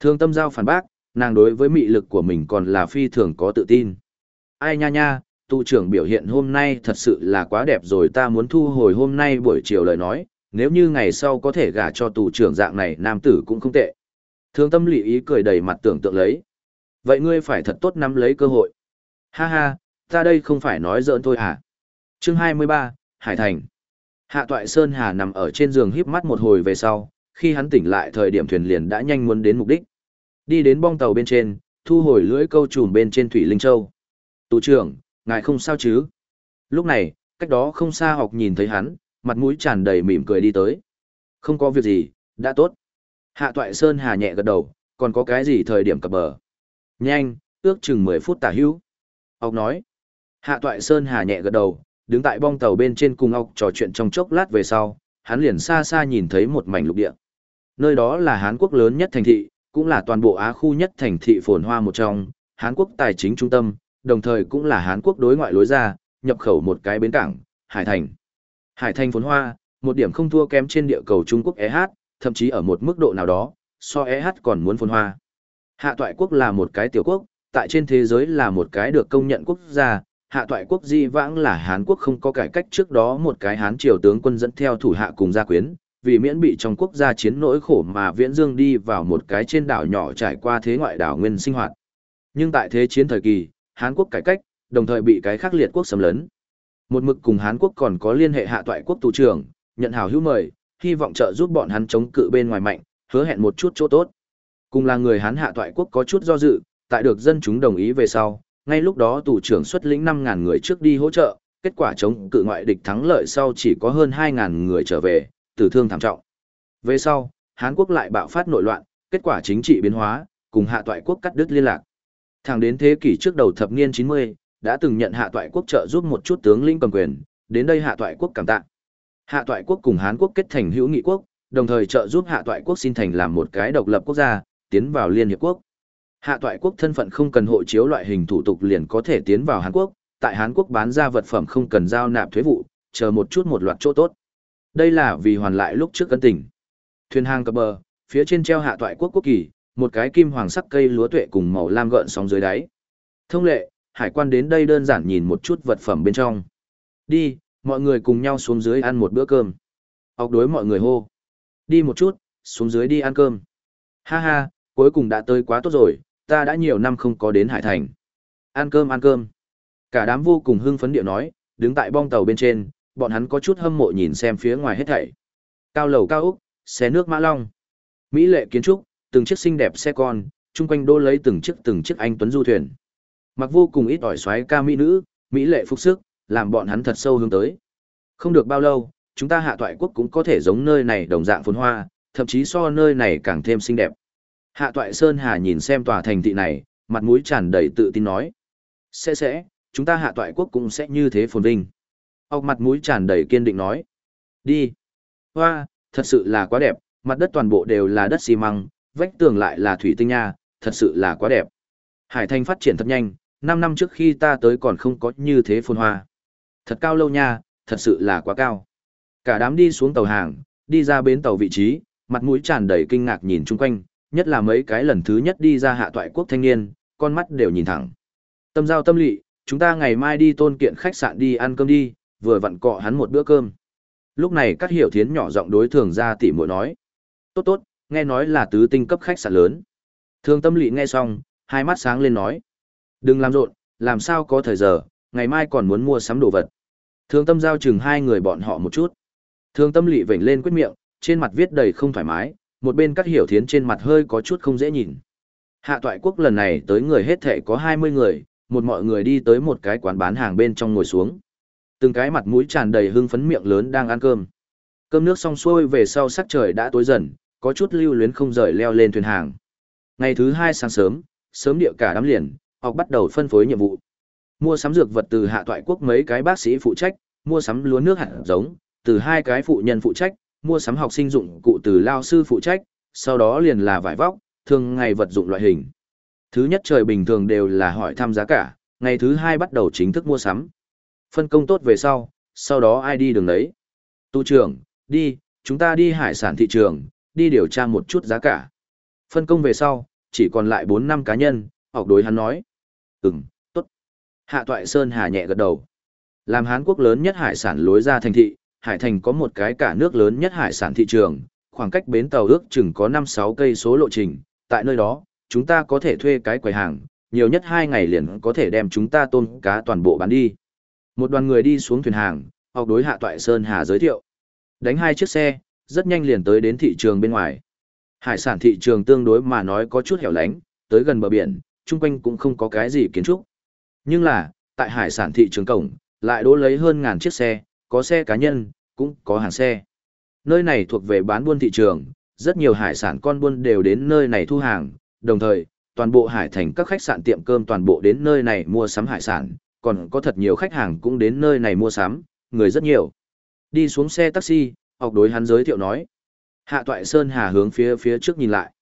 Thường tâm giao phản bác, nàng đối với mị lực của mình còn là phi thường có tự tin. Ai nha nha, Tu trưởng biểu hiện hôm nay thật sự là quá đẹp rồi ta muốn thu hồi hôm nay buổi chiều lời nói, nếu như ngày sau có thể gả cho tù trưởng dạng này nam tử cũng không tệ. Thương tâm lị ý cười đầy mặt tưởng tượng lấy. Vậy ngươi phải thật tốt nắm lấy cơ hội. Ha ha, ta đây không phải nói giỡn thôi à. Chương 23, Hải Thành. Hạ toại Sơn Hà nằm ở trên giường híp mắt một hồi về sau, khi hắn tỉnh lại thời điểm thuyền liền đã nhanh muốn đến mục đích. Đi đến bong tàu bên trên, thu hồi lưỡi câu trùm bên trên Thủy Linh Châu. Tù trưởng, ngài không sao chứ? Lúc này, cách đó không xa học nhìn thấy hắn, mặt mũi tràn đầy mỉm cười đi tới. Không có việc gì, đã tốt. Hạ toại Sơn Hà nhẹ gật đầu, còn có cái gì thời điểm cập bờ? Nhanh, ước chừng 10 phút tả hữu. Ốc nói. Hạ toại Sơn Hà nhẹ gật đầu, đứng tại bong tàu bên trên cùng ốc trò chuyện trong chốc lát về sau, hắn liền xa xa nhìn thấy một mảnh lục địa. Nơi đó là Hán Quốc lớn nhất thành thị, cũng là toàn bộ Á khu nhất thành thị phồn hoa một trong, Hán Quốc tài chính trung tâm, đồng thời cũng là Hán Quốc đối ngoại lối ra, nhập khẩu một cái bến cảng, Hải Thành. Hải Thành phồn hoa, một điểm không thua kém trên địa cầu Trung Quốc EH, thậm chí ở một mức độ nào đó, so EH còn muốn phồn hoa. Hạ toại quốc là một cái tiểu quốc, tại trên thế giới là một cái được công nhận quốc gia, hạ toại quốc di vãng là Hán quốc không có cải cách trước đó một cái Hán triều tướng quân dẫn theo thủ hạ cùng gia quyến, vì miễn bị trong quốc gia chiến nỗi khổ mà viễn dương đi vào một cái trên đảo nhỏ trải qua thế ngoại đảo nguyên sinh hoạt. Nhưng tại thế chiến thời kỳ, Hán quốc cải cách, đồng thời bị cái khác liệt quốc xâm lấn. Một mực cùng Hán quốc còn có liên hệ hạ toại quốc thủ trưởng, nhận hào hữu mời, hy vọng trợ giúp bọn hắn chống cự bên ngoài mạnh, hứa hẹn một chút chỗ tốt. Cùng là người Hán hạ toại quốc có chút do dự, tại được dân chúng đồng ý về sau, ngay lúc đó tù trưởng xuất lĩnh 5000 người trước đi hỗ trợ, kết quả chống cự ngoại địch thắng lợi sau chỉ có hơn 2000 người trở về, tử thương thảm trọng. Về sau, Hán quốc lại bạo phát nội loạn, kết quả chính trị biến hóa, cùng hạ toại quốc cắt đứt liên lạc. Thẳng đến thế kỷ trước đầu thập niên 90, đã từng nhận hạ toại quốc trợ giúp một chút tướng lĩnh cầm quyền, đến đây hạ toại quốc cảm tạ. Hạ toại quốc cùng Hán quốc kết thành hữu nghị quốc, đồng thời trợ giúp hạ toại quốc xin thành làm một cái độc lập quốc gia, tiến vào Liên Hiệp Quốc. Hạ toại quốc thân phận không cần hộ chiếu loại hình thủ tục liền có thể tiến vào Hàn Quốc, tại Hàn Quốc bán ra vật phẩm không cần giao nạp thuế vụ, chờ một chút một loạt chỗ tốt. Đây là vì hoàn lại lúc trước cân tình. Thuyền hàng cập bờ, phía trên treo hạ toại quốc quốc kỳ, một cái kim hoàng sắc cây lúa tuệ cùng màu lam gợn sóng dưới đáy. Thông lệ, hải quan đến đây đơn giản nhìn một chút vật phẩm bên trong. Đi, mọi người cùng nhau xuống dưới ăn một bữa cơm. Ốc đối mọi người hô. Đi một chút, xuống dưới đi ăn cơm. Ha ha, cuối cùng đã tới quá tốt rồi, ta đã nhiều năm không có đến Hải Thành. Ăn cơm ăn cơm. Cả đám vô cùng hưng phấn điệu nói, đứng tại bong tàu bên trên, bọn hắn có chút hâm mộ nhìn xem phía ngoài hết thảy. Cao lầu cao úc, xé nước mã long. Mỹ lệ kiến trúc, từng chiếc xinh đẹp xe con, chung quanh đô lấy từng chiếc từng chiếc anh tuấn du thuyền. Mặc vô cùng ít ỏi xoáy ca mỹ nữ, mỹ lệ phục sức, làm bọn hắn thật sâu hướng tới. Không được bao lâu, chúng ta hạ toại quốc cũng có thể giống nơi này đồng dạng phồn hoa, thậm chí so nơi này càng thêm xinh đẹp. Hạ toại Sơn Hà nhìn xem tòa thành thị này, mặt mũi tràn đầy tự tin nói. Sẽ sẽ, chúng ta hạ toại quốc cũng sẽ như thế phồn vinh. Ốc mặt mũi tràn đầy kiên định nói. Đi. Hoa, thật sự là quá đẹp, mặt đất toàn bộ đều là đất xi măng, vách tường lại là thủy tinh nha, thật sự là quá đẹp. Hải Thành phát triển thật nhanh, 5 năm trước khi ta tới còn không có như thế phồn hoa. Thật cao lâu nha, thật sự là quá cao. Cả đám đi xuống tàu hàng, đi ra bến tàu vị trí, mặt mũi tràn đầy kinh ngạc nhìn chung quanh, nhất là mấy cái lần thứ nhất đi ra hạ toại quốc thanh niên, con mắt đều nhìn thẳng. Tâm giao tâm lị, chúng ta ngày mai đi tôn kiện khách sạn đi ăn cơm đi, vừa vặn cọ hắn một bữa cơm. Lúc này các hiểu thiến nhỏ giọng đối thường ra tỉ muội nói. Tốt tốt, nghe nói là tứ tinh cấp khách sạn lớn. thương tâm lị nghe xong, hai mắt sáng lên nói. Đừng làm rộn, làm sao có thời giờ, ngày mai còn muốn mua sắm đồ vật. thương tâm giao chừng hai người bọn họ một chút. thương tâm lị vểnh lên quyết miệng, trên mặt viết đầy không thoải mái, một bên các hiểu thiến trên mặt hơi có chút không dễ nhìn. Hạ toại quốc lần này tới người hết thể có 20 người, một mọi người đi tới một cái quán bán hàng bên trong ngồi xuống. Từng cái mặt mũi tràn đầy hưng phấn miệng lớn đang ăn cơm. Cơm nước xong xuôi về sau sắc trời đã tối dần, có chút lưu luyến không rời leo lên thuyền hàng. Ngày thứ hai sáng sớm, sớm địa cả đám liền, học bắt đầu phân phối nhiệm vụ. Mua sắm dược vật từ hạ toại quốc mấy cái bác sĩ phụ trách, mua sắm lúa nước hạt giống, từ hai cái phụ nhân phụ trách, mua sắm học sinh dụng cụ từ lao sư phụ trách, sau đó liền là vải vóc, thường ngày vật dụng loại hình. Thứ nhất trời bình thường đều là hỏi thăm giá cả, ngày thứ hai bắt đầu chính thức mua sắm. Phân công tốt về sau, sau đó ai đi đường đấy. Tu trưởng, đi, chúng ta đi hải sản thị trường, đi điều tra một chút giá cả. Phân công về sau, chỉ còn lại 4 năm cá nhân, học đối hắn nói. Ừm, tốt. Hạ Toại Sơn hà nhẹ gật đầu. Làm Hán Quốc lớn nhất hải sản lối ra thành thị, Hải Thành có một cái cả nước lớn nhất hải sản thị trường, khoảng cách bến tàu ước chừng có 5-6 cây số lộ trình, tại nơi đó, chúng ta có thể thuê cái quầy hàng, nhiều nhất 2 ngày liền có thể đem chúng ta tôm cá toàn bộ bán đi. Một đoàn người đi xuống thuyền hàng, học đối hạ toại Sơn Hà giới thiệu. Đánh hai chiếc xe, rất nhanh liền tới đến thị trường bên ngoài. Hải sản thị trường tương đối mà nói có chút hẻo lánh, tới gần bờ biển, chung quanh cũng không có cái gì kiến trúc. Nhưng là, tại hải sản thị trường cổng, lại đỗ lấy hơn ngàn chiếc xe, có xe cá nhân, cũng có hàng xe. Nơi này thuộc về bán buôn thị trường, rất nhiều hải sản con buôn đều đến nơi này thu hàng, đồng thời, toàn bộ hải thành các khách sạn tiệm cơm toàn bộ đến nơi này mua sắm hải sản, còn có thật nhiều khách hàng cũng đến nơi này mua sắm, người rất nhiều. Đi xuống xe taxi, học đối hắn giới thiệu nói. Hạ toại Sơn Hà hướng phía phía trước nhìn lại.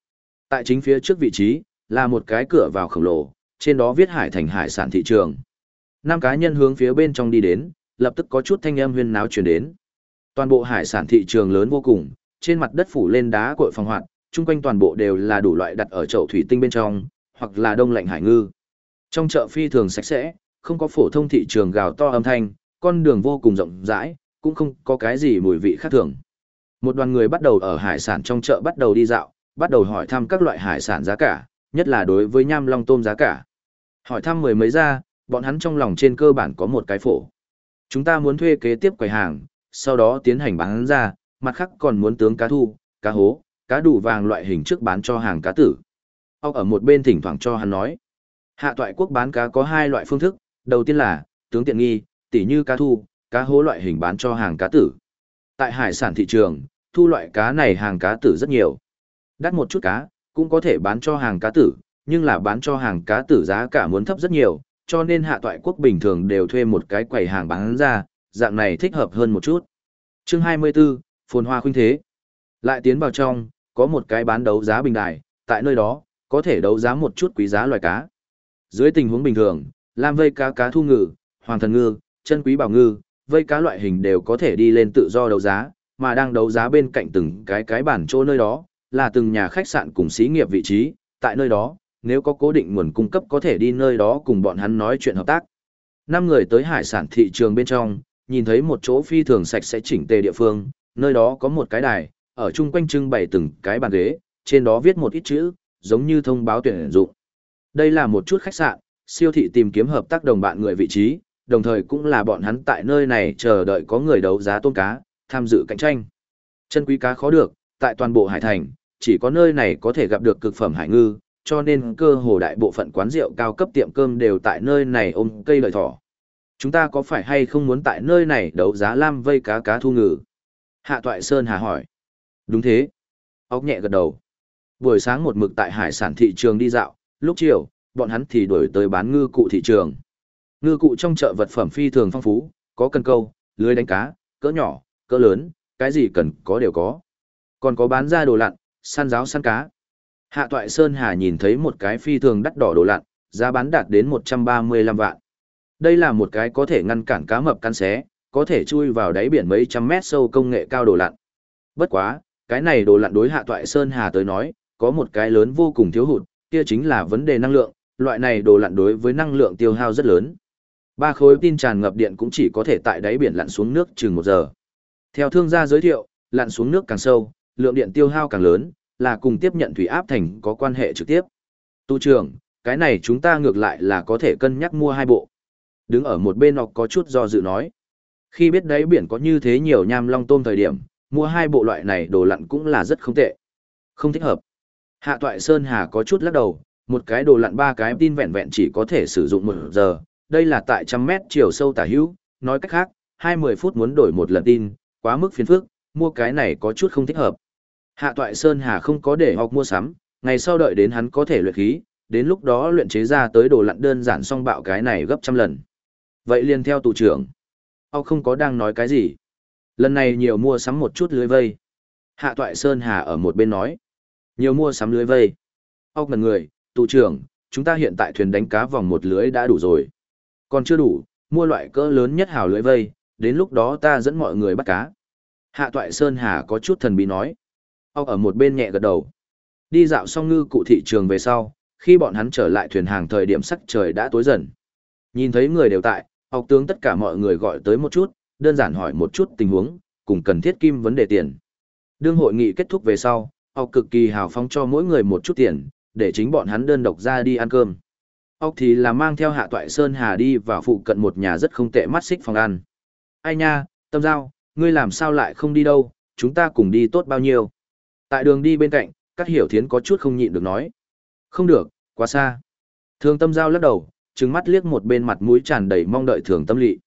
Tại chính phía trước vị trí, là một cái cửa vào khổng lồ, trên đó viết hải thành hải sản thị trường. Năm cá nhân hướng phía bên trong đi đến, lập tức có chút thanh âm huyên náo truyền đến. Toàn bộ hải sản thị trường lớn vô cùng, trên mặt đất phủ lên đá cội phòng hoạt, chung quanh toàn bộ đều là đủ loại đặt ở chậu thủy tinh bên trong, hoặc là đông lạnh hải ngư. Trong chợ phi thường sạch sẽ, không có phổ thông thị trường gào to âm thanh, con đường vô cùng rộng rãi, cũng không có cái gì mùi vị khác thường. Một đoàn người bắt đầu ở hải sản trong chợ bắt đầu đi dạo, bắt đầu hỏi thăm các loại hải sản giá cả, nhất là đối với nham long tôm giá cả. Hỏi thăm mười mấy ra, bọn hắn trong lòng trên cơ bản có một cái phổ. Chúng ta muốn thuê kế tiếp quầy hàng, sau đó tiến hành bán ra, mặt khác còn muốn tướng cá thu, cá hố, cá đủ vàng loại hình trước bán cho hàng cá tử. Ông ở một bên thỉnh thoảng cho hắn nói. Hạ toại quốc bán cá có hai loại phương thức, đầu tiên là tướng tiện nghi, tỉ như cá thu, cá hố loại hình bán cho hàng cá tử. Tại hải sản thị trường, thu loại cá này hàng cá tử rất nhiều. Đắt một chút cá, cũng có thể bán cho hàng cá tử, nhưng là bán cho hàng cá tử giá cả muốn thấp rất nhiều, cho nên hạ toại quốc bình thường đều thuê một cái quầy hàng bán ra, dạng này thích hợp hơn một chút. Chương 24, Phồn Hoa Khuynh Thế. Lại tiến vào trong, có một cái bán đấu giá bình đài, tại nơi đó, có thể đấu giá một chút quý giá loài cá. Dưới tình huống bình thường, lam vây cá cá thu ngừ, hoàng thần ngư, chân quý bảo ngư, vây cá loại hình đều có thể đi lên tự do đấu giá, mà đang đấu giá bên cạnh từng cái cái bản chỗ nơi đó, là từng nhà khách sạn cùng xí nghiệp vị trí, tại nơi đó, nếu có cố định nguồn cung cấp có thể đi nơi đó cùng bọn hắn nói chuyện hợp tác. Năm người tới hải sản thị trường bên trong, nhìn thấy một chỗ phi thường sạch sẽ chỉnh tề địa phương, nơi đó có một cái đài, ở chung quanh trưng bày từng cái bàn ghế, trên đó viết một ít chữ, giống như thông báo tuyển dụng. Đây là một chút khách sạn, siêu thị tìm kiếm hợp tác đồng bạn người vị trí, đồng thời cũng là bọn hắn tại nơi này chờ đợi có người đấu giá tôm cá, tham dự cạnh tranh. Chân quý cá khó được, tại toàn bộ hải thành, chỉ có nơi này có thể gặp được cực phẩm hải ngư, cho nên cơ hồ đại bộ phận quán rượu cao cấp tiệm cơm đều tại nơi này ôm cây lợi thỏ. Chúng ta có phải hay không muốn tại nơi này đấu giá lam vây cá cá thu ngừ? Hạ Toại Sơn hà hỏi. Đúng thế. Ốc nhẹ gật đầu. Buổi sáng một mực tại hải sản thị trường đi dạo, lúc chiều, bọn hắn thì đổi tới bán ngư cụ thị trường. Ngư cụ trong chợ vật phẩm phi thường phong phú, có cần câu, lưới đánh cá, cỡ nhỏ, cỡ lớn, cái gì cần có đều có. Còn có bán ra đồ lặn, săn giáo săn cá. Hạ Toại Sơn Hà nhìn thấy một cái phi thường đắt đỏ đồ lặn, giá bán đạt đến 135 vạn. Đây là một cái có thể ngăn cản cá mập cắn xé, có thể chui vào đáy biển mấy trăm mét sâu công nghệ cao đồ lặn. Bất quá, cái này đồ lặn đối hạ toại Sơn Hà tới nói, có một cái lớn vô cùng thiếu hụt, kia chính là vấn đề năng lượng, loại này đồ lặn đối với năng lượng tiêu hao rất lớn. Ba khối tin tràn ngập điện cũng chỉ có thể tại đáy biển lặn xuống nước chừng một giờ. Theo thương gia giới thiệu, lặn xuống nước càng sâu, lượng điện tiêu hao càng lớn, là cùng tiếp nhận thủy áp thành có quan hệ trực tiếp. Tu trưởng, cái này chúng ta ngược lại là có thể cân nhắc mua hai bộ. Đứng ở một bên nọc có chút do dự nói. Khi biết đáy biển có như thế nhiều nham long tôm thời điểm, mua hai bộ loại này đồ lặn cũng là rất không tệ. Không thích hợp. Hạ toại Sơn Hà có chút lắc đầu, một cái đồ lặn ba cái tin vẹn vẹn chỉ có thể sử dụng một giờ, đây là tại trăm mét chiều sâu tả hữu, nói cách khác, hai mươi phút muốn đổi một lần tin, quá mức phiền phức, mua cái này có chút không thích hợp. Hạ toại Sơn Hà không có để học mua sắm, ngày sau đợi đến hắn có thể luyện khí, đến lúc đó luyện chế ra tới đồ lặn đơn giản song bạo cái này gấp trăm lần. Vậy liền theo tù trưởng. Ông không có đang nói cái gì. Lần này nhiều mua sắm một chút lưới vây. Hạ toại Sơn Hà ở một bên nói. Nhiều mua sắm lưới vây. Ông ngần người, tù trưởng, chúng ta hiện tại thuyền đánh cá vòng một lưới đã đủ rồi. Còn chưa đủ, mua loại cỡ lớn nhất hào lưới vây, đến lúc đó ta dẫn mọi người bắt cá. Hạ toại Sơn Hà có chút thần bí nói. Ông ở một bên nhẹ gật đầu. Đi dạo xong ngư cụ thị trường về sau, khi bọn hắn trở lại thuyền hàng thời điểm sắc trời đã tối dần. Nhìn thấy người đều tại, học tướng tất cả mọi người gọi tới một chút, đơn giản hỏi một chút tình huống, cùng cần thiết kim vấn đề tiền. Đương hội nghị kết thúc về sau, học cực kỳ hào phóng cho mỗi người một chút tiền, để chính bọn hắn đơn độc ra đi ăn cơm. Ốc thì là mang theo hạ toại Sơn Hà đi vào phụ cận một nhà rất không tệ mắt xích phòng ăn. Ai nha, tâm giao, ngươi làm sao lại không đi đâu, chúng ta cùng đi tốt bao nhiêu. Tại đường đi bên cạnh, các hiểu thiến có chút không nhịn được nói. Không được, quá xa. Thường tâm giao lắc đầu, trừng mắt liếc một bên mặt mũi tràn đầy mong đợi thường tâm lị.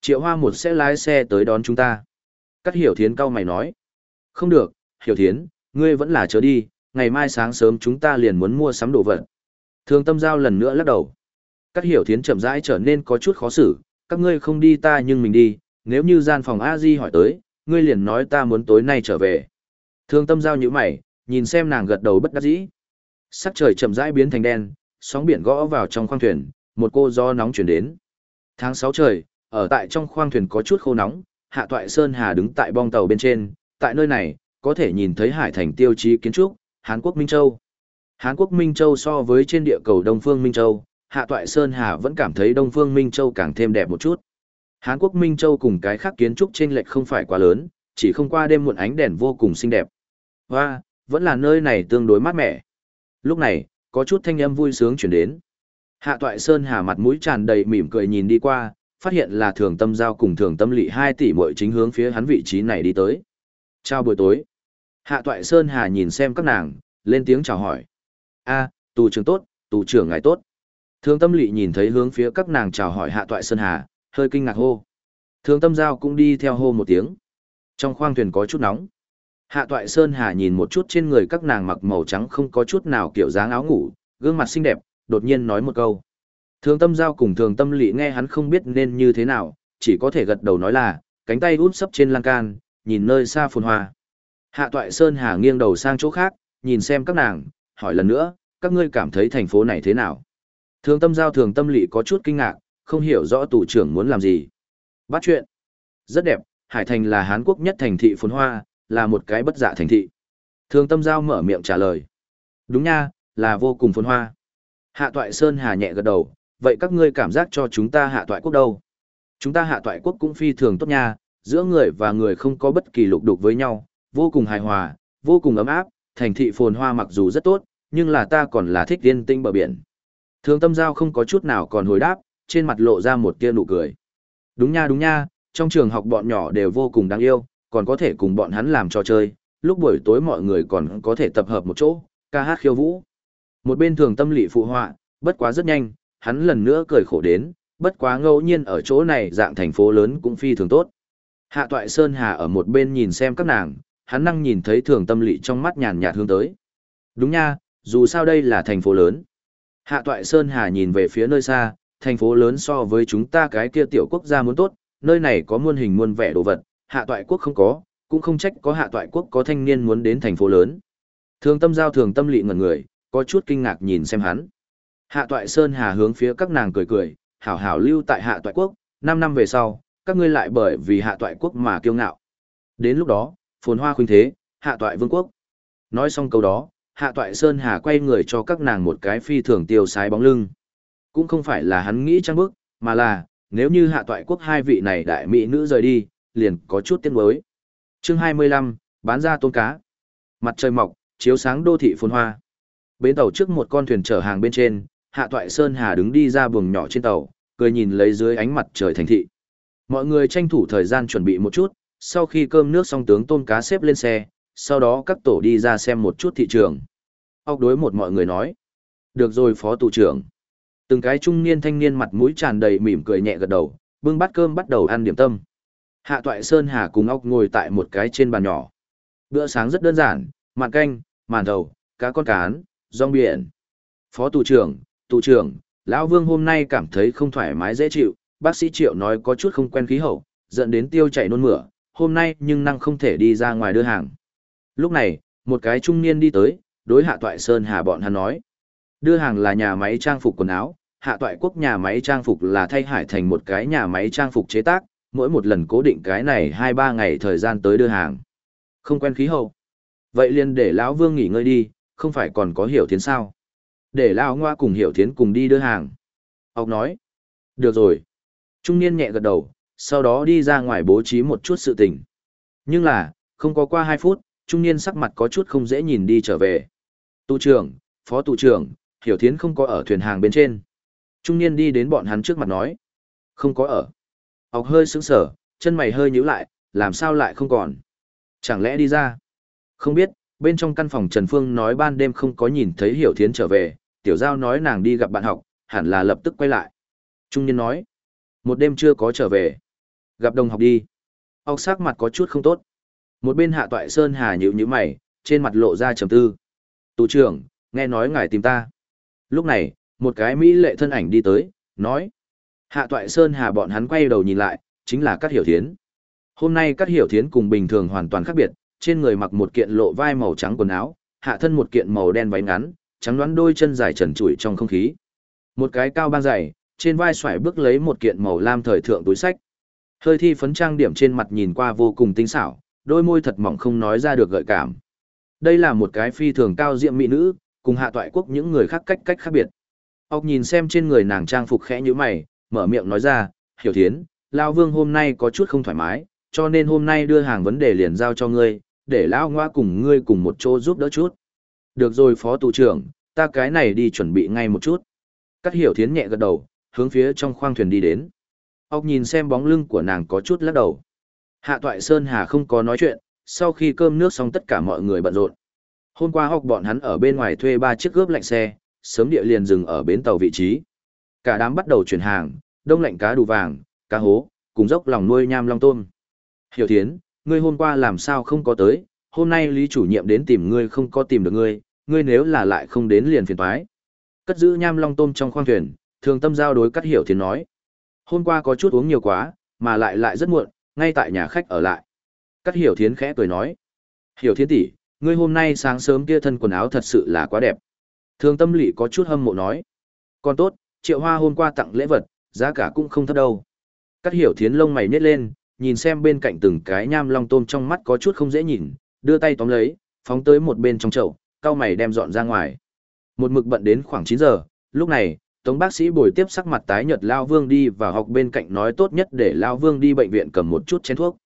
Triệu hoa một sẽ lái xe tới đón chúng ta. Các hiểu thiến cau mày nói. Không được, hiểu thiến, ngươi vẫn là chớ đi, ngày mai sáng sớm chúng ta liền muốn mua sắm đồ vật. Thường tâm giao lần nữa lắc đầu. Các hiểu thiến chậm rãi trở nên có chút khó xử, các ngươi không đi ta nhưng mình đi, nếu như gian phòng a di hỏi tới, ngươi liền nói ta muốn tối nay trở về. Thường tâm giao như mày, nhìn xem nàng gật đầu bất đắc dĩ. Sắc trời chậm rãi biến thành đen, sóng biển gõ vào trong khoang thuyền, một cô gió nóng chuyển đến. Tháng 6 trời, ở tại trong khoang thuyền có chút khô nóng, Hạ Toại Sơn Hà đứng tại bong tàu bên trên, tại nơi này, có thể nhìn thấy hải thành tiêu chí kiến trúc, Hàn Quốc Minh Châu. Hán Quốc Minh Châu so với trên địa cầu Đông Phương Minh Châu, Hạ Toại Sơn Hà vẫn cảm thấy Đông Phương Minh Châu càng thêm đẹp một chút. Hán Quốc Minh Châu cùng cái khác kiến trúc trên lệch không phải quá lớn, chỉ không qua đêm muộn ánh đèn vô cùng xinh đẹp. Và, vẫn là nơi này tương đối mát mẻ. Lúc này, có chút thanh âm vui sướng chuyển đến. Hạ Toại Sơn Hà mặt mũi tràn đầy mỉm cười nhìn đi qua, phát hiện là Thường Tâm Giao cùng Thường Tâm Lị hai tỷ muội chính hướng phía hắn vị trí này đi tới. Chào buổi tối. Hạ Toại Sơn Hà nhìn xem các nàng, lên tiếng chào hỏi. A, tù trưởng tốt, tù trưởng ngài tốt. thương Tâm lỵ nhìn thấy hướng phía các nàng chào hỏi Hạ Toại Sơn Hà, hơi kinh ngạc hô. thương Tâm Giao cũng đi theo hô một tiếng. Trong khoang thuyền có chút nóng. Hạ Toại Sơn Hà nhìn một chút trên người các nàng mặc màu trắng không có chút nào kiểu dáng áo ngủ, gương mặt xinh đẹp, đột nhiên nói một câu. thương tâm giao cùng thường tâm lỵ nghe hắn không biết nên như thế nào, chỉ có thể gật đầu nói là, cánh tay út sấp trên lan can, nhìn nơi xa phồn hoa. Hạ toại Sơn Hà nghiêng đầu sang chỗ khác, nhìn xem các nàng, hỏi lần nữa, các ngươi cảm thấy thành phố này thế nào? Thường tâm giao thường tâm lị có chút kinh ngạc, không hiểu rõ tù trưởng muốn làm gì. Bắt chuyện. Rất đẹp, Hải Thành là Hán Quốc nhất thành thị phồn hoa, là một cái bất dạ thành thị. Thường tâm giao mở miệng trả lời. Đúng nha, là vô cùng phồn hoa. Hạ toại Sơn Hà nhẹ gật đầu, vậy các ngươi cảm giác cho chúng ta hạ toại quốc đâu? Chúng ta hạ toại quốc cũng phi thường tốt nha, giữa người và người không có bất kỳ lục đục với nhau, vô cùng hài hòa, vô cùng ấm áp, thành thị phồn hoa mặc dù rất tốt, nhưng là ta còn là thích yên tinh bờ biển. Thường tâm giao không có chút nào còn hồi đáp, trên mặt lộ ra một tia nụ cười. Đúng nha đúng nha, trong trường học bọn nhỏ đều vô cùng đáng yêu, còn có thể cùng bọn hắn làm trò chơi, lúc buổi tối mọi người còn có thể tập hợp một chỗ, ca hát khiêu vũ. Một bên thường tâm lị phụ họa, bất quá rất nhanh, hắn lần nữa cười khổ đến, bất quá ngẫu nhiên ở chỗ này dạng thành phố lớn cũng phi thường tốt. Hạ toại Sơn Hà ở một bên nhìn xem các nàng, hắn năng nhìn thấy thường tâm lị trong mắt nhàn nhạt hướng tới. Đúng nha, dù sao đây là thành phố lớn. Hạ toại Sơn Hà nhìn về phía nơi xa, thành phố lớn so với chúng ta cái kia tiểu quốc gia muốn tốt, nơi này có muôn hình muôn vẻ đồ vật, hạ toại quốc không có, cũng không trách có hạ toại quốc có thanh niên muốn đến thành phố lớn. Thường tâm giao thường tâm lị ngẩn người, có chút kinh ngạc nhìn xem hắn. Hạ toại Sơn Hà hướng phía các nàng cười cười, hảo hảo lưu tại hạ toại quốc, 5 năm về sau, các ngươi lại bởi vì hạ toại quốc mà kiêu ngạo. Đến lúc đó, phồn hoa khuynh thế, hạ toại vương quốc. Nói xong câu đó, hạ toại Sơn Hà quay người cho các nàng một cái phi thường tiêu sái bóng lưng. Cũng không phải là hắn nghĩ trang bức, mà là, nếu như hạ toại quốc hai vị này đại mỹ nữ rời đi, liền có chút tiếc mới. Chương 25, bán ra tôm cá. Mặt trời mọc, chiếu sáng đô thị phồn hoa. Bến tàu trước một con thuyền chở hàng bên trên, Hạ Toại Sơn Hà đứng đi ra buồng nhỏ trên tàu, cười nhìn lấy dưới ánh mặt trời thành thị. Mọi người tranh thủ thời gian chuẩn bị một chút, sau khi cơm nước xong tướng tôm cá xếp lên xe, sau đó các tổ đi ra xem một chút thị trường. Ốc đối một mọi người nói. Được rồi phó tù trưởng. Từng cái trung niên thanh niên mặt mũi tràn đầy mỉm cười nhẹ gật đầu, bưng bát cơm bắt đầu ăn điểm tâm. Hạ Toại Sơn Hà cùng ốc ngồi tại một cái trên bàn nhỏ. Bữa sáng rất đơn giản, mặn canh, màn đầu, cá con cán, rong biển. Phó tù trưởng, tù trưởng, lão Vương hôm nay cảm thấy không thoải mái dễ chịu, bác sĩ Triệu nói có chút không quen khí hậu, dẫn đến tiêu chảy nôn mửa, hôm nay nhưng năng không thể đi ra ngoài đưa hàng. Lúc này, một cái trung niên đi tới, đối hạ toại Sơn Hà bọn hắn nói. Đưa hàng là nhà máy trang phục quần áo, hạ toại quốc nhà máy trang phục là thay hải thành một cái nhà máy trang phục chế tác, mỗi một lần cố định cái này 2-3 ngày thời gian tới đưa hàng. Không quen khí hậu. Vậy liền để lão Vương nghỉ ngơi đi, không phải còn có hiểu thiến sao. Để lão ngoa cùng hiểu thiến cùng đi đưa hàng. Ông nói. Được rồi. Trung niên nhẹ gật đầu, sau đó đi ra ngoài bố trí một chút sự tình. Nhưng là, không có qua 2 phút, trung niên sắc mặt có chút không dễ nhìn đi trở về. Tu trưởng, phó tu trưởng, hiểu thiến không có ở thuyền hàng bên trên. Trung niên đi đến bọn hắn trước mặt nói. Không có ở. Ốc hơi sững sở, chân mày hơi nhíu lại, làm sao lại không còn. Chẳng lẽ đi ra? Không biết, bên trong căn phòng Trần Phương nói ban đêm không có nhìn thấy Hiểu Thiến trở về, Tiểu Giao nói nàng đi gặp bạn học, hẳn là lập tức quay lại. Trung niên nói, một đêm chưa có trở về. Gặp đồng học đi. Ốc sắc mặt có chút không tốt. Một bên hạ toại Sơn Hà nhữ nhíu mày, trên mặt lộ ra trầm tư. Tù trưởng, nghe nói ngài tìm ta. Lúc này, một cái Mỹ lệ thân ảnh đi tới, nói. Hạ toại Sơn Hà bọn hắn quay đầu nhìn lại, chính là Cát Hiểu Thiến. Hôm nay Cát Hiểu Thiến cùng bình thường hoàn toàn khác biệt, trên người mặc một kiện lộ vai màu trắng quần áo, hạ thân một kiện màu đen váy ngắn, trắng đoán đôi chân dài trần trụi trong không khí. Một cái cao băng dày, trên vai xoải bước lấy một kiện màu lam thời thượng túi sách. Hơi thi phấn trang điểm trên mặt nhìn qua vô cùng tinh xảo, đôi môi thật mỏng không nói ra được gợi cảm. Đây là một cái phi thường cao diệm mỹ nữ, cùng hạ toại quốc những người khác cách cách khác biệt. Ốc nhìn xem trên người nàng trang phục khẽ như mày, mở miệng nói ra, hiểu thiến, Lao Vương hôm nay có chút không thoải mái, cho nên hôm nay đưa hàng vấn đề liền giao cho ngươi, để Lao Ngoa cùng ngươi cùng một chỗ giúp đỡ chút. Được rồi phó tù trưởng, ta cái này đi chuẩn bị ngay một chút. Cắt hiểu thiến nhẹ gật đầu, hướng phía trong khoang thuyền đi đến. Ốc nhìn xem bóng lưng của nàng có chút lắc đầu. Hạ Toại Sơn Hà không có nói chuyện, sau khi cơm nước xong tất cả mọi người bận rộn. Hôm qua học bọn hắn ở bên ngoài thuê ba chiếc gớp lạnh xe, sớm địa liền dừng ở bến tàu vị trí. Cả đám bắt đầu chuyển hàng, đông lạnh cá đủ vàng, cá hố, cùng dốc lòng nuôi nham long tôm. Hiểu Thiến, ngươi hôm qua làm sao không có tới, hôm nay Lý chủ nhiệm đến tìm ngươi không có tìm được ngươi, ngươi nếu là lại không đến liền phiền toái. Cất giữ nham long tôm trong khoang thuyền, thường tâm giao đối cắt Hiểu Thiến nói. Hôm qua có chút uống nhiều quá, mà lại lại rất muộn, ngay tại nhà khách ở lại. Cắt Hiểu Thiến khẽ cười nói. Hiểu Thiến tỷ, ngươi hôm nay sáng sớm kia thân quần áo thật sự là quá đẹp. Thường tâm lỵ có chút hâm mộ nói. Còn tốt, triệu hoa hôm qua tặng lễ vật, giá cả cũng không thấp đâu. Cắt hiểu thiến lông mày nhét lên, nhìn xem bên cạnh từng cái nham long tôm trong mắt có chút không dễ nhìn, đưa tay tóm lấy, phóng tới một bên trong chậu, cao mày đem dọn ra ngoài. Một mực bận đến khoảng 9 giờ, lúc này, Tống bác sĩ bồi tiếp sắc mặt tái nhợt Lao Vương đi và học bên cạnh nói tốt nhất để Lao Vương đi bệnh viện cầm một chút chén thuốc.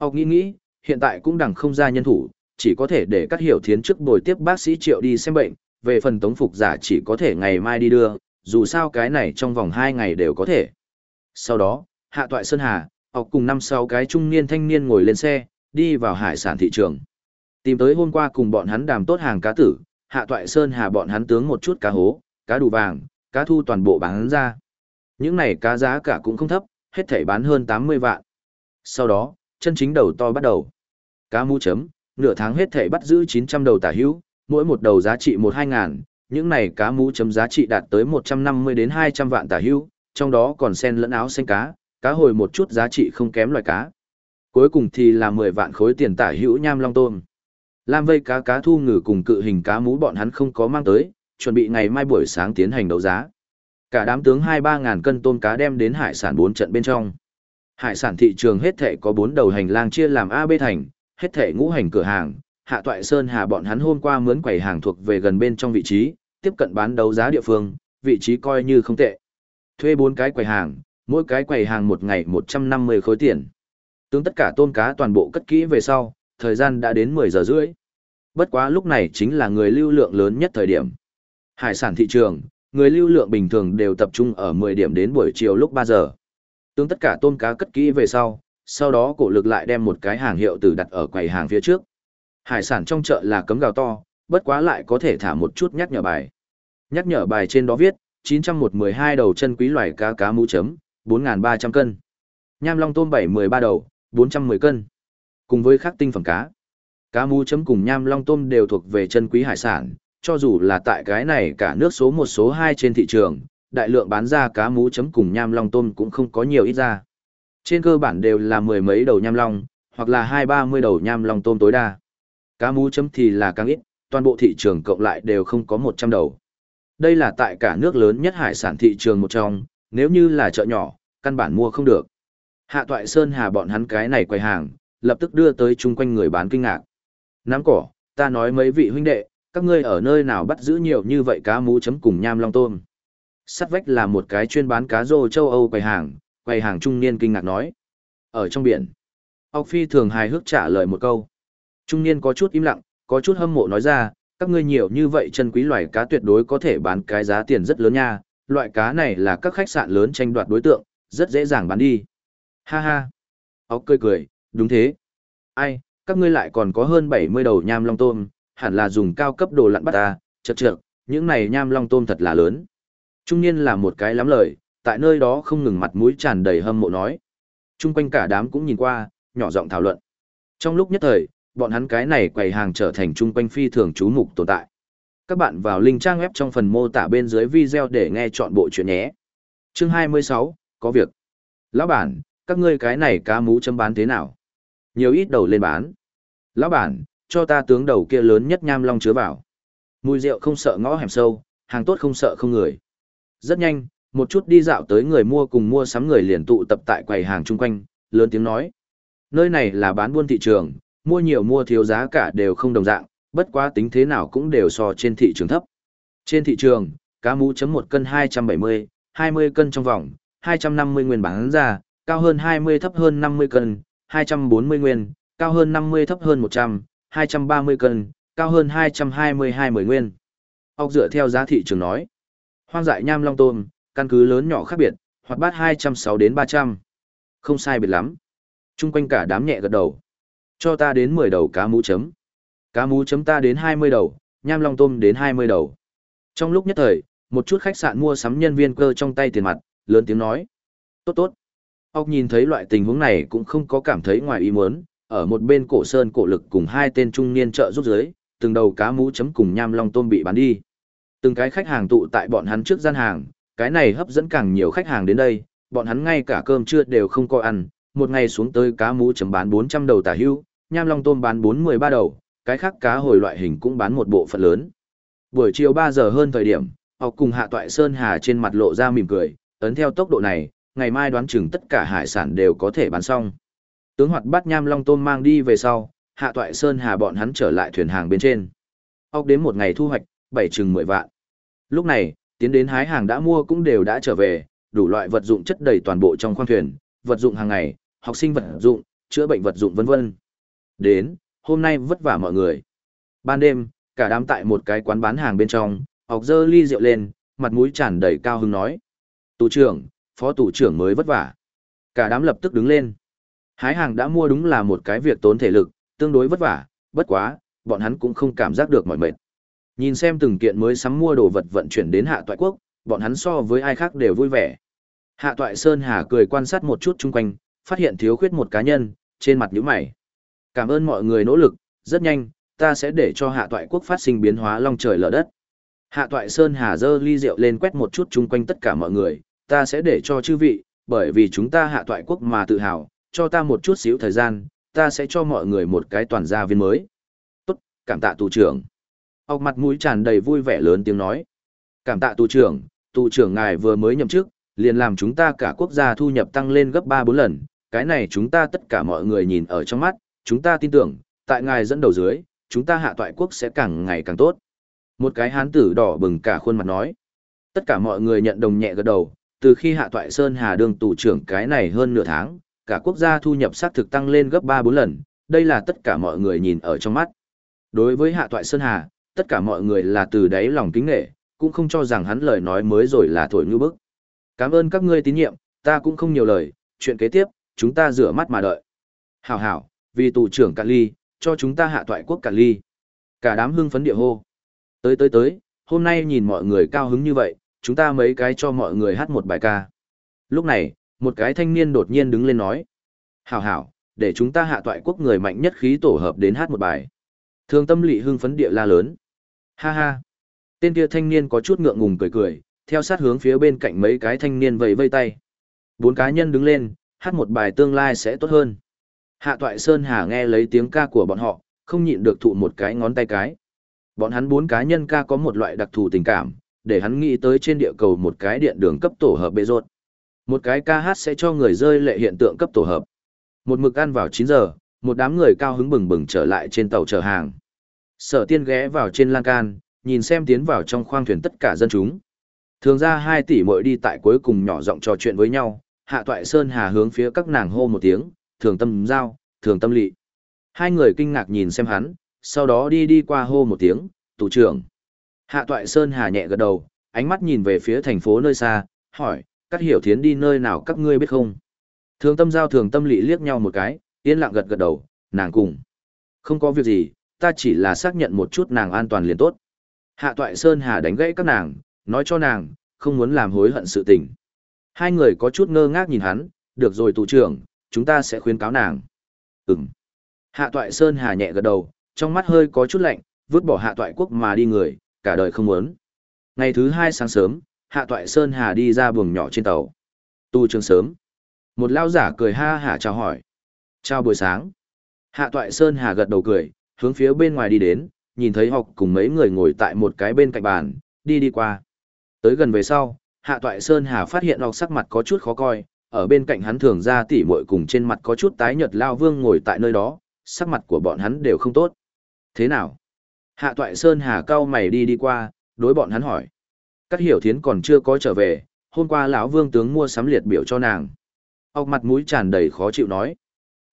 Học nghĩ nghĩ, hiện tại cũng đằng không ra nhân thủ, chỉ có thể để các hiểu thiến trước bồi tiếp bác sĩ triệu đi xem bệnh, về phần tống phục giả chỉ có thể ngày mai đi đưa, dù sao cái này trong vòng hai ngày đều có thể. Sau đó, hạ toại Sơn Hà, học cùng năm sáu cái trung niên thanh niên ngồi lên xe, đi vào hải sản thị trường. Tìm tới hôm qua cùng bọn hắn đàm tốt hàng cá tử, hạ toại Sơn Hà bọn hắn tướng một chút cá hố, cá đủ vàng, cá thu toàn bộ bán ra. Những này cá giá cả cũng không thấp, hết thảy bán hơn 80 vạn. Sau đó, chân chính đầu to bắt đầu. Cá mu chấm, nửa tháng hết thảy bắt giữ 900 đầu tả hữu, mỗi một đầu giá trị 1-2 ngàn, những này cá mú chấm giá trị đạt tới 150 đến 200 vạn tả hữu, trong đó còn sen lẫn áo xanh cá, cá hồi một chút giá trị không kém loài cá. Cuối cùng thì là 10 vạn khối tiền tả hữu nham long tôm. Lam vây cá cá thu ngừ cùng cự hình cá mú bọn hắn không có mang tới, chuẩn bị ngày mai buổi sáng tiến hành đấu giá. Cả đám tướng 2-3 ngàn cân tôm cá đem đến hải sản 4 trận bên trong. Hải sản thị trường hết thể có 4 đầu hành lang chia làm A B thành, hết thể ngũ hành cửa hàng, Hạ Toại Sơn Hà bọn hắn hôm qua mướn quầy hàng thuộc về gần bên trong vị trí, tiếp cận bán đấu giá địa phương, vị trí coi như không tệ. Thuê 4 cái quầy hàng, mỗi cái quầy hàng một ngày 150 khối tiền. Tướng tất cả tôm cá toàn bộ cất kỹ về sau, thời gian đã đến 10 giờ rưỡi. Bất quá lúc này chính là người lưu lượng lớn nhất thời điểm. Hải sản thị trường, người lưu lượng bình thường đều tập trung ở 10 điểm đến buổi chiều lúc 3 giờ. Tương tất cả tôm cá cất kỹ về sau, sau đó cổ lực lại đem một cái hàng hiệu từ đặt ở quầy hàng phía trước. Hải sản trong chợ là cấm gào to, bất quá lại có thể thả một chút nhắc nhở bài. Nhắc nhở bài trên đó viết, 912 đầu chân quý loài cá cá mũ chấm, 4.300 cân. Nham long tôm 713 đầu, 410 cân. Cùng với các tinh phẩm cá. Cá mũ chấm cùng nham long tôm đều thuộc về chân quý hải sản, cho dù là tại cái này cả nước số một số hai trên thị trường, đại lượng bán ra cá mú chấm cùng nham long tôm cũng không có nhiều ít ra. Trên cơ bản đều là mười mấy đầu nham long, hoặc là hai ba mươi đầu nham long tôm tối đa. Cá mú chấm thì là càng ít, toàn bộ thị trường cộng lại đều không có một trăm đầu. Đây là tại cả nước lớn nhất hải sản thị trường một trong, nếu như là chợ nhỏ, căn bản mua không được. Hạ toại Sơn Hà bọn hắn cái này quầy hàng, lập tức đưa tới chung quanh người bán kinh ngạc. Nắm cỏ, ta nói mấy vị huynh đệ, các ngươi ở nơi nào bắt giữ nhiều như vậy cá mú chấm cùng nham long tôm. Sắt vách là một cái chuyên bán cá rô châu Âu quầy hàng, quầy hàng trung niên kinh ngạc nói. Ở trong biển, Ốc Phi thường hài hước trả lời một câu. Trung niên có chút im lặng, có chút hâm mộ nói ra, các ngươi nhiều như vậy chân quý loài cá tuyệt đối có thể bán cái giá tiền rất lớn nha, loại cá này là các khách sạn lớn tranh đoạt đối tượng, rất dễ dàng bán đi. Ha ha. Ốc cười cười, đúng thế. Ai, các ngươi lại còn có hơn 70 đầu nham long tôm, hẳn là dùng cao cấp đồ lặn bắt ta, chật trượt, những này nham long tôm thật là lớn. Trung niên là một cái lắm lời, tại nơi đó không ngừng mặt mũi tràn đầy hâm mộ nói. Trung quanh cả đám cũng nhìn qua, nhỏ giọng thảo luận. Trong lúc nhất thời, bọn hắn cái này quầy hàng trở thành trung quanh phi thường chú mục tồn tại. Các bạn vào link trang web trong phần mô tả bên dưới video để nghe chọn bộ chuyện nhé. Chương 26, có việc. Lão bản, các ngươi cái này cá mú chấm bán thế nào? Nhiều ít đầu lên bán. Lão bản, cho ta tướng đầu kia lớn nhất nham long chứa vào. Mùi rượu không sợ ngõ hẻm sâu, hàng tốt không sợ không người. Rất nhanh, một chút đi dạo tới người mua cùng mua sắm người liền tụ tập tại quầy hàng chung quanh, lớn tiếng nói. Nơi này là bán buôn thị trường, mua nhiều mua thiếu giá cả đều không đồng dạng, bất quá tính thế nào cũng đều so trên thị trường thấp. Trên thị trường, cá mú chấm một cân 270, 20 cân trong vòng, 250 nguyên bán ra, cao hơn 20 thấp hơn 50 cân, 240 nguyên, cao hơn 50 thấp hơn 100, 230 cân, cao hơn 222 mười nguyên. Ốc dựa theo giá thị trường nói. Hoang dại nham long tôm, căn cứ lớn nhỏ khác biệt, hoặc bát 206 đến 300. Không sai biệt lắm. Trung quanh cả đám nhẹ gật đầu. Cho ta đến 10 đầu cá mú chấm. Cá mú chấm ta đến 20 đầu, nham long tôm đến 20 đầu. Trong lúc nhất thời, một chút khách sạn mua sắm nhân viên cơ trong tay tiền mặt, lớn tiếng nói. Tốt tốt. Ốc nhìn thấy loại tình huống này cũng không có cảm thấy ngoài ý muốn, ở một bên cổ sơn cổ lực cùng hai tên trung niên trợ giúp dưới, từng đầu cá mú chấm cùng nham long tôm bị bán đi. Từng cái khách hàng tụ tại bọn hắn trước gian hàng, cái này hấp dẫn càng nhiều khách hàng đến đây, bọn hắn ngay cả cơm trưa đều không có ăn, một ngày xuống tới cá mú chấm bán 400 đầu tả hưu, nham long tôm bán 413 đầu, cái khác cá hồi loại hình cũng bán một bộ phận lớn. Buổi chiều 3 giờ hơn thời điểm, học cùng hạ toại Sơn Hà trên mặt lộ ra mỉm cười, ấn theo tốc độ này, ngày mai đoán chừng tất cả hải sản đều có thể bán xong. Tướng hoạt bắt nham long tôm mang đi về sau, hạ toại Sơn Hà bọn hắn trở lại thuyền hàng bên trên. Ốc đến một ngày thu hoạch, bảy chừng 10 vạn. Lúc này, tiến đến hái hàng đã mua cũng đều đã trở về, đủ loại vật dụng chất đầy toàn bộ trong khoang thuyền, vật dụng hàng ngày, học sinh vật dụng, chữa bệnh vật dụng vân vân. Đến, hôm nay vất vả mọi người. Ban đêm, cả đám tại một cái quán bán hàng bên trong, học dơ ly rượu lên, mặt mũi tràn đầy cao hứng nói. Tù trưởng, phó tù trưởng mới vất vả. Cả đám lập tức đứng lên. Hái hàng đã mua đúng là một cái việc tốn thể lực, tương đối vất vả, bất quá, bọn hắn cũng không cảm giác được mỏi mệt. Nhìn xem từng kiện mới sắm mua đồ vật vận chuyển đến hạ toại quốc, bọn hắn so với ai khác đều vui vẻ. Hạ toại Sơn Hà cười quan sát một chút chung quanh, phát hiện thiếu khuyết một cá nhân, trên mặt nhíu mày. Cảm ơn mọi người nỗ lực, rất nhanh, ta sẽ để cho hạ toại quốc phát sinh biến hóa long trời lở đất. Hạ toại Sơn Hà dơ ly rượu lên quét một chút chung quanh tất cả mọi người, ta sẽ để cho chư vị, bởi vì chúng ta hạ toại quốc mà tự hào, cho ta một chút xíu thời gian, ta sẽ cho mọi người một cái toàn gia viên mới. Tốt, cảm tạ tù trưởng. Ốc mặt mũi tràn đầy vui vẻ lớn tiếng nói. Cảm tạ tù trưởng, tù trưởng ngài vừa mới nhậm chức, liền làm chúng ta cả quốc gia thu nhập tăng lên gấp 3-4 lần, Cái này chúng ta tất cả mọi người nhìn ở trong mắt, chúng ta tin tưởng, tại ngài dẫn đầu dưới, chúng ta hạ toại quốc sẽ càng ngày càng tốt. Một cái hán tử đỏ bừng cả khuôn mặt nói. Tất cả mọi người nhận đồng nhẹ gật đầu, từ khi hạ toại Sơn Hà đương tù trưởng cái này hơn nửa tháng, cả quốc gia thu nhập xác thực tăng lên gấp 3-4 lần, đây là tất cả mọi người nhìn ở trong mắt. Đối với hạ toại Sơn Hà, tất cả mọi người là từ đáy lòng kính nghệ, cũng không cho rằng hắn lời nói mới rồi là thổi như bức. Cảm ơn các ngươi tín nhiệm, ta cũng không nhiều lời, chuyện kế tiếp, chúng ta rửa mắt mà đợi. Hảo hảo, vì tù trưởng Cạn Ly, cho chúng ta hạ toại quốc Cạn Ly. Cả đám hưng phấn địa hô. Tới tới tới, hôm nay nhìn mọi người cao hứng như vậy, chúng ta mấy cái cho mọi người hát một bài ca. Lúc này, một cái thanh niên đột nhiên đứng lên nói. Hảo hảo, để chúng ta hạ toại quốc người mạnh nhất khí tổ hợp đến hát một bài. Thường tâm lị hưng phấn địa la lớn. Ha ha. Tên kia thanh niên có chút ngượng ngùng cười cười, theo sát hướng phía bên cạnh mấy cái thanh niên vẫy vây tay. Bốn cá nhân đứng lên, hát một bài tương lai sẽ tốt hơn. Hạ toại Sơn Hà nghe lấy tiếng ca của bọn họ, không nhịn được thụ một cái ngón tay cái. Bọn hắn bốn cá nhân ca có một loại đặc thù tình cảm, để hắn nghĩ tới trên địa cầu một cái điện đường cấp tổ hợp bê rột. Một cái ca hát sẽ cho người rơi lệ hiện tượng cấp tổ hợp. Một mực ăn vào 9 giờ, một đám người cao hứng bừng bừng trở lại trên tàu chở hàng. Sở tiên ghé vào trên lan can, nhìn xem tiến vào trong khoang thuyền tất cả dân chúng. Thường ra hai tỷ mội đi tại cuối cùng nhỏ giọng trò chuyện với nhau, hạ toại sơn hà hướng phía các nàng hô một tiếng, thường tâm giao, thường tâm lị. Hai người kinh ngạc nhìn xem hắn, sau đó đi đi qua hô một tiếng, tù trưởng. Hạ toại sơn hà nhẹ gật đầu, ánh mắt nhìn về phía thành phố nơi xa, hỏi, các hiểu thiến đi nơi nào các ngươi biết không? Thường tâm giao thường tâm lị liếc nhau một cái, yên lặng gật gật đầu, nàng cùng. Không có việc gì, ta chỉ là xác nhận một chút nàng an toàn liền tốt. Hạ toại Sơn Hà đánh gãy các nàng, nói cho nàng, không muốn làm hối hận sự tình. Hai người có chút ngơ ngác nhìn hắn, được rồi tù trưởng, chúng ta sẽ khuyên cáo nàng. Ừm. Hạ toại Sơn Hà nhẹ gật đầu, trong mắt hơi có chút lạnh, vứt bỏ hạ toại quốc mà đi người, cả đời không muốn. Ngày thứ hai sáng sớm, hạ toại Sơn Hà đi ra buồng nhỏ trên tàu. Tu trường sớm. Một lao giả cười ha hả chào hỏi. Chào buổi sáng. Hạ toại Sơn Hà gật đầu cười, hướng phía bên ngoài đi đến, nhìn thấy học cùng mấy người ngồi tại một cái bên cạnh bàn, đi đi qua. Tới gần về sau, Hạ Toại Sơn Hà phát hiện học sắc mặt có chút khó coi, ở bên cạnh hắn thường ra tỉ muội cùng trên mặt có chút tái nhợt lao vương ngồi tại nơi đó, sắc mặt của bọn hắn đều không tốt. Thế nào? Hạ Toại Sơn Hà cao mày đi đi qua, đối bọn hắn hỏi. Các hiểu thiến còn chưa có trở về, hôm qua lão vương tướng mua sắm liệt biểu cho nàng. ọc mặt mũi tràn đầy khó chịu nói.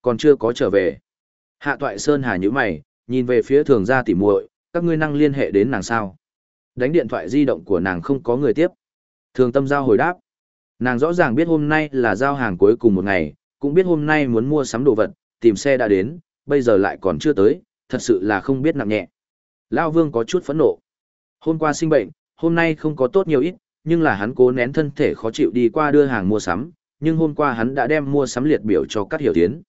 Còn chưa có trở về. Hạ Toại Sơn Hà nhữ mày, nhìn về phía thường gia tỉ muội, các ngươi năng liên hệ đến nàng sao? Đánh điện thoại di động của nàng không có người tiếp. Thường tâm giao hồi đáp. Nàng rõ ràng biết hôm nay là giao hàng cuối cùng một ngày, cũng biết hôm nay muốn mua sắm đồ vật, tìm xe đã đến, bây giờ lại còn chưa tới, thật sự là không biết nặng nhẹ. Lao Vương có chút phẫn nộ. Hôm qua sinh bệnh, hôm nay không có tốt nhiều ít, nhưng là hắn cố nén thân thể khó chịu đi qua đưa hàng mua sắm, nhưng hôm qua hắn đã đem mua sắm liệt biểu cho các hiểu tiến.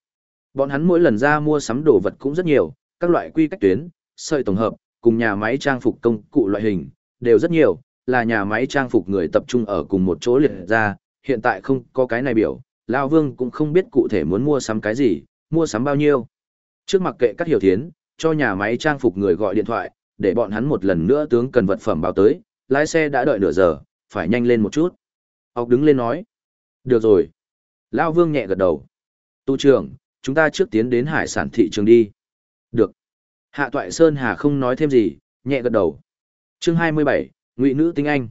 Bọn hắn mỗi lần ra mua sắm đồ vật cũng rất nhiều, các loại quy cách tuyến, sợi tổng hợp, cùng nhà máy trang phục công cụ loại hình, đều rất nhiều, là nhà máy trang phục người tập trung ở cùng một chỗ liệt ra, hiện tại không có cái này biểu, Lao Vương cũng không biết cụ thể muốn mua sắm cái gì, mua sắm bao nhiêu. Trước mặt kệ các hiểu tiến, cho nhà máy trang phục người gọi điện thoại, để bọn hắn một lần nữa tướng cần vật phẩm báo tới, lái xe đã đợi nửa giờ, phải nhanh lên một chút. Ốc đứng lên nói. Được rồi. Lao Vương nhẹ gật đầu. Tu trưởng, chúng ta trước tiến đến hải sản thị trường đi. Được. Hạ Toại Sơn Hà không nói thêm gì, nhẹ gật đầu. Chương 27, Ngụy Nữ Tinh Anh.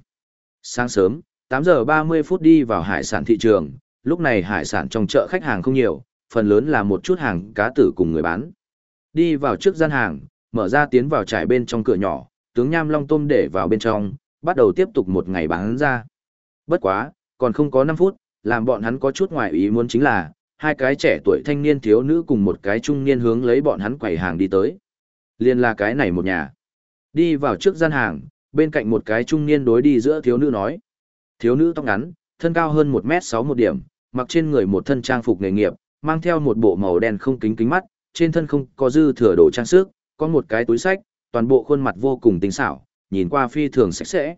Sáng sớm, 8 giờ 30 phút đi vào hải sản thị trường, lúc này hải sản trong chợ khách hàng không nhiều, phần lớn là một chút hàng cá tử cùng người bán. Đi vào trước gian hàng, mở ra tiến vào trải bên trong cửa nhỏ, tướng nham long tôm để vào bên trong, bắt đầu tiếp tục một ngày bán ra. Bất quá, còn không có 5 phút, làm bọn hắn có chút ngoài ý muốn chính là, hai cái trẻ tuổi thanh niên thiếu nữ cùng một cái trung niên hướng lấy bọn hắn quầy hàng đi tới. Liên là cái này một nhà. Đi vào trước gian hàng, bên cạnh một cái trung niên đối đi giữa thiếu nữ nói. Thiếu nữ tóc ngắn, thân cao hơn 1m6 một điểm, mặc trên người một thân trang phục nghề nghiệp, mang theo một bộ màu đen không kính kính mắt, trên thân không có dư thừa đồ trang sức, có một cái túi sách, toàn bộ khuôn mặt vô cùng tinh xảo, nhìn qua phi thường sạch sẽ.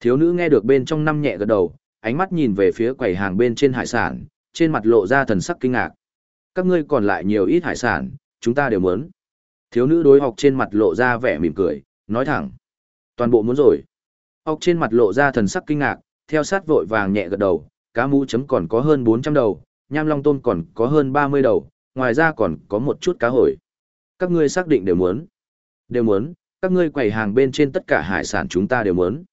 Thiếu nữ nghe được bên trong năm nhẹ gật đầu, ánh mắt nhìn về phía quầy hàng bên trên hải sản, trên mặt lộ ra thần sắc kinh ngạc. Các ngươi còn lại nhiều ít hải sản, chúng ta đều muốn. Thiếu nữ đối học trên mặt lộ ra vẻ mỉm cười, nói thẳng. Toàn bộ muốn rồi. Học trên mặt lộ ra thần sắc kinh ngạc, theo sát vội vàng nhẹ gật đầu, cá mũ chấm còn có hơn 400 đầu, nham long tôm còn có hơn 30 đầu, ngoài ra còn có một chút cá hồi. Các ngươi xác định đều muốn. Đều muốn, các ngươi quầy hàng bên trên tất cả hải sản chúng ta đều muốn.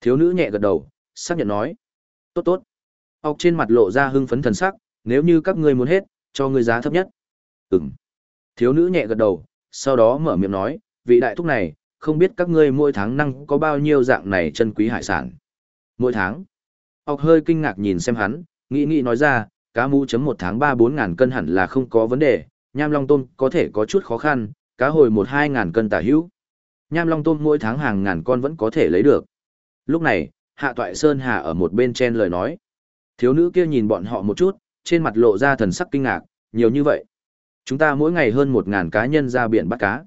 Thiếu nữ nhẹ gật đầu, xác nhận nói. Tốt tốt. Ốc trên mặt lộ ra hưng phấn thần sắc, nếu như các ngươi muốn hết, cho ngươi giá thấp nhất. Ừm. Thiếu nữ nhẹ gật đầu, sau đó mở miệng nói, vị đại thúc này, không biết các ngươi mỗi tháng năng có bao nhiêu dạng này chân quý hải sản. Mỗi tháng. Ốc hơi kinh ngạc nhìn xem hắn, nghĩ nghĩ nói ra, cá mu chấm một tháng ba bốn ngàn cân hẳn là không có vấn đề, nham long tôm có thể có chút khó khăn, cá hồi một hai ngàn cân tả hữu. Nham long tôm mỗi tháng hàng ngàn con vẫn có thể lấy được. Lúc này, Hạ Toại Sơn Hà ở một bên chen lời nói. Thiếu nữ kia nhìn bọn họ một chút, trên mặt lộ ra thần sắc kinh ngạc, nhiều như vậy. Chúng ta mỗi ngày hơn một ngàn cá nhân ra biển bắt cá.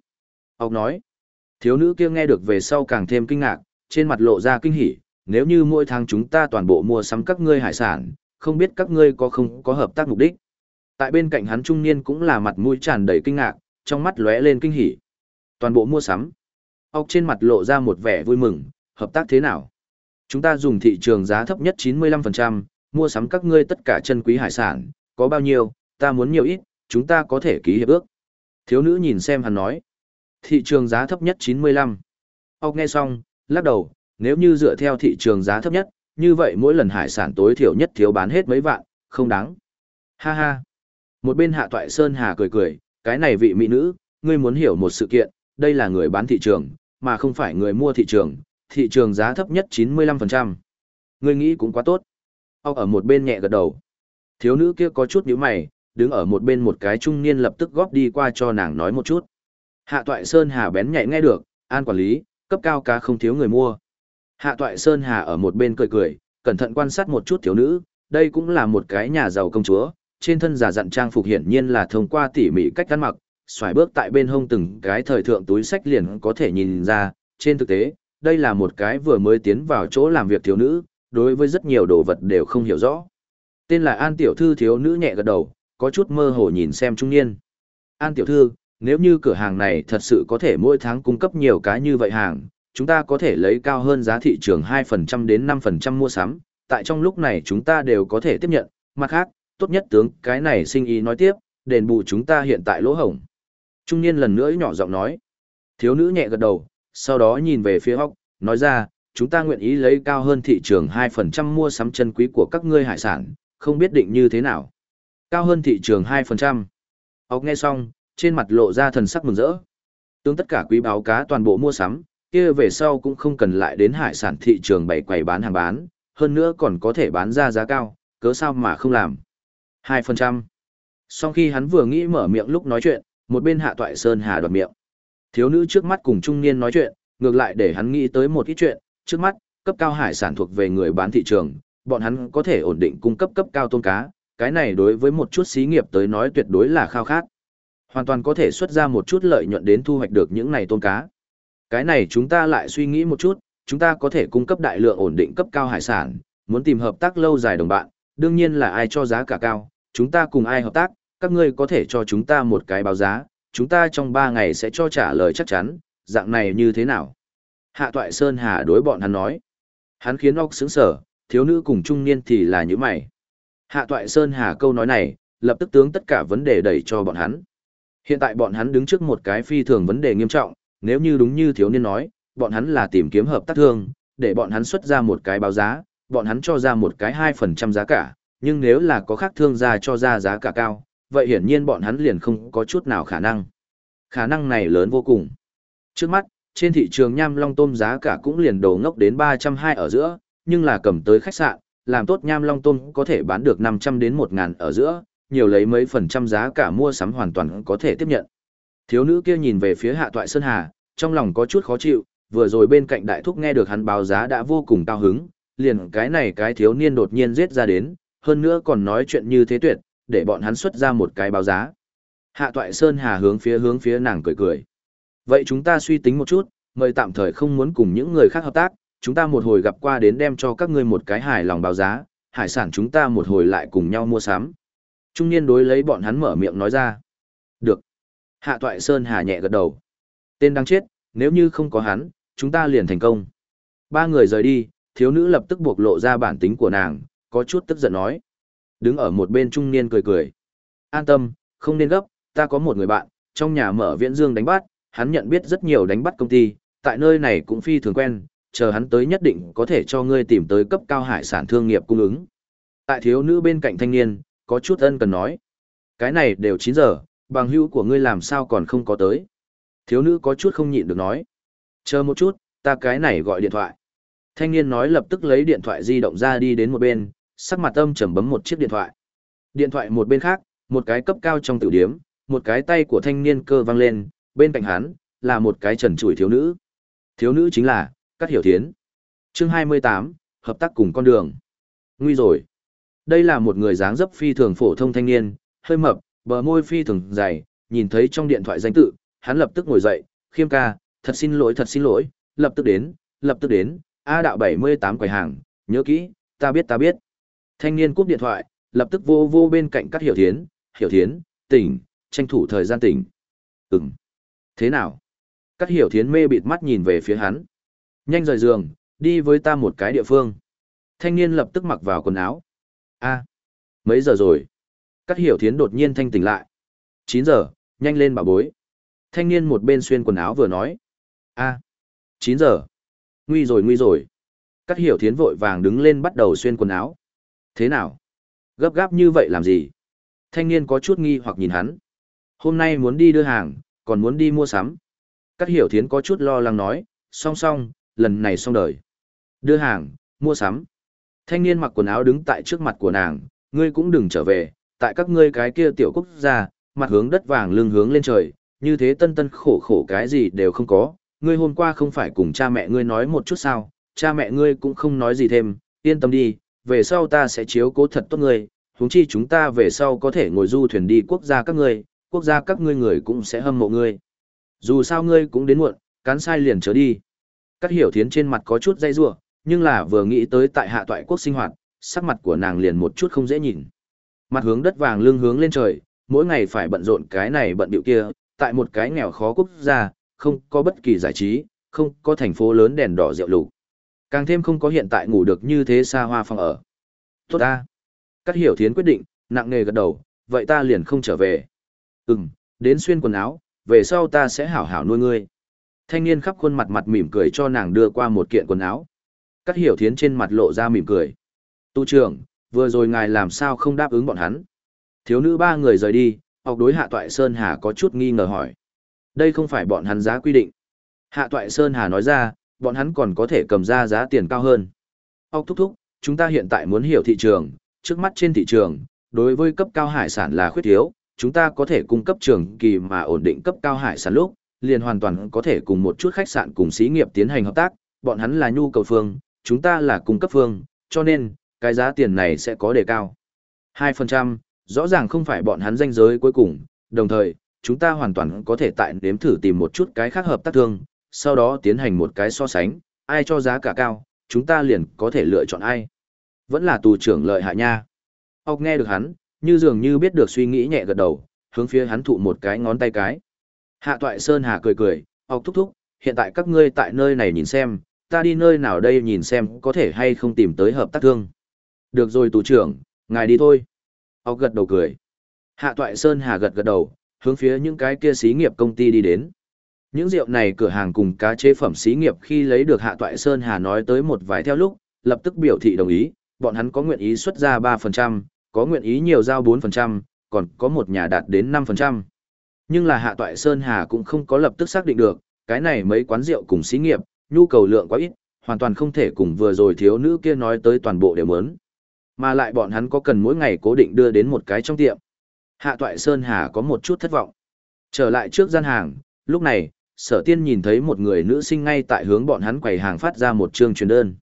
Ông nói, thiếu nữ kia nghe được về sau càng thêm kinh ngạc, trên mặt lộ ra kinh hỉ, nếu như mỗi tháng chúng ta toàn bộ mua sắm các ngươi hải sản, không biết các ngươi có không có hợp tác mục đích. Tại bên cạnh hắn trung niên cũng là mặt mũi tràn đầy kinh ngạc, trong mắt lóe lên kinh hỉ. Toàn bộ mua sắm. Ốc trên mặt lộ ra một vẻ vui mừng, hợp tác thế nào? Chúng ta dùng thị trường giá thấp nhất 95%, mua sắm các ngươi tất cả chân quý hải sản, có bao nhiêu, ta muốn nhiều ít, chúng ta có thể ký hiệp ước. Thiếu nữ nhìn xem hắn nói. Thị trường giá thấp nhất 95. Ốc nghe xong, lắc đầu, nếu như dựa theo thị trường giá thấp nhất, như vậy mỗi lần hải sản tối thiểu nhất thiếu bán hết mấy vạn, không đáng. Ha ha. Một bên hạ toại Sơn Hà cười cười, cái này vị mỹ nữ, ngươi muốn hiểu một sự kiện, đây là người bán thị trường, mà không phải người mua thị trường, thị trường giá thấp nhất 95%. người nghĩ cũng quá tốt. Ông ở một bên nhẹ gật đầu. Thiếu nữ kia có chút nhíu mày, đứng ở một bên một cái trung niên lập tức góp đi qua cho nàng nói một chút. Hạ toại Sơn Hà bén nhạy nghe được, an quản lý, cấp cao cá không thiếu người mua. Hạ toại Sơn Hà ở một bên cười cười, cẩn thận quan sát một chút thiếu nữ, đây cũng là một cái nhà giàu công chúa, trên thân giả dặn trang phục hiển nhiên là thông qua tỉ mỉ cách ăn mặc, xoài bước tại bên hông từng cái thời thượng túi sách liền có thể nhìn ra, trên thực tế, đây là một cái vừa mới tiến vào chỗ làm việc thiếu nữ, đối với rất nhiều đồ vật đều không hiểu rõ. Tên là An Tiểu Thư thiếu nữ nhẹ gật đầu, có chút mơ hồ nhìn xem trung niên. An Tiểu Thư, nếu như cửa hàng này thật sự có thể mỗi tháng cung cấp nhiều cái như vậy hàng, chúng ta có thể lấy cao hơn giá thị trường 2% đến 5% mua sắm, tại trong lúc này chúng ta đều có thể tiếp nhận, mặt khác, tốt nhất tướng cái này sinh ý nói tiếp, đền bù chúng ta hiện tại lỗ hổng. Trung niên lần nữa nhỏ giọng nói. Thiếu nữ nhẹ gật đầu, sau đó nhìn về phía hóc, nói ra, chúng ta nguyện ý lấy cao hơn thị trường 2% mua sắm chân quý của các ngươi hải sản, không biết định như thế nào. Cao hơn thị trường 2%. Hóc nghe xong, trên mặt lộ ra thần sắc mừng rỡ. tương tất cả quý báo cá toàn bộ mua sắm, kia về sau cũng không cần lại đến hải sản thị trường bày quầy bán hàng bán, hơn nữa còn có thể bán ra giá cao, cớ sao mà không làm. 2%. Sau khi hắn vừa nghĩ mở miệng lúc nói chuyện, một bên hạ toại sơn hà đoạt miệng. Thiếu nữ trước mắt cùng trung niên nói chuyện, ngược lại để hắn nghĩ tới một ít chuyện, trước mắt, cấp cao hải sản thuộc về người bán thị trường, bọn hắn có thể ổn định cung cấp cấp cao tôm cá, cái này đối với một chút xí nghiệp tới nói tuyệt đối là khao khát. Hoàn toàn có thể xuất ra một chút lợi nhuận đến thu hoạch được những này tôm cá. Cái này chúng ta lại suy nghĩ một chút, chúng ta có thể cung cấp đại lượng ổn định cấp cao hải sản, muốn tìm hợp tác lâu dài đồng bạn, đương nhiên là ai cho giá cả cao, chúng ta cùng ai hợp tác, các ngươi có thể cho chúng ta một cái báo giá, chúng ta trong 3 ngày sẽ cho trả lời chắc chắn, dạng này như thế nào? Hạ Toại Sơn Hà đối bọn hắn nói. Hắn khiến óc sướng sở, thiếu nữ cùng trung niên thì là như mày. Hạ Toại Sơn Hà câu nói này, lập tức tướng tất cả vấn đề đẩy cho bọn hắn. Hiện tại bọn hắn đứng trước một cái phi thường vấn đề nghiêm trọng, nếu như đúng như thiếu niên nói, bọn hắn là tìm kiếm hợp tác thương, để bọn hắn xuất ra một cái báo giá, bọn hắn cho ra một cái 2% giá cả, nhưng nếu là có khác thương gia cho ra giá cả cao, vậy hiển nhiên bọn hắn liền không có chút nào khả năng. Khả năng này lớn vô cùng. Trước mắt, trên thị trường nham long tôm giá cả cũng liền đầu ngốc đến 320 ở giữa, nhưng là cầm tới khách sạn, làm tốt nham long tôm có thể bán được 500 đến 1000 ở giữa, nhiều lấy mấy phần trăm giá cả mua sắm hoàn toàn có thể tiếp nhận. Thiếu nữ kia nhìn về phía Hạ Toại Sơn Hà, trong lòng có chút khó chịu, vừa rồi bên cạnh đại thúc nghe được hắn báo giá đã vô cùng cao hứng, liền cái này cái thiếu niên đột nhiên giết ra đến, hơn nữa còn nói chuyện như thế tuyệt, để bọn hắn xuất ra một cái báo giá. Hạ Toại Sơn Hà hướng phía hướng phía nàng cười cười. Vậy chúng ta suy tính một chút, mời tạm thời không muốn cùng những người khác hợp tác, chúng ta một hồi gặp qua đến đem cho các ngươi một cái hài lòng báo giá, hải sản chúng ta một hồi lại cùng nhau mua sắm. Trung niên đối lấy bọn hắn mở miệng nói ra. Được. Hạ Toại Sơn Hà nhẹ gật đầu. Tên đang chết, nếu như không có hắn, chúng ta liền thành công. Ba người rời đi, thiếu nữ lập tức buộc lộ ra bản tính của nàng, có chút tức giận nói. Đứng ở một bên trung niên cười cười. An tâm, không nên gấp, ta có một người bạn, trong nhà mở viễn dương đánh bắt, hắn nhận biết rất nhiều đánh bắt công ty, tại nơi này cũng phi thường quen, chờ hắn tới nhất định có thể cho ngươi tìm tới cấp cao hải sản thương nghiệp cung ứng. Tại thiếu nữ bên cạnh thanh niên, có chút ân cần nói. Cái này đều 9 giờ, bằng hữu của ngươi làm sao còn không có tới. Thiếu nữ có chút không nhịn được nói. Chờ một chút, ta cái này gọi điện thoại. Thanh niên nói lập tức lấy điện thoại di động ra đi đến một bên, sắc mặt âm trầm bấm một chiếc điện thoại. Điện thoại một bên khác, một cái cấp cao trong tử điếm, một cái tay của thanh niên cơ vang lên, bên cạnh hắn, là một cái trần trụi thiếu nữ. Thiếu nữ chính là, Cát Hiểu Thiến. Chương 28, hợp tác cùng con đường. Nguy rồi. Đây là một người dáng dấp phi thường phổ thông thanh niên, hơi mập, bờ môi phi thường dày, nhìn thấy trong điện thoại danh tự, hắn lập tức ngồi dậy, khiêm ca, thật xin lỗi thật xin lỗi, lập tức đến, lập tức đến, A đạo 78 quầy hàng, nhớ kỹ, ta biết ta biết. Thanh niên cúp điện thoại, lập tức vô vô bên cạnh các hiểu thiến, hiểu thiến, tỉnh, tranh thủ thời gian tỉnh. Ừm. Thế nào? Các hiểu thiến mê bịt mắt nhìn về phía hắn. Nhanh rời giường, đi với ta một cái địa phương. Thanh niên lập tức mặc vào quần áo. A, mấy giờ rồi? Các hiểu thiến đột nhiên thanh tỉnh lại. 9 giờ, nhanh lên bà bối. Thanh niên một bên xuyên quần áo vừa nói. A, à, 9 giờ. Nguy rồi nguy rồi. Các hiểu thiến vội vàng đứng lên bắt đầu xuyên quần áo. Thế nào? Gấp gáp như vậy làm gì? Thanh niên có chút nghi hoặc nhìn hắn. Hôm nay muốn đi đưa hàng, còn muốn đi mua sắm. Các hiểu thiến có chút lo lắng nói, song song, lần này xong đời. Đưa hàng, mua sắm. Thanh niên mặc quần áo đứng tại trước mặt của nàng, ngươi cũng đừng trở về, tại các ngươi cái kia tiểu quốc gia, mặt hướng đất vàng lưng hướng lên trời, như thế tân tân khổ khổ cái gì đều không có. Ngươi hôm qua không phải cùng cha mẹ ngươi nói một chút sao, cha mẹ ngươi cũng không nói gì thêm, yên tâm đi, về sau ta sẽ chiếu cố thật tốt ngươi, huống chi chúng ta về sau có thể ngồi du thuyền đi quốc gia các ngươi, quốc gia các ngươi người cũng sẽ hâm mộ ngươi. Dù sao ngươi cũng đến muộn, cắn sai liền trở đi. Các hiểu thiến trên mặt có chút dây rủa nhưng là vừa nghĩ tới tại hạ toại quốc sinh hoạt, sắc mặt của nàng liền một chút không dễ nhìn. Mặt hướng đất vàng lưng hướng lên trời, mỗi ngày phải bận rộn cái này bận điệu kia, tại một cái nghèo khó quốc gia, không có bất kỳ giải trí, không có thành phố lớn đèn đỏ rượu lục. Càng thêm không có hiện tại ngủ được như thế xa hoa phòng ở. Tốt ta. cát hiểu thiến quyết định, nặng nề gật đầu, vậy ta liền không trở về. Ừm, đến xuyên quần áo, về sau ta sẽ hảo hảo nuôi ngươi. Thanh niên khắp khuôn mặt mặt mỉm cười cho nàng đưa qua một kiện quần áo. cát hiểu thiến trên mặt lộ ra mỉm cười. Tu trưởng, vừa rồi ngài làm sao không đáp ứng bọn hắn. Thiếu nữ ba người rời đi, học đối hạ toại Sơn Hà có chút nghi ngờ hỏi. Đây không phải bọn hắn giá quy định. Hạ toại Sơn Hà nói ra, bọn hắn còn có thể cầm ra giá tiền cao hơn. Ốc thúc thúc, chúng ta hiện tại muốn hiểu thị trường, trước mắt trên thị trường, đối với cấp cao hải sản là khuyết thiếu, chúng ta có thể cung cấp trường kỳ mà ổn định cấp cao hải sản lúc, liền hoàn toàn có thể cùng một chút khách sạn cùng xí nghiệp tiến hành hợp tác, bọn hắn là nhu cầu phương, chúng ta là cung cấp phương, cho nên, cái giá tiền này sẽ có đề cao. 2%, rõ ràng không phải bọn hắn danh giới cuối cùng, đồng thời, chúng ta hoàn toàn có thể tại nếm thử tìm một chút cái khác hợp tác thương, sau đó tiến hành một cái so sánh, ai cho giá cả cao, chúng ta liền có thể lựa chọn ai. Vẫn là tù trưởng lợi hại nha. Ốc nghe được hắn, như dường như biết được suy nghĩ nhẹ gật đầu, hướng phía hắn thụ một cái ngón tay cái. Hạ toại Sơn Hà cười cười, Ốc thúc thúc, hiện tại các ngươi tại nơi này nhìn xem, ta đi nơi nào đây nhìn xem có thể hay không tìm tới hợp tác thương. Được rồi tù trưởng, ngài đi thôi. Ốc gật đầu cười. Hạ toại Sơn Hà gật gật đầu, hướng phía những cái kia xí nghiệp công ty đi đến. Những rượu này cửa hàng cùng cá chế phẩm xí nghiệp khi lấy được Hạ toại Sơn Hà nói tới một vài theo lúc, lập tức biểu thị đồng ý, bọn hắn có nguyện ý xuất ra 3%, có nguyện ý nhiều giao 4%, còn có một nhà đạt đến 5%. Nhưng là Hạ toại Sơn Hà cũng không có lập tức xác định được, cái này mấy quán rượu cùng xí nghiệp, nhu cầu lượng quá ít, hoàn toàn không thể cùng vừa rồi thiếu nữ kia nói tới toàn bộ đều muốn. Mà lại bọn hắn có cần mỗi ngày cố định đưa đến một cái trong tiệm. Hạ Toại Sơn Hà có một chút thất vọng. Trở lại trước gian hàng, lúc này, sở tiên nhìn thấy một người nữ sinh ngay tại hướng bọn hắn quầy hàng phát ra một chương truyền đơn.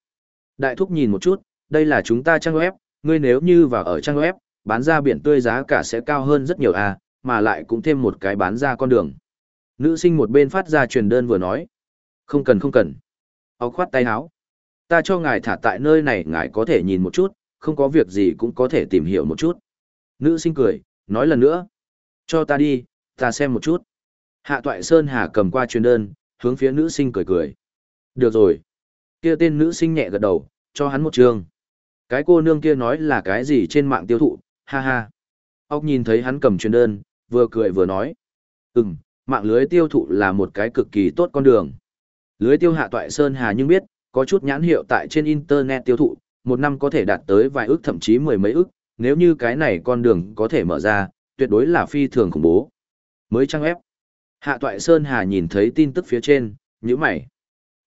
Đại thúc nhìn một chút, đây là chúng ta trang web, ngươi nếu như vào ở trang web, bán ra biển tươi giá cả sẽ cao hơn rất nhiều à, mà lại cũng thêm một cái bán ra con đường. Nữ sinh một bên phát ra truyền đơn vừa nói. Không cần không cần. Áo khoát tay áo. Ta cho ngài thả tại nơi này ngài có thể nhìn một chút, không có việc gì cũng có thể tìm hiểu một chút. Nữ sinh cười, nói lần nữa. Cho ta đi, ta xem một chút. Hạ toại Sơn Hà cầm qua truyền đơn, hướng phía nữ sinh cười cười. Được rồi. Kia tên nữ sinh nhẹ gật đầu, cho hắn một trường. Cái cô nương kia nói là cái gì trên mạng tiêu thụ, Ha ha. Ốc nhìn thấy hắn cầm truyền đơn, vừa cười vừa nói. Ừm, mạng lưới tiêu thụ là một cái cực kỳ tốt con đường. Lưới tiêu hạ toại Sơn Hà nhưng biết, có chút nhãn hiệu tại trên Internet tiêu thụ, một năm có thể đạt tới vài ước thậm chí mười mấy ước, nếu như cái này con đường có thể mở ra, tuyệt đối là phi thường khủng bố. Mới trang web. Hạ toại Sơn Hà nhìn thấy tin tức phía trên, nhíu mày.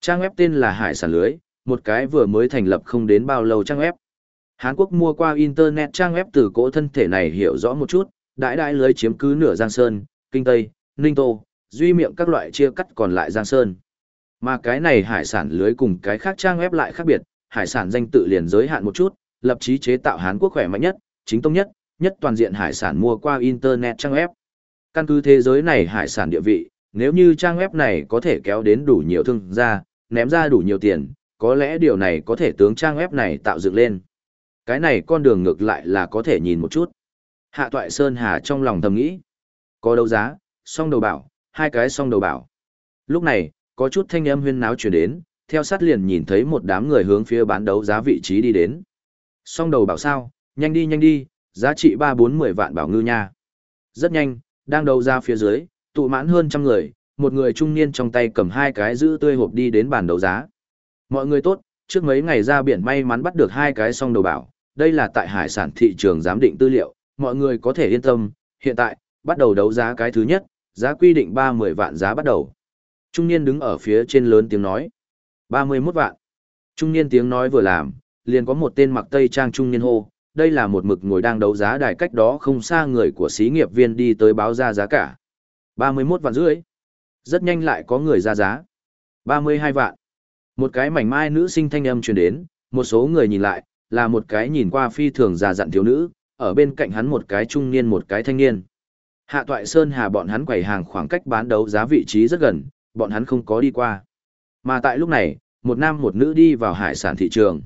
Trang web tên là Hải sản lưới, một cái vừa mới thành lập không đến bao lâu trang web. Hàn Quốc mua qua Internet trang web từ cỗ thân thể này hiểu rõ một chút, đại đại lưới chiếm cứ nửa Giang Sơn, Kinh Tây, Ninh Tô, duy miệng các loại chia cắt còn lại Giang Sơn. Mà cái này hải sản lưới cùng cái khác trang web lại khác biệt, hải sản danh tự liền giới hạn một chút, lập chí chế tạo Hàn Quốc khỏe mạnh nhất, chính tông nhất, nhất toàn diện hải sản mua qua Internet trang web. Căn cứ thế giới này hải sản địa vị, nếu như trang web này có thể kéo đến đủ nhiều thương gia, ném ra đủ nhiều tiền, có lẽ điều này có thể tướng trang web này tạo dựng lên. Cái này con đường ngược lại là có thể nhìn một chút. Hạ Toại Sơn Hà trong lòng thầm nghĩ. Có đấu giá, song đầu bảo, hai cái song đầu bảo. Lúc này, có chút thanh âm huyên náo chuyển đến, theo sát liền nhìn thấy một đám người hướng phía bán đấu giá vị trí đi đến. Song đầu bảo sao, nhanh đi nhanh đi, giá trị ba bốn mười vạn bảo ngư nha. Rất nhanh, đang đấu ra phía dưới, tụ mãn hơn trăm người, một người trung niên trong tay cầm hai cái giữ tươi hộp đi đến bàn đấu giá. Mọi người tốt, trước mấy ngày ra biển may mắn bắt được hai cái song đầu bảo, đây là tại hải sản thị trường giám định tư liệu, mọi người có thể yên tâm, hiện tại, bắt đầu đấu giá cái thứ nhất, giá quy định ba mươi vạn giá bắt đầu. Trung niên đứng ở phía trên lớn tiếng nói. ba mươi 31 vạn. Trung niên tiếng nói vừa làm, liền có một tên mặc tây trang trung niên hô. Đây là một mực ngồi đang đấu giá đài cách đó không xa người của xí nghiệp viên đi tới báo ra giá cả. ba mươi 31 vạn rưỡi. Rất nhanh lại có người ra giá. ba mươi hai vạn. Một cái mảnh mai nữ sinh thanh âm truyền đến, một số người nhìn lại, là một cái nhìn qua phi thường già dặn thiếu nữ, ở bên cạnh hắn một cái trung niên một cái thanh niên. Hạ Toại Sơn Hà bọn hắn quầy hàng khoảng cách bán đấu giá vị trí rất gần, bọn hắn không có đi qua. Mà tại lúc này, một nam một nữ đi vào hải sản thị trường.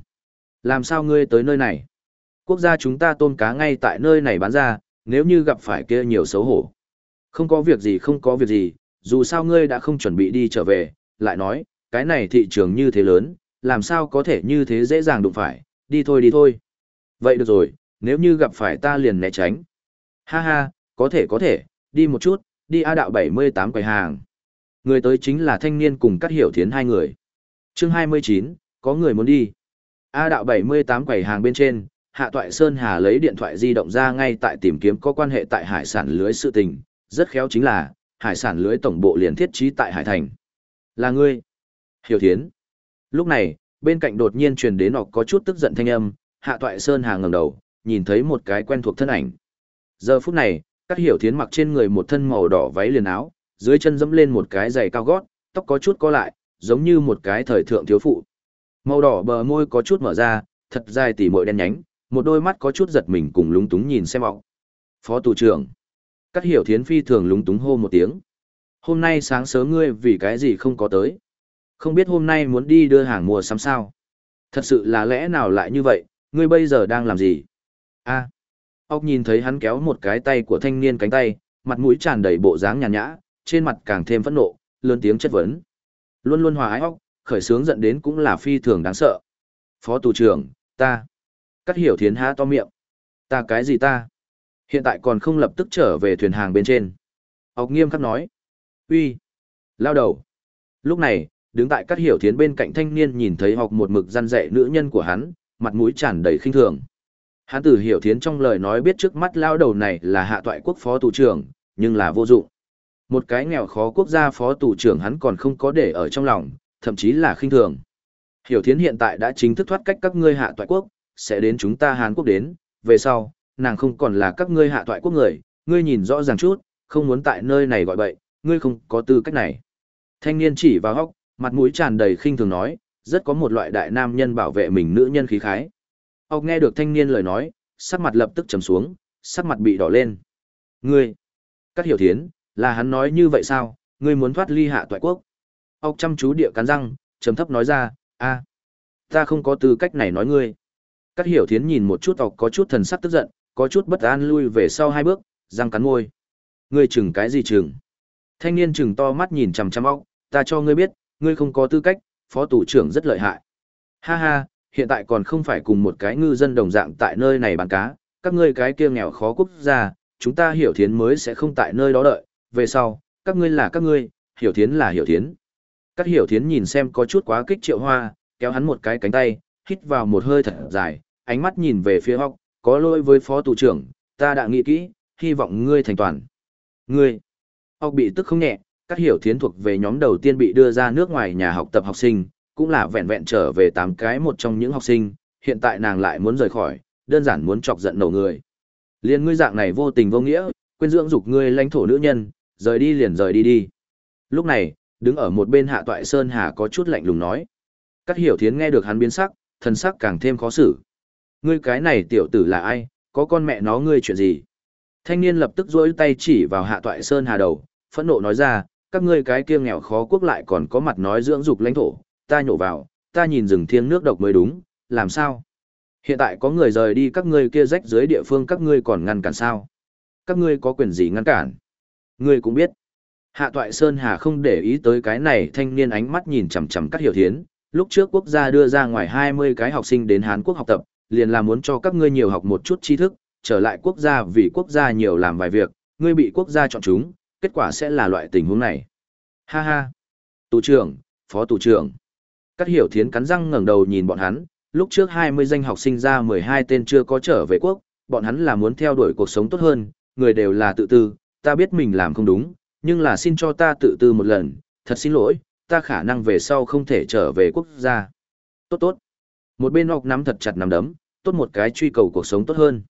Làm sao ngươi tới nơi này? Quốc gia chúng ta tôm cá ngay tại nơi này bán ra, nếu như gặp phải kia nhiều xấu hổ. Không có việc gì không có việc gì, dù sao ngươi đã không chuẩn bị đi trở về, lại nói, cái này thị trường như thế lớn, làm sao có thể như thế dễ dàng đụng phải, đi thôi đi thôi. Vậy được rồi, nếu như gặp phải ta liền né tránh. Ha ha, có thể có thể, đi một chút, đi A đạo 78 quầy hàng. Người tới chính là thanh niên cùng các hiểu thiến hai người. chương 29, có người muốn đi. A đạo 78 quầy hàng bên trên, Hạ Toại Sơn Hà lấy điện thoại di động ra ngay tại tìm kiếm có quan hệ tại hải sản lưới sự tình, rất khéo chính là, hải sản lưới tổng bộ liền thiết trí tại Hải Thành. Là ngươi. Hiểu thiến. Lúc này, bên cạnh đột nhiên truyền đến ọc có chút tức giận thanh âm, Hạ Toại Sơn Hà ngẩng đầu, nhìn thấy một cái quen thuộc thân ảnh. Giờ phút này, các hiểu thiến mặc trên người một thân màu đỏ váy liền áo, dưới chân dẫm lên một cái giày cao gót, tóc có chút co lại, giống như một cái thời thượng thiếu phụ. Màu đỏ bờ môi có chút mở ra, thật dài tỉ mội đen nhánh, một đôi mắt có chút giật mình cùng lúng túng nhìn xem ọc. Phó tù trưởng. Các hiểu thiến phi thường lúng túng hô một tiếng. Hôm nay sáng sớm ngươi vì cái gì không có tới. Không biết hôm nay muốn đi đưa hàng mua sắm sao. Thật sự là lẽ nào lại như vậy, ngươi bây giờ đang làm gì? a ốc nhìn thấy hắn kéo một cái tay của thanh niên cánh tay, mặt mũi tràn đầy bộ dáng nhàn nhã, trên mặt càng thêm phẫn nộ, lớn tiếng chất vấn. Luôn luôn hòa ái ốc, khởi sướng giận đến cũng là phi thường đáng sợ. Phó tù trưởng, ta. Cắt hiểu thiến há to miệng. Ta cái gì ta? Hiện tại còn không lập tức trở về thuyền hàng bên trên. Ốc nghiêm khắc nói. uy, Lao đầu. Lúc này, đứng tại cắt hiểu thiến bên cạnh thanh niên nhìn thấy học một mực răn dạy nữ nhân của hắn, mặt mũi tràn đầy khinh thường. Hắn từ hiểu thiến trong lời nói biết trước mắt lao đầu này là hạ toại quốc phó tù trưởng, nhưng là vô dụng. Một cái nghèo khó quốc gia phó tù trưởng hắn còn không có để ở trong lòng, thậm chí là khinh thường. Hiểu thiến hiện tại đã chính thức thoát cách các ngươi hạ toại quốc, sẽ đến chúng ta Hàn Quốc đến, về sau, nàng không còn là các ngươi hạ thoại quốc người, ngươi nhìn rõ ràng chút, không muốn tại nơi này gọi bậy, ngươi không có tư cách này. Thanh niên chỉ vào hóc, mặt mũi tràn đầy khinh thường nói, rất có một loại đại nam nhân bảo vệ mình nữ nhân khí khái. Ốc nghe được thanh niên lời nói, sắc mặt lập tức trầm xuống, sắc mặt bị đỏ lên. Ngươi, các Hiểu Thiến, là hắn nói như vậy sao, ngươi muốn thoát ly hạ toại quốc. Ốc chăm chú địa cắn răng, trầm thấp nói ra, a, ta không có tư cách này nói ngươi. Cát Hiểu Thiến nhìn một chút tộc có chút thần sắc tức giận, có chút bất an lui về sau hai bước, răng cắn môi. Ngươi chừng cái gì chừng? Thanh niên chừng to mắt nhìn chằm chằm ốc, ta cho ngươi biết, ngươi không có tư cách, phó tù trưởng rất lợi hại. Ha ha, hiện tại còn không phải cùng một cái ngư dân đồng dạng tại nơi này bán cá, các ngươi cái kia nghèo khó quốc gia, chúng ta hiểu thiến mới sẽ không tại nơi đó đợi, về sau, các ngươi là các ngươi, hiểu thiến là hiểu thiến. Các hiểu thiến nhìn xem có chút quá kích triệu hoa, kéo hắn một cái cánh tay, hít vào một hơi thật dài, ánh mắt nhìn về phía hóc, có lỗi với phó tù trưởng, ta đã nghĩ kỹ, hy vọng ngươi thành toàn. Ngươi, hóc bị tức không nhẹ, các hiểu thiến thuộc về nhóm đầu tiên bị đưa ra nước ngoài nhà học tập học sinh, cũng là vẹn vẹn trở về tám cái một trong những học sinh, hiện tại nàng lại muốn rời khỏi, đơn giản muốn chọc giận nổ người. Liên ngươi dạng này vô tình vô nghĩa, quên dưỡng dục ngươi lãnh thổ nữ nhân, rời đi liền rời đi đi. Lúc này, đứng ở một bên hạ toại Sơn Hà có chút lạnh lùng nói. Các hiểu thiến nghe được hắn biến sắc, thần sắc càng thêm khó xử. Ngươi cái này tiểu tử là ai, có con mẹ nó ngươi chuyện gì? Thanh niên lập tức rỗi tay chỉ vào hạ toại Sơn Hà đầu, phẫn nộ nói ra, các ngươi cái kia nghèo khó quốc lại còn có mặt nói dưỡng dục lãnh thổ, ta nhổ vào, ta nhìn rừng thiêng nước độc mới đúng, làm sao? Hiện tại có người rời đi các ngươi kia rách dưới địa phương các ngươi còn ngăn cản sao? Các ngươi có quyền gì ngăn cản? Ngươi cũng biết. Hạ Toại Sơn Hà không để ý tới cái này thanh niên ánh mắt nhìn chằm chằm các hiểu thiến, lúc trước quốc gia đưa ra ngoài 20 cái học sinh đến Hán Quốc học tập, liền là muốn cho các ngươi nhiều học một chút tri thức, trở lại quốc gia vì quốc gia nhiều làm vài việc, ngươi bị quốc gia chọn chúng, kết quả sẽ là loại tình huống này. Ha ha. Tù trưởng, phó tù trưởng. Các hiểu thiến cắn răng ngẩng đầu nhìn bọn hắn, lúc trước 20 danh học sinh ra 12 tên chưa có trở về quốc, bọn hắn là muốn theo đuổi cuộc sống tốt hơn, người đều là tự tư, ta biết mình làm không đúng, nhưng là xin cho ta tự tư một lần, thật xin lỗi, ta khả năng về sau không thể trở về quốc gia. Tốt tốt. Một bên ngọc nắm thật chặt nắm đấm, tốt một cái truy cầu cuộc sống tốt hơn.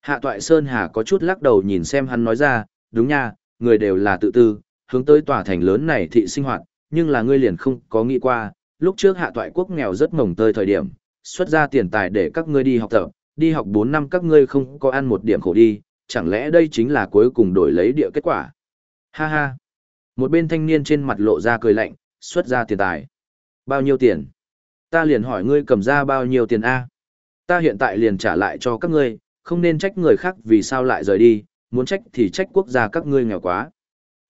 Hạ Toại Sơn Hà có chút lắc đầu nhìn xem hắn nói ra, đúng nha, người đều là tự tư, hướng tới tòa thành lớn này thị sinh hoạt, nhưng là ngươi liền không có nghĩ qua, lúc trước Hạ Toại quốc nghèo rất mồng tơi thời điểm, xuất ra tiền tài để các ngươi đi học tập, đi học 4 năm các ngươi không có ăn một điểm khổ đi, chẳng lẽ đây chính là cuối cùng đổi lấy địa kết quả. Ha ha. Một bên thanh niên trên mặt lộ ra cười lạnh, xuất ra tiền tài. Bao nhiêu tiền? Ta liền hỏi ngươi cầm ra bao nhiêu tiền A? Ta hiện tại liền trả lại cho các ngươi, không nên trách người khác vì sao lại rời đi, muốn trách thì trách quốc gia các ngươi nghèo quá.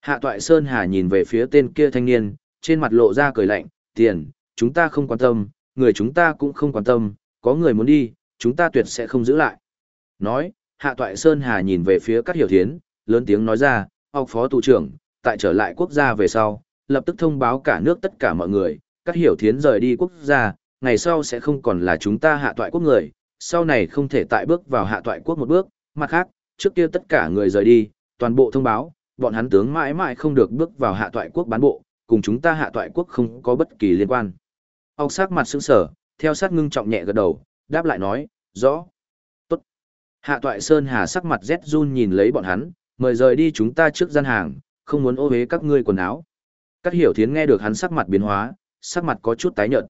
Hạ Toại Sơn Hà nhìn về phía tên kia thanh niên, trên mặt lộ ra cười lạnh, tiền, chúng ta không quan tâm, người chúng ta cũng không quan tâm, có người muốn đi, chúng ta tuyệt sẽ không giữ lại. Nói, Hạ Toại Sơn Hà nhìn về phía các hiểu thiến, lớn tiếng nói ra, học phó tù trưởng, tại trở lại quốc gia về sau, lập tức thông báo cả nước tất cả mọi người, các hiểu thiến rời đi quốc gia, ngày sau sẽ không còn là chúng ta hạ toại quốc người, sau này không thể tại bước vào hạ toại quốc một bước, mặt khác, trước kia tất cả người rời đi, toàn bộ thông báo, bọn hắn tướng mãi mãi không được bước vào hạ toại quốc bán bộ, cùng chúng ta hạ toại quốc không có bất kỳ liên quan. Ông sắc mặt sững sở, theo sát ngưng trọng nhẹ gật đầu, đáp lại nói, rõ. Tốt. Hạ toại Sơn Hà sắc mặt rét run nhìn lấy bọn hắn, mời rời đi chúng ta trước gian hàng, không muốn ô uế các ngươi quần áo. Cát hiểu thiến nghe được hắn sắc mặt biến hóa, sắc mặt có chút tái nhợt.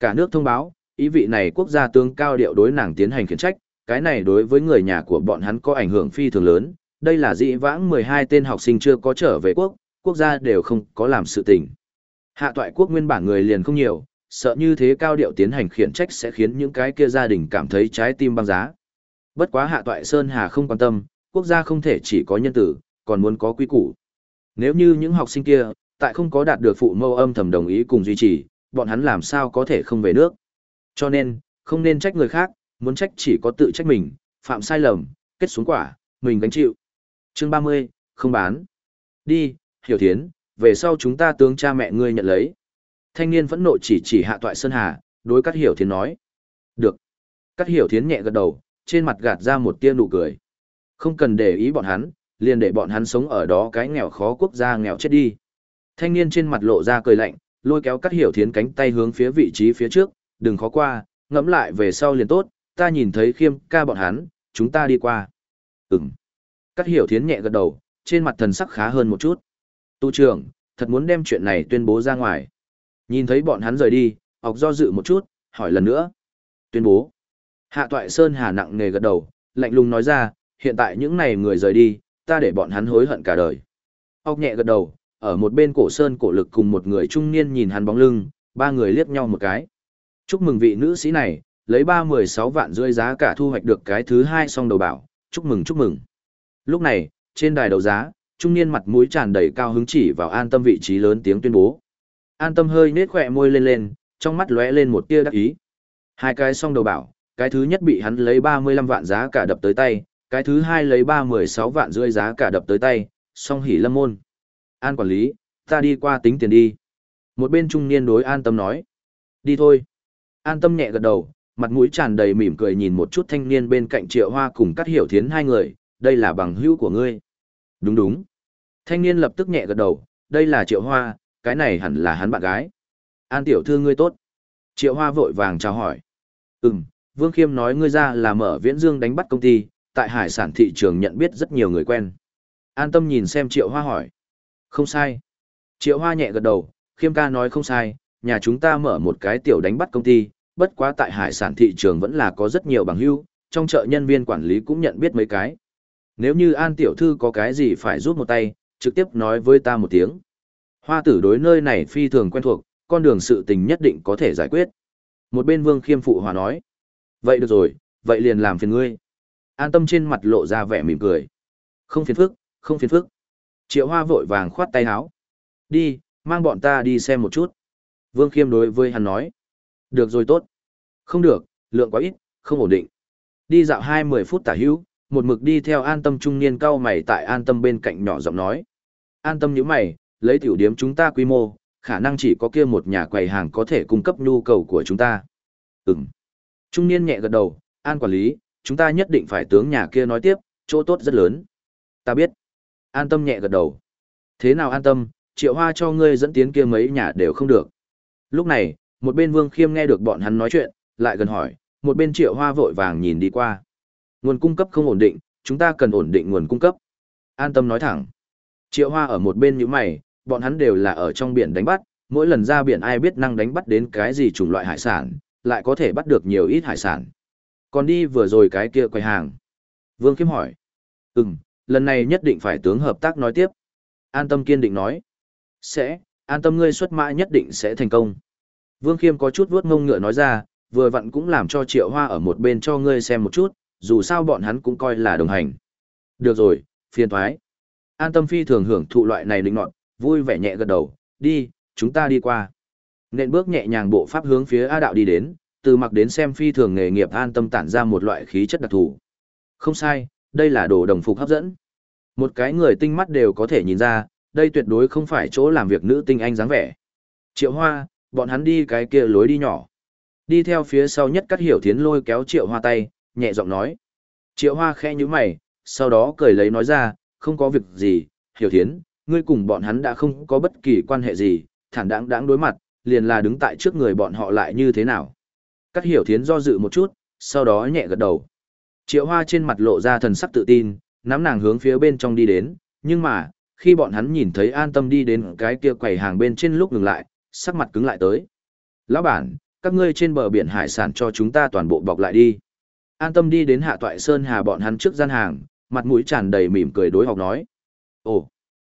Cả nước thông báo, ý vị này quốc gia tướng cao điệu đối nàng tiến hành khiển trách, cái này đối với người nhà của bọn hắn có ảnh hưởng phi thường lớn, đây là dị vãng 12 tên học sinh chưa có trở về quốc, quốc gia đều không có làm sự tình. Hạ toại quốc nguyên bản người liền không nhiều, sợ như thế cao điệu tiến hành khiển trách sẽ khiến những cái kia gia đình cảm thấy trái tim băng giá. Bất quá hạ toại Sơn Hà không quan tâm, quốc gia không thể chỉ có nhân tử, còn muốn có quy củ. Nếu như những học sinh kia, tại không có đạt được phụ mâu âm thầm đồng ý cùng duy trì, bọn hắn làm sao có thể không về nước. Cho nên, không nên trách người khác, muốn trách chỉ có tự trách mình, phạm sai lầm, kết xuống quả, mình gánh chịu. Chương 30, không bán. Đi, hiểu thiến, về sau chúng ta tướng cha mẹ ngươi nhận lấy. Thanh niên phẫn nộ chỉ chỉ hạ toại Sơn Hà, đối cắt hiểu thiến nói. Được. Cắt hiểu thiến nhẹ gật đầu, trên mặt gạt ra một tia nụ cười. Không cần để ý bọn hắn, liền để bọn hắn sống ở đó cái nghèo khó quốc gia nghèo chết đi. Thanh niên trên mặt lộ ra cười lạnh, lôi kéo Cát hiểu thiến cánh tay hướng phía vị trí phía trước, đừng khó qua, ngẫm lại về sau liền tốt, ta nhìn thấy khiêm ca bọn hắn, chúng ta đi qua. Ừm. Cát hiểu thiến nhẹ gật đầu, trên mặt thần sắc khá hơn một chút. Tu trưởng, thật muốn đem chuyện này tuyên bố ra ngoài. Nhìn thấy bọn hắn rời đi, ọc do dự một chút, hỏi lần nữa. Tuyên bố. Hạ toại Sơn Hà nặng nề gật đầu, lạnh lùng nói ra, hiện tại những này người rời đi, ta để bọn hắn hối hận cả đời. Ốc nhẹ gật đầu, ở một bên cổ sơn cổ lực cùng một người trung niên nhìn hắn bóng lưng, ba người liếc nhau một cái. Chúc mừng vị nữ sĩ này, lấy ba mười sáu vạn rưỡi giá cả thu hoạch được cái thứ hai song đầu bảo, chúc mừng chúc mừng. Lúc này, trên đài đấu giá, trung niên mặt mũi tràn đầy cao hứng chỉ vào an tâm vị trí lớn tiếng tuyên bố. An tâm hơi nết khỏe môi lên lên, trong mắt lóe lên một tia đắc ý. Hai cái song đầu bảo, cái thứ nhất bị hắn lấy 35 vạn giá cả đập tới tay, cái thứ hai lấy 316 vạn rưỡi giá cả đập tới tay, song hỉ lâm môn. An quản lý, ta đi qua tính tiền đi. Một bên trung niên đối an tâm nói. Đi thôi. An tâm nhẹ gật đầu, mặt mũi tràn đầy mỉm cười nhìn một chút thanh niên bên cạnh triệu hoa cùng cắt hiểu thiến hai người, đây là bằng hữu của ngươi. Đúng đúng. Thanh niên lập tức nhẹ gật đầu, đây là triệu hoa, cái này hẳn là hắn bạn gái. An tiểu thư ngươi tốt. Triệu hoa vội vàng chào hỏi. Ừm, Vương Khiêm nói ngươi ra là mở viễn dương đánh bắt công ty, tại hải sản thị trường nhận biết rất nhiều người quen. An tâm nhìn xem Triệu Hoa hỏi. Không sai. Triệu Hoa nhẹ gật đầu, Khiêm ca nói không sai, nhà chúng ta mở một cái tiểu đánh bắt công ty, bất quá tại hải sản thị trường vẫn là có rất nhiều bằng hữu, trong chợ nhân viên quản lý cũng nhận biết mấy cái. Nếu như An tiểu thư có cái gì phải rút một tay, trực tiếp nói với ta một tiếng. Hoa tử đối nơi này phi thường quen thuộc, con đường sự tình nhất định có thể giải quyết. Một bên Vương Khiêm phụ hòa nói. Vậy được rồi, vậy liền làm phiền ngươi. An tâm trên mặt lộ ra vẻ mỉm cười. Không phiền phức, không phiền phức. Triệu Hoa vội vàng khoát tay áo. Đi, mang bọn ta đi xem một chút. Vương Khiêm đối với hắn nói. Được rồi tốt. Không được, lượng quá ít, không ổn định. Đi dạo hai mười phút tả hữu, một mực đi theo an tâm trung niên cao mày tại an tâm bên cạnh nhỏ giọng nói. An tâm những mày, lấy tiểu điếm chúng ta quy mô, khả năng chỉ có kia một nhà quầy hàng có thể cung cấp nhu cầu của chúng ta. Ừm. Trung niên nhẹ gật đầu, an quản lý, chúng ta nhất định phải tướng nhà kia nói tiếp, chỗ tốt rất lớn. Ta biết. An tâm nhẹ gật đầu. Thế nào an tâm, triệu hoa cho ngươi dẫn tiến kia mấy nhà đều không được. Lúc này, một bên vương khiêm nghe được bọn hắn nói chuyện, lại gần hỏi, một bên triệu hoa vội vàng nhìn đi qua. Nguồn cung cấp không ổn định, chúng ta cần ổn định nguồn cung cấp. An tâm nói thẳng. Triệu hoa ở một bên như mày, bọn hắn đều là ở trong biển đánh bắt, mỗi lần ra biển ai biết năng đánh bắt đến cái gì chủng loại hải sản, lại có thể bắt được nhiều ít hải sản. Còn đi vừa rồi cái kia quầy hàng. Vương Kiếm hỏi. Ừm, lần này nhất định phải tướng hợp tác nói tiếp. An tâm kiên định nói. Sẽ, an tâm ngươi xuất mã nhất định sẽ thành công. Vương Khiêm có chút vuốt ngông ngựa nói ra, vừa vặn cũng làm cho Triệu Hoa ở một bên cho ngươi xem một chút, dù sao bọn hắn cũng coi là đồng hành. Được rồi, phiền thoái. An tâm phi thường hưởng thụ loại này định nọt, vui vẻ nhẹ gật đầu, đi, chúng ta đi qua. nên bước nhẹ nhàng bộ pháp hướng phía A đạo đi đến, từ mặc đến xem phi thường nghề nghiệp an tâm tản ra một loại khí chất đặc thù. Không sai, đây là đồ đồng phục hấp dẫn. Một cái người tinh mắt đều có thể nhìn ra, đây tuyệt đối không phải chỗ làm việc nữ tinh anh dáng vẻ. Triệu Hoa, bọn hắn đi cái kia lối đi nhỏ. Đi theo phía sau nhất cắt hiểu thiến lôi kéo Triệu Hoa tay, nhẹ giọng nói. Triệu Hoa khẽ như mày, sau đó cười lấy nói ra, không có việc gì, hiểu thiến, ngươi cùng bọn hắn đã không có bất kỳ quan hệ gì, thản đáng đáng đối mặt, liền là đứng tại trước người bọn họ lại như thế nào. Cắt hiểu thiến do dự một chút, sau đó nhẹ gật đầu. Triệu hoa trên mặt lộ ra thần sắc tự tin, nắm nàng hướng phía bên trong đi đến, nhưng mà, khi bọn hắn nhìn thấy an tâm đi đến cái kia quầy hàng bên trên lúc ngừng lại, sắc mặt cứng lại tới. Lão bản, các ngươi trên bờ biển hải sản cho chúng ta toàn bộ bọc lại đi. An tâm đi đến hạ toại sơn hà bọn hắn trước gian hàng, mặt mũi tràn đầy mỉm cười đối học nói. Ồ,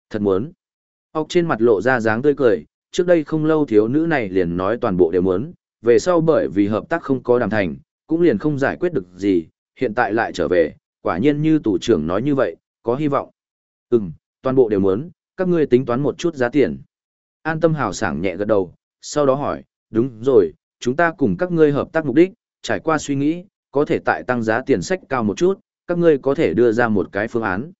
thật muốn. Học trên mặt lộ ra dáng tươi cười, trước đây không lâu thiếu nữ này liền nói toàn bộ đều muốn, về sau bởi vì hợp tác không có đàm thành, cũng liền không giải quyết được gì, hiện tại lại trở về, quả nhiên như tủ trưởng nói như vậy, có hy vọng. Ừm, toàn bộ đều muốn, các ngươi tính toán một chút giá tiền. An tâm hào sảng nhẹ gật đầu, sau đó hỏi, đúng rồi, chúng ta cùng các ngươi hợp tác mục đích, trải qua suy nghĩ, có thể tại tăng giá tiền sách cao một chút, các ngươi có thể đưa ra một cái phương án.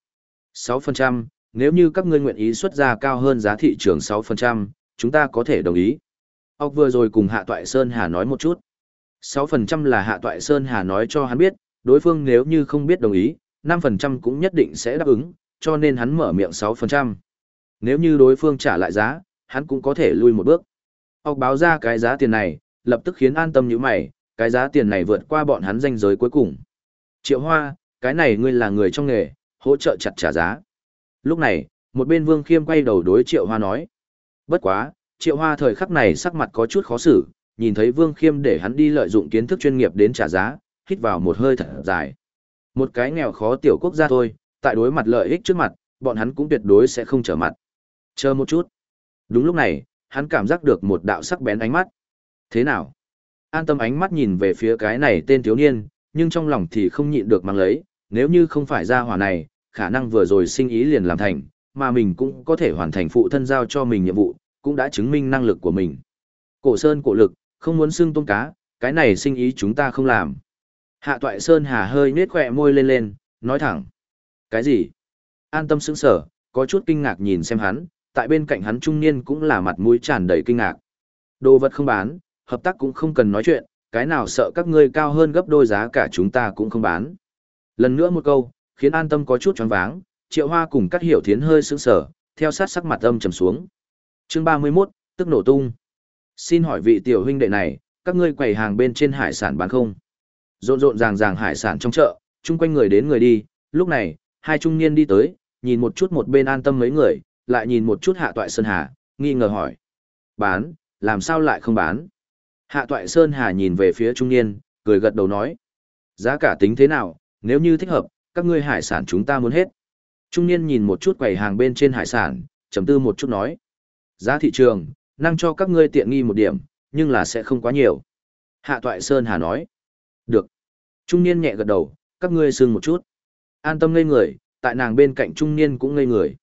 6%, nếu như các ngươi nguyện ý xuất ra cao hơn giá thị trường 6%, chúng ta có thể đồng ý. Ốc vừa rồi cùng Hạ Toại Sơn Hà nói một chút. 6% là Hạ Toại Sơn Hà nói cho hắn biết, đối phương nếu như không biết đồng ý, 5% cũng nhất định sẽ đáp ứng, cho nên hắn mở miệng 6%. Nếu như đối phương trả lại giá, hắn cũng có thể lui một bước. Học báo ra cái giá tiền này, lập tức khiến an tâm như mày, cái giá tiền này vượt qua bọn hắn danh giới cuối cùng. Triệu Hoa, cái này ngươi là người trong nghề, hỗ trợ chặt trả giá. Lúc này, một bên Vương Khiêm quay đầu đối Triệu Hoa nói. Bất quá, Triệu Hoa thời khắc này sắc mặt có chút khó xử, nhìn thấy Vương Khiêm để hắn đi lợi dụng kiến thức chuyên nghiệp đến trả giá, hít vào một hơi thật dài. Một cái nghèo khó tiểu quốc gia thôi, tại đối mặt lợi ích trước mặt, bọn hắn cũng tuyệt đối sẽ không trở mặt. Chờ một chút. Đúng lúc này, hắn cảm giác được một đạo sắc bén ánh mắt. Thế nào? An tâm ánh mắt nhìn về phía cái này tên thiếu niên, nhưng trong lòng thì không nhịn được mang lấy, nếu như không phải ra hỏa này, khả năng vừa rồi sinh ý liền làm thành, mà mình cũng có thể hoàn thành phụ thân giao cho mình nhiệm vụ, cũng đã chứng minh năng lực của mình. Cổ sơn cổ lực, không muốn xương tôm cá, cái này sinh ý chúng ta không làm. Hạ toại Sơn Hà hơi nết khỏe môi lên lên, nói thẳng. Cái gì? An tâm sững sở, có chút kinh ngạc nhìn xem hắn, tại bên cạnh hắn trung niên cũng là mặt mũi tràn đầy kinh ngạc. Đồ vật không bán, hợp tác cũng không cần nói chuyện, cái nào sợ các ngươi cao hơn gấp đôi giá cả chúng ta cũng không bán. Lần nữa một câu, khiến an tâm có chút choáng váng, triệu hoa cùng cắt hiểu thiến hơi sững sở, theo sát sắc mặt âm trầm xuống. Chương 31, tức nổ tung. Xin hỏi vị tiểu huynh đệ này, các ngươi quầy hàng bên trên hải sản bán không? Rộn rộn ràng ràng hải sản trong chợ, chung quanh người đến người đi, lúc này, hai trung niên đi tới, nhìn một chút một bên an tâm mấy người, lại nhìn một chút hạ toại sơn hà, nghi ngờ hỏi. Bán, làm sao lại không bán? Hạ toại sơn hà nhìn về phía trung niên, cười gật đầu nói. Giá cả tính thế nào, nếu như thích hợp, các ngươi hải sản chúng ta muốn hết. Trung niên nhìn một chút quầy hàng bên trên hải sản, chấm tư một chút nói. Giá thị trường, năng cho các ngươi tiện nghi một điểm, nhưng là sẽ không quá nhiều. Hạ toại Sơn Hà nói. Được. Trung niên nhẹ gật đầu, các ngươi sưng một chút. An tâm ngây người, tại nàng bên cạnh trung niên cũng ngây người.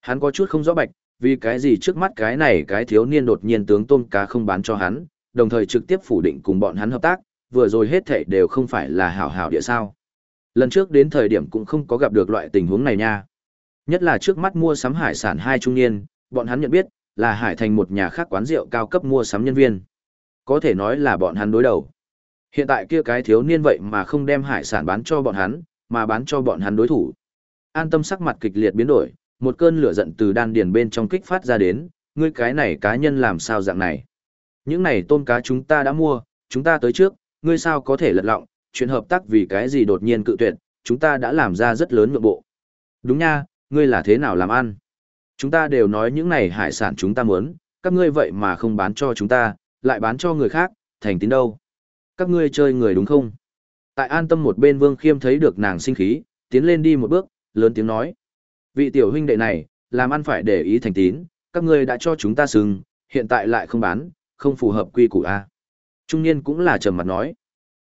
Hắn có chút không rõ bạch, vì cái gì trước mắt cái này cái thiếu niên đột nhiên tướng tôm cá không bán cho hắn, đồng thời trực tiếp phủ định cùng bọn hắn hợp tác, vừa rồi hết thảy đều không phải là hảo hảo địa sao. Lần trước đến thời điểm cũng không có gặp được loại tình huống này nha. Nhất là trước mắt mua sắm hải sản hai trung niên, bọn hắn nhận biết, là hải thành một nhà khác quán rượu cao cấp mua sắm nhân viên. Có thể nói là bọn hắn đối đầu. Hiện tại kia cái thiếu niên vậy mà không đem hải sản bán cho bọn hắn, mà bán cho bọn hắn đối thủ. An tâm sắc mặt kịch liệt biến đổi, một cơn lửa giận từ đan điền bên trong kích phát ra đến, ngươi cái này cá nhân làm sao dạng này. Những này tôm cá chúng ta đã mua, chúng ta tới trước, ngươi sao có thể lật lọng, chuyện hợp tác vì cái gì đột nhiên cự tuyệt, chúng ta đã làm ra rất lớn nhượng bộ. Đúng nha, ngươi là thế nào làm ăn? Chúng ta đều nói những này hải sản chúng ta muốn, các ngươi vậy mà không bán cho chúng ta, lại bán cho người khác, thành tín đâu. Các ngươi chơi người đúng không? Tại an tâm một bên vương khiêm thấy được nàng sinh khí, tiến lên đi một bước, lớn tiếng nói. Vị tiểu huynh đệ này, làm ăn phải để ý thành tín, các ngươi đã cho chúng ta sừng, hiện tại lại không bán, không phù hợp quy củ A. Trung niên cũng là trầm mặt nói.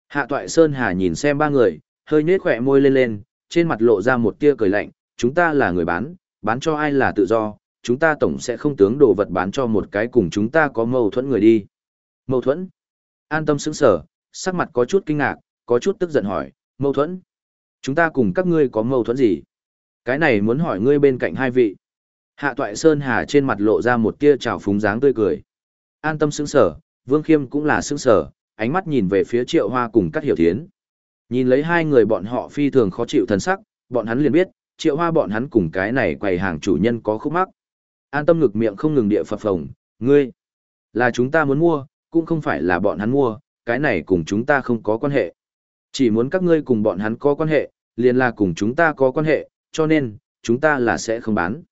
Hạ toại Sơn Hà nhìn xem ba người, hơi nhếch khỏe môi lên lên, trên mặt lộ ra một tia cười lạnh, chúng ta là người bán, bán cho ai là tự do, chúng ta tổng sẽ không tướng đồ vật bán cho một cái cùng chúng ta có mâu thuẫn người đi. Mâu thuẫn? An tâm sững sở, sắc mặt có chút kinh ngạc, có chút tức giận hỏi, mâu thuẫn? Chúng ta cùng các ngươi có mâu thuẫn gì? Cái này muốn hỏi ngươi bên cạnh hai vị. Hạ toại Sơn Hà trên mặt lộ ra một tia trào phúng dáng tươi cười. An tâm sững sở, Vương Khiêm cũng là sững sở, ánh mắt nhìn về phía Triệu Hoa cùng các Hiểu Thiến. Nhìn lấy hai người bọn họ phi thường khó chịu thần sắc, bọn hắn liền biết, Triệu Hoa bọn hắn cùng cái này quầy hàng chủ nhân có khúc mắc. An tâm ngực miệng không ngừng địa phập phồng, ngươi, là chúng ta muốn mua, cũng không phải là bọn hắn mua, cái này cùng chúng ta không có quan hệ. Chỉ muốn các ngươi cùng bọn hắn có quan hệ, liền là cùng chúng ta có quan hệ, cho nên, chúng ta là sẽ không bán.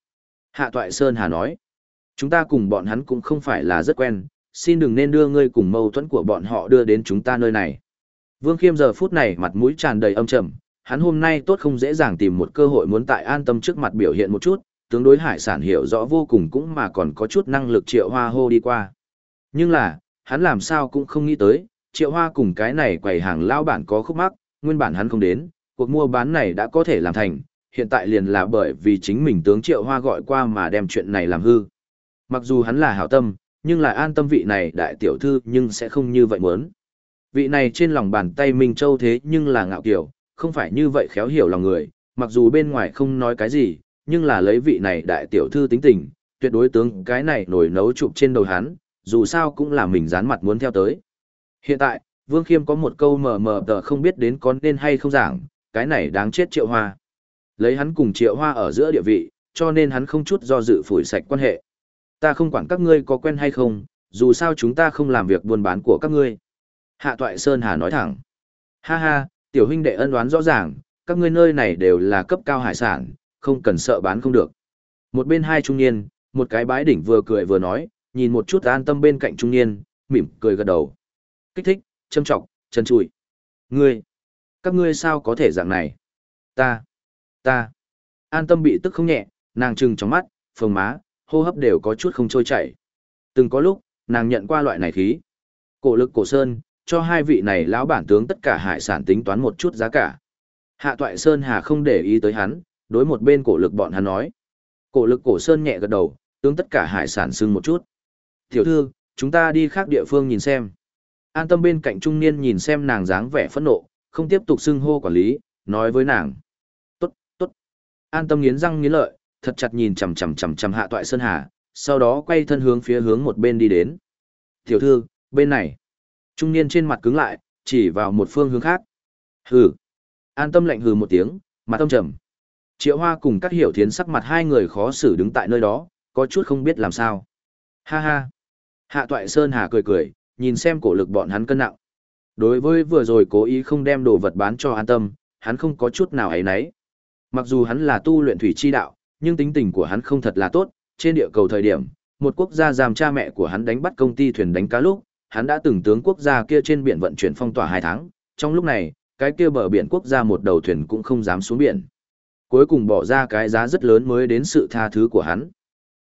Hạ Toại Sơn Hà nói, chúng ta cùng bọn hắn cũng không phải là rất quen, xin đừng nên đưa ngươi cùng mâu thuẫn của bọn họ đưa đến chúng ta nơi này. Vương Khiêm giờ phút này mặt mũi tràn đầy âm trầm, hắn hôm nay tốt không dễ dàng tìm một cơ hội muốn tại an tâm trước mặt biểu hiện một chút, tương đối hải sản hiểu rõ vô cùng cũng mà còn có chút năng lực triệu hoa hô đi qua. Nhưng là, hắn làm sao cũng không nghĩ tới, triệu hoa cùng cái này quầy hàng lao bản có khúc mắc, nguyên bản hắn không đến, cuộc mua bán này đã có thể làm thành, hiện tại liền là bởi vì chính mình tướng triệu hoa gọi qua mà đem chuyện này làm hư. Mặc dù hắn là hảo tâm, nhưng lại an tâm vị này đại tiểu thư nhưng sẽ không như vậy muốn. Vị này trên lòng bàn tay Minh Châu thế nhưng là ngạo kiểu, không phải như vậy khéo hiểu lòng người, mặc dù bên ngoài không nói cái gì, nhưng là lấy vị này đại tiểu thư tính tình, tuyệt đối tướng cái này nổi nấu chụp trên đầu hắn, dù sao cũng là mình dán mặt muốn theo tới. Hiện tại, Vương Khiêm có một câu mờ mờ tờ không biết đến có nên hay không giảng, cái này đáng chết triệu hoa. Lấy hắn cùng triệu hoa ở giữa địa vị, cho nên hắn không chút do dự phủi sạch quan hệ. Ta không quản các ngươi có quen hay không, dù sao chúng ta không làm việc buôn bán của các ngươi. Hạ Toại Sơn Hà nói thẳng. Ha ha, tiểu huynh đệ ân đoán rõ ràng, các ngươi nơi này đều là cấp cao hải sản, không cần sợ bán không được. Một bên hai trung niên, một cái bái đỉnh vừa cười vừa nói, nhìn một chút an tâm bên cạnh trung niên, mỉm cười gật đầu. Kích thích, châm trọng, chân trụi. Ngươi, các ngươi sao có thể dạng này? Ta, ta. An tâm bị tức không nhẹ, nàng trừng trong mắt, phồng má, hô hấp đều có chút không trôi chảy. Từng có lúc, nàng nhận qua loại này khí. Cổ lực cổ sơn, cho hai vị này lão bản tướng tất cả hải sản tính toán một chút giá cả. Hạ toại sơn hà không để ý tới hắn, đối một bên cổ lực bọn hắn nói. Cổ lực cổ sơn nhẹ gật đầu, tướng tất cả hải sản sưng một chút. Tiểu thư, chúng ta đi khác địa phương nhìn xem. An tâm bên cạnh trung niên nhìn xem nàng dáng vẻ phẫn nộ, không tiếp tục xưng hô quản lý, nói với nàng. Tốt, tốt. An tâm nghiến răng nghiến lợi, thật chặt nhìn chằm chằm chằm chằm hạ toại sơn hà, sau đó quay thân hướng phía hướng một bên đi đến. Tiểu thư, bên này. Trung niên trên mặt cứng lại, chỉ vào một phương hướng khác. Hừ. An tâm lạnh hừ một tiếng, mặt tâm trầm. Triệu Hoa cùng các hiểu thiến sắc mặt hai người khó xử đứng tại nơi đó, có chút không biết làm sao. Ha ha. Hạ toại Sơn Hà cười cười, nhìn xem cổ lực bọn hắn cân nặng. Đối với vừa rồi cố ý không đem đồ vật bán cho an tâm, hắn không có chút nào ấy nấy. Mặc dù hắn là tu luyện thủy chi đạo, nhưng tính tình của hắn không thật là tốt, trên địa cầu thời điểm, một quốc gia giam cha mẹ của hắn đánh bắt công ty thuyền đánh cá lúc, hắn đã từng tướng quốc gia kia trên biển vận chuyển phong tỏa hai tháng, trong lúc này, cái kia bờ biển quốc gia một đầu thuyền cũng không dám xuống biển. Cuối cùng bỏ ra cái giá rất lớn mới đến sự tha thứ của hắn.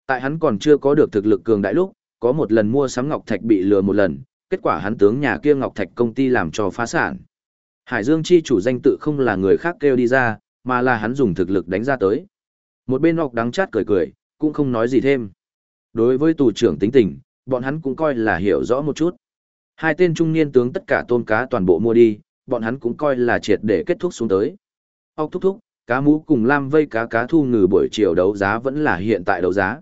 Tại hắn còn chưa có được thực lực cường đại lúc, có một lần mua sắm ngọc thạch bị lừa một lần, kết quả hắn tướng nhà kia ngọc thạch công ty làm cho phá sản. Hải Dương chi chủ danh tự không là người khác kêu đi ra, mà là hắn dùng thực lực đánh ra tới. Một bên ngọc đắng chát cười cười, cũng không nói gì thêm. Đối với tù trưởng tính tình, bọn hắn cũng coi là hiểu rõ một chút. Hai tên trung niên tướng tất cả tôm cá toàn bộ mua đi, bọn hắn cũng coi là triệt để kết thúc xuống tới. Ốc thúc thúc, cá mú cùng lam vây cá cá thu ngừ buổi chiều đấu giá vẫn là hiện tại đấu giá.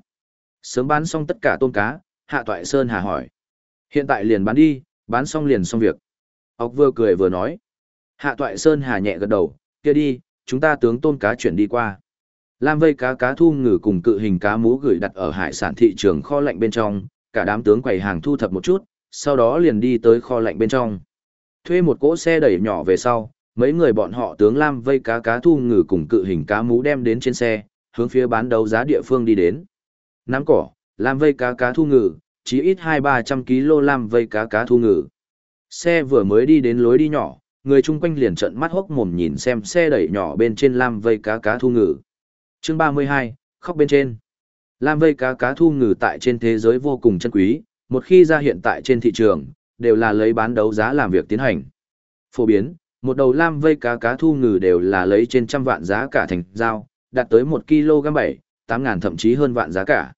Sớm bán xong tất cả tôm cá, Hạ Toại Sơn hà hỏi. Hiện tại liền bán đi, bán xong liền xong việc. Ốc vừa cười vừa nói. Hạ Toại Sơn hà nhẹ gật đầu, kia đi, chúng ta tướng tôm cá chuyển đi qua. Lam vây cá cá thu ngừ cùng cự hình cá mú gửi đặt ở hải sản thị trường kho lạnh bên trong, cả đám tướng quầy hàng thu thập một chút, sau đó liền đi tới kho lạnh bên trong. Thuê một cỗ xe đẩy nhỏ về sau, mấy người bọn họ tướng Lam vây cá cá thu ngừ cùng cự hình cá mú đem đến trên xe, hướng phía bán đấu giá địa phương đi đến. Nắm cỏ, Lam vây cá cá thu ngừ, chí ít hai ba trăm kg Lam vây cá cá thu ngừ. Xe vừa mới đi đến lối đi nhỏ, người chung quanh liền trợn mắt hốc mồm nhìn xem xe đẩy nhỏ bên trên Lam vây cá cá thu ngừ. Chương ba mươi hai khóc bên trên. Lam vây cá cá thu ngừ tại trên thế giới vô cùng chân quý, một khi ra hiện tại trên thị trường, đều là lấy bán đấu giá làm việc tiến hành. Phổ biến, một đầu lam vây cá cá thu ngừ đều là lấy trên trăm vạn giá cả thành giao, đạt tới 1 kg 7, 8 ngàn thậm chí hơn vạn giá cả.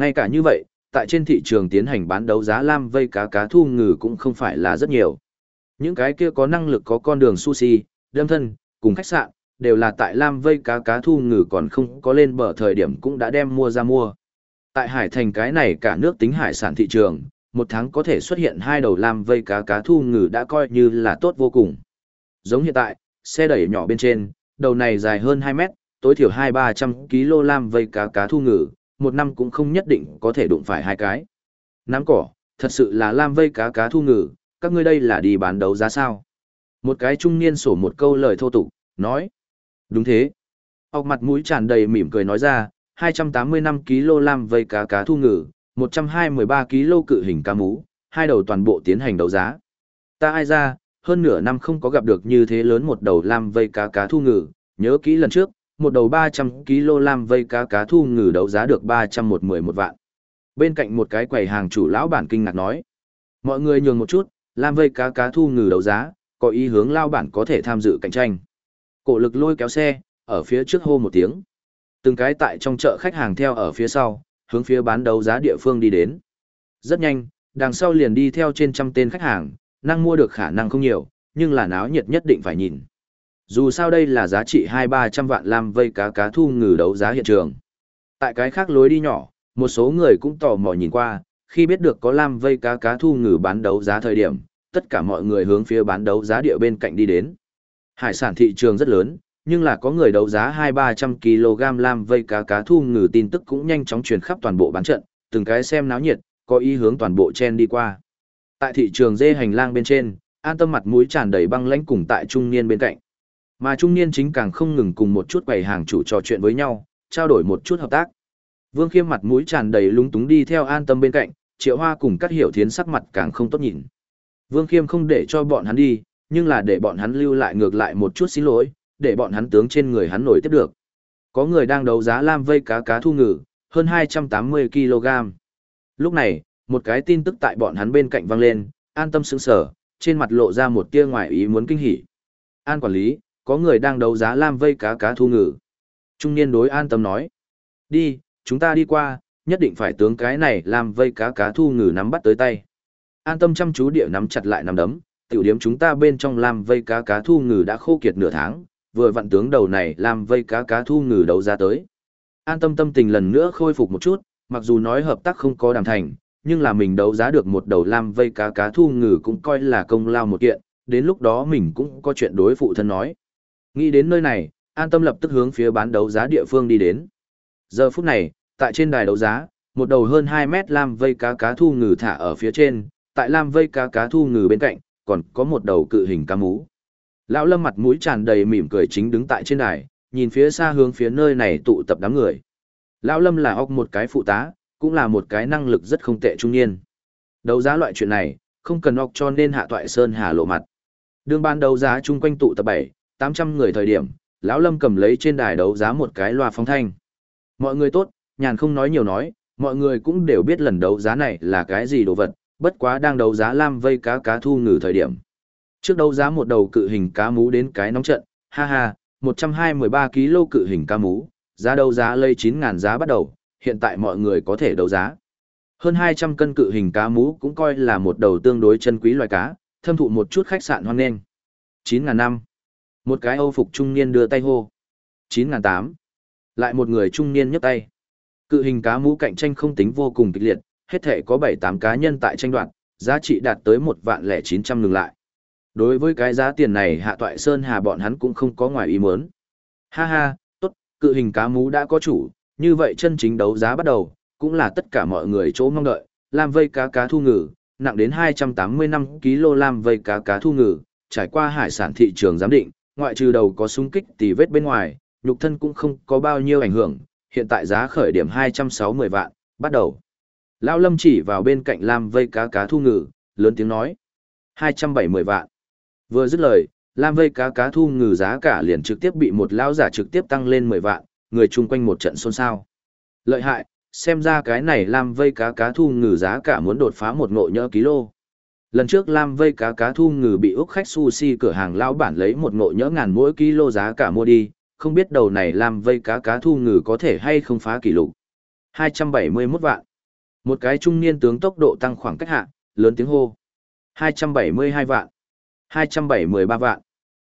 Ngay cả như vậy, tại trên thị trường tiến hành bán đấu giá lam vây cá cá thu ngừ cũng không phải là rất nhiều. Những cái kia có năng lực có con đường sushi, đâm thân, cùng khách sạn, đều là tại lam vây cá cá thu ngừ còn không có lên bờ thời điểm cũng đã đem mua ra mua. Tại hải thành cái này cả nước tính hải sản thị trường, một tháng có thể xuất hiện hai đầu lam vây cá cá thu ngừ đã coi như là tốt vô cùng. Giống hiện tại, xe đẩy nhỏ bên trên, đầu này dài hơn 2 mét, tối thiểu 2-300 kg lam vây cá cá thu ngừ, một năm cũng không nhất định có thể đụng phải hai cái. Nắm cỏ, thật sự là lam vây cá cá thu ngừ, các ngươi đây là đi bán đấu giá sao? Một cái trung niên sổ một câu lời thô tục, nói. Đúng thế. Ốc mặt mũi tràn đầy mỉm cười nói ra, 285 kg lam vây cá cá thu ngừ, 123 kg cự hình cá mú, hai đầu toàn bộ tiến hành đấu giá. Ta ai ra, hơn nửa năm không có gặp được như thế lớn một đầu lam vây cá cá thu ngừ, nhớ kỹ lần trước, một đầu 300 kg lam vây cá cá thu ngừ đấu giá được 311 một vạn. Bên cạnh một cái quầy hàng chủ lão bản kinh ngạc nói. Mọi người nhường một chút, lam vây cá cá thu ngừ đấu giá, có ý hướng lao bản có thể tham dự cạnh tranh. Cổ lực lôi kéo xe, ở phía trước hô một tiếng. Từng cái tại trong chợ khách hàng theo ở phía sau, hướng phía bán đấu giá địa phương đi đến. Rất nhanh, đằng sau liền đi theo trên trăm tên khách hàng, năng mua được khả năng không nhiều, nhưng là náo nhiệt nhất định phải nhìn. Dù sao đây là giá trị 2-300 vạn lam vây cá cá thu ngừ đấu giá hiện trường. Tại cái khác lối đi nhỏ, một số người cũng tò mò nhìn qua, khi biết được có lam vây cá cá thu ngừ bán đấu giá thời điểm, tất cả mọi người hướng phía bán đấu giá địa bên cạnh đi đến. Hải sản thị trường rất lớn, nhưng là có người đấu giá 2-300 kg lam vây cá cá thu ngừ tin tức cũng nhanh chóng truyền khắp toàn bộ bán trận, từng cái xem náo nhiệt, có ý hướng toàn bộ chen đi qua. Tại thị trường dê hành lang bên trên, an tâm mặt mũi tràn đầy băng lãnh cùng tại trung niên bên cạnh. Mà trung niên chính càng không ngừng cùng một chút quầy hàng chủ trò chuyện với nhau, trao đổi một chút hợp tác. Vương Khiêm mặt mũi tràn đầy lúng túng đi theo an tâm bên cạnh, Triệu Hoa cùng các hiểu thiến sắc mặt càng không tốt nhìn. Vương Khiêm không để cho bọn hắn đi, nhưng là để bọn hắn lưu lại ngược lại một chút xin lỗi, để bọn hắn tướng trên người hắn nổi tiếp được. Có người đang đấu giá lam vây cá cá thu ngừ, hơn 280 kg. Lúc này, một cái tin tức tại bọn hắn bên cạnh vang lên, an tâm sững sở, trên mặt lộ ra một tia ngoài ý muốn kinh hỉ. An quản lý, có người đang đấu giá lam vây cá cá thu ngừ. Trung niên đối an tâm nói. Đi, chúng ta đi qua, nhất định phải tướng cái này làm vây cá cá thu ngừ nắm bắt tới tay. An tâm chăm chú địa nắm chặt lại nắm đấm, tiểu điếm chúng ta bên trong làm vây cá cá thu ngừ đã khô kiệt nửa tháng, vừa vặn tướng đầu này làm vây cá cá thu ngừ đấu ra tới. An tâm tâm tình lần nữa khôi phục một chút, mặc dù nói hợp tác không có đàm thành, nhưng là mình đấu giá được một đầu lam vây cá cá thu ngừ cũng coi là công lao một kiện, đến lúc đó mình cũng có chuyện đối phụ thân nói. Nghĩ đến nơi này, an tâm lập tức hướng phía bán đấu giá địa phương đi đến. Giờ phút này, tại trên đài đấu giá, một đầu hơn 2 mét lam vây cá cá thu ngừ thả ở phía trên, tại lam vây cá cá thu ngừ bên cạnh, còn có một đầu cự hình cá mú. Lão Lâm mặt mũi tràn đầy mỉm cười chính đứng tại trên đài, nhìn phía xa hướng phía nơi này tụ tập đám người. Lão Lâm là óc một cái phụ tá, cũng là một cái năng lực rất không tệ trung niên. Đấu giá loại chuyện này, không cần óc cho nên hạ toại sơn hà lộ mặt. Đường ban đấu giá chung quanh tụ tập 7, 800 người thời điểm, lão Lâm cầm lấy trên đài đấu giá một cái loa phóng thanh. Mọi người tốt, nhàn không nói nhiều nói, mọi người cũng đều biết lần đấu giá này là cái gì đồ vật, bất quá đang đấu giá lam vây cá cá thu ngừ thời điểm. Trước đấu giá một đầu cự hình cá mú đến cái nóng trận, ha ha, 123 kg cự hình cá mú, giá đấu giá lây 9.000 giá bắt đầu, hiện tại mọi người có thể đấu giá. Hơn 200 cân cự hình cá mú cũng coi là một đầu tương đối chân quý loài cá, thâm thụ một chút khách sạn hoan nghênh. 9.000 năm. Một cái âu phục trung niên đưa tay hô. 9.000 tám. Lại một người trung niên nhấc tay. Cự hình cá mũ cạnh tranh không tính vô cùng kịch liệt, hết thể có 7-8 cá nhân tại tranh đoạt, giá trị đạt tới một vạn lẻ 900 ngừng lại. Đối với cái giá tiền này hạ toại sơn hà bọn hắn cũng không có ngoài ý muốn. Ha ha, tốt, cự hình cá mú đã có chủ, như vậy chân chính đấu giá bắt đầu, cũng là tất cả mọi người chỗ mong đợi, làm vây cá cá thu ngừ, nặng đến 285 kg lam vây cá cá thu ngừ, trải qua hải sản thị trường giám định, ngoại trừ đầu có súng kích tì vết bên ngoài, nhục thân cũng không có bao nhiêu ảnh hưởng, hiện tại giá khởi điểm 260 vạn, bắt đầu. Lão Lâm chỉ vào bên cạnh Lam vây cá cá thu ngừ, lớn tiếng nói. 270 vạn. Vừa dứt lời, Lam vây cá cá thu ngừ giá cả liền trực tiếp bị một lão giả trực tiếp tăng lên 10 vạn, người chung quanh một trận xôn xao. Lợi hại, xem ra cái này Lam vây cá cá thu ngừ giá cả muốn đột phá một ngộ nhỡ ký lô. Lần trước Lam vây cá cá thu ngừ bị Úc khách sushi cửa hàng lão bản lấy một ngộ nhỡ ngàn mỗi kilo giá cả mua đi, không biết đầu này Lam vây cá cá thu ngừ có thể hay không phá kỷ lục. 271 vạn. Một cái trung niên tướng tốc độ tăng khoảng cách hạ, lớn tiếng hô. 272 vạn. 273 vạn.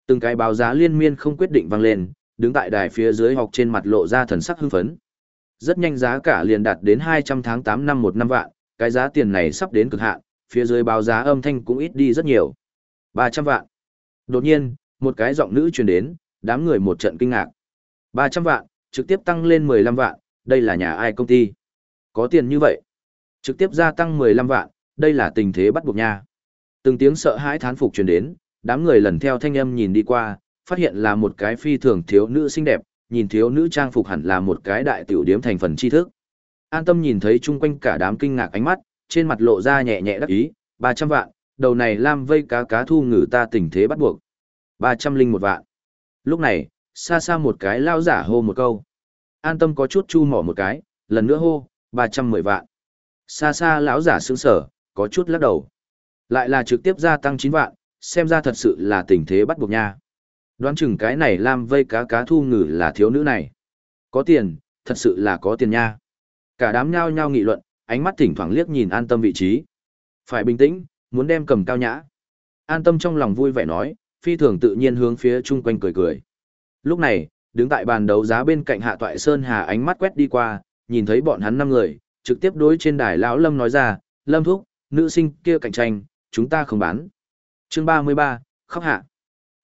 Từng cái báo giá liên miên không quyết định vang lên, đứng tại đài phía dưới học trên mặt lộ ra thần sắc hưng phấn. Rất nhanh giá cả liền đạt đến 200 tháng 8 năm một năm vạn, cái giá tiền này sắp đến cực hạn, phía dưới báo giá âm thanh cũng ít đi rất nhiều. 300 vạn. Đột nhiên, một cái giọng nữ truyền đến, đám người một trận kinh ngạc. 300 vạn, trực tiếp tăng lên 15 vạn, đây là nhà ai công ty? Có tiền như vậy? Trực tiếp gia tăng 15 vạn, đây là tình thế bắt buộc nha. Từng tiếng sợ hãi thán phục truyền đến, đám người lần theo thanh âm nhìn đi qua, phát hiện là một cái phi thường thiếu nữ xinh đẹp, nhìn thiếu nữ trang phục hẳn là một cái đại tiểu điếm thành phần tri thức. An tâm nhìn thấy chung quanh cả đám kinh ngạc ánh mắt, trên mặt lộ ra nhẹ nhẹ đắc ý, 300 vạn, đầu này lam vây cá cá thu ngử ta tình thế bắt buộc. 301 vạn. Lúc này, xa xa một cái lao giả hô một câu. An tâm có chút chu mỏ một cái, lần nữa hô, 310 vạn. Xa xa lão giả sững sở, có chút lắc đầu. Lại là trực tiếp gia tăng 9 vạn, xem ra thật sự là tình thế bắt buộc nha. Đoán chừng cái này lam vây cá cá thu ngử là thiếu nữ này. Có tiền, thật sự là có tiền nha. Cả đám nhao nhao nghị luận, ánh mắt thỉnh thoảng liếc nhìn an tâm vị trí. Phải bình tĩnh, muốn đem cầm cao nhã. An tâm trong lòng vui vẻ nói, phi thường tự nhiên hướng phía chung quanh cười cười. Lúc này, đứng tại bàn đấu giá bên cạnh hạ toại Sơn Hà ánh mắt quét đi qua, nhìn thấy bọn hắn năm người, trực tiếp đối trên đài lão Lâm nói ra, Lâm Thúc, nữ sinh kia cạnh tranh, chúng ta không bán. Chương 33, khóc hạ.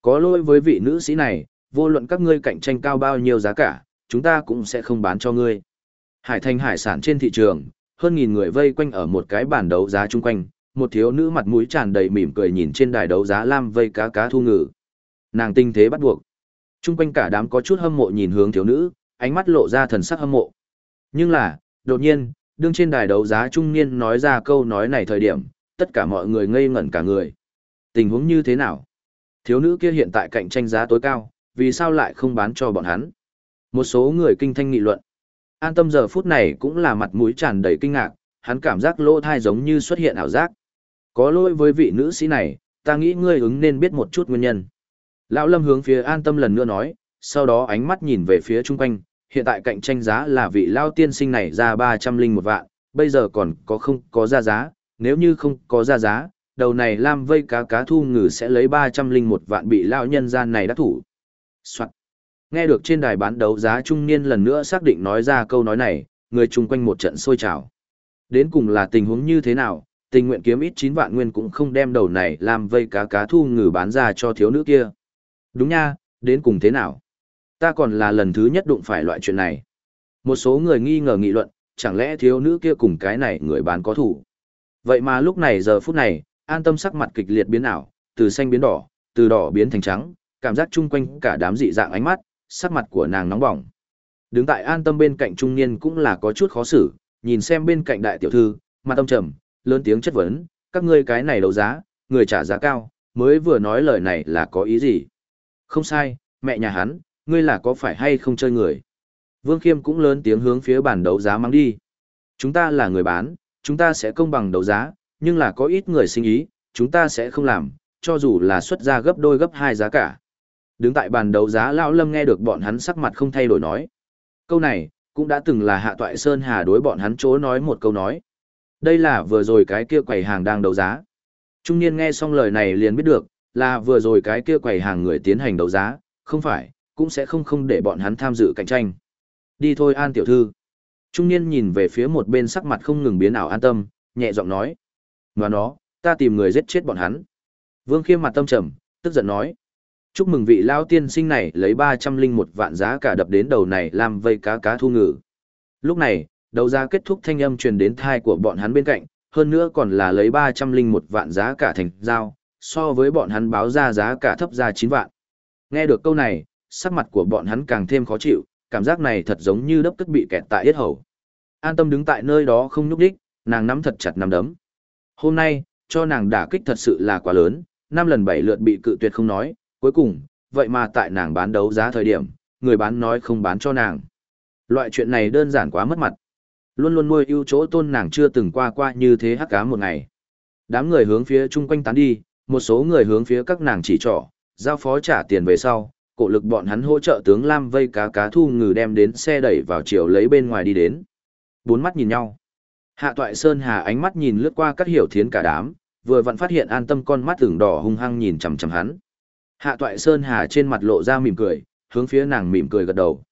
Có lỗi với vị nữ sĩ này, vô luận các ngươi cạnh tranh cao bao nhiêu giá cả, chúng ta cũng sẽ không bán cho ngươi. Hải thành hải sản trên thị trường, hơn nghìn người vây quanh ở một cái bàn đấu giá chung quanh, một thiếu nữ mặt mũi tràn đầy mỉm cười nhìn trên đài đấu giá lam vây cá cá thu ngự. Nàng tinh thế bắt buộc. Chung quanh cả đám có chút hâm mộ nhìn hướng thiếu nữ, ánh mắt lộ ra thần sắc hâm mộ. Nhưng là, đột nhiên, đương trên đài đấu giá trung niên nói ra câu nói này thời điểm, tất cả mọi người ngây ngẩn cả người. Tình huống như thế nào? Thiếu nữ kia hiện tại cạnh tranh giá tối cao, vì sao lại không bán cho bọn hắn? Một số người kinh thanh nghị luận. An tâm giờ phút này cũng là mặt mũi tràn đầy kinh ngạc, hắn cảm giác lỗ thai giống như xuất hiện ảo giác. Có lỗi với vị nữ sĩ này, ta nghĩ ngươi ứng nên biết một chút nguyên nhân. Lão Lâm hướng phía an tâm lần nữa nói, sau đó ánh mắt nhìn về phía chung quanh, hiện tại cạnh tranh giá là vị Lao tiên sinh này ra ba trăm linh một vạn, bây giờ còn có không có ra giá, nếu như không có ra giá, đầu này lam vây cá cá thu ngừ sẽ lấy ba trăm linh một vạn bị lão nhân gian này đắc thủ. Soạn. Nghe được trên đài bán đấu giá trung niên lần nữa xác định nói ra câu nói này, người chung quanh một trận sôi trào. Đến cùng là tình huống như thế nào, tình nguyện kiếm ít 9 vạn nguyên cũng không đem đầu này làm vây cá cá thu ngừ bán ra cho thiếu nữ kia. Đúng nha, đến cùng thế nào? Ta còn là lần thứ nhất đụng phải loại chuyện này. Một số người nghi ngờ nghị luận, chẳng lẽ thiếu nữ kia cùng cái này người bán có thủ. Vậy mà lúc này giờ phút này, an tâm sắc mặt kịch liệt biến ảo, từ xanh biến đỏ, từ đỏ biến thành trắng, cảm giác chung quanh cả đám dị dạng ánh mắt, sắc mặt của nàng nóng bỏng. Đứng tại an tâm bên cạnh trung niên cũng là có chút khó xử, nhìn xem bên cạnh đại tiểu thư, mặt tâm trầm, lớn tiếng chất vấn, các ngươi cái này đấu giá, người trả giá cao, mới vừa nói lời này là có ý gì? Không sai, mẹ nhà hắn, ngươi là có phải hay không chơi người? Vương Khiêm cũng lớn tiếng hướng phía bàn đấu giá mang đi. Chúng ta là người bán, chúng ta sẽ công bằng đấu giá, nhưng là có ít người sinh ý, chúng ta sẽ không làm, cho dù là xuất ra gấp đôi gấp hai giá cả. Đứng tại bàn đấu giá Lão Lâm nghe được bọn hắn sắc mặt không thay đổi nói. Câu này, cũng đã từng là hạ toại Sơn Hà đối bọn hắn chỗ nói một câu nói. Đây là vừa rồi cái kia quầy hàng đang đấu giá. Trung niên nghe xong lời này liền biết được, là vừa rồi cái kia quầy hàng người tiến hành đấu giá, không phải, cũng sẽ không không để bọn hắn tham dự cạnh tranh. Đi thôi An tiểu thư. Trung niên nhìn về phía một bên sắc mặt không ngừng biến ảo an tâm, nhẹ giọng nói. Ngoài nó, ta tìm người giết chết bọn hắn. Vương khiêm mặt tâm trầm, tức giận nói. Chúc mừng vị lao tiên sinh này lấy ba trăm linh một vạn giá cả đập đến đầu này làm vây cá cá thu ngừ. Lúc này, đầu ra kết thúc thanh âm truyền đến thai của bọn hắn bên cạnh, hơn nữa còn là lấy ba trăm linh một vạn giá cả thành giao, so với bọn hắn báo ra giá cả thấp ra chín vạn. Nghe được câu này, sắc mặt của bọn hắn càng thêm khó chịu, cảm giác này thật giống như đốc tức bị kẹt tại yết hầu. An tâm đứng tại nơi đó không nhúc đích, nàng nắm thật chặt nắm đấm. Hôm nay, cho nàng đả kích thật sự là quá lớn, năm lần bảy lượt bị cự tuyệt không nói, cuối cùng, vậy mà tại nàng bán đấu giá thời điểm, người bán nói không bán cho nàng. Loại chuyện này đơn giản quá mất mặt. Luôn luôn nuôi ưu chỗ tôn nàng chưa từng qua qua như thế hắc cá một ngày. Đám người hướng phía chung quanh tán đi, một số người hướng phía các nàng chỉ trỏ, giao phó trả tiền về sau, cổ lực bọn hắn hỗ trợ tướng Lam vây cá cá thu ngừ đem đến xe đẩy vào chiều lấy bên ngoài đi đến. Bốn mắt nhìn nhau. Hạ toại Sơn Hà ánh mắt nhìn lướt qua các hiểu thiến cả đám, vừa vặn phát hiện an tâm con mắt tưởng đỏ hung hăng nhìn chằm chằm hắn. Hạ toại Sơn Hà trên mặt lộ ra mỉm cười, hướng phía nàng mỉm cười gật đầu.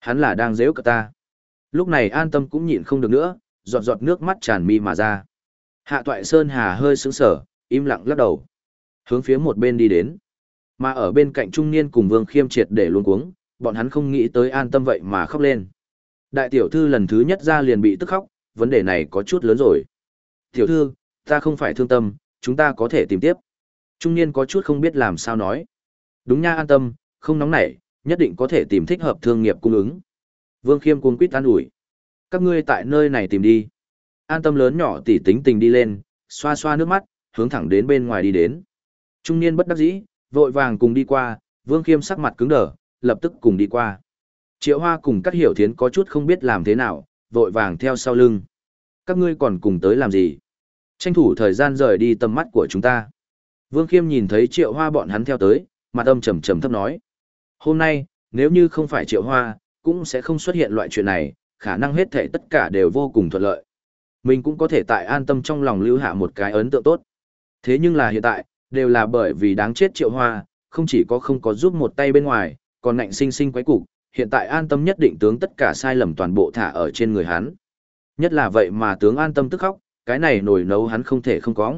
Hắn là đang giễu cợt ta. Lúc này an tâm cũng nhịn không được nữa, giọt giọt nước mắt tràn mi mà ra. Hạ toại Sơn Hà hơi sững sờ, im lặng lắc đầu. Hướng phía một bên đi đến. Mà ở bên cạnh trung niên cùng Vương Khiêm triệt để luôn cuống, bọn hắn không nghĩ tới an tâm vậy mà khóc lên. Đại tiểu thư lần thứ nhất ra liền bị tức khóc, vấn đề này có chút lớn rồi. Tiểu thư, ta không phải thương tâm, chúng ta có thể tìm tiếp. Trung niên có chút không biết làm sao nói. Đúng nha an tâm, không nóng nảy, nhất định có thể tìm thích hợp thương nghiệp cung ứng. Vương Khiêm cuống quýt an ủi. Các ngươi tại nơi này tìm đi. An tâm lớn nhỏ tỉ tính tình đi lên, xoa xoa nước mắt, hướng thẳng đến bên ngoài đi đến. Trung niên bất đắc dĩ, vội vàng cùng đi qua, Vương Khiêm sắc mặt cứng đờ, lập tức cùng đi qua. Triệu Hoa cùng các hiểu thiến có chút không biết làm thế nào, vội vàng theo sau lưng. Các ngươi còn cùng tới làm gì? Tranh thủ thời gian rời đi tầm mắt của chúng ta. Vương Khiêm nhìn thấy Triệu Hoa bọn hắn theo tới, mặt âm trầm trầm thấp nói. Hôm nay, nếu như không phải Triệu Hoa, cũng sẽ không xuất hiện loại chuyện này, khả năng hết thể tất cả đều vô cùng thuận lợi. Mình cũng có thể tại an tâm trong lòng lưu hạ một cái ấn tượng tốt. Thế nhưng là hiện tại, đều là bởi vì đáng chết Triệu Hoa, không chỉ có không có giúp một tay bên ngoài, còn ngạnh sinh sinh quấy cục, hiện tại an tâm nhất định tướng tất cả sai lầm toàn bộ thả ở trên người hắn. Nhất là vậy mà tướng an tâm tức khóc, cái này nổi nấu hắn không thể không có.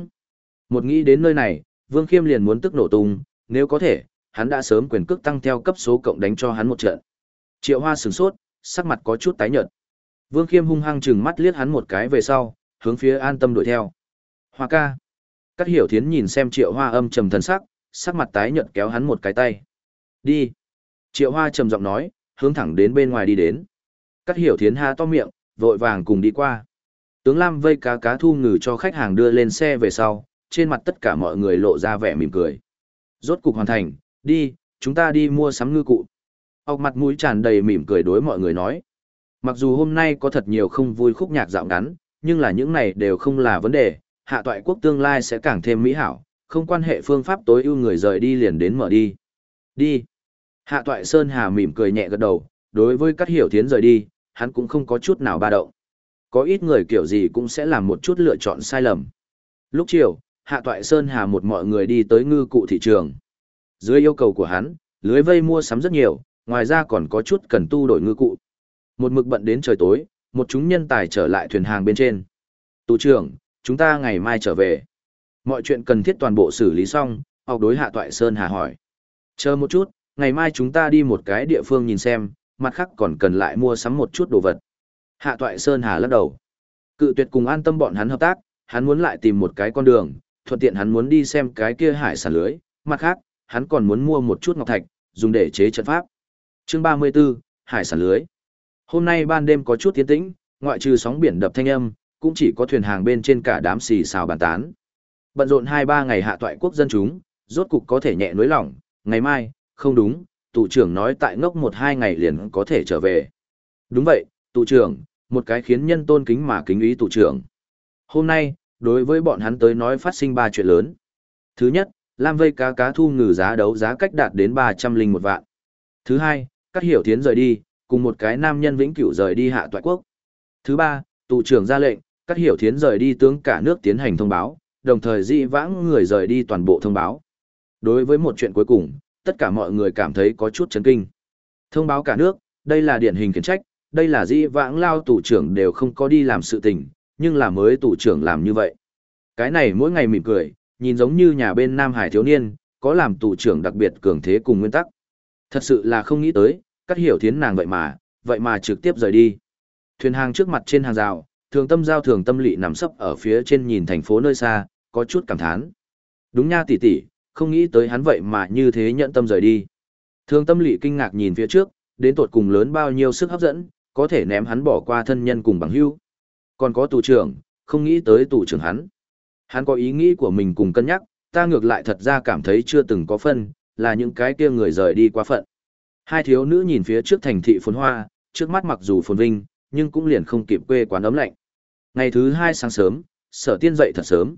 Một nghĩ đến nơi này, Vương Khiêm liền muốn tức nổ tung, nếu có thể, hắn đã sớm quyền cước tăng theo cấp số cộng đánh cho hắn một trận. Triệu Hoa sửng sốt, sắc mặt có chút tái nhợt. Vương Khiêm hung hăng chừng mắt liếc hắn một cái về sau, hướng phía an tâm đuổi theo. Hoa ca. Cát hiểu thiến nhìn xem Triệu Hoa âm trầm thần sắc, sắc mặt tái nhợt kéo hắn một cái tay. Đi. Triệu Hoa trầm giọng nói, hướng thẳng đến bên ngoài đi đến. Cát hiểu thiến ha to miệng, vội vàng cùng đi qua. Tướng Lam vây cá cá thu ngừ cho khách hàng đưa lên xe về sau, trên mặt tất cả mọi người lộ ra vẻ mỉm cười. Rốt cục hoàn thành, đi, chúng ta đi mua sắm ngư cụ. Ốc mặt mũi tràn đầy mỉm cười đối mọi người nói. Mặc dù hôm nay có thật nhiều không vui khúc nhạc dạo ngắn, nhưng là những này đều không là vấn đề, hạ toại quốc tương lai sẽ càng thêm mỹ hảo, không quan hệ phương pháp tối ưu người rời đi liền đến mở đi. Đi. Hạ toại Sơn Hà mỉm cười nhẹ gật đầu, đối với các hiểu thiến rời đi, hắn cũng không có chút nào ba động. Có ít người kiểu gì cũng sẽ làm một chút lựa chọn sai lầm. Lúc chiều, Hạ Toại Sơn Hà một mọi người đi tới ngư cụ thị trường. Dưới yêu cầu của hắn, lưới vây mua sắm rất nhiều, ngoài ra còn có chút cần tu đổi ngư cụ. Một mực bận đến trời tối, một chúng nhân tài trở lại thuyền hàng bên trên. Tù trưởng, chúng ta ngày mai trở về. Mọi chuyện cần thiết toàn bộ xử lý xong, học đối Hạ Toại Sơn Hà hỏi. Chờ một chút, ngày mai chúng ta đi một cái địa phương nhìn xem, mặt khác còn cần lại mua sắm một chút đồ vật. Hạ Toại Sơn Hà lắc đầu. Cự tuyệt cùng an tâm bọn hắn hợp tác, hắn muốn lại tìm một cái con đường, thuận tiện hắn muốn đi xem cái kia hải sản lưới, mặt khác, hắn còn muốn mua một chút ngọc thạch, dùng để chế trận pháp. Chương 34, Hải sản lưới. Hôm nay ban đêm có chút tiến tĩnh, ngoại trừ sóng biển đập thanh âm, cũng chỉ có thuyền hàng bên trên cả đám xì xào bàn tán. Bận rộn 2-3 ngày hạ toại quốc dân chúng, rốt cục có thể nhẹ nối lỏng, ngày mai, không đúng, tụ trưởng nói tại ngốc 1-2 ngày liền có thể trở về. Đúng vậy, tụ trưởng, một cái khiến nhân tôn kính mà kính ý tụ trưởng. Hôm nay, đối với bọn hắn tới nói phát sinh ba chuyện lớn. Thứ nhất, Lam vây cá cá thu ngừ giá đấu giá cách đạt đến 300 linh một vạn. Thứ hai, các hiểu thiến rời đi, cùng một cái nam nhân vĩnh cửu rời đi hạ toại quốc. Thứ ba, tù trưởng ra lệnh, các hiểu thiến rời đi tướng cả nước tiến hành thông báo, đồng thời dị vãng người rời đi toàn bộ thông báo. Đối với một chuyện cuối cùng, tất cả mọi người cảm thấy có chút chấn kinh. Thông báo cả nước, đây là điển hình kiến trách, đây là dị vãng lao tù trưởng đều không có đi làm sự tình, nhưng là mới tủ trưởng làm như vậy. Cái này mỗi ngày mỉm cười, nhìn giống như nhà bên Nam Hải thiếu niên, có làm tủ trưởng đặc biệt cường thế cùng nguyên tắc. Thật sự là không nghĩ tới, cắt hiểu thiến nàng vậy mà, vậy mà trực tiếp rời đi. Thuyền hàng trước mặt trên hàng rào, thường tâm giao thường tâm lị nằm sấp ở phía trên nhìn thành phố nơi xa, có chút cảm thán. Đúng nha tỷ tỷ, không nghĩ tới hắn vậy mà như thế nhận tâm rời đi. Thường tâm lị kinh ngạc nhìn phía trước, đến tột cùng lớn bao nhiêu sức hấp dẫn, có thể ném hắn bỏ qua thân nhân cùng bằng hữu. Còn có tù trưởng, không nghĩ tới tù trưởng hắn. Hắn có ý nghĩ của mình cùng cân nhắc, ta ngược lại thật ra cảm thấy chưa từng có phân, là những cái kia người rời đi quá phận. Hai thiếu nữ nhìn phía trước thành thị phồn hoa, trước mắt mặc dù phồn vinh, nhưng cũng liền không kịp quê quán ấm lạnh. Ngày thứ hai sáng sớm, sở tiên dậy thật sớm.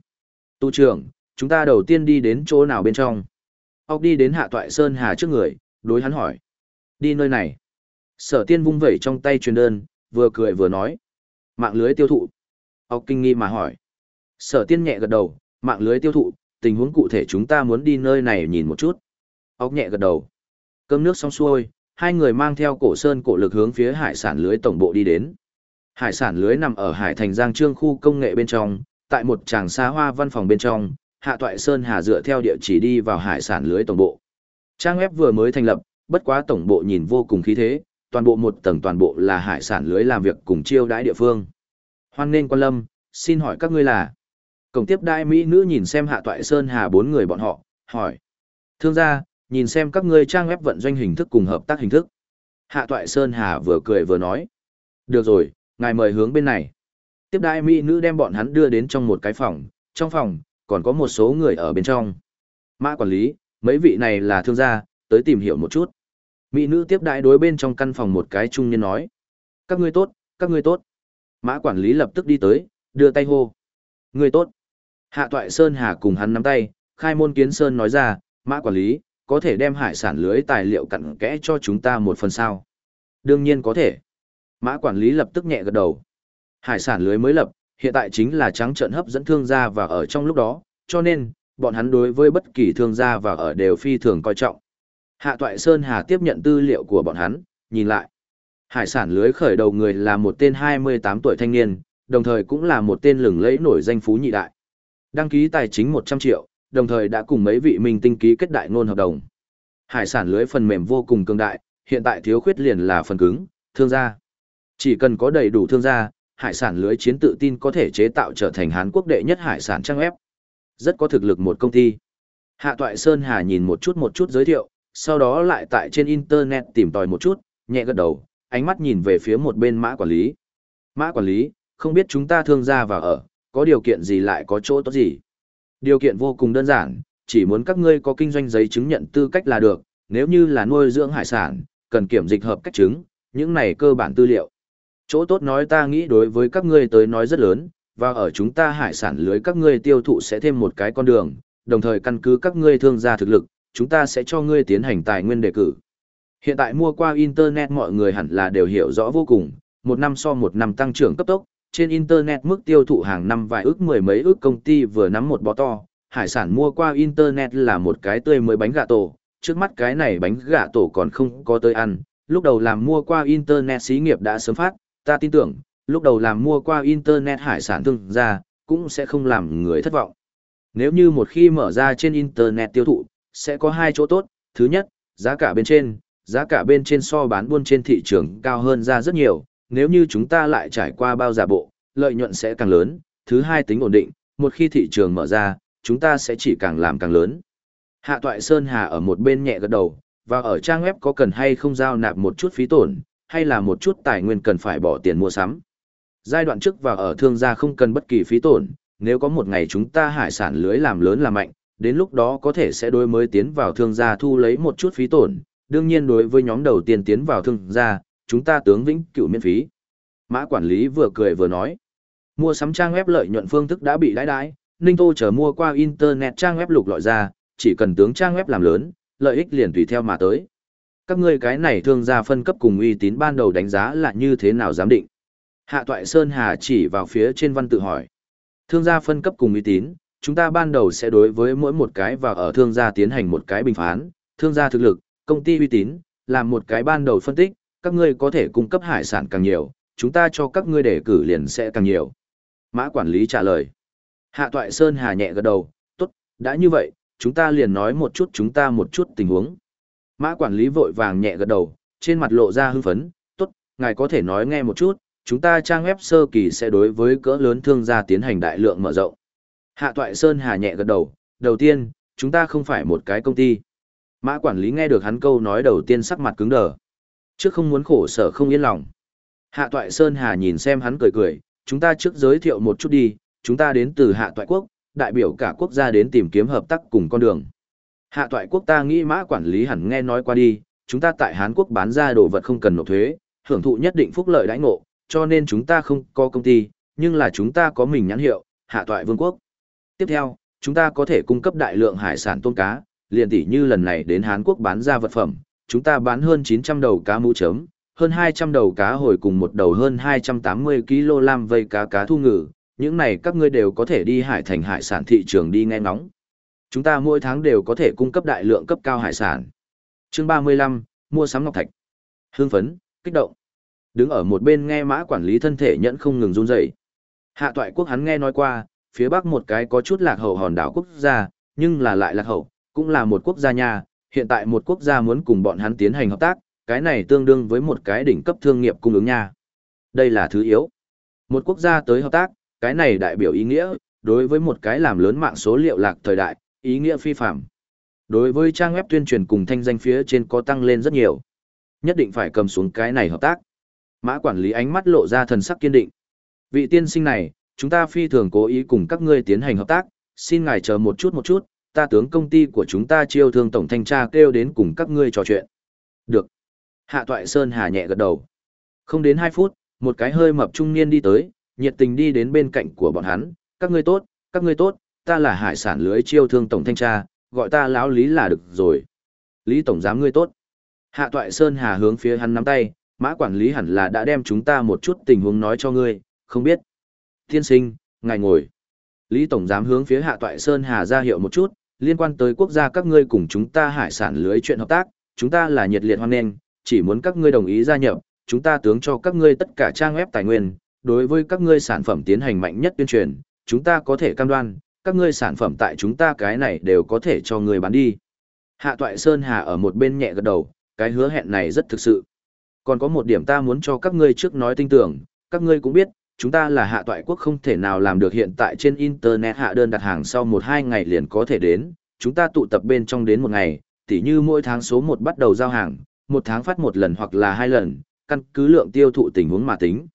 Tu trưởng, chúng ta đầu tiên đi đến chỗ nào bên trong? Ốc đi đến hạ toại Sơn Hà trước người, đối hắn hỏi. Đi nơi này. Sở tiên vung vẩy trong tay truyền đơn, vừa cười vừa nói. Mạng lưới tiêu thụ. ọc kinh nghi mà hỏi. Sở tiên nhẹ gật đầu, mạng lưới tiêu thụ, tình huống cụ thể chúng ta muốn đi nơi này nhìn một chút. ọc nhẹ gật đầu. Cơm nước xong xuôi, hai người mang theo cổ sơn cổ lực hướng phía hải sản lưới tổng bộ đi đến. Hải sản lưới nằm ở Hải Thành Giang Trương khu công nghệ bên trong, tại một tràng xa hoa văn phòng bên trong, Hạ Toại Sơn Hà dựa theo địa chỉ đi vào hải sản lưới tổng bộ. Trang web vừa mới thành lập, bất quá tổng bộ nhìn vô cùng khí thế, toàn bộ một tầng toàn bộ là hải sản lưới làm việc cùng chiêu đãi địa phương. Hoan nên quan lâm, xin hỏi các ngươi là Cổng tiếp đại mỹ nữ nhìn xem Hạ Toại Sơn Hà bốn người bọn họ, hỏi. Thương gia, nhìn xem các ngươi trang web vận doanh hình thức cùng hợp tác hình thức. Hạ Toại Sơn Hà vừa cười vừa nói. Được rồi, ngài mời hướng bên này. Tiếp đại mỹ nữ đem bọn hắn đưa đến trong một cái phòng, trong phòng, còn có một số người ở bên trong. Mã quản lý, mấy vị này là thương gia, tới tìm hiểu một chút. Mỹ nữ tiếp đại đối bên trong căn phòng một cái trung niên nói. Các ngươi tốt, các ngươi tốt. Mã quản lý lập tức đi tới, đưa tay hô. người tốt. Hạ Toại Sơn Hà cùng hắn nắm tay, khai môn kiến Sơn nói ra, Mã quản lý, có thể đem hải sản lưới tài liệu cặn kẽ cho chúng ta một phần sao? Đương nhiên có thể. Mã quản lý lập tức nhẹ gật đầu. Hải sản lưới mới lập, hiện tại chính là trắng trợn hấp dẫn thương gia và ở trong lúc đó, cho nên, bọn hắn đối với bất kỳ thương gia và ở đều phi thường coi trọng. Hạ Toại Sơn Hà tiếp nhận tư liệu của bọn hắn, nhìn lại. Hải sản lưới khởi đầu người là một tên 28 tuổi thanh niên, đồng thời cũng là một tên lừng lẫy nổi danh phú nhị đại. Đăng ký tài chính 100 triệu, đồng thời đã cùng mấy vị minh tinh ký kết đại ngôn hợp đồng. Hải sản lưới phần mềm vô cùng cường đại, hiện tại thiếu khuyết liền là phần cứng, thương gia. Chỉ cần có đầy đủ thương gia, hải sản lưới chiến tự tin có thể chế tạo trở thành Hán quốc đệ nhất hải sản trang ép. Rất có thực lực một công ty. Hạ Toại Sơn Hà nhìn một chút một chút giới thiệu, sau đó lại tại trên internet tìm tòi một chút, nhẹ gật đầu, ánh mắt nhìn về phía một bên mã quản lý. Mã quản lý, không biết chúng ta thương gia vào ở, có điều kiện gì lại có chỗ tốt gì. Điều kiện vô cùng đơn giản, chỉ muốn các ngươi có kinh doanh giấy chứng nhận tư cách là được, nếu như là nuôi dưỡng hải sản, cần kiểm dịch hợp cách chứng, những này cơ bản tư liệu. Chỗ tốt nói ta nghĩ đối với các ngươi tới nói rất lớn, và ở chúng ta hải sản lưới các ngươi tiêu thụ sẽ thêm một cái con đường, đồng thời căn cứ các ngươi thương gia thực lực, chúng ta sẽ cho ngươi tiến hành tài nguyên đề cử. Hiện tại mua qua Internet mọi người hẳn là đều hiểu rõ vô cùng, một năm so một năm tăng trưởng cấp tốc, trên Internet mức tiêu thụ hàng năm vài ước mười mấy ước công ty vừa nắm một bó to, hải sản mua qua Internet là một cái tươi mới bánh gà tổ, trước mắt cái này bánh gà tổ còn không có tới ăn, lúc đầu làm mua qua Internet xí nghiệp đã sớm phát, ta tin tưởng, lúc đầu làm mua qua Internet hải sản thương ra, cũng sẽ không làm người thất vọng. Nếu như một khi mở ra trên Internet tiêu thụ, sẽ có hai chỗ tốt, thứ nhất, giá cả bên trên, giá cả bên trên so bán buôn trên thị trường cao hơn ra rất nhiều, nếu như chúng ta lại trải qua bao giả bộ, lợi nhuận sẽ càng lớn, thứ hai tính ổn định, một khi thị trường mở ra, chúng ta sẽ chỉ càng làm càng lớn. Hạ Toại Sơn Hà ở một bên nhẹ gật đầu, và ở trang web có cần hay không giao nạp một chút phí tổn, hay là một chút tài nguyên cần phải bỏ tiền mua sắm. Giai đoạn trước và ở thương gia không cần bất kỳ phí tổn, nếu có một ngày chúng ta hải sản lưới làm lớn làm mạnh, đến lúc đó có thể sẽ đối mới tiến vào thương gia thu lấy một chút phí tổn, đương nhiên đối với nhóm đầu tiên tiến vào thương gia, chúng ta tướng vĩnh cửu miễn phí. Mã quản lý vừa cười vừa nói, mua sắm trang web lợi nhuận phương thức đã bị đãi đãi, Ninh Tô chờ mua qua internet trang web lục lọi ra, chỉ cần tướng trang web làm lớn, lợi ích liền tùy theo mà tới. Các ngươi cái này thương gia phân cấp cùng uy tín ban đầu đánh giá là như thế nào giám định? Hạ Toại Sơn Hà chỉ vào phía trên văn tự hỏi. Thương gia phân cấp cùng uy tín, chúng ta ban đầu sẽ đối với mỗi một cái và ở thương gia tiến hành một cái bình phán, thương gia thực lực, công ty uy tín, làm một cái ban đầu phân tích, các ngươi có thể cung cấp hải sản càng nhiều, chúng ta cho các ngươi đề cử liền sẽ càng nhiều. Mã quản lý trả lời. Hạ Toại Sơn Hà nhẹ gật đầu, tốt, đã như vậy, chúng ta liền nói một chút chúng ta một chút tình huống. Mã quản lý vội vàng nhẹ gật đầu, trên mặt lộ ra hưng phấn, tốt, ngài có thể nói nghe một chút, chúng ta trang web sơ kỳ sẽ đối với cỡ lớn thương gia tiến hành đại lượng mở rộng. Hạ Toại Sơn Hà nhẹ gật đầu, đầu tiên, chúng ta không phải một cái công ty. Mã quản lý nghe được hắn câu nói đầu tiên sắc mặt cứng đờ. Trước không muốn khổ sở không yên lòng. Hạ Toại Sơn Hà nhìn xem hắn cười cười, chúng ta trước giới thiệu một chút đi, chúng ta đến từ Hạ Toại Quốc, đại biểu cả quốc gia đến tìm kiếm hợp tác cùng con đường. Hạ Toại Quốc ta nghĩ mã quản lý hẳn nghe nói qua đi, chúng ta tại Hán Quốc bán ra đồ vật không cần nộp thuế, hưởng thụ nhất định phúc lợi đãi ngộ, cho nên chúng ta không có công ty, nhưng là chúng ta có mình nhãn hiệu, Hạ Toại Vương Quốc. Tiếp theo, chúng ta có thể cung cấp đại lượng hải sản tôm cá, liền tỷ như lần này đến Hán Quốc bán ra vật phẩm, chúng ta bán hơn 900 đầu cá mũ chấm, hơn 200 đầu cá hồi cùng một đầu hơn 280 kg lam vây cá cá thu ngừ, những này các ngươi đều có thể đi hải thành hải sản thị trường đi nghe ngóng. Chúng ta mỗi tháng đều có thể cung cấp đại lượng cấp cao hải sản. Chương 35, mua sắm ngọc thạch. Hương phấn, kích động. Đứng ở một bên nghe mã quản lý thân thể nhẫn không ngừng run rẩy. Hạ toại quốc hắn nghe nói qua, phía bắc một cái có chút lạc hậu hòn đảo quốc gia, nhưng là lại lạc hậu, cũng là một quốc gia nhà, hiện tại một quốc gia muốn cùng bọn hắn tiến hành hợp tác, cái này tương đương với một cái đỉnh cấp thương nghiệp cung ứng nha. Đây là thứ yếu. Một quốc gia tới hợp tác, cái này đại biểu ý nghĩa, đối với một cái làm lớn mạng số liệu lạc thời đại, ý nghĩa phi phạm. Đối với trang web tuyên truyền cùng thanh danh phía trên có tăng lên rất nhiều. Nhất định phải cầm xuống cái này hợp tác. Mã quản lý ánh mắt lộ ra thần sắc kiên định. Vị tiên sinh này, chúng ta phi thường cố ý cùng các ngươi tiến hành hợp tác, xin ngài chờ một chút một chút, ta tướng công ty của chúng ta chiêu thương tổng thanh tra kêu đến cùng các ngươi trò chuyện. Được. Hạ Toại Sơn hà nhẹ gật đầu. Không đến 2 phút, một cái hơi mập trung niên đi tới, nhiệt tình đi đến bên cạnh của bọn hắn, các ngươi tốt, các ngươi tốt, ta là hải sản lưới chiêu thương tổng thanh tra, gọi ta lão lý là được rồi. Lý tổng giám ngươi tốt. Hạ Toại Sơn hà hướng phía hắn nắm tay, mã quản lý hẳn là đã đem chúng ta một chút tình huống nói cho ngươi, không biết. Tiên sinh, ngài ngồi. Lý tổng giám hướng phía Hạ Toại Sơn hà ra hiệu một chút, liên quan tới quốc gia các ngươi cùng chúng ta hải sản lưới chuyện hợp tác, chúng ta là nhiệt liệt hoan nghênh, chỉ muốn các ngươi đồng ý gia nhập, chúng ta tướng cho các ngươi tất cả trang web tài nguyên, đối với các ngươi sản phẩm tiến hành mạnh nhất tuyên truyền, chúng ta có thể cam đoan, các ngươi sản phẩm tại chúng ta cái này đều có thể cho người bán đi. Hạ Toại Sơn Hà ở một bên nhẹ gật đầu, cái hứa hẹn này rất thực sự. Còn có một điểm ta muốn cho các ngươi trước nói tin tưởng, các ngươi cũng biết, chúng ta là hạ toại quốc không thể nào làm được hiện tại trên Internet hạ đơn đặt hàng sau 1-2 ngày liền có thể đến, chúng ta tụ tập bên trong đến một ngày, tỉ như mỗi tháng số một bắt đầu giao hàng, một tháng phát một lần hoặc là hai lần, căn cứ lượng tiêu thụ tình huống mà tính.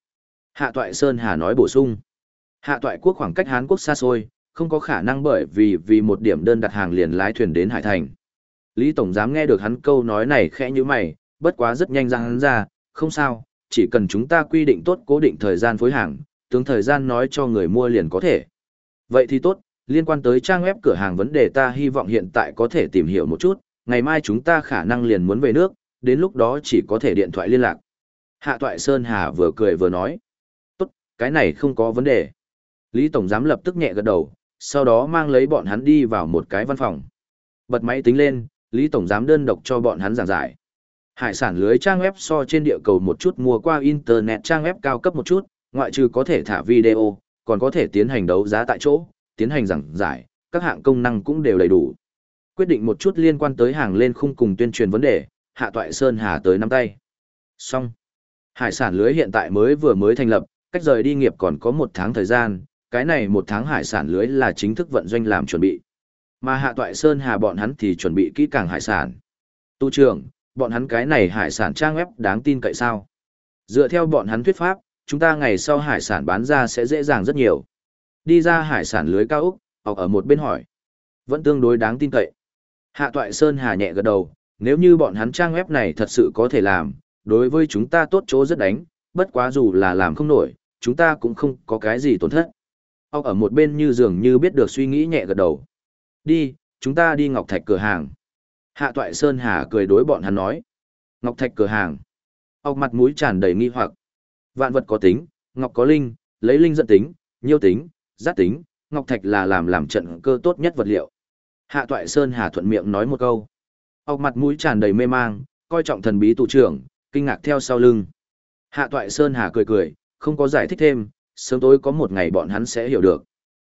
Hạ toại Sơn Hà nói bổ sung. Hạ toại quốc khoảng cách Hán quốc xa xôi, không có khả năng bởi vì vì một điểm đơn đặt hàng liền lái thuyền đến Hải Thành. Lý Tổng Giám nghe được hắn câu nói này khẽ như mày, bất quá rất nhanh ra hắn ra, không sao, chỉ cần chúng ta quy định tốt cố định thời gian phối hàng, tướng thời gian nói cho người mua liền có thể. Vậy thì tốt, liên quan tới trang web cửa hàng vấn đề ta hy vọng hiện tại có thể tìm hiểu một chút, ngày mai chúng ta khả năng liền muốn về nước, đến lúc đó chỉ có thể điện thoại liên lạc. Hạ Toại Sơn Hà vừa cười vừa nói. Tốt, cái này không có vấn đề. Lý Tổng Giám lập tức nhẹ gật đầu, sau đó mang lấy bọn hắn đi vào một cái văn phòng. Bật máy tính lên, Lý Tổng Giám đơn độc cho bọn hắn giảng giải. Hải sản lưới trang web so trên địa cầu một chút mua qua Internet trang web cao cấp một chút, ngoại trừ có thể thả video, còn có thể tiến hành đấu giá tại chỗ, tiến hành giảng giải, các hạng công năng cũng đều đầy đủ. Quyết định một chút liên quan tới hàng lên khung cùng tuyên truyền vấn đề, Hạ Toại Sơn Hà tới nắm tay. Xong. Hải sản lưới hiện tại mới vừa mới thành lập, cách rời đi nghiệp còn có một tháng thời gian, cái này một tháng hải sản lưới là chính thức vận doanh làm chuẩn bị. Mà Hạ Toại Sơn Hà bọn hắn thì chuẩn bị kỹ càng hải sản. Tu trưởng, bọn hắn cái này hải sản trang web đáng tin cậy sao? Dựa theo bọn hắn thuyết pháp, chúng ta ngày sau hải sản bán ra sẽ dễ dàng rất nhiều. Đi ra hải sản lưới cao Úc, học ở một bên hỏi. Vẫn tương đối đáng tin cậy. Hạ Toại Sơn Hà nhẹ gật đầu, nếu như bọn hắn trang web này thật sự có thể làm, đối với chúng ta tốt chỗ rất đánh, bất quá dù là làm không nổi, chúng ta cũng không có cái gì tổn thất. Ông ở một bên như dường như biết được suy nghĩ nhẹ gật đầu. Đi, chúng ta đi Ngọc Thạch cửa hàng. Hạ Toại Sơn Hà cười đối bọn hắn nói. Ngọc Thạch cửa hàng. Ốc mặt mũi tràn đầy nghi hoặc. Vạn vật có tính, Ngọc có linh, lấy linh dẫn tính, nhiêu tính, giác tính, Ngọc Thạch là làm làm trận cơ tốt nhất vật liệu. Hạ Toại Sơn Hà thuận miệng nói một câu. Ốc mặt mũi tràn đầy mê mang, coi trọng thần bí tụ trưởng, kinh ngạc theo sau lưng. Hạ Toại Sơn Hà cười cười, không có giải thích thêm, sớm tối có một ngày bọn hắn sẽ hiểu được.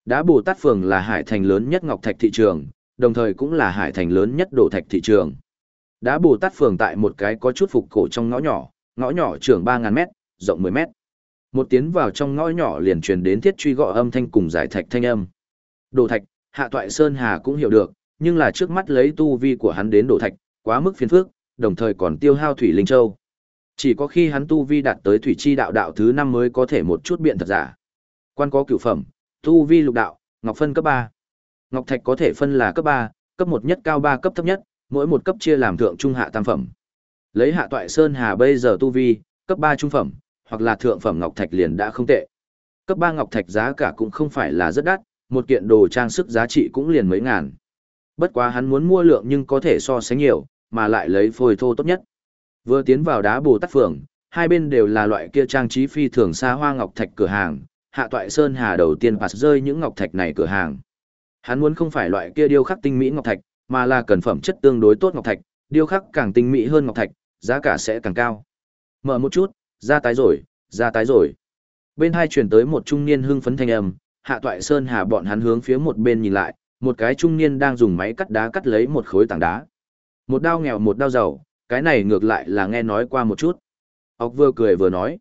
Đá Bồ Tát Phường là hải thành lớn nhất ngọc thạch thị trường, đồng thời cũng là hải thành lớn nhất đổ thạch thị trường. Đá Bồ Tát Phường tại một cái có chút phục cổ trong ngõ nhỏ, ngõ nhỏ trường 3.000 mét, rộng 10 mét. Một tiến vào trong ngõ nhỏ liền truyền đến thiết truy gõ âm thanh cùng giải thạch thanh âm. đồ thạch, Hạ Toại Sơn Hà cũng hiểu được, nhưng là trước mắt lấy tu vi của hắn đến đồ thạch, quá mức phiền phức, đồng thời còn tiêu hao thủy linh châu. Chỉ có khi hắn tu vi đạt tới thủy chi đạo đạo thứ năm mới có thể một chút biện thật giả. Quan có cửu phẩm, tu vi lục đạo, ngọc phân cấp ba Ngọc thạch có thể phân là cấp ba cấp một nhất cao ba cấp thấp nhất, mỗi một cấp chia làm thượng trung hạ tam phẩm. Lấy hạ toại sơn hà bây giờ tu vi, cấp ba trung phẩm, hoặc là thượng phẩm ngọc thạch liền đã không tệ. Cấp ba ngọc thạch giá cả cũng không phải là rất đắt, một kiện đồ trang sức giá trị cũng liền mấy ngàn. Bất quá hắn muốn mua lượng nhưng có thể so sánh nhiều, mà lại lấy phôi thô tốt nhất. Vừa tiến vào đá Bồ Tát Phường, hai bên đều là loại kia trang trí phi thường xa hoa ngọc thạch cửa hàng, hạ toại sơn hà đầu tiên bạt rơi những ngọc thạch này cửa hàng. Hắn muốn không phải loại kia điêu khắc tinh mỹ ngọc thạch, mà là cần phẩm chất tương đối tốt ngọc thạch, điêu khắc càng tinh mỹ hơn ngọc thạch, giá cả sẽ càng cao. Mở một chút, ra tái rồi, ra tái rồi. Bên hai truyền tới một trung niên hưng phấn thanh âm, hạ toại sơn hà bọn hắn hướng phía một bên nhìn lại, một cái trung niên đang dùng máy cắt đá cắt lấy một khối tảng đá. Một đao nghèo một đao giàu, cái này ngược lại là nghe nói qua một chút. Ốc vừa cười vừa nói.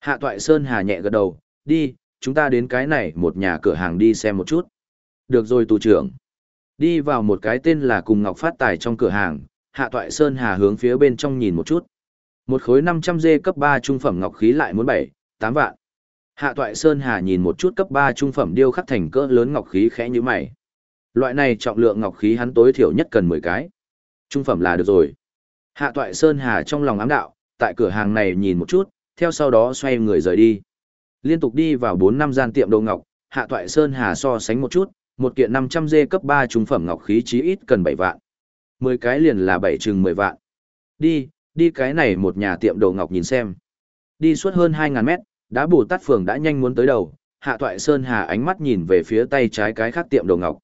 Hạ toại Sơn Hà nhẹ gật đầu, đi, chúng ta đến cái này một nhà cửa hàng đi xem một chút. Được rồi tù trưởng. Đi vào một cái tên là Cùng Ngọc Phát Tài trong cửa hàng, Hạ toại Sơn Hà hướng phía bên trong nhìn một chút. Một khối 500 dê cấp 3 trung phẩm ngọc khí lại muốn 7, 8 vạn. Hạ toại Sơn Hà nhìn một chút cấp 3 trung phẩm điêu khắc thành cỡ lớn ngọc khí khẽ như mày. Loại này trọng lượng ngọc khí hắn tối thiểu nhất cần 10 cái. Trung phẩm là được rồi. Hạ toại Sơn Hà trong lòng ám đạo, tại cửa hàng này nhìn một chút, theo sau đó xoay người rời đi. Liên tục đi vào 4 năm gian tiệm đồ ngọc, Hạ toại Sơn Hà so sánh một chút, một kiện 500 dê cấp 3 trung phẩm ngọc khí chí ít cần 7 vạn. 10 cái liền là 7 chừng 10 vạn. Đi, đi cái này một nhà tiệm đồ ngọc nhìn xem. Đi suốt hơn 2.000 mét, đá bù tát phường đã nhanh muốn tới đầu, Hạ toại Sơn Hà ánh mắt nhìn về phía tay trái cái khác tiệm đồ ngọc.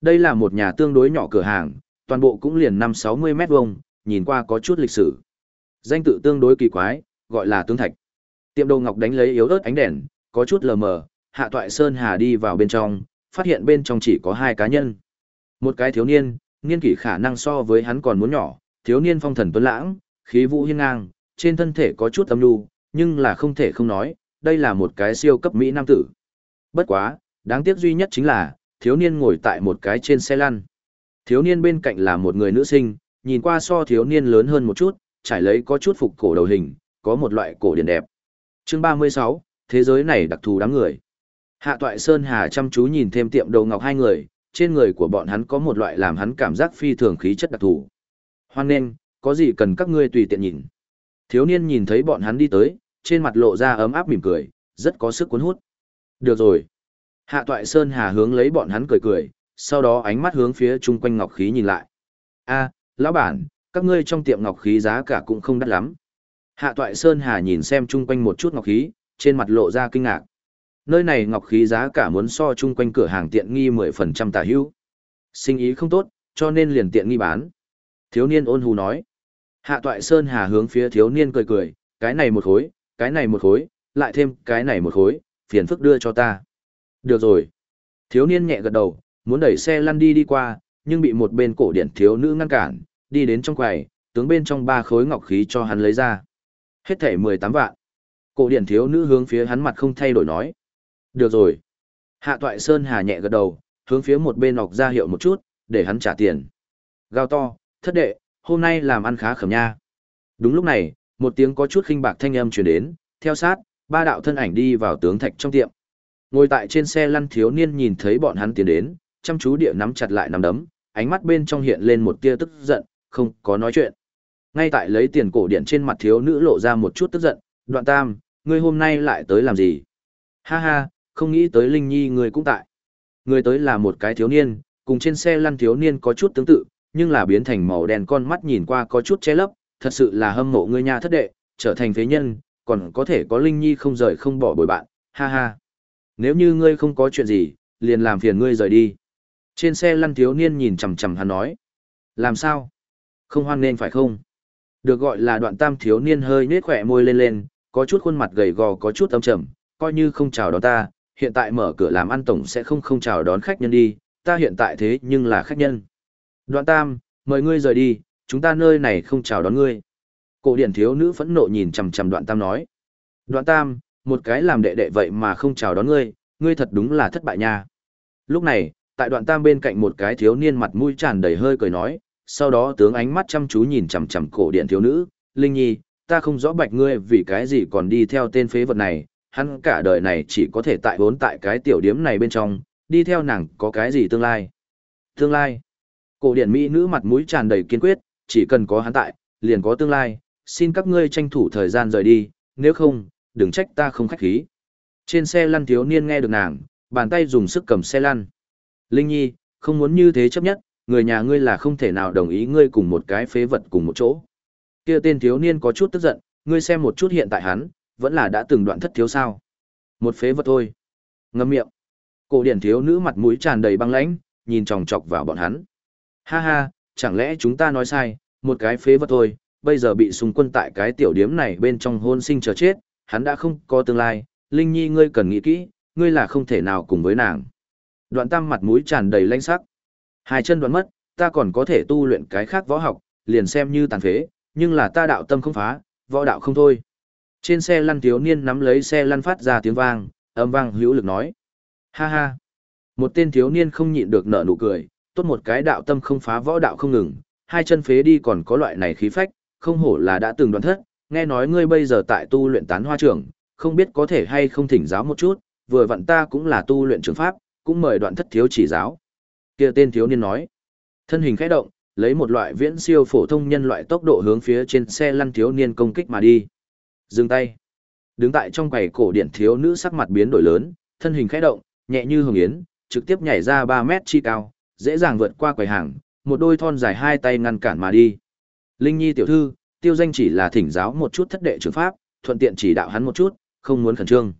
Đây là một nhà tương đối nhỏ cửa hàng, toàn bộ cũng liền 5-60 mét vuông, nhìn qua có chút lịch sử. Danh tự tương đối kỳ quái, gọi là tương thạch. Tiệm đồ ngọc đánh lấy yếu ớt ánh đèn, có chút lờ mờ, Hạ Toại Sơn Hà đi vào bên trong, phát hiện bên trong chỉ có hai cá nhân. Một cái thiếu niên, niên kỷ khả năng so với hắn còn muốn nhỏ, thiếu niên phong thần tuấn lãng, khí vũ hiên ngang, trên thân thể có chút âm nhu, nhưng là không thể không nói, đây là một cái siêu cấp mỹ nam tử. Bất quá, đáng tiếc duy nhất chính là, thiếu niên ngồi tại một cái trên xe lăn. Thiếu niên bên cạnh là một người nữ sinh, nhìn qua so thiếu niên lớn hơn một chút, trải lấy có chút phục cổ đầu hình, có một loại cổ điển đẹp. Chương 36, thế giới này đặc thù đáng người. Hạ Toại Sơn Hà chăm chú nhìn thêm tiệm đầu ngọc hai người, trên người của bọn hắn có một loại làm hắn cảm giác phi thường khí chất đặc thù. Hoan nên, có gì cần các ngươi tùy tiện nhìn. Thiếu niên nhìn thấy bọn hắn đi tới, trên mặt lộ ra ấm áp mỉm cười, rất có sức cuốn hút. Được rồi. Hạ Toại Sơn Hà hướng lấy bọn hắn cười cười, sau đó ánh mắt hướng phía chung quanh ngọc khí nhìn lại. A, lão bản, các ngươi trong tiệm ngọc khí giá cả cũng không đắt lắm. Hạ Toại Sơn Hà nhìn xem chung quanh một chút ngọc khí, trên mặt lộ ra kinh ngạc. Nơi này ngọc khí giá cả muốn so chung quanh cửa hàng tiện nghi 10% tả hữu. Sinh ý không tốt, cho nên liền tiện nghi bán. Thiếu niên ôn hù nói. Hạ toại sơn hà hướng phía thiếu niên cười cười, cái này một khối, cái này một khối, lại thêm cái này một khối, phiền phức đưa cho ta. Được rồi. Thiếu niên nhẹ gật đầu, muốn đẩy xe lăn đi đi qua, nhưng bị một bên cổ điển thiếu nữ ngăn cản, đi đến trong quầy, tướng bên trong ba khối ngọc khí cho hắn lấy ra. Hết thẻ 18 vạn. Cổ điển thiếu nữ hướng phía hắn mặt không thay đổi nói. Được rồi. Hạ toại sơn hà nhẹ gật đầu, hướng phía một bên ọc ra hiệu một chút, để hắn trả tiền. Gào to, thất đệ, hôm nay làm ăn khá khẩm nha. Đúng lúc này, một tiếng có chút khinh bạc thanh âm truyền đến, theo sát, ba đạo thân ảnh đi vào tướng thạch trong tiệm. Ngồi tại trên xe lăn thiếu niên nhìn thấy bọn hắn tiến đến, chăm chú địa nắm chặt lại nắm đấm, ánh mắt bên trong hiện lên một tia tức giận, không có nói chuyện. Ngay tại lấy tiền cổ điện trên mặt thiếu nữ lộ ra một chút tức giận, đoạn tam, ngươi hôm nay lại tới làm gì? Ha ha, không nghĩ tới Linh Nhi người cũng tại. Người tới là một cái thiếu niên, cùng trên xe lăn thiếu niên có chút tương tự, nhưng là biến thành màu đen con mắt nhìn qua có chút che lấp, thật sự là hâm mộ ngươi nha thất đệ, trở thành phế nhân, còn có thể có Linh Nhi không rời không bỏ bồi bạn, ha ha. Nếu như ngươi không có chuyện gì, liền làm phiền ngươi rời đi. Trên xe lăn thiếu niên nhìn chằm chằm hắn nói. Làm sao? Không hoan nên phải không? Được gọi là đoạn tam thiếu niên hơi nết khỏe môi lên lên, có chút khuôn mặt gầy gò có chút âm trầm, coi như không chào đón ta, hiện tại mở cửa làm ăn tổng sẽ không không chào đón khách nhân đi, ta hiện tại thế nhưng là khách nhân. Đoạn tam, mời ngươi rời đi, chúng ta nơi này không chào đón ngươi. Cổ điển thiếu nữ phẫn nộ nhìn chằm chằm đoạn tam nói. Đoạn tam, một cái làm đệ đệ vậy mà không chào đón ngươi, ngươi thật đúng là thất bại nha. Lúc này, tại đoạn tam bên cạnh một cái thiếu niên mặt mũi tràn đầy hơi cười nói, sau đó tướng ánh mắt chăm chú nhìn chằm chằm cổ điện thiếu nữ, Linh Nhi, ta không rõ bạch ngươi vì cái gì còn đi theo tên phế vật này, hắn cả đời này chỉ có thể tại vốn tại cái tiểu điếm này bên trong, đi theo nàng có cái gì tương lai. Tương lai. Cổ điển mỹ nữ mặt mũi tràn đầy kiên quyết, chỉ cần có hắn tại, liền có tương lai, xin các ngươi tranh thủ thời gian rời đi, nếu không, đừng trách ta không khách khí. Trên xe lăn thiếu niên nghe được nàng, bàn tay dùng sức cầm xe lăn. Linh Nhi, không muốn như thế chấp nhất, người nhà ngươi là không thể nào đồng ý ngươi cùng một cái phế vật cùng một chỗ. Kia tên thiếu niên có chút tức giận, ngươi xem một chút hiện tại hắn, vẫn là đã từng đoạn thất thiếu sao. Một phế vật thôi. Ngâm miệng. Cổ điển thiếu nữ mặt mũi tràn đầy băng lãnh, nhìn chòng chọc vào bọn hắn. Ha ha, chẳng lẽ chúng ta nói sai, một cái phế vật thôi, bây giờ bị xung quân tại cái tiểu điếm này bên trong hôn sinh chờ chết, hắn đã không có tương lai, Linh Nhi ngươi cần nghĩ kỹ, ngươi là không thể nào cùng với nàng. Đoạn tam mặt mũi tràn đầy lãnh sắc. Hai chân đoạn mất, ta còn có thể tu luyện cái khác võ học, liền xem như tàn phế, nhưng là ta đạo tâm không phá, võ đạo không thôi. Trên xe lăn thiếu niên nắm lấy xe lăn phát ra tiếng vang, âm vang hữu lực nói. Ha ha. Một tên thiếu niên không nhịn được nở nụ cười, tốt một cái đạo tâm không phá võ đạo không ngừng, hai chân phế đi còn có loại này khí phách, không hổ là đã từng đoán thất, nghe nói ngươi bây giờ tại tu luyện tán hoa trưởng, không biết có thể hay không thỉnh giáo một chút, vừa vặn ta cũng là tu luyện trường pháp, cũng mời đoạn thất thiếu chỉ giáo. Kia tên thiếu niên nói, thân hình khẽ động, lấy một loại viễn siêu phổ thông nhân loại tốc độ hướng phía trên xe lăn thiếu niên công kích mà đi. Dừng tay. Đứng tại trong quầy cổ điển thiếu nữ sắc mặt biến đổi lớn, thân hình khẽ động, nhẹ như hồng yến, trực tiếp nhảy ra 3 mét chi cao, dễ dàng vượt qua quầy hàng, một đôi thon dài hai tay ngăn cản mà đi. Linh Nhi tiểu thư, tiêu danh chỉ là thỉnh giáo một chút thất đệ trường pháp, thuận tiện chỉ đạo hắn một chút, không muốn khẩn trương.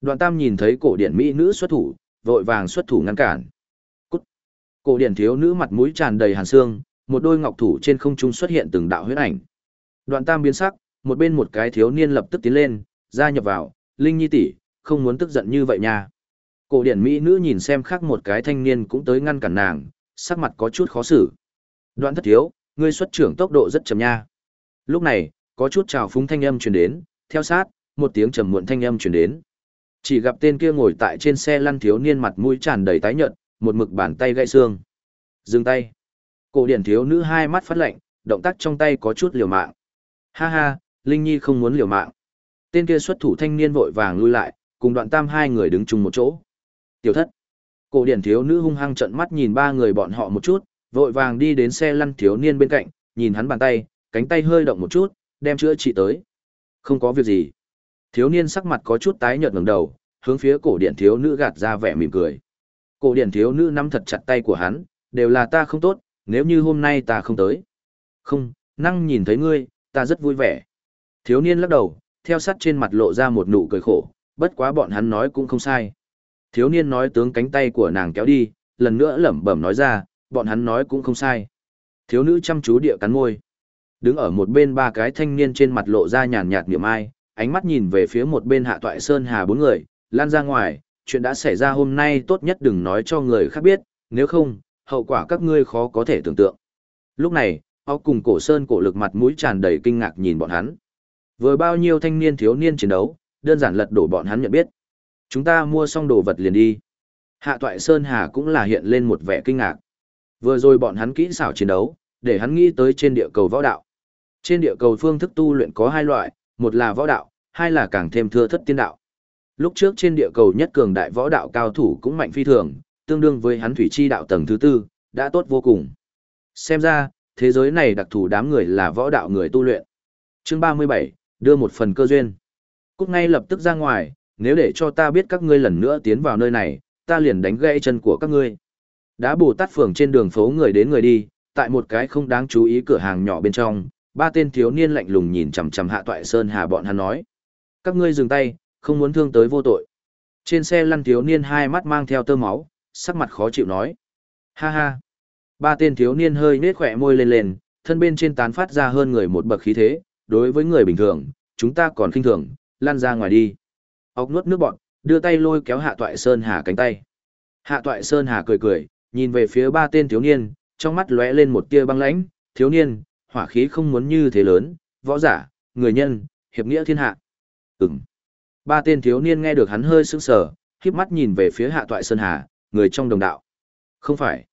Đoạn Tam nhìn thấy cổ điển mỹ nữ xuất thủ, vội vàng xuất thủ ngăn cản. Cút. Cổ điển thiếu nữ mặt mũi tràn đầy hàn xương, một đôi ngọc thủ trên không trung xuất hiện từng đạo huyết ảnh. Đoạn Tam biến sắc, một bên một cái thiếu niên lập tức tiến lên, gia nhập vào, "Linh Nhi tỷ, không muốn tức giận như vậy nha." Cổ điển mỹ nữ nhìn xem khác một cái thanh niên cũng tới ngăn cản nàng, sắc mặt có chút khó xử. Đoạn thất thiếu, ngươi xuất trưởng tốc độ rất chậm nha. Lúc này, có chút trào phúng thanh âm truyền đến, theo sát, một tiếng trầm muộn thanh âm truyền đến. Chỉ gặp tên kia ngồi tại trên xe lăn thiếu niên mặt mũi tràn đầy tái nhợt, một mực bàn tay gãy xương. Dừng tay. Cổ điển thiếu nữ hai mắt phát lạnh, động tác trong tay có chút liều mạng. Ha ha, Linh Nhi không muốn liều mạng. Tên kia xuất thủ thanh niên vội vàng lui lại, cùng đoạn tam hai người đứng chung một chỗ. Tiểu thất. Cổ điển thiếu nữ hung hăng trợn mắt nhìn ba người bọn họ một chút, vội vàng đi đến xe lăn thiếu niên bên cạnh, nhìn hắn bàn tay, cánh tay hơi động một chút, đem chữa trị tới. Không có việc gì. Thiếu niên sắc mặt có chút tái nhợt ngẩng đầu, hướng phía cổ điển thiếu nữ gạt ra vẻ mỉm cười. Cổ điển thiếu nữ nắm thật chặt tay của hắn, đều là ta không tốt, nếu như hôm nay ta không tới. Không, năng nhìn thấy ngươi, ta rất vui vẻ. Thiếu niên lắc đầu, theo sát trên mặt lộ ra một nụ cười khổ, bất quá bọn hắn nói cũng không sai. Thiếu niên nói tướng cánh tay của nàng kéo đi, lần nữa lẩm bẩm nói ra, bọn hắn nói cũng không sai. Thiếu nữ chăm chú địa cắn môi. Đứng ở một bên ba cái thanh niên trên mặt lộ ra nhàn nhạt niệm ai, ánh mắt nhìn về phía một bên hạ toại sơn hà bốn người, lan ra ngoài, chuyện đã xảy ra hôm nay tốt nhất đừng nói cho người khác biết, nếu không, hậu quả các ngươi khó có thể tưởng tượng. Lúc này, óc cùng cổ sơn cổ lực mặt mũi tràn đầy kinh ngạc nhìn bọn hắn. Vừa bao nhiêu thanh niên thiếu niên chiến đấu, đơn giản lật đổ bọn hắn nhận biết. Chúng ta mua xong đồ vật liền đi. Hạ toại Sơn Hà cũng là hiện lên một vẻ kinh ngạc. Vừa rồi bọn hắn kỹ xảo chiến đấu, để hắn nghĩ tới trên địa cầu võ đạo. Trên địa cầu phương thức tu luyện có hai loại, một là võ đạo, hai là càng thêm thưa thất tiên đạo. Lúc trước trên địa cầu nhất cường đại võ đạo cao thủ cũng mạnh phi thường, tương đương với hắn thủy chi đạo tầng thứ tư, đã tốt vô cùng. Xem ra, thế giới này đặc thù đám người là võ đạo người tu luyện. Chương 37, đưa một phần cơ duyên. Cút ngay lập tức ra ngoài, nếu để cho ta biết các ngươi lần nữa tiến vào nơi này, ta liền đánh gãy chân của các ngươi. Đá Bồ Tát phường trên đường phố người đến người đi, tại một cái không đáng chú ý cửa hàng nhỏ bên trong, ba tên thiếu niên lạnh lùng nhìn chằm chằm Hạ Toại Sơn Hà bọn hắn nói: "Các ngươi dừng tay, không muốn thương tới vô tội." Trên xe lăn thiếu niên hai mắt mang theo tơ máu, sắc mặt khó chịu nói: "Ha ha." Ba tên thiếu niên hơi nết khỏe môi lên lên, thân bên trên tán phát ra hơn người một bậc khí thế, đối với người bình thường, chúng ta còn khinh thường, lan ra ngoài đi. Ốc nuốt nước bọn, đưa tay lôi kéo Hạ Toại Sơn Hà cánh tay. Hạ Toại Sơn Hà cười cười, nhìn về phía ba tên thiếu niên, trong mắt lóe lên một tia băng lãnh, thiếu niên, hỏa khí không muốn như thế lớn, võ giả, người nhân, hiệp nghĩa thiên hạ. Ừm. Ba tên thiếu niên nghe được hắn hơi sững sờ, khiếp mắt nhìn về phía Hạ Toại Sơn Hà, người trong đồng đạo. Không phải.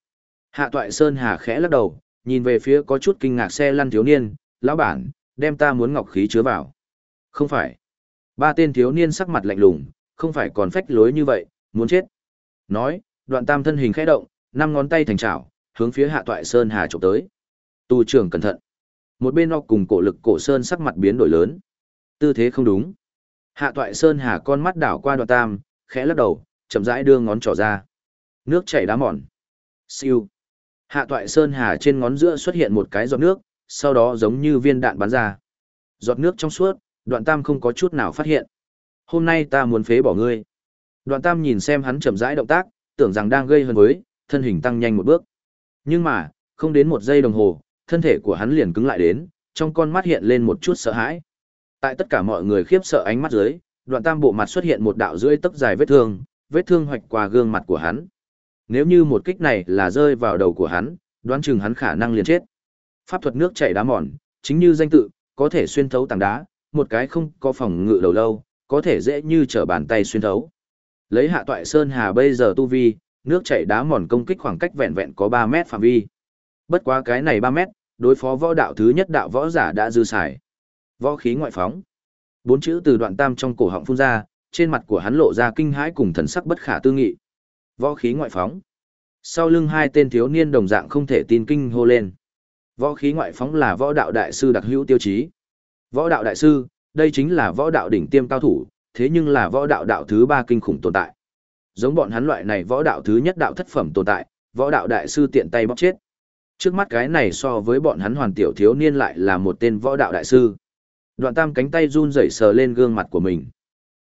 Hạ Toại Sơn Hà khẽ lắc đầu, nhìn về phía có chút kinh ngạc xe lăn thiếu niên, lão bản, đem ta muốn ngọc khí chứa vào. Không phải. Ba tên thiếu niên sắc mặt lạnh lùng, không phải còn phách lối như vậy, muốn chết. Nói, đoạn tam thân hình khẽ động, năm ngón tay thành chảo, hướng phía hạ toại sơn hà chụp tới. Tu trưởng cẩn thận. Một bên nọ cùng cổ lực cổ sơn sắc mặt biến đổi lớn. Tư thế không đúng. Hạ toại sơn hà con mắt đảo qua đoạn tam, khẽ lắc đầu, chậm rãi đưa ngón trỏ ra. Nước chảy đá mòn. Siêu. Hạ toại sơn hà trên ngón giữa xuất hiện một cái giọt nước, sau đó giống như viên đạn bắn ra. Giọt nước trong suốt, đoạn tam không có chút nào phát hiện. Hôm nay ta muốn phế bỏ ngươi. Đoạn tam nhìn xem hắn chậm rãi động tác, tưởng rằng đang gây hấn với, thân hình tăng nhanh một bước. Nhưng mà, không đến một giây đồng hồ, thân thể của hắn liền cứng lại đến, trong con mắt hiện lên một chút sợ hãi. Tại tất cả mọi người khiếp sợ ánh mắt dưới, đoạn tam bộ mặt xuất hiện một đạo rưỡi tấc dài vết thương, vết thương hoạch qua gương mặt của hắn. Nếu như một kích này là rơi vào đầu của hắn, đoán chừng hắn khả năng liền chết. Pháp thuật nước chảy đá mòn, chính như danh tự, có thể xuyên thấu tảng đá, một cái không có phòng ngự đầu lâu, có thể dễ như trở bàn tay xuyên thấu. Lấy hạ toại sơn hà bây giờ tu vi, nước chảy đá mòn công kích khoảng cách vẹn vẹn có 3 mét phạm vi. Bất quá cái này 3 mét, đối phó võ đạo thứ nhất đạo võ giả đã dư xài. Võ khí ngoại phóng. Bốn chữ từ đoạn tam trong cổ họng phun ra, trên mặt của hắn lộ ra kinh hãi cùng thần sắc bất khả tư nghị. Võ khí ngoại phóng. Sau lưng hai tên thiếu niên đồng dạng không thể tin kinh hô lên. Võ khí ngoại phóng là võ đạo đại sư đặc hữu tiêu chí. Võ đạo đại sư, đây chính là võ đạo đỉnh tiêm cao thủ, thế nhưng là võ đạo đạo thứ ba kinh khủng tồn tại. Giống bọn hắn loại này võ đạo thứ nhất đạo thất phẩm tồn tại, võ đạo đại sư tiện tay bóc chết. Trước mắt cái này so với bọn hắn hoàn tiểu thiếu niên lại là một tên võ đạo đại sư. Đoạn tam cánh tay run rẩy sờ lên gương mặt của mình.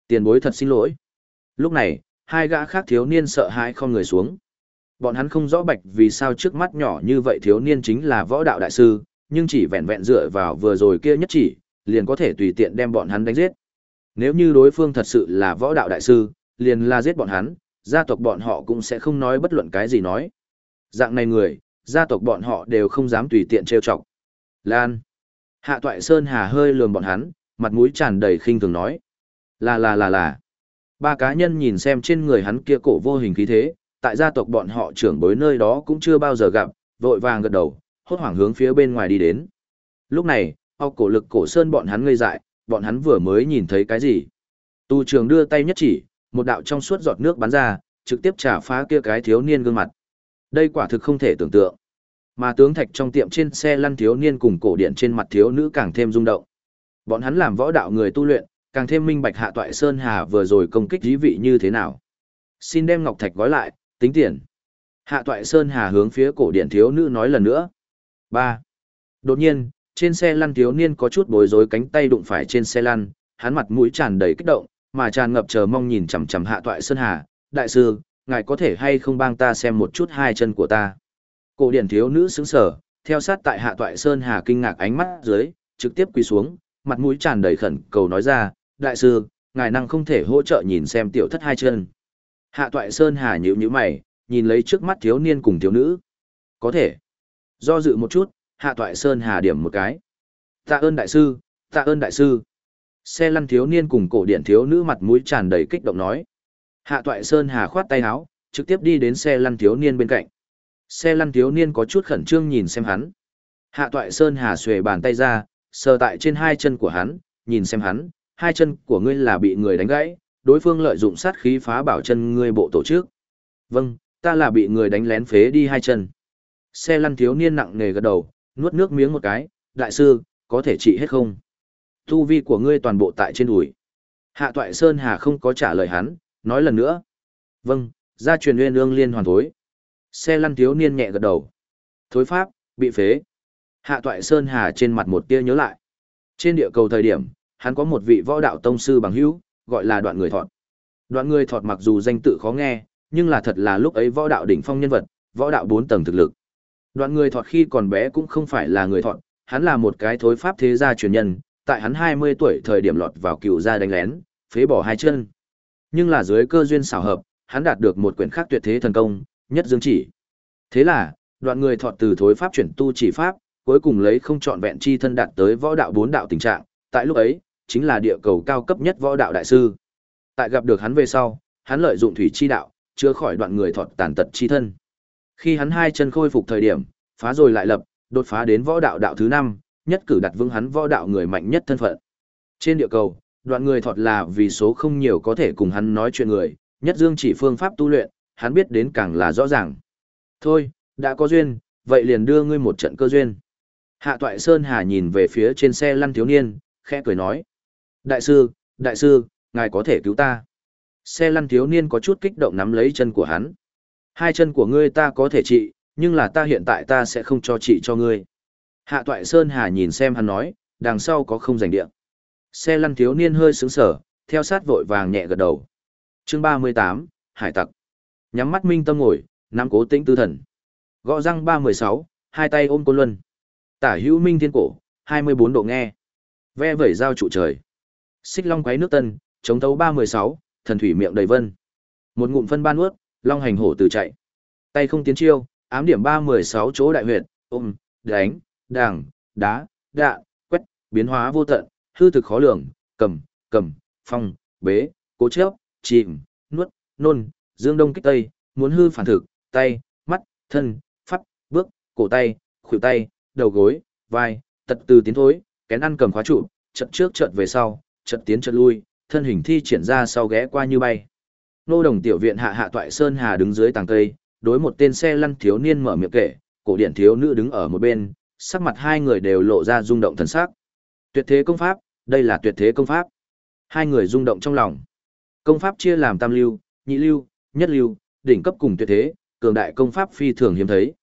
Tiền bối thật xin lỗi. Lúc này, hai gã khác thiếu niên sợ hãi không người xuống. Bọn hắn không rõ bạch vì sao trước mắt nhỏ như vậy thiếu niên chính là võ đạo đại sư, nhưng chỉ vẹn vẹn dựa vào vừa rồi kia nhất chỉ, liền có thể tùy tiện đem bọn hắn đánh giết. Nếu như đối phương thật sự là võ đạo đại sư, liền là giết bọn hắn, gia tộc bọn họ cũng sẽ không nói bất luận cái gì nói. Dạng này người, gia tộc bọn họ đều không dám tùy tiện trêu chọc. Lan. Hạ Toại Sơn Hà hơi lườm bọn hắn, mặt mũi tràn đầy khinh thường nói. Là là là là. Ba cá nhân nhìn xem trên người hắn kia cổ vô hình khí thế, tại gia tộc bọn họ trưởng bối nơi đó cũng chưa bao giờ gặp, vội vàng gật đầu, hốt hoảng hướng phía bên ngoài đi đến. Lúc này, ọc cổ lực cổ sơn bọn hắn ngây dại, bọn hắn vừa mới nhìn thấy cái gì. Tu trường đưa tay nhất chỉ, một đạo trong suốt giọt nước bắn ra, trực tiếp trả phá kia cái thiếu niên gương mặt. Đây quả thực không thể tưởng tượng. Mà tướng thạch trong tiệm trên xe lăn thiếu niên cùng cổ điện trên mặt thiếu nữ càng thêm rung động. Bọn hắn làm võ đạo người tu luyện, càng thêm minh bạch hạ toại sơn hà vừa rồi công kích dí vị như thế nào. Xin đem ngọc thạch gói lại, tính tiền. Hạ toại sơn hà hướng phía cổ điện thiếu nữ nói lần nữa. 3. Đột nhiên, trên xe lăn thiếu niên có chút bối rối cánh tay đụng phải trên xe lăn, hắn mặt mũi tràn đầy kích động, mà tràn ngập chờ mong nhìn chằm chằm Hạ Toại Sơn Hà, "Đại sư, ngài có thể hay không bang ta xem một chút hai chân của ta?" Cổ điển thiếu nữ sững sờ, theo sát tại Hạ Toại Sơn Hà kinh ngạc ánh mắt dưới, trực tiếp quỳ xuống, mặt mũi tràn đầy khẩn cầu nói ra, "Đại sư, ngài năng không thể hỗ trợ nhìn xem tiểu thất hai chân?" Hạ Toại Sơn Hà nhữ nhíu mày, nhìn lấy trước mắt thiếu niên cùng thiếu nữ. "Có thể." Do dự một chút, Hạ Toại Sơn Hà điểm một cái. "Tạ ơn đại sư, tạ ơn đại sư." Xe lăn thiếu niên cùng cổ điện thiếu nữ mặt mũi tràn đầy kích động nói. Hạ Toại Sơn Hà khoát tay áo, trực tiếp đi đến xe lăn thiếu niên bên cạnh. Xe lăn thiếu niên có chút khẩn trương nhìn xem hắn. Hạ Toại Sơn Hà xuề bàn tay ra, sờ tại trên hai chân của hắn, nhìn xem hắn, hai chân của ngươi là bị người đánh gãy, đối phương lợi dụng sát khí phá bảo chân ngươi bộ tổ chức. Vâng, ta là bị người đánh lén phế đi hai chân. Xe lăn thiếu niên nặng nề gật đầu, nuốt nước miếng một cái, đại sư, có thể trị hết không? Tu vi của ngươi toàn bộ tại trên đùi. Hạ Toại Sơn Hà không có trả lời hắn, nói lần nữa. Vâng, gia truyền nguyên ương liên hoàn thối. Xe lăn thiếu niên nhẹ gật đầu. Thối pháp, bị phế. Hạ Toại Sơn Hà trên mặt một tia nhớ lại. Trên địa cầu thời điểm, hắn có một vị võ đạo tông sư bằng hữu, gọi là đoạn người thọt. Đoạn người thọt mặc dù danh tự khó nghe, nhưng là thật là lúc ấy võ đạo đỉnh phong nhân vật, võ đạo bốn tầng thực lực. Đoạn người thọt khi còn bé cũng không phải là người thọt, hắn là một cái thối pháp thế gia truyền nhân, tại hắn 20 tuổi thời điểm lọt vào cựu gia đánh lén, phế bỏ hai chân. Nhưng là dưới cơ duyên xảo hợp, hắn đạt được một quyển khác tuyệt thế thần công, nhất dương chỉ. Thế là, đoạn người thọt từ thối pháp chuyển tu chỉ pháp, cuối cùng lấy không chọn vẹn chi thân đạt tới võ đạo bốn đạo tình trạng, tại lúc ấy, chính là địa cầu cao cấp nhất võ đạo đại sư. Tại gặp được hắn về sau, hắn lợi dụng thủy chi đạo, chữa khỏi đoạn người thọt tàn tật chi thân. Khi hắn hai chân khôi phục thời điểm, phá rồi lại lập, đột phá đến võ đạo đạo thứ năm, nhất cử đặt vững hắn võ đạo người mạnh nhất thân phận. Trên địa cầu, đoạn người thọt là vì số không nhiều có thể cùng hắn nói chuyện người, nhất dương chỉ phương pháp tu luyện, hắn biết đến càng là rõ ràng. Thôi, đã có duyên, vậy liền đưa ngươi một trận cơ duyên. Hạ Toại Sơn Hà nhìn về phía trên xe lăn thiếu niên, khẽ cười nói. Đại sư, đại sư, ngài có thể cứu ta. Xe lăn thiếu niên có chút kích động nắm lấy chân của hắn. Hai chân của ngươi ta có thể trị, nhưng là ta hiện tại ta sẽ không cho trị cho ngươi. Hạ Toại Sơn Hà nhìn xem hắn nói, đằng sau có không giành địa. Xe lăn thiếu niên hơi sướng sở, theo sát vội vàng nhẹ gật đầu. chương 38, Hải tặc. Nhắm mắt minh tâm ngồi, nắm cố tĩnh tư thần. Gõ răng 316, hai tay ôm côn luân. Tả hữu minh thiên cổ, 24 độ nghe. Ve vẩy dao trụ trời. Xích long quấy nước tân, chống tấu 316, thần thủy miệng đầy vân. Một ngụm phân ban ướt, long hành hổ từ chạy. Tay không tiến chiêu, ám điểm 316 chỗ đại huyệt, ôm, đánh, đàng, đá, đạ, quét, biến hóa vô tận, hư thực khó lường, cầm, cầm, phong, bế, cố chấp, chìm, nuốt, nôn, dương đông kích tây, muốn hư phản thực, tay, mắt, thân, phát, bước, cổ tay, khuỷu tay, đầu gối, vai, tật từ tiến thối, kén ăn cầm khóa trụ, trận trước trận về sau, chật tiến chật lui, thân hình thi triển ra sau ghé qua như bay. Nô đồng tiểu viện hạ hạ toại sơn hà đứng dưới tàng cây, đối một tên xe lăn thiếu niên mở miệng kể, cổ điển thiếu nữ đứng ở một bên, sắc mặt hai người đều lộ ra rung động thần sắc. Tuyệt thế công pháp, đây là tuyệt thế công pháp. Hai người rung động trong lòng. Công pháp chia làm tam lưu, nhị lưu, nhất lưu, đỉnh cấp cùng tuyệt thế, cường đại công pháp phi thường hiếm thấy.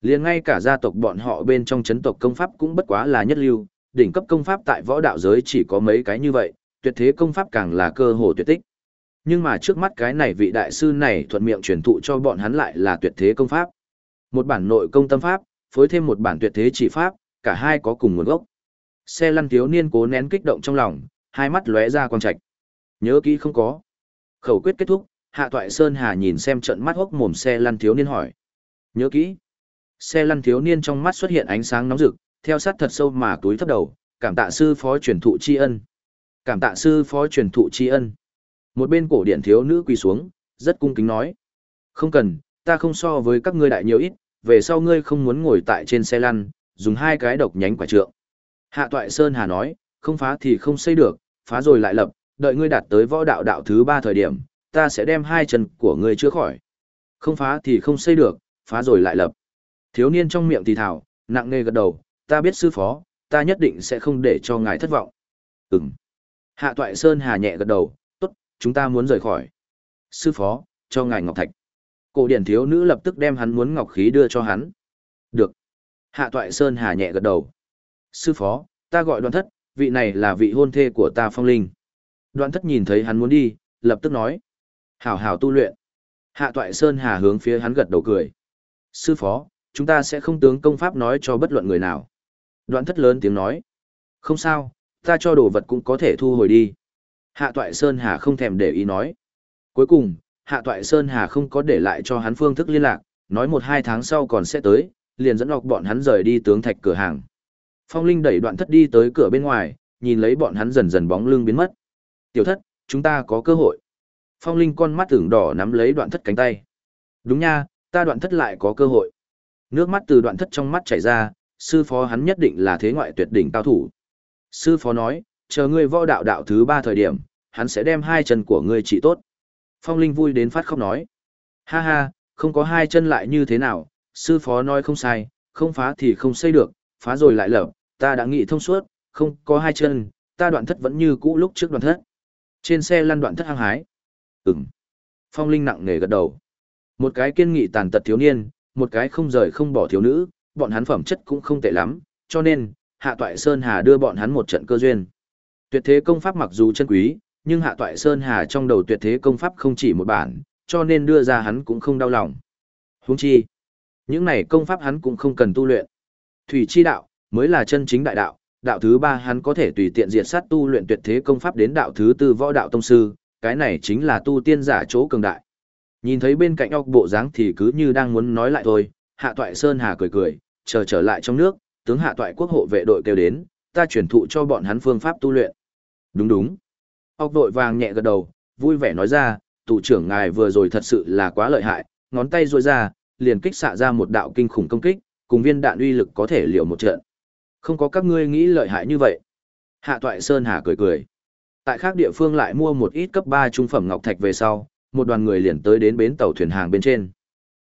Liền ngay cả gia tộc bọn họ bên trong chấn tộc công pháp cũng bất quá là nhất lưu, đỉnh cấp công pháp tại võ đạo giới chỉ có mấy cái như vậy, tuyệt thế công pháp càng là cơ hồ tuyệt tích. Nhưng mà trước mắt cái này vị đại sư này thuận miệng truyền thụ cho bọn hắn lại là tuyệt thế công pháp. Một bản nội công tâm pháp, phối thêm một bản tuyệt thế chỉ pháp, cả hai có cùng nguồn gốc. Xe lăn thiếu niên cố nén kích động trong lòng, hai mắt lóe ra quang trạch. Nhớ kỹ không có. Khẩu quyết kết thúc, Hạ Toại Sơn Hà nhìn xem trận mắt hốc mồm xe lăn thiếu niên hỏi. Nhớ kỹ. Xe lăn thiếu niên trong mắt xuất hiện ánh sáng nóng rực, theo sát thật sâu mà túi thấp đầu, cảm tạ sư phó truyền thụ tri ân. Cảm tạ sư phó truyền thụ tri ân. Một bên cổ điển thiếu nữ quỳ xuống, rất cung kính nói. Không cần, ta không so với các ngươi đại nhiều ít, về sau ngươi không muốn ngồi tại trên xe lăn, dùng hai cái độc nhánh quả trượng. Hạ Toại Sơn Hà nói, không phá thì không xây được, phá rồi lại lập, đợi ngươi đạt tới võ đạo đạo thứ ba thời điểm, ta sẽ đem hai chân của ngươi chữa khỏi. Không phá thì không xây được, phá rồi lại lập. Thiếu niên trong miệng thì thảo, nặng nề gật đầu, ta biết sư phó, ta nhất định sẽ không để cho ngài thất vọng. Ừm. Hạ Toại Sơn Hà nhẹ gật đầu, tốt, chúng ta muốn rời khỏi. Sư phó, cho ngài ngọc thạch. Cổ điển thiếu nữ lập tức đem hắn muốn ngọc khí đưa cho hắn. Được. Hạ Toại Sơn Hà nhẹ gật đầu. Sư phó, ta gọi đoàn thất, vị này là vị hôn thê của ta phong linh. Đoạn thất nhìn thấy hắn muốn đi, lập tức nói. Hảo hảo tu luyện. Hạ toại Sơn Hà hướng phía hắn gật đầu cười. Sư phó, chúng ta sẽ không tướng công pháp nói cho bất luận người nào. Đoạn thất lớn tiếng nói. Không sao, ta cho đồ vật cũng có thể thu hồi đi. Hạ toại Sơn Hà không thèm để ý nói. Cuối cùng, Hạ toại Sơn Hà không có để lại cho hắn phương thức liên lạc, nói một hai tháng sau còn sẽ tới, liền dẫn đọc bọn hắn rời đi tướng thạch cửa hàng. Phong Linh đẩy đoạn thất đi tới cửa bên ngoài, nhìn lấy bọn hắn dần dần bóng lưng biến mất. Tiểu thất, chúng ta có cơ hội. Phong Linh con mắt tưởng đỏ nắm lấy đoạn thất cánh tay. Đúng nha, ta đoạn thất lại có cơ hội. Nước mắt từ đoạn thất trong mắt chảy ra, sư phó hắn nhất định là thế ngoại tuyệt đỉnh cao thủ. Sư phó nói, chờ ngươi võ đạo đạo thứ ba thời điểm, hắn sẽ đem hai chân của ngươi trị tốt. Phong Linh vui đến phát khóc nói. Ha ha, không có hai chân lại như thế nào, sư phó nói không sai, không phá thì không xây được, phá rồi lại lở, ta đã nghĩ thông suốt, không có hai chân, ta đoạn thất vẫn như cũ lúc trước đoạn thất. Trên xe lăn đoạn thất hăng hái. Ừm. Phong Linh nặng nề gật đầu. Một cái kiên nghị tàn tật thiếu niên, một cái không rời không bỏ thiếu nữ, bọn hắn phẩm chất cũng không tệ lắm, cho nên, Hạ Toại Sơn Hà đưa bọn hắn một trận cơ duyên. Tuyệt thế công pháp mặc dù chân quý, nhưng Hạ Toại Sơn Hà trong đầu tuyệt thế công pháp không chỉ một bản, cho nên đưa ra hắn cũng không đau lòng. Huống chi, những này công pháp hắn cũng không cần tu luyện. Thủy chi đạo mới là chân chính đại đạo, đạo thứ ba hắn có thể tùy tiện diệt sát tu luyện tuyệt thế công pháp đến đạo thứ tư võ đạo tông sư, cái này chính là tu tiên giả chỗ cường đại. Nhìn thấy bên cạnh óc bộ dáng thì cứ như đang muốn nói lại thôi, Hạ Toại Sơn Hà cười cười, chờ trở lại trong nước, tướng Hạ Toại quốc hộ vệ đội kêu đến, ta chuyển thụ cho bọn hắn phương pháp tu luyện. Đúng đúng. ốc đội vàng nhẹ gật đầu, vui vẻ nói ra, tù trưởng ngài vừa rồi thật sự là quá lợi hại, ngón tay duỗi ra, liền kích xạ ra một đạo kinh khủng công kích, cùng viên đạn uy lực có thể liều một trận. Không có các ngươi nghĩ lợi hại như vậy. Hạ Toại Sơn Hà cười cười. Tại khác địa phương lại mua một ít cấp 3 trung phẩm ngọc thạch về sau, một đoàn người liền tới đến bến tàu thuyền hàng bên trên.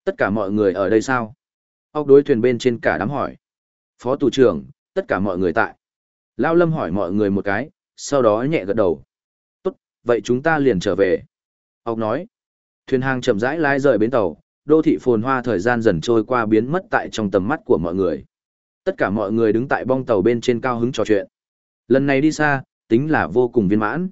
Tất cả mọi người ở đây sao? Ốc đối thuyền bên trên cả đám hỏi. Phó tù trưởng, tất cả mọi người tại. Lao Lâm hỏi mọi người một cái, sau đó nhẹ gật đầu. Tốt, vậy chúng ta liền trở về. Ốc nói. Thuyền hàng chậm rãi lái rời bến tàu, đô thị phồn hoa thời gian dần trôi qua biến mất tại trong tầm mắt của mọi người. Tất cả mọi người đứng tại bong tàu bên trên cao hứng trò chuyện. Lần này đi xa, tính là vô cùng viên mãn.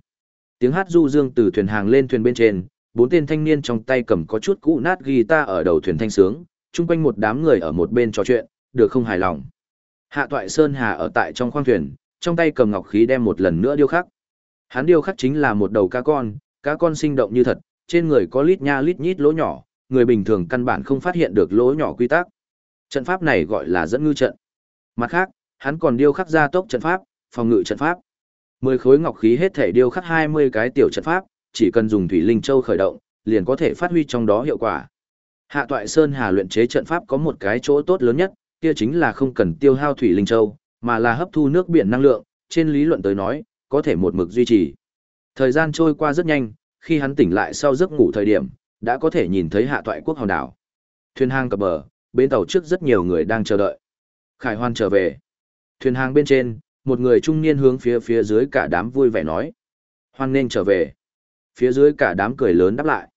Tiếng hát du dương từ thuyền hàng lên thuyền bên trên, bốn tên thanh niên trong tay cầm có chút cũ nát guitar ở đầu thuyền thanh sướng, chung quanh một đám người ở một bên trò chuyện, được không hài lòng. Hạ Toại Sơn Hà ở tại trong khoang thuyền, trong tay cầm ngọc khí đem một lần nữa điêu khắc. Hắn điêu khắc chính là một đầu cá con, cá con sinh động như thật, trên người có lít nha lít nhít lỗ nhỏ, người bình thường căn bản không phát hiện được lỗ nhỏ quy tắc. Trận pháp này gọi là dẫn ngư trận. Mặt khác, hắn còn điêu khắc ra tốc trận pháp, phòng ngự trận pháp. Mười khối ngọc khí hết thể điêu khắc 20 cái tiểu trận pháp, chỉ cần dùng thủy linh châu khởi động, liền có thể phát huy trong đó hiệu quả. Hạ Toại Sơn Hà luyện chế trận pháp có một cái chỗ tốt lớn nhất, kia chính là không cần tiêu hao thủy linh châu, mà là hấp thu nước biển năng lượng, trên lý luận tới nói, có thể một mực duy trì. Thời gian trôi qua rất nhanh, khi hắn tỉnh lại sau giấc ngủ thời điểm, đã có thể nhìn thấy Hạ Toại quốc hòn đảo. Thuyền hang cập bờ, bên tàu trước rất nhiều người đang chờ đợi. Khải Hoan trở về. Thuyền hàng bên trên, một người trung niên hướng phía phía dưới cả đám vui vẻ nói. Hoan nên trở về. Phía dưới cả đám cười lớn đáp lại.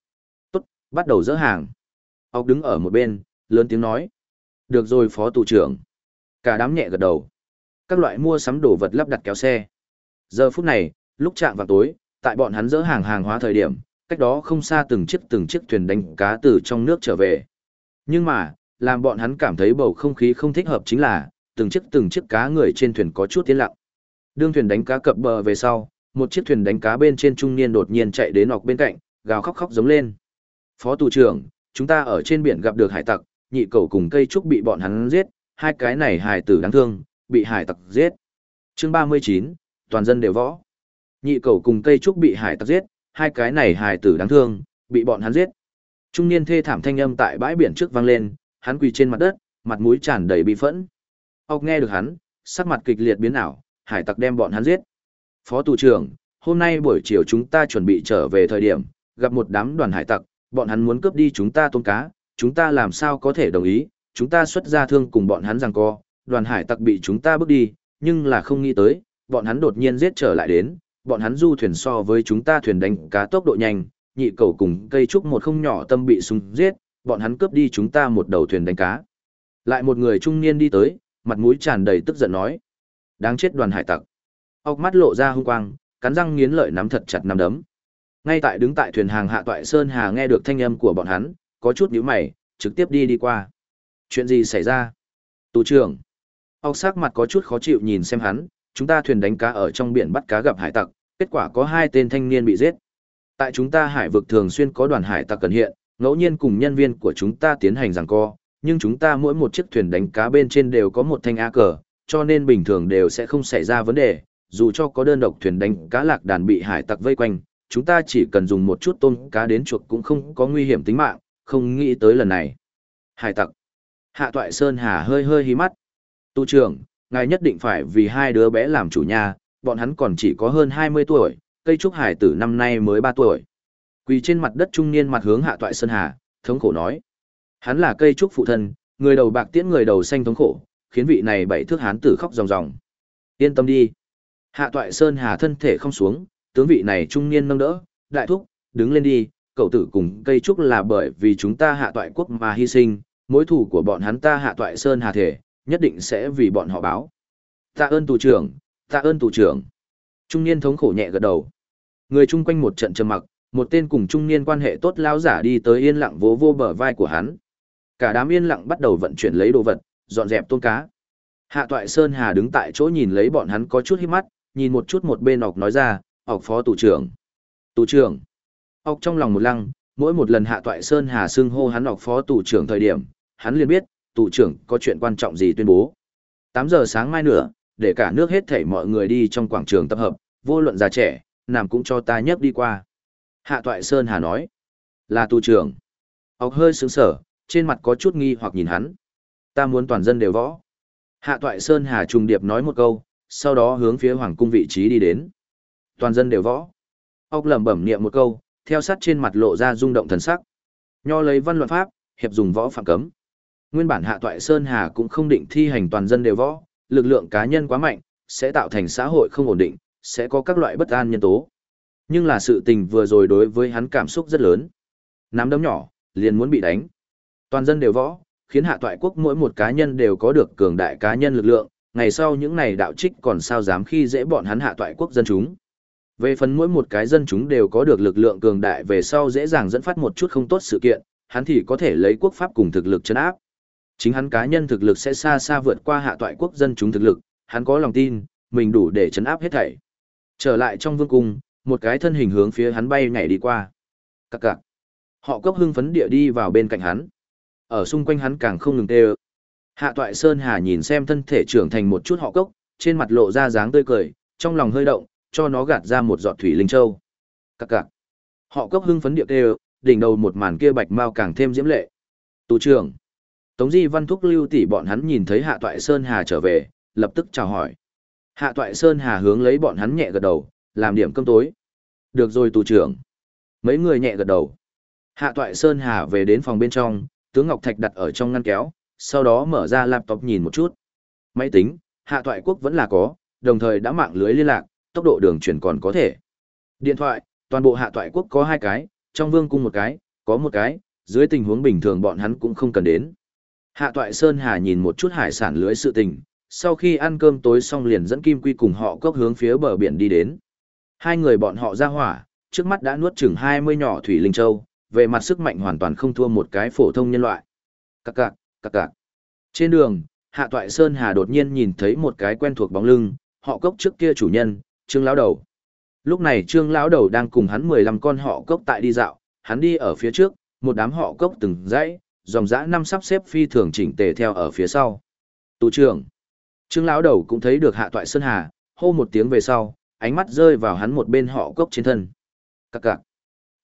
Tốt, bắt đầu dỡ hàng. Ốc đứng ở một bên, lớn tiếng nói. Được rồi phó tù trưởng. Cả đám nhẹ gật đầu. Các loại mua sắm đồ vật lắp đặt kéo xe. Giờ phút này, lúc chạm vào tối, tại bọn hắn dỡ hàng hàng hóa thời điểm, cách đó không xa từng chiếc từng chiếc thuyền đánh cá từ trong nước trở về. Nhưng mà, làm bọn hắn cảm thấy bầu không khí không thích hợp chính là, từng chiếc từng chiếc cá người trên thuyền có chút tiến lặng. Đương thuyền đánh cá cập bờ về sau, một chiếc thuyền đánh cá bên trên trung niên đột nhiên chạy đến ọc bên cạnh, gào khóc khóc giống lên. Phó tù trưởng, chúng ta ở trên biển gặp được hải tặc, nhị cầu cùng cây trúc bị bọn hắn giết, hai cái này hải tử đáng thương, bị hải tặc giết. Chương 39, toàn dân đều võ. Nhị cầu cùng cây trúc bị hải tặc giết, hai cái này hải tử đáng thương, bị bọn hắn giết. Trung niên thê thảm thanh âm tại bãi biển trước vang lên, hắn quỳ trên mặt đất, mặt mũi tràn đầy bị phẫn. Ốc nghe được hắn, sắc mặt kịch liệt biến ảo, hải tặc đem bọn hắn giết. Phó tù trưởng, hôm nay buổi chiều chúng ta chuẩn bị trở về thời điểm, gặp một đám đoàn hải tặc, bọn hắn muốn cướp đi chúng ta tôm cá, chúng ta làm sao có thể đồng ý, chúng ta xuất ra thương cùng bọn hắn rằng co, đoàn hải tặc bị chúng ta bước đi, nhưng là không nghĩ tới, bọn hắn đột nhiên giết trở lại đến, bọn hắn du thuyền so với chúng ta thuyền đánh cá tốc độ nhanh, nhị cầu cùng cây trúc một không nhỏ tâm bị súng giết, bọn hắn cướp đi chúng ta một đầu thuyền đánh cá. Lại một người trung niên đi tới, mặt mũi tràn đầy tức giận nói. Đáng chết đoàn hải tặc. Ốc mắt lộ ra hung quang, cắn răng nghiến lợi nắm thật chặt nắm đấm. Ngay tại đứng tại thuyền hàng hạ toại Sơn Hà nghe được thanh âm của bọn hắn, có chút nhíu mày, trực tiếp đi đi qua. Chuyện gì xảy ra? Tù trưởng. Ốc sắc mặt có chút khó chịu nhìn xem hắn, chúng ta thuyền đánh cá ở trong biển bắt cá gặp hải tặc, kết quả có hai tên thanh niên bị giết. Tại chúng ta hải vực thường xuyên có đoàn hải tặc cần hiện, ngẫu nhiên cùng nhân viên của chúng ta tiến hành giằng co, nhưng chúng ta mỗi một chiếc thuyền đánh cá bên trên đều có một thanh A cờ, cho nên bình thường đều sẽ không xảy ra vấn đề, dù cho có đơn độc thuyền đánh cá lạc đàn bị hải tặc vây quanh, chúng ta chỉ cần dùng một chút tôm cá đến chuộc cũng không có nguy hiểm tính mạng, không nghĩ tới lần này. Hải tặc. Hạ toại Sơn Hà hơi hơi hí mắt. Tu trưởng, ngài nhất định phải vì hai đứa bé làm chủ nhà, bọn hắn còn chỉ có hơn 20 tuổi, cây trúc hải tử năm nay mới 3 tuổi. Quỳ trên mặt đất trung niên mặt hướng hạ toại Sơn Hà, thống khổ nói. Hắn là cây trúc phụ thân, người đầu bạc tiễn người đầu xanh thống khổ, khiến vị này bảy thước hán tử khóc ròng ròng. Yên tâm đi. Hạ toại Sơn Hà thân thể không xuống, tướng vị này trung niên nâng đỡ, đại thúc, đứng lên đi, cậu tử cùng cây trúc là bởi vì chúng ta hạ toại quốc mà hy sinh, mối thủ của bọn hắn ta hạ toại Sơn Hà thể, nhất định sẽ vì bọn họ báo. Tạ ơn tù trưởng, tạ ơn tù trưởng. Trung niên thống khổ nhẹ gật đầu. Người chung quanh một trận trầm mặc, một tên cùng trung niên quan hệ tốt lao giả đi tới yên lặng vỗ vô bờ vai của hắn. Cả đám yên lặng bắt đầu vận chuyển lấy đồ vật, dọn dẹp tôm cá. Hạ toại Sơn Hà đứng tại chỗ nhìn lấy bọn hắn có chút hít mắt, nhìn một chút một bên ọc nói ra, ọc phó tù trưởng. Tù trưởng. ọc trong lòng một lăng, mỗi một lần hạ toại Sơn Hà xưng hô hắn ọc phó tù trưởng thời điểm, hắn liền biết, tù trưởng có chuyện quan trọng gì tuyên bố. tám giờ sáng mai nữa, để cả nước hết thảy mọi người đi trong quảng trường tập hợp, vô luận già trẻ, nằm cũng cho ta nhấc đi qua. Hạ toại Sơn Hà nói, là tù trưởng. ọc hơi sướng sở, trên mặt có chút nghi hoặc nhìn hắn. Ta muốn toàn dân đều võ. Hạ toại Sơn Hà trùng điệp nói một câu, sau đó hướng phía hoàng cung vị trí đi đến. Toàn dân đều võ. Ốc lẩm bẩm niệm một câu, theo sát trên mặt lộ ra rung động thần sắc. Nho lấy văn luận pháp, hiệp dùng võ phạm cấm. Nguyên bản Hạ toại Sơn Hà cũng không định thi hành toàn dân đều võ, lực lượng cá nhân quá mạnh, sẽ tạo thành xã hội không ổn định, sẽ có các loại bất an nhân tố. Nhưng là sự tình vừa rồi đối với hắn cảm xúc rất lớn. Nắm đấm nhỏ, liền muốn bị đánh. Toàn dân đều võ, khiến hạ toại quốc mỗi một cá nhân đều có được cường đại cá nhân lực lượng, ngày sau những này đạo trích còn sao dám khi dễ bọn hắn hạ toại quốc dân chúng. Về phần mỗi một cái dân chúng đều có được lực lượng cường đại về sau dễ dàng dẫn phát một chút không tốt sự kiện, hắn thì có thể lấy quốc pháp cùng thực lực chấn áp. Chính hắn cá nhân thực lực sẽ xa xa vượt qua hạ toại quốc dân chúng thực lực, hắn có lòng tin, mình đủ để chấn áp hết thảy. Trở lại trong vương cung, một cái thân hình hướng phía hắn bay nhảy đi qua. Cặc cặc. Họ cốc hưng phấn địa đi vào bên cạnh hắn. Ở xung quanh hắn càng không ngừng tê ơ. Hạ toại Sơn Hà nhìn xem thân thể trưởng thành một chút họ cốc, trên mặt lộ ra dáng tươi cười, trong lòng hơi động, cho nó gạt ra một giọt thủy linh châu. các cặc. Họ cốc hưng phấn địa kêu, đỉnh đầu một màn kia bạch mau càng thêm diễm lệ. Tù trưởng. Tống Di Văn Thúc Lưu tỷ bọn hắn nhìn thấy Hạ Toại Sơn Hà trở về, lập tức chào hỏi. Hạ Toại Sơn Hà hướng lấy bọn hắn nhẹ gật đầu, làm điểm cơm tối. Được rồi tù trưởng. Mấy người nhẹ gật đầu. Hạ Toại Sơn Hà về đến phòng bên trong, tướng Ngọc Thạch đặt ở trong ngăn kéo, sau đó mở ra laptop nhìn một chút. Máy tính, hạ thoại quốc vẫn là có, đồng thời đã mạng lưới liên lạc, tốc độ đường truyền còn có thể. Điện thoại, toàn bộ hạ thoại quốc có hai cái, trong vương cung một cái, có một cái, dưới tình huống bình thường bọn hắn cũng không cần đến. Hạ thoại Sơn Hà nhìn một chút hải sản lưới sự tình, sau khi ăn cơm tối xong liền dẫn Kim Quy cùng họ cốc hướng phía bờ biển đi đến. Hai người bọn họ ra hỏa, trước mắt đã nuốt chừng 20 nhỏ thủy linh châu, về mặt sức mạnh hoàn toàn không thua một cái phổ thông nhân loại. Các cạc, các cạc. Trên đường, Hạ Toại Sơn Hà đột nhiên nhìn thấy một cái quen thuộc bóng lưng, họ cốc trước kia chủ nhân, Trương Lão Đầu. Lúc này Trương Lão Đầu đang cùng hắn 15 con họ cốc tại đi dạo, hắn đi ở phía trước, một đám họ cốc từng dãy, dòng dã năm sắp xếp phi thường chỉnh tề theo ở phía sau. Tù trưởng. Trương Lão Đầu cũng thấy được Hạ Toại Sơn Hà, hô một tiếng về sau, ánh mắt rơi vào hắn một bên họ cốc trên thân. Cặc cạc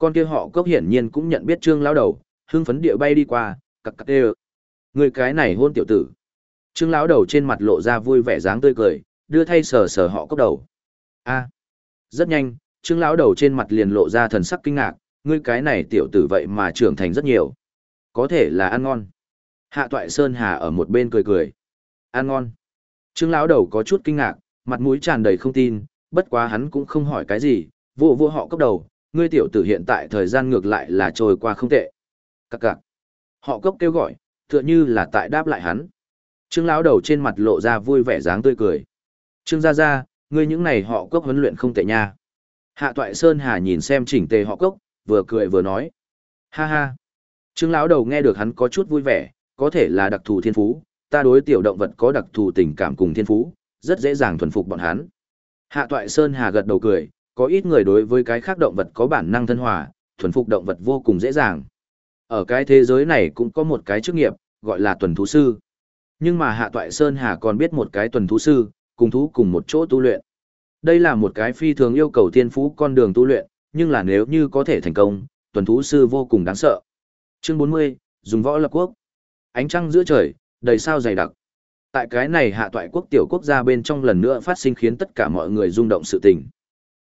con kia họ cốc hiển nhiên cũng nhận biết trương lão đầu hưng phấn địa bay đi qua cặc cặc ê người cái này hôn tiểu tử trương lão đầu trên mặt lộ ra vui vẻ dáng tươi cười đưa thay sờ sờ họ cốc đầu a rất nhanh trương lão đầu trên mặt liền lộ ra thần sắc kinh ngạc ngươi cái này tiểu tử vậy mà trưởng thành rất nhiều có thể là ăn ngon hạ toại sơn hà ở một bên cười cười ăn ngon trương lão đầu có chút kinh ngạc mặt mũi tràn đầy không tin bất quá hắn cũng không hỏi cái gì vô vô họ cốc đầu ngươi tiểu tử hiện tại thời gian ngược lại là trôi qua không tệ. cặc cặc Họ cốc kêu gọi, tựa như là tại đáp lại hắn. Trương lão đầu trên mặt lộ ra vui vẻ dáng tươi cười. Trương gia gia, ngươi những này họ cốc huấn luyện không tệ nha. Hạ Toại Sơn Hà nhìn xem chỉnh tề họ cốc, vừa cười vừa nói. Ha ha. Trương lão đầu nghe được hắn có chút vui vẻ, có thể là đặc thù thiên phú, ta đối tiểu động vật có đặc thù tình cảm cùng thiên phú, rất dễ dàng thuần phục bọn hắn. Hạ Toại Sơn Hà gật đầu cười, có ít người đối với cái khác động vật có bản năng thân hòa, thuần phục động vật vô cùng dễ dàng. Ở cái thế giới này cũng có một cái chức nghiệp, gọi là tuần thú sư. Nhưng mà Hạ Toại Sơn Hà còn biết một cái tuần thú sư, cùng thú cùng một chỗ tu luyện. Đây là một cái phi thường yêu cầu tiên phú con đường tu luyện, nhưng là nếu như có thể thành công, tuần thú sư vô cùng đáng sợ. Chương 40, dùng võ lập quốc. Ánh trăng giữa trời, đầy sao dày đặc. Tại cái này hạ toại quốc tiểu quốc gia bên trong lần nữa phát sinh khiến tất cả mọi người rung động sự tình.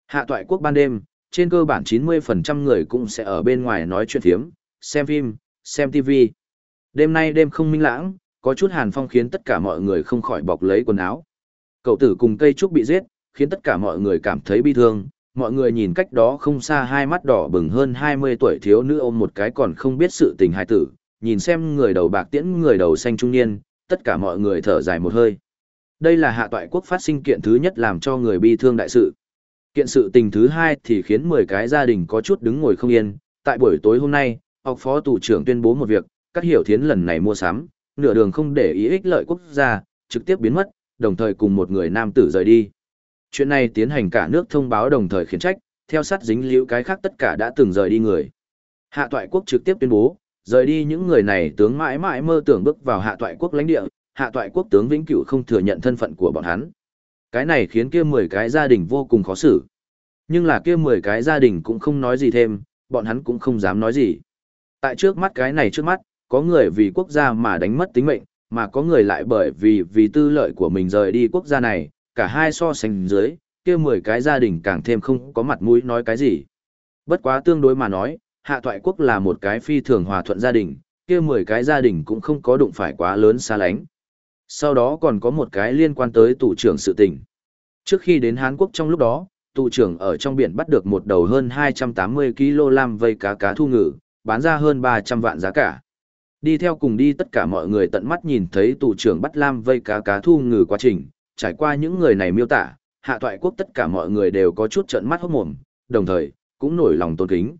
Hạ toại quốc ban đêm, trên cơ bản 90% người cũng sẽ ở bên ngoài nói chuyện thiếm, xem phim, xem TV. Đêm nay đêm không minh lãng, có chút hàn phong khiến tất cả mọi người không khỏi bọc lấy quần áo. Cậu tử cùng cây trúc bị giết, khiến tất cả mọi người cảm thấy bi thương, mọi người nhìn cách đó không xa hai mắt đỏ bừng hơn 20 tuổi thiếu nữ ôm một cái còn không biết sự tình hài tử, nhìn xem người đầu bạc tiễn người đầu xanh trung niên, tất cả mọi người thở dài một hơi. Đây là hạ toại quốc phát sinh kiện thứ nhất làm cho người bi thương đại sự. Kiện sự tình thứ hai thì khiến 10 cái gia đình có chút đứng ngồi không yên. Tại buổi tối hôm nay, học phó tù trưởng tuyên bố một việc, các hiểu thiến lần này mua sắm, nửa đường không để ý ích lợi quốc gia, trực tiếp biến mất, đồng thời cùng một người nam tử rời đi. Chuyện này tiến hành cả nước thông báo đồng thời khiển trách, theo sát dính liễu cái khác tất cả đã từng rời đi người. Hạ toại quốc trực tiếp tuyên bố, rời đi những người này tướng mãi mãi mơ tưởng bước vào hạ toại quốc lãnh địa, hạ toại quốc tướng vĩnh cửu không thừa nhận thân phận của bọn hắn. Cái này khiến kia 10 cái gia đình vô cùng khó xử. Nhưng là kia 10 cái gia đình cũng không nói gì thêm, bọn hắn cũng không dám nói gì. Tại trước mắt cái này trước mắt, có người vì quốc gia mà đánh mất tính mệnh, mà có người lại bởi vì vì tư lợi của mình rời đi quốc gia này, cả hai so sánh dưới, kia 10 cái gia đình càng thêm không có mặt mũi nói cái gì. Bất quá tương đối mà nói, hạ thoại quốc là một cái phi thường hòa thuận gia đình, kia 10 cái gia đình cũng không có đụng phải quá lớn xa lánh. Sau đó còn có một cái liên quan tới tù trưởng sự tình. Trước khi đến Hán Quốc trong lúc đó, tù trưởng ở trong biển bắt được một đầu hơn 280 kg lam vây cá cá thu ngử, bán ra hơn 300 vạn giá cả. Đi theo cùng đi tất cả mọi người tận mắt nhìn thấy tù trưởng bắt lam vây cá cá thu ngử quá trình, trải qua những người này miêu tả, hạ thoại quốc tất cả mọi người đều có chút trợn mắt hốt mồm, đồng thời, cũng nổi lòng tôn kính.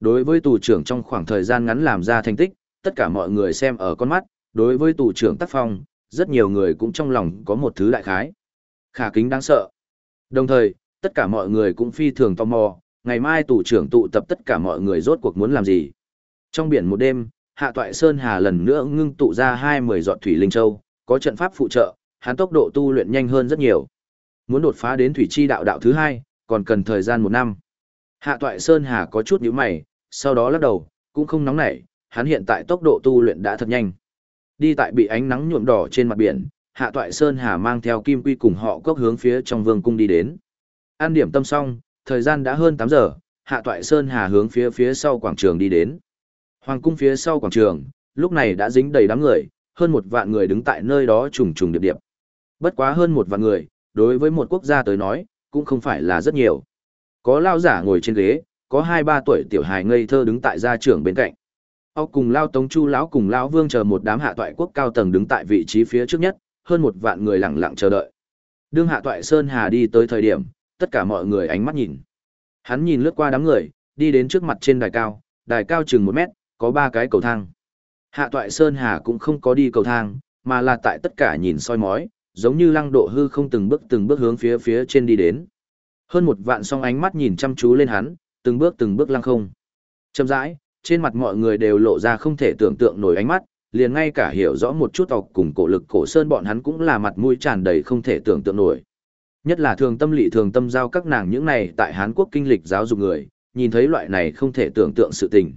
Đối với tù trưởng trong khoảng thời gian ngắn làm ra thành tích, tất cả mọi người xem ở con mắt, đối với tù trưởng tác phong, rất nhiều người cũng trong lòng có một thứ đại khái. Khả kính đáng sợ. Đồng thời, tất cả mọi người cũng phi thường tò mò, ngày mai tù trưởng tụ tập tất cả mọi người rốt cuộc muốn làm gì. Trong biển một đêm, Hạ Toại Sơn Hà lần nữa ngưng tụ ra hai mười giọt thủy linh châu, có trận pháp phụ trợ, hắn tốc độ tu luyện nhanh hơn rất nhiều. Muốn đột phá đến thủy chi đạo đạo thứ hai, còn cần thời gian một năm. Hạ Toại Sơn Hà có chút nhíu mày, sau đó lắc đầu, cũng không nóng nảy, hắn hiện tại tốc độ tu luyện đã thật nhanh. Đi tại bị ánh nắng nhuộm đỏ trên mặt biển, Hạ Toại Sơn Hà mang theo Kim Quy cùng họ cốc hướng phía trong vương cung đi đến. An điểm tâm xong, thời gian đã hơn tám giờ, Hạ Toại Sơn Hà hướng phía phía sau quảng trường đi đến. Hoàng cung phía sau quảng trường, lúc này đã dính đầy đám người, hơn một vạn người đứng tại nơi đó trùng trùng điệp điệp. Bất quá hơn một vạn người, đối với một quốc gia tới nói, cũng không phải là rất nhiều. Có lao giả ngồi trên ghế, có hai ba tuổi tiểu hài ngây thơ đứng tại gia trưởng bên cạnh. Ốc cùng lao tống chu lão cùng lão vương chờ một đám hạ toại quốc cao tầng đứng tại vị trí phía trước nhất, hơn một vạn người lặng lặng chờ đợi. Đương hạ toại Sơn Hà đi tới thời điểm, tất cả mọi người ánh mắt nhìn. Hắn nhìn lướt qua đám người, đi đến trước mặt trên đài cao, đài cao chừng một mét, có ba cái cầu thang. Hạ toại Sơn Hà cũng không có đi cầu thang, mà là tại tất cả nhìn soi mói, giống như lăng độ hư không từng bước từng bước hướng phía phía trên đi đến. Hơn một vạn song ánh mắt nhìn chăm chú lên hắn, từng bước từng bước lăng không. Chậm rãi, trên mặt mọi người đều lộ ra không thể tưởng tượng nổi ánh mắt, liền ngay cả hiểu rõ một chút tộc cùng cổ lực cổ sơn bọn hắn cũng là mặt mũi tràn đầy không thể tưởng tượng nổi. Nhất là thường tâm lị thường tâm giao các nàng những này tại Hán Quốc kinh lịch giáo dục người, nhìn thấy loại này không thể tưởng tượng sự tình.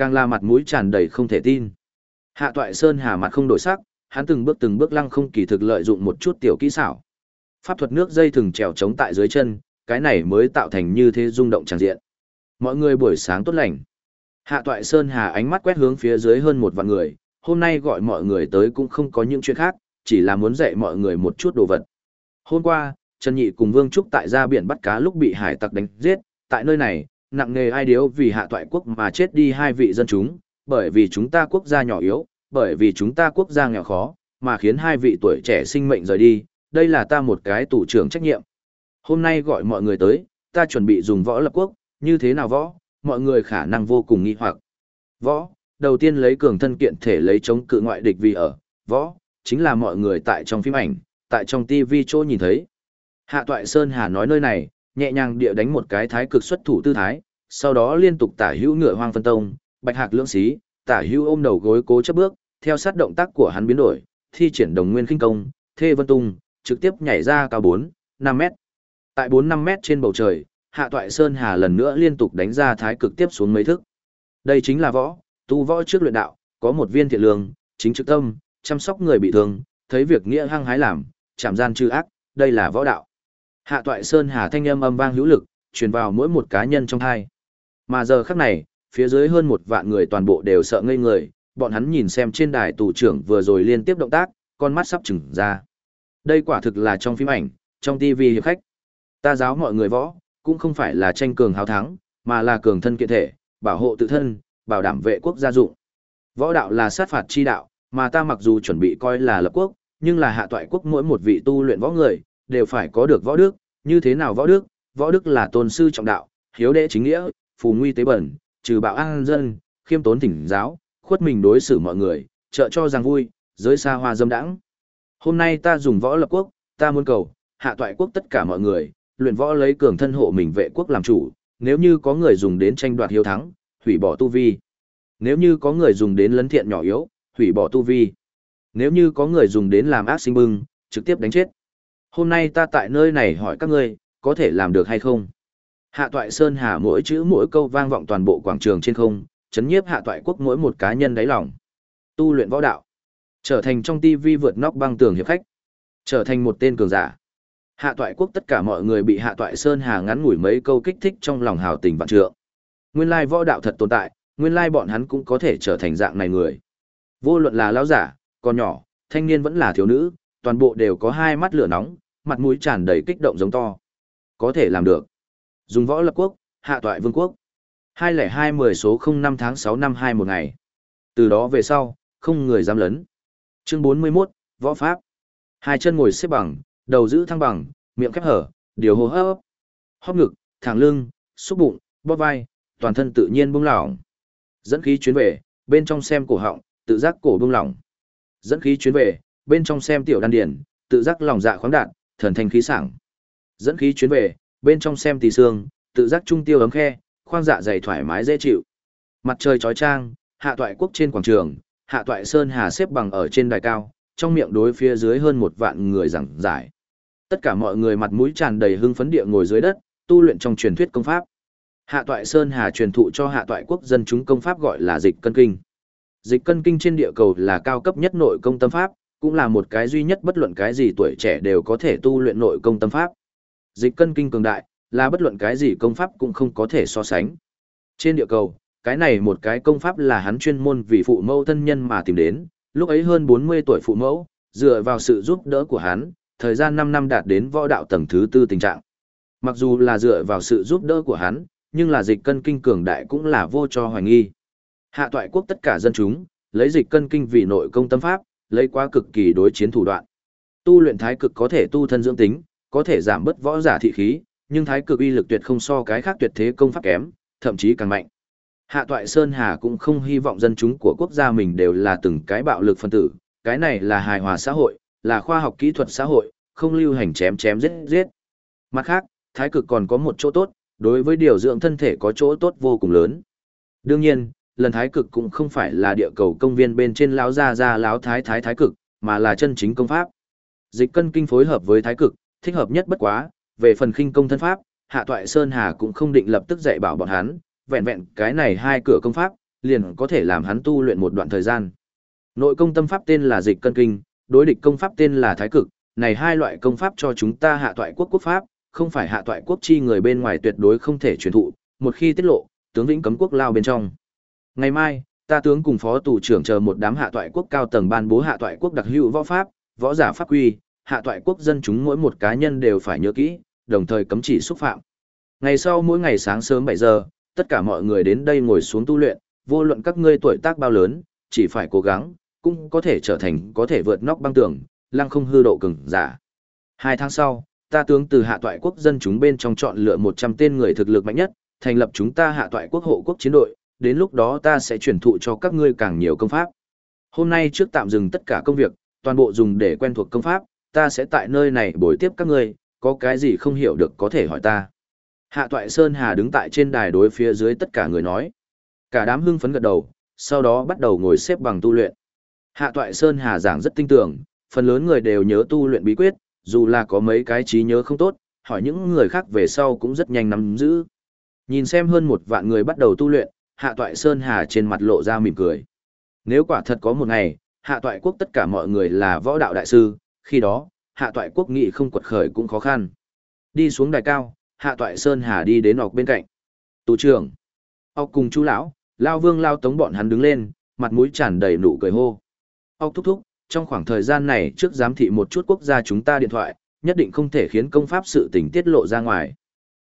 Càng là mặt mũi tràn đầy không thể tin. Hạ toại sơn hà mặt không đổi sắc, hắn từng bước từng bước lăng không kỳ thực lợi dụng một chút tiểu kỹ xảo. Pháp thuật nước dây thừng trèo chống tại dưới chân, cái này mới tạo thành như thế rung động tràn diện. Mọi người buổi sáng tốt lành. Hạ toại Sơn Hà ánh mắt quét hướng phía dưới hơn một vạn người, hôm nay gọi mọi người tới cũng không có những chuyện khác, chỉ là muốn dạy mọi người một chút đồ vật. Hôm qua, Trần Nhị cùng Vương Trúc tại ra biển bắt cá lúc bị hải tặc đánh giết, tại nơi này, nặng nề ai điếu vì hạ toại quốc mà chết đi hai vị dân chúng, bởi vì chúng ta quốc gia nhỏ yếu, bởi vì chúng ta quốc gia nghèo khó, mà khiến hai vị tuổi trẻ sinh mệnh rời đi, đây là ta một cái tủ trưởng trách nhiệm. Hôm nay gọi mọi người tới, ta chuẩn bị dùng võ lập quốc, như thế nào võ, mọi người khả năng vô cùng nghi hoặc. Võ, đầu tiên lấy cường thân kiện thể lấy chống cự ngoại địch vì ở, võ, chính là mọi người tại trong phim ảnh, tại trong TV chỗ nhìn thấy. Hạ Toại Sơn Hà nói nơi này, nhẹ nhàng địa đánh một cái thái cực xuất thủ tư thái, sau đó liên tục tả hữu ngựa hoang phân tông, bạch hạc lưỡng xí, tả hữu ôm đầu gối cố chấp bước, theo sát động tác của hắn biến đổi, thi triển đồng nguyên khinh công, thê vân tung, trực tiếp nhảy ra cao 4, 5 mét. Tại 4 5 mét trên bầu trời, Hạ Toại Sơn Hà lần nữa liên tục đánh ra thái cực tiếp xuống mấy thức. Đây chính là võ, tu võ trước luyện đạo, có một viên thiện lương, chính trực tâm, chăm sóc người bị thương, thấy việc nghĩa hăng hái làm, chạm gian trừ ác, đây là võ đạo. Hạ Toại Sơn Hà thanh âm âm vang hữu lực, truyền vào mỗi một cá nhân trong hai. Mà giờ khắc này, phía dưới hơn một vạn người toàn bộ đều sợ ngây người, bọn hắn nhìn xem trên đài tù trưởng vừa rồi liên tiếp động tác, con mắt sắp trừng ra. Đây quả thực là trong phim ảnh, trong TV hiệp khách. Ta giáo mọi người võ, cũng không phải là tranh cường hào thắng, mà là cường thân kiện thể, bảo hộ tự thân, bảo đảm vệ quốc gia dụng. Võ đạo là sát phạt chi đạo, mà ta mặc dù chuẩn bị coi là lập quốc, nhưng là hạ toại quốc mỗi một vị tu luyện võ người, đều phải có được võ đức, như thế nào võ đức? Võ đức là tôn sư trọng đạo, hiếu đệ chính nghĩa, phù nguy tế bẩn, trừ bạo an dân, khiêm tốn thỉnh giáo, khuất mình đối xử mọi người, trợ cho rằng vui, giới xa hoa dâm đãng. Hôm nay ta dùng võ lập quốc, ta muốn cầu, hạ toại quốc tất cả mọi người, luyện võ lấy cường thân hộ mình vệ quốc làm chủ, nếu như có người dùng đến tranh đoạt hiếu thắng, hủy bỏ tu vi. Nếu như có người dùng đến lấn thiện nhỏ yếu, hủy bỏ tu vi. Nếu như có người dùng đến làm ác sinh bưng, trực tiếp đánh chết. Hôm nay ta tại nơi này hỏi các ngươi, có thể làm được hay không? Hạ toại Sơn Hà mỗi chữ mỗi câu vang vọng toàn bộ quảng trường trên không, chấn nhiếp hạ toại quốc mỗi một cá nhân đáy lòng. Tu luyện võ đạo. Trở thành trong tivi vượt nóc băng tường hiệp khách. Trở thành một tên cường giả. Hạ toại quốc tất cả mọi người bị hạ toại Sơn Hà ngắn ngủi mấy câu kích thích trong lòng hào tình vạn trượng. Nguyên lai võ đạo thật tồn tại, nguyên lai bọn hắn cũng có thể trở thành dạng này người. Vô luận là lão giả, con nhỏ, thanh niên vẫn là thiếu nữ, toàn bộ đều có hai mắt lửa nóng, mặt mũi tràn đầy kích động giống to. Có thể làm được. Dùng võ lập quốc, hạ toại vương quốc. 202 10 số 05 tháng 6 năm 2 một ngày. Từ đó về sau, không người dám lấn. Chương 41, Võ Pháp. Hai chân ngồi xếp bằng, đầu giữ thăng bằng, miệng khép hở, điều hô hấp. Hóp ngực, thẳng lưng, xúc bụng, bóp vai, toàn thân tự nhiên buông lỏng. Dẫn khí chuyến về, bên trong xem cổ họng, tự giác cổ buông lỏng. Dẫn khí chuyến về, bên trong xem tiểu đan điển, tự giác lòng dạ khoáng đạn, thần thanh khí sảng. Dẫn khí chuyến về, bên trong xem tỳ xương, tự giác trung tiêu ấm khe, khoang dạ dày thoải mái dễ chịu. Mặt trời chói chang, hạ toại quốc trên quảng trường, hạ toại sơn hà xếp bằng ở trên đài cao, trong miệng đối phía dưới hơn một vạn người giảng giải. Tất cả mọi người mặt mũi tràn đầy hưng phấn địa ngồi dưới đất, tu luyện trong truyền thuyết công pháp. Hạ toại sơn hà truyền thụ cho hạ toại quốc dân chúng công pháp gọi là dịch cân kinh. Dịch cân kinh trên địa cầu là cao cấp nhất nội công tâm pháp, cũng là một cái duy nhất bất luận cái gì tuổi trẻ đều có thể tu luyện nội công tâm pháp. Dịch cân kinh cường đại, là bất luận cái gì công pháp cũng không có thể so sánh. Trên địa cầu, cái này một cái công pháp là hắn chuyên môn vì phụ mẫu thân nhân mà tìm đến, lúc ấy hơn 40 tuổi phụ mẫu, dựa vào sự giúp đỡ của hắn, thời gian 5 năm đạt đến võ đạo tầng thứ tư tình trạng. Mặc dù là dựa vào sự giúp đỡ của hắn, nhưng là dịch cân kinh cường đại cũng là vô cho hoài nghi. Hạ toại quốc tất cả dân chúng, lấy dịch cân kinh vì nội công tâm pháp, lấy quá cực kỳ đối chiến thủ đoạn. Tu luyện thái cực có thể tu thân dưỡng tính, có thể giảm bớt võ giả thị khí, nhưng thái cực uy lực tuyệt không so cái khác tuyệt thế công pháp kém, thậm chí càng mạnh. Hạ Toại Sơn Hà cũng không hy vọng dân chúng của quốc gia mình đều là từng cái bạo lực phân tử, cái này là hài hòa xã hội, là khoa học kỹ thuật xã hội, không lưu hành chém chém giết giết. Mặt khác, thái cực còn có một chỗ tốt, đối với điều dưỡng thân thể có chỗ tốt vô cùng lớn. Đương nhiên, lần thái cực cũng không phải là địa cầu công viên bên trên lão gia gia lão thái thái thái cực, mà là chân chính công pháp. Dịch cân kinh phối hợp với thái cực, thích hợp nhất bất quá, về phần khinh công thân pháp, Hạ Toại Sơn Hà cũng không định lập tức dạy bảo bọn hắn, vẹn vẹn cái này hai cửa công pháp, liền có thể làm hắn tu luyện một đoạn thời gian. Nội công tâm pháp tên là dịch cân kinh, đối địch công pháp tên là thái cực, này hai loại công pháp cho chúng ta hạ toại quốc quốc pháp, không phải hạ toại quốc chi người bên ngoài tuyệt đối không thể truyền thụ, một khi tiết lộ, tướng vĩnh cấm quốc lao bên trong. Ngày mai, ta tướng cùng phó tù trưởng chờ một đám hạ toại quốc cao tầng ban bố hạ toại quốc đặc hữu võ pháp, võ giả pháp quy, hạ toại quốc dân chúng mỗi một cá nhân đều phải nhớ kỹ, đồng thời cấm chỉ xúc phạm. Ngày sau mỗi ngày sáng sớm 7 giờ, tất cả mọi người đến đây ngồi xuống tu luyện, vô luận các ngươi tuổi tác bao lớn, chỉ phải cố gắng, cũng có thể trở thành có thể vượt nóc băng tường, lăng không hư độ cường giả. Hai tháng sau, ta tướng từ hạ toại quốc dân chúng bên trong chọn lựa 100 tên người thực lực mạnh nhất, thành lập chúng ta hạ toại quốc hộ quốc chiến đội, đến lúc đó ta sẽ truyền thụ cho các ngươi càng nhiều công pháp. Hôm nay trước tạm dừng tất cả công việc, toàn bộ dùng để quen thuộc công pháp, ta sẽ tại nơi này bồi tiếp các ngươi, có cái gì không hiểu được có thể hỏi ta. Hạ Toại Sơn Hà đứng tại trên đài đối phía dưới tất cả người nói. Cả đám hưng phấn gật đầu, sau đó bắt đầu ngồi xếp bằng tu luyện. Hạ Toại Sơn Hà giảng rất tinh tưởng, phần lớn người đều nhớ tu luyện bí quyết, dù là có mấy cái trí nhớ không tốt, hỏi những người khác về sau cũng rất nhanh nắm giữ. Nhìn xem hơn một vạn người bắt đầu tu luyện, Hạ Toại Sơn Hà trên mặt lộ ra mỉm cười. Nếu quả thật có một ngày, Hạ Toại Quốc tất cả mọi người là võ đạo đại sư, khi đó, Hạ Toại Quốc nghị không quật khởi cũng khó khăn. Đi xuống đài cao, Hạ Toại Sơn Hà đi đến ọc bên cạnh. Tù trưởng. ọc cùng chú lão, Lao Vương Lao Tống bọn hắn đứng lên, mặt mũi tràn đầy nụ cười hô. Ọc thúc thúc, trong khoảng thời gian này trước giám thị một chút quốc gia chúng ta điện thoại, nhất định không thể khiến công pháp sự tình tiết lộ ra ngoài.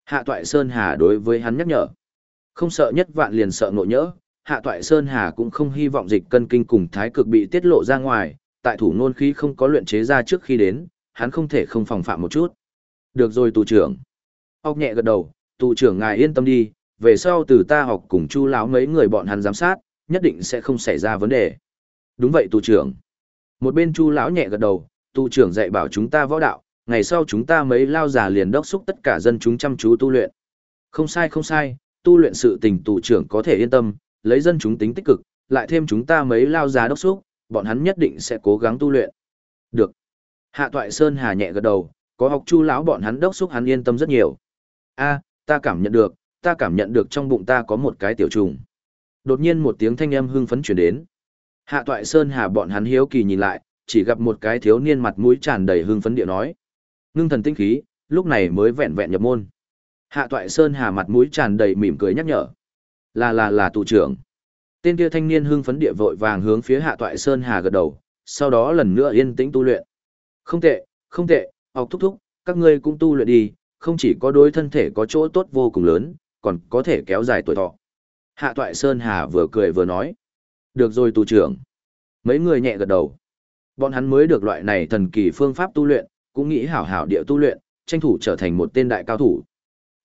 Hạ Toại Sơn Hà đối với hắn nhắc nhở. Không sợ nhất vạn liền sợ ngộ nhỡ, Hạ Toại Sơn Hà cũng không hy vọng dịch cân kinh cùng thái cực bị tiết lộ ra ngoài, tại thủ nôn khí không có luyện chế ra trước khi đến, hắn không thể không phòng phạm một chút. Được rồi tù trưởng. Ốc nhẹ gật đầu, tù trưởng ngài yên tâm đi, về sau từ ta học cùng chu lão mấy người bọn hắn giám sát, nhất định sẽ không xảy ra vấn đề. Đúng vậy tù trưởng. Một bên chu lão nhẹ gật đầu, tù trưởng dạy bảo chúng ta võ đạo, ngày sau chúng ta mấy lao giả liền đốc xúc tất cả dân chúng chăm chú tu luyện. Không sai không sai, tu luyện sự tình tù trưởng có thể yên tâm, lấy dân chúng tính tích cực, lại thêm chúng ta mấy lao giá đốc xúc, bọn hắn nhất định sẽ cố gắng tu luyện. Được. Hạ Toại Sơn hà nhẹ gật đầu, có học chu lão bọn hắn đốc xúc hắn yên tâm rất nhiều. A, ta cảm nhận được, ta cảm nhận được trong bụng ta có một cái tiểu trùng. Đột nhiên một tiếng thanh âm hưng phấn truyền đến. Hạ Toại Sơn hà bọn hắn hiếu kỳ nhìn lại, chỉ gặp một cái thiếu niên mặt mũi tràn đầy hưng phấn địa nói. Ngưng thần tinh khí, lúc này mới vẹn vẹn nhập môn. Hạ Toại Sơn hà mặt mũi tràn đầy mỉm cười nhắc nhở. Là là là tù trưởng. Tên kia thanh niên hưng phấn địa vội vàng hướng phía Hạ Toại Sơn hà gật đầu, sau đó lần nữa yên tĩnh tu luyện. Không tệ, không tệ, học thúc thúc, các ngươi cũng tu luyện đi, không chỉ có đối thân thể có chỗ tốt vô cùng lớn, còn có thể kéo dài tuổi thọ. Hạ Toại Sơn Hà vừa cười vừa nói. Được rồi tù trưởng. Mấy người nhẹ gật đầu. Bọn hắn mới được loại này thần kỳ phương pháp tu luyện, cũng nghĩ hảo hảo địa tu luyện, tranh thủ trở thành một tên đại cao thủ.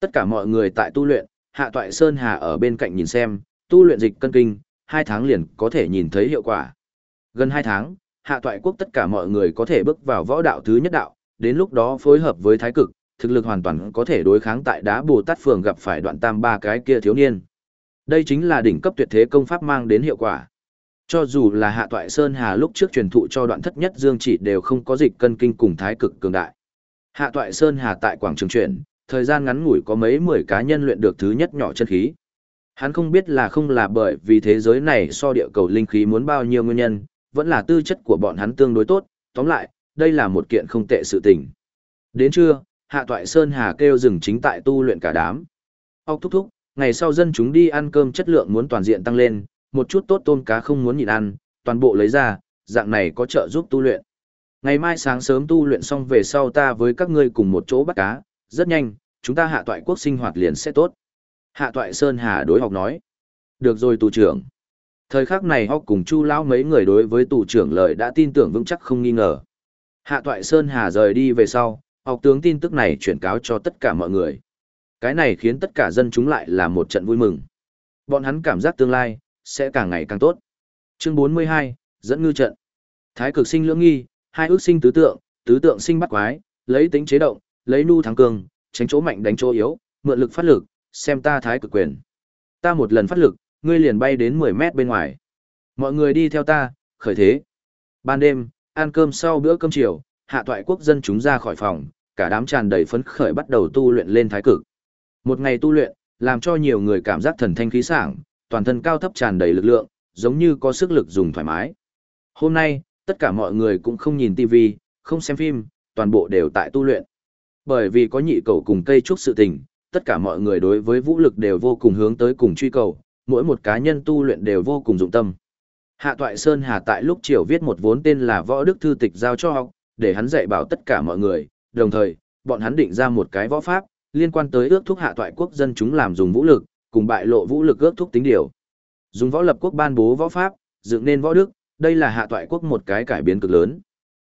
Tất cả mọi người tại tu luyện, Hạ Toại Sơn Hà ở bên cạnh nhìn xem, tu luyện dịch cân kinh, hai tháng liền có thể nhìn thấy hiệu quả. Gần hai tháng, Hạ Toại Quốc tất cả mọi người có thể bước vào võ đạo thứ nhất đạo, đến lúc đó phối hợp với thái cực, thực lực hoàn toàn có thể đối kháng tại đá Bồ Tát Phường gặp phải đoạn tam ba cái kia thiếu niên. Đây chính là đỉnh cấp tuyệt thế công pháp mang đến hiệu quả. Cho dù là Hạ Toại Sơn Hà lúc trước truyền thụ cho đoạn thất nhất Dương chỉ đều không có dịch cân kinh cùng thái cực cường đại. Hạ Toại Sơn Hà tại quảng trường chuyển, thời gian ngắn ngủi có mấy mười cá nhân luyện được thứ nhất nhỏ chân khí. Hắn không biết là không là bởi vì thế giới này so địa cầu linh khí muốn bao nhiêu nguyên nhân, vẫn là tư chất của bọn hắn tương đối tốt, tóm lại, đây là một kiện không tệ sự tình. Đến trưa, Hạ Toại Sơn Hà kêu dừng chính tại tu luyện cả đám. Ốc thúc thúc, ngày sau dân chúng đi ăn cơm chất lượng muốn toàn diện tăng lên, một chút tốt tôm cá không muốn nhịn ăn, toàn bộ lấy ra, dạng này có trợ giúp tu luyện. Ngày mai sáng sớm tu luyện xong về sau ta với các ngươi cùng một chỗ bắt cá, rất nhanh, chúng ta hạ toại quốc sinh hoạt liền sẽ tốt. Hạ toại Sơn Hà đối học nói. Được rồi tù trưởng. Thời khắc này học cùng chu lão mấy người đối với tù trưởng lời đã tin tưởng vững chắc không nghi ngờ. Hạ toại Sơn Hà rời đi về sau, học tướng tin tức này chuyển cáo cho tất cả mọi người. Cái này khiến tất cả dân chúng lại là một trận vui mừng. Bọn hắn cảm giác tương lai, sẽ càng ngày càng tốt. Chương 42, dẫn ngư trận. Thái cực sinh lưỡng nghi, hai ước sinh tứ tượng, tứ tượng sinh bắt quái, lấy tính chế động, lấy nu thắng cương, tránh chỗ mạnh đánh chỗ yếu, mượn lực phát lực, xem ta thái cực quyền. Ta một lần phát lực, ngươi liền bay đến 10 mét bên ngoài. Mọi người đi theo ta, khởi thế. Ban đêm, ăn cơm sau bữa cơm chiều, hạ toại quốc dân chúng ra khỏi phòng, cả đám tràn đầy phấn khởi bắt đầu tu luyện lên thái cực. Một ngày tu luyện, làm cho nhiều người cảm giác thần thanh khí sảng, toàn thân cao thấp tràn đầy lực lượng, giống như có sức lực dùng thoải mái. Hôm nay, tất cả mọi người cũng không nhìn tivi, không xem phim, toàn bộ đều tại tu luyện. Bởi vì có nhị cầu cùng cây trúc sự tình, tất cả mọi người đối với vũ lực đều vô cùng hướng tới cùng truy cầu, mỗi một cá nhân tu luyện đều vô cùng dụng tâm. Hạ Toại Sơn Hà tại lúc chiều viết một vốn tên là Võ Đức Thư Tịch giao cho học, để hắn dạy bảo tất cả mọi người, đồng thời, bọn hắn định ra một cái võ pháp, liên quan tới ước thúc hạ toại quốc dân chúng làm dùng vũ lực, cùng bại lộ vũ lực ước thúc tính điều. Dùng võ lập quốc ban bố võ pháp, dựng nên võ đức, đây là hạ toại quốc một cái cải biến cực lớn.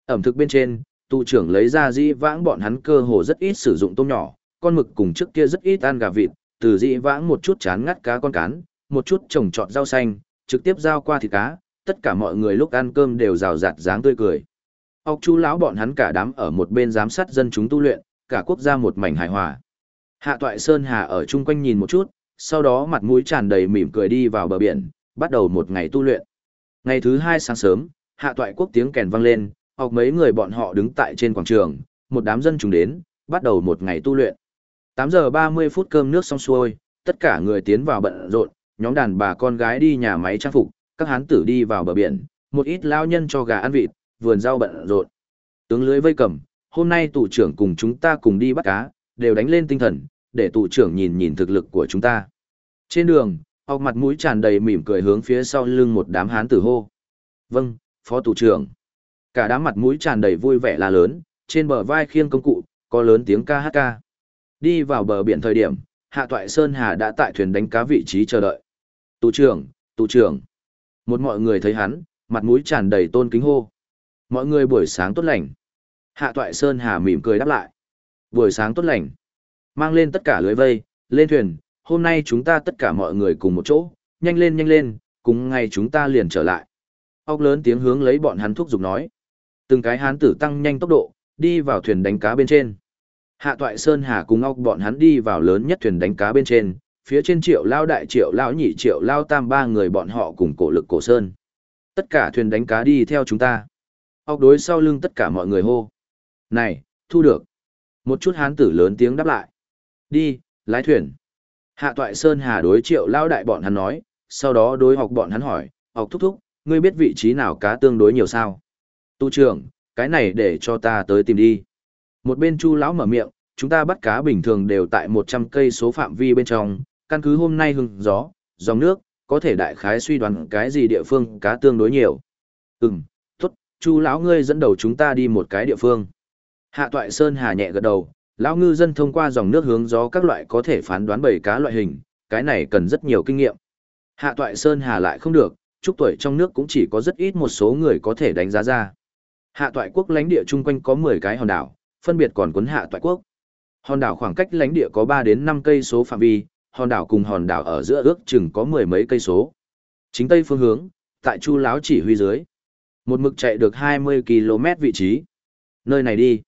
Ẩm thực bên trên, tù trưởng lấy ra dĩ vãng bọn hắn cơ hồ rất ít sử dụng tôm nhỏ, con mực cùng trước kia rất ít ăn gà vịt, từ dĩ vãng một chút chán ngắt cá con cán, một chút trồng trọt rau xanh, trực tiếp giao qua thịt cá, tất cả mọi người lúc ăn cơm đều rào rạt dáng tươi cười. Ốc chú lão bọn hắn cả đám ở một bên giám sát dân chúng tu luyện, cả quốc gia một mảnh hài hòa. Hạ Toại Sơn Hà ở chung quanh nhìn một chút, sau đó mặt mũi tràn đầy mỉm cười đi vào bờ biển, bắt đầu một ngày tu luyện. Ngày thứ hai sáng sớm, Hạ Toại quốc tiếng kèn vang lên, học mấy người bọn họ đứng tại trên quảng trường, một đám dân chúng đến, bắt đầu một ngày tu luyện. 8 giờ 30 phút cơm nước xong xuôi, tất cả người tiến vào bận rộn, nhóm đàn bà con gái đi nhà máy trang phục, các hán tử đi vào bờ biển, một ít lao nhân cho gà ăn vịt, vườn rau bận rộn. Tướng lưới vây cầm, hôm nay tù trưởng cùng chúng ta cùng đi bắt cá, đều đánh lên tinh thần, để tù trưởng nhìn nhìn thực lực của chúng ta. Trên đường, học mặt mũi tràn đầy mỉm cười hướng phía sau lưng một đám hán tử hô. Vâng, phó tù trưởng. Cả đám mặt mũi tràn đầy vui vẻ là lớn, trên bờ vai khiêng công cụ, có lớn tiếng ca hát ca. Đi vào bờ biển thời điểm, Hạ Toại Sơn Hà đã tại thuyền đánh cá vị trí chờ đợi. Tù trưởng, tù trưởng. Một mọi người thấy hắn, mặt mũi tràn đầy tôn kính hô. Mọi người buổi sáng tốt lành. Hạ Toại Sơn Hà mỉm cười đáp lại. Buổi sáng tốt lành. Mang lên tất cả lưới vây, lên thuyền, hôm nay chúng ta tất cả mọi người cùng một chỗ, nhanh lên nhanh lên, cùng ngày chúng ta liền trở lại. Ốc lớn tiếng hướng lấy bọn hắn thúc giục nói. Từng cái hán tử tăng nhanh tốc độ, đi vào thuyền đánh cá bên trên. Hạ Toại Sơn Hà cùng Ngọc bọn hắn đi vào lớn nhất thuyền đánh cá bên trên, phía trên triệu lao đại triệu lao nhị triệu lao tam ba người bọn họ cùng cổ lực cổ sơn. Tất cả thuyền đánh cá đi theo chúng ta. Ngọc đối sau lưng tất cả mọi người hô. Này, thu được. Một chút hán tử lớn tiếng đáp lại. Đi, lái thuyền. Hạ Toại Sơn Hà đối triệu lao đại bọn hắn nói, sau đó đối học bọn hắn hỏi, học thúc thúc, ngươi biết vị trí nào cá tương đối nhiều sao? Tu trưởng, cái này để cho ta tới tìm đi. Một bên chu lão mở miệng, chúng ta bắt cá bình thường đều tại 100 cây số phạm vi bên trong, căn cứ hôm nay hưng gió, dòng nước, có thể đại khái suy đoán cái gì địa phương cá tương đối nhiều. Ừm, t chu lão ngươi dẫn đầu chúng ta đi một cái địa phương. Hạ toại Sơn Hà nhẹ gật đầu, lão ngư dân thông qua dòng nước hướng gió các loại có thể phán đoán bảy cá loại hình, cái này cần rất nhiều kinh nghiệm. Hạ toại Sơn Hà lại không được, chúc tuổi trong nước cũng chỉ có rất ít một số người có thể đánh giá ra. Hạ toại quốc lãnh địa chung quanh có 10 cái hòn đảo, phân biệt còn cuốn hạ toại quốc. Hòn đảo khoảng cách lãnh địa có 3 đến 5 cây số phạm vi, hòn đảo cùng hòn đảo ở giữa ước chừng có mười mấy cây số. Chính tây phương hướng, tại Chu lão chỉ huy dưới, một mực chạy được 20 km vị trí. Nơi này đi.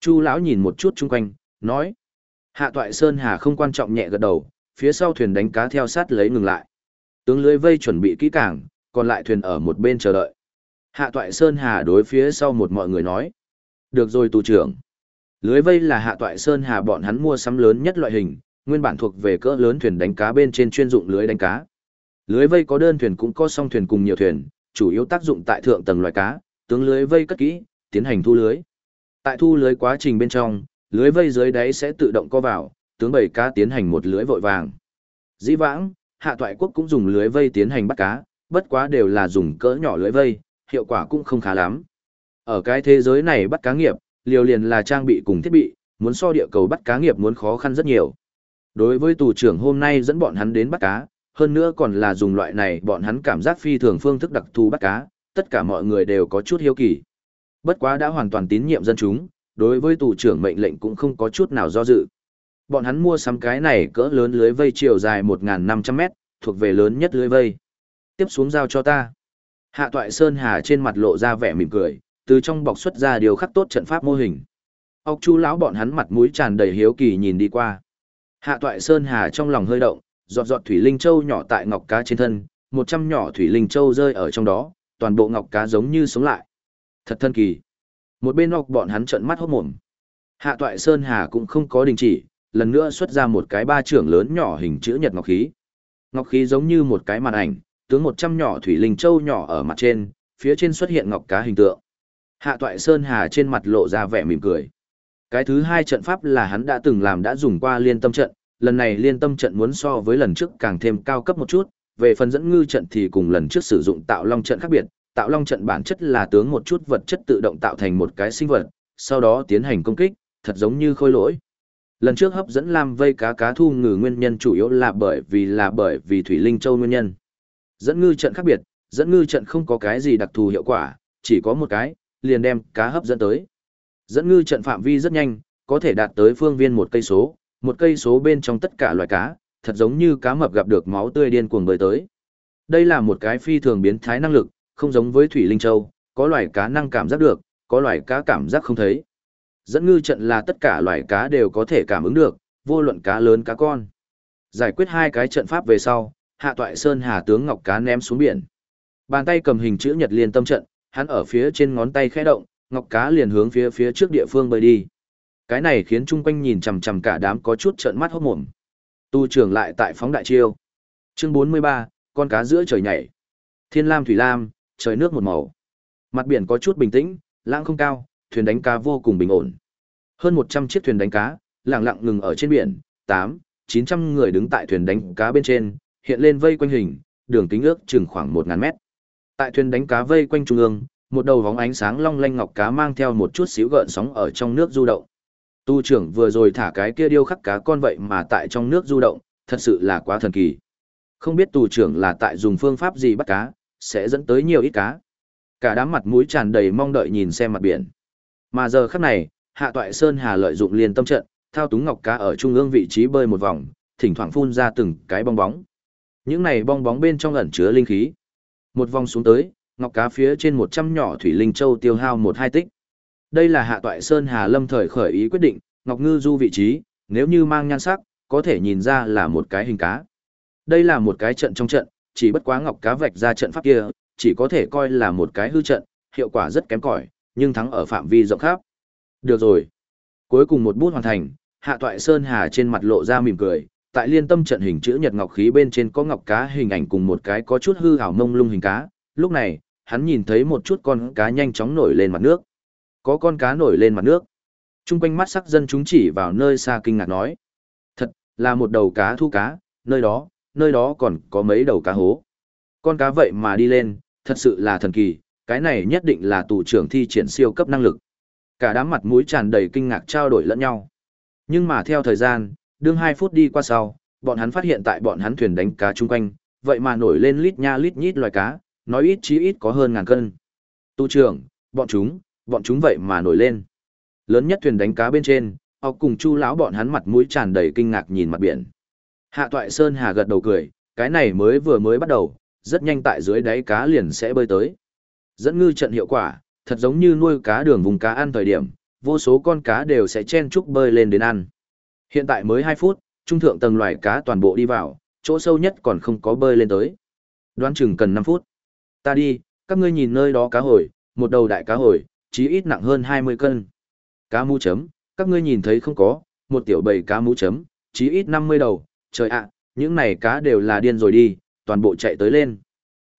Chu lão nhìn một chút chung quanh, nói: Hạ toại sơn hà không quan trọng nhẹ gật đầu, phía sau thuyền đánh cá theo sát lấy ngừng lại. Tướng lưới vây chuẩn bị kỹ càng, còn lại thuyền ở một bên chờ đợi. Hạ toại Sơn Hà đối phía sau một mọi người nói. Được rồi tù trưởng. Lưới vây là hạ toại Sơn Hà bọn hắn mua sắm lớn nhất loại hình, nguyên bản thuộc về cỡ lớn thuyền đánh cá bên trên chuyên dụng lưới đánh cá. Lưới vây có đơn thuyền cũng có song thuyền cùng nhiều thuyền, chủ yếu tác dụng tại thượng tầng loài cá, tướng lưới vây cất kỹ, tiến hành thu lưới. Tại thu lưới quá trình bên trong, lưới vây dưới đáy sẽ tự động co vào, tướng bầy cá tiến hành một lưới vội vàng. Dĩ vãng, hạ toại quốc cũng dùng lưới vây tiến hành bắt cá, bất quá đều là dùng cỡ nhỏ lưới vây, hiệu quả cũng không khá lắm. Ở cái thế giới này bắt cá nghiệp, liều liền là trang bị cùng thiết bị, muốn so địa cầu bắt cá nghiệp muốn khó khăn rất nhiều. Đối với tù trưởng hôm nay dẫn bọn hắn đến bắt cá, hơn nữa còn là dùng loại này bọn hắn cảm giác phi thường phương thức đặc thù bắt cá, tất cả mọi người đều có chút hiếu kỳ. Bất quá đã hoàn toàn tín nhiệm dân chúng, đối với tù trưởng mệnh lệnh cũng không có chút nào do dự. Bọn hắn mua sắm cái này cỡ lớn lưới vây chiều dài 1.500 mét, thuộc về lớn nhất lưới vây. Tiếp xuống giao cho ta. Hạ toại Sơn Hà trên mặt lộ ra vẻ mỉm cười, từ trong bọc xuất ra điều khắc tốt trận pháp mô hình. Ốc chu lão bọn hắn mặt mũi tràn đầy hiếu kỳ nhìn đi qua. Hạ toại Sơn Hà trong lòng hơi động, giọt giọt thủy linh châu nhỏ tại ngọc cá trên thân, một trăm nhỏ thủy linh châu rơi ở trong đó, toàn bộ ngọc cá giống như sống lại. Thật thân kỳ. Một bên ngọc bọn hắn trợn mắt hốt mồm. Hạ toại Sơn Hà cũng không có đình chỉ, lần nữa xuất ra một cái ba trưởng lớn nhỏ hình chữ nhật ngọc khí. Ngọc khí giống như một cái màn ảnh, tướng một trăm nhỏ thủy linh châu nhỏ ở mặt trên, phía trên xuất hiện ngọc cá hình tượng. Hạ toại Sơn Hà trên mặt lộ ra vẻ mỉm cười. Cái thứ hai trận pháp là hắn đã từng làm đã dùng qua liên tâm trận, lần này liên tâm trận muốn so với lần trước càng thêm cao cấp một chút, về phần dẫn ngư trận thì cùng lần trước sử dụng tạo long trận khác biệt, tạo long trận bản chất là tướng một chút vật chất tự động tạo thành một cái sinh vật, sau đó tiến hành công kích, thật giống như khôi lỗi. Lần trước hấp dẫn Lam vây cá cá thu ngừ nguyên nhân chủ yếu là bởi vì là bởi vì Thủy Linh Châu nguyên nhân. Dẫn ngư trận khác biệt, dẫn ngư trận không có cái gì đặc thù hiệu quả, chỉ có một cái, liền đem cá hấp dẫn tới. Dẫn ngư trận phạm vi rất nhanh, có thể đạt tới phương viên một cây số, một cây số bên trong tất cả loài cá, thật giống như cá mập gặp được máu tươi điên cuồng bơi tới. Đây là một cái phi thường biến thái năng lực, không giống với thủy linh châu, có loài cá năng cảm giác được, có loài cá cảm giác không thấy. Dẫn ngư trận là tất cả loài cá đều có thể cảm ứng được, vô luận cá lớn cá con. Giải quyết hai cái trận pháp về sau, Hạ Toại Sơn Hà tướng ngọc cá ném xuống biển. Bàn tay cầm hình chữ nhật liên tâm trận, hắn ở phía trên ngón tay khẽ động, ngọc cá liền hướng phía phía trước địa phương bơi đi. Cái này khiến chung quanh nhìn chằm chằm cả đám có chút trợn mắt hốt mồm. Tu trưởng lại tại phóng đại chiêu. Chương 43, con cá giữa trời nhảy. Thiên lam thủy lam, trời nước một màu. Mặt biển có chút bình tĩnh, lãng không cao, thuyền đánh cá vô cùng bình ổn. Hơn 100 chiếc thuyền đánh cá, lặng lặng ngừng ở trên biển, 8, 900 người đứng tại thuyền đánh cá bên trên, hiện lên vây quanh hình, đường kính ước chừng khoảng 1000 mét. Tại thuyền đánh cá vây quanh trung ương, một đầu vóng ánh sáng long lanh ngọc cá mang theo một chút xíu gợn sóng ở trong nước du động. Tu trưởng vừa rồi thả cái kia điêu khắc cá con vậy mà tại trong nước du động, thật sự là quá thần kỳ. Không biết tù trưởng là tại dùng phương pháp gì bắt cá, sẽ dẫn tới nhiều ít cá. Cả đám mặt mũi tràn đầy mong đợi nhìn xem mặt biển. Mà giờ khắc này, Hạ Toại Sơn Hà lợi dụng liền tâm trận, thao túng ngọc cá ở trung ương vị trí bơi một vòng, thỉnh thoảng phun ra từng cái bong bóng. Những này bong bóng bên trong ẩn chứa linh khí. Một vòng xuống tới, ngọc cá phía trên 100 nhỏ thủy linh châu tiêu hao một hai tích. Đây là Hạ Toại Sơn Hà Lâm thời khởi ý quyết định, ngọc ngư du vị trí, nếu như mang nhan sắc, có thể nhìn ra là một cái hình cá. Đây là một cái trận trong trận, chỉ bất quá ngọc cá vạch ra trận pháp kia, chỉ có thể coi là một cái hư trận, hiệu quả rất kém cỏi, nhưng thắng ở phạm vi rộng khắp. Được rồi. Cuối cùng một bút hoàn thành, Hạ Toại Sơn Hà trên mặt lộ ra mỉm cười, tại liên tâm trận hình chữ nhật ngọc khí bên trên có ngọc cá hình ảnh cùng một cái có chút hư ảo mông lung hình cá. Lúc này, hắn nhìn thấy một chút con cá nhanh chóng nổi lên mặt nước. Có con cá nổi lên mặt nước. Trung quanh mắt sắc dân chúng chỉ vào nơi xa kinh ngạc nói. Thật, là một đầu cá thu cá, nơi đó, nơi đó còn có mấy đầu cá hố. Con cá vậy mà đi lên, thật sự là thần kỳ, cái này nhất định là tù trưởng thi triển siêu cấp năng lực. Cả đám mặt mũi tràn đầy kinh ngạc trao đổi lẫn nhau. Nhưng mà theo thời gian, đương 2 phút đi qua sau, bọn hắn phát hiện tại bọn hắn thuyền đánh cá chung quanh, vậy mà nổi lên lít nha lít nhít loài cá, nói ít chí ít có hơn ngàn cân. Tu trưởng, bọn chúng, bọn chúng vậy mà nổi lên. Lớn nhất thuyền đánh cá bên trên, ọc cùng chu lão bọn hắn mặt mũi tràn đầy kinh ngạc nhìn mặt biển. Hạ Toại Sơn Hà gật đầu cười, cái này mới vừa mới bắt đầu, rất nhanh tại dưới đáy cá liền sẽ bơi tới. Dẫn ngư trận hiệu quả, thật giống như nuôi cá đường vùng cá ăn thời điểm, vô số con cá đều sẽ chen chúc bơi lên đến ăn. Hiện tại mới 2 phút, trung thượng tầng loài cá toàn bộ đi vào, chỗ sâu nhất còn không có bơi lên tới. Đoán chừng cần 5 phút. Ta đi, các ngươi nhìn nơi đó cá hồi, một đầu đại cá hồi, chí ít nặng hơn 20 cân. Cá mu chấm, các ngươi nhìn thấy không có, một tiểu bầy cá mu chấm, chí ít 50 đầu, trời ạ, những này cá đều là điên rồi đi, toàn bộ chạy tới lên.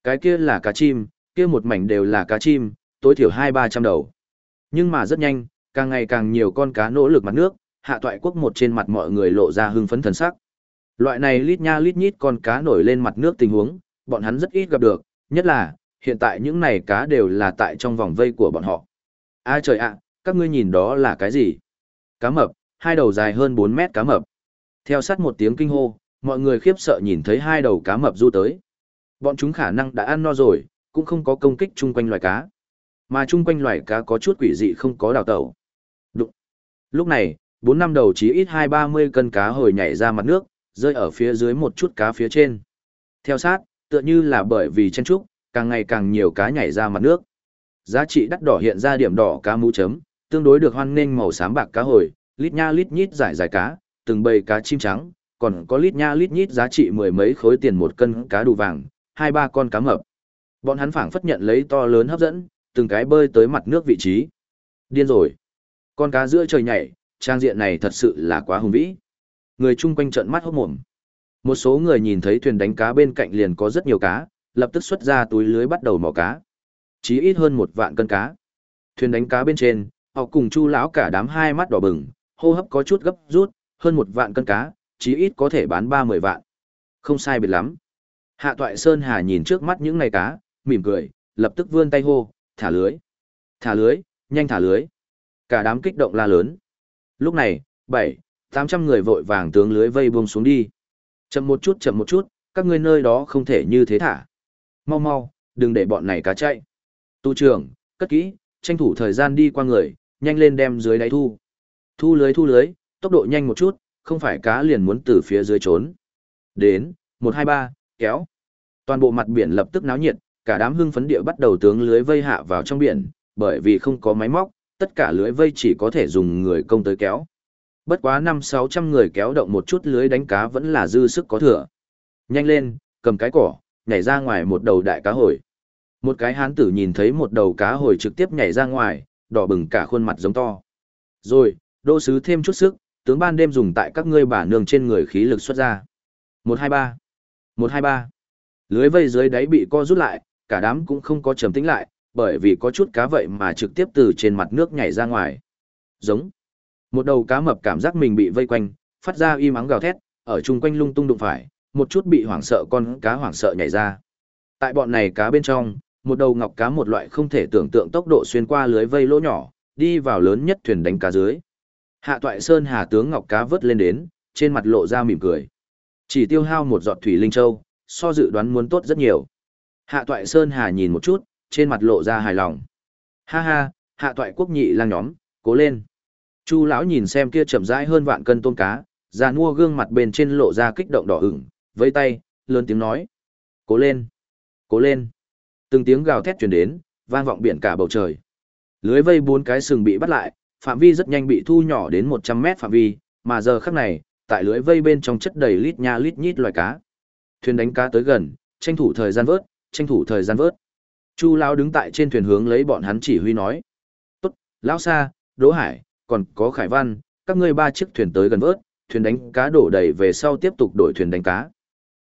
Cái kia là cá chim, kia một mảnh đều là cá chim, tối thiểu hai ba trăm đầu. Nhưng mà rất nhanh, càng ngày càng nhiều con cá nỗ lực mặt nước, hạ toại quốc một trên mặt mọi người lộ ra hưng phấn thần sắc. Loại này lít nha lít nhít con cá nổi lên mặt nước tình huống, bọn hắn rất ít gặp được, nhất là, hiện tại những này cá đều là tại trong vòng vây của bọn họ. A à, trời ạ, các ngươi nhìn đó là cái gì? Cá mập, hai đầu dài hơn 4 mét cá mập. Theo sát một tiếng kinh hô, mọi người khiếp sợ nhìn thấy hai đầu cá mập du tới. Bọn chúng khả năng đã ăn no rồi, cũng không có công kích chung quanh loài cá. Mà chung quanh loài cá có chút quỷ dị không có đào tẩu. Đụng. Lúc này, bốn năm đầu chí ít hai ba mươi cân cá hồi nhảy ra mặt nước, rơi ở phía dưới một chút cá phía trên. Theo sát, tựa như là bởi vì chen trúc, càng ngày càng nhiều cá nhảy ra mặt nước. Giá trị đắt đỏ hiện ra điểm đỏ cá mũ chấm, tương đối được hoan nghênh màu xám bạc cá hồi, lít nha lít nhít giải giải cá, từng bầy cá chim trắng, còn có lít nha lít nhít giá trị mười mấy khối tiền một cân cá đủ vàng, hai ba con cá mập. Bọn hắn phảng phất nhận lấy to lớn hấp dẫn, từng cái bơi tới mặt nước vị trí. Điên rồi. Con cá giữa trời nhảy, trang diện này thật sự là quá hùng vĩ. Người chung quanh trợn mắt hốt mồm. Một số người nhìn thấy thuyền đánh cá bên cạnh liền có rất nhiều cá, lập tức xuất ra túi lưới bắt đầu mò cá. Chí ít hơn một vạn cân cá. Thuyền đánh cá bên trên, họ cùng chu lão cả đám hai mắt đỏ bừng, hô hấp có chút gấp rút, hơn một vạn cân cá, chí ít có thể bán ba mười vạn. Không sai biệt lắm. Hạ Toại Sơn Hà nhìn trước mắt những này cá, mỉm cười, lập tức vươn tay hô, thả lưới. Thả lưới, nhanh thả lưới. Cả đám kích động la lớn. Lúc này, bảy, tám trăm người vội vàng tướng lưới vây buông xuống đi. Chậm một chút chậm một chút, các ngươi nơi đó không thể như thế thả. Mau mau, đừng để bọn này cá chạy. Tu trưởng, cất kỹ, tranh thủ thời gian đi qua người, nhanh lên đem dưới đáy thu. Thu lưới thu lưới, tốc độ nhanh một chút, không phải cá liền muốn từ phía dưới trốn. Đến, một hai ba, kéo. Toàn bộ mặt biển lập tức náo nhiệt, cả đám hưng phấn địa bắt đầu tướng lưới vây hạ vào trong biển, bởi vì không có máy móc, tất cả lưới vây chỉ có thể dùng người công tới kéo. Bất quá năm sáu trăm người kéo động một chút lưới đánh cá vẫn là dư sức có thừa. Nhanh lên, cầm cái cỏ, nhảy ra ngoài một đầu đại cá hồi. Một cái hán tử nhìn thấy một đầu cá hồi trực tiếp nhảy ra ngoài, đỏ bừng cả khuôn mặt giống to. Rồi, đô sứ thêm chút sức, tướng ban đêm dùng tại các ngươi bà nương trên người khí lực xuất ra. 123, 123. Lưới vây dưới đáy bị co rút lại, cả đám cũng không có trầm tĩnh lại, bởi vì có chút cá vậy mà trực tiếp từ trên mặt nước nhảy ra ngoài. Giống. Một đầu cá mập cảm giác mình bị vây quanh, phát ra im ắng gào thét, ở chung quanh lung tung đụng phải, một chút bị hoảng sợ con cá hoảng sợ nhảy ra. Tại bọn này cá bên trong, một đầu ngọc cá một loại không thể tưởng tượng tốc độ xuyên qua lưới vây lỗ nhỏ, đi vào lớn nhất thuyền đánh cá dưới. Hạ Toại Sơn Hà tướng ngọc cá vớt lên đến, trên mặt lộ ra mỉm cười. Chỉ tiêu hao một giọt thủy linh châu, so dự đoán muốn tốt rất nhiều. Hạ Toại Sơn Hà nhìn một chút, trên mặt lộ ra hài lòng. Ha ha, Hạ Toại quốc nhị lang nhóm, cố lên. Chu lão nhìn xem kia chậm rãi hơn vạn cân tôm cá, già mua gương mặt bên trên lộ ra kích động đỏ ửng, vẫy tay, lớn tiếng nói: "Cố lên, cố lên." Từng tiếng gào thét truyền đến, vang vọng biển cả bầu trời. Lưới vây bốn cái sừng bị bắt lại, phạm vi rất nhanh bị thu nhỏ đến 100 mét phạm vi, mà giờ khắc này, tại lưới vây bên trong chất đầy lít nha lít nhít loài cá. Thuyền đánh cá tới gần, tranh thủ thời gian vớt, tranh thủ thời gian vớt. Chu lão đứng tại trên thuyền hướng lấy bọn hắn chỉ huy nói: "Tốt, lão Sa, Đỗ Hải, còn có Khải Văn, các ngươi ba chiếc thuyền tới gần vớt, thuyền đánh cá đổ đầy về sau tiếp tục đổi thuyền đánh cá."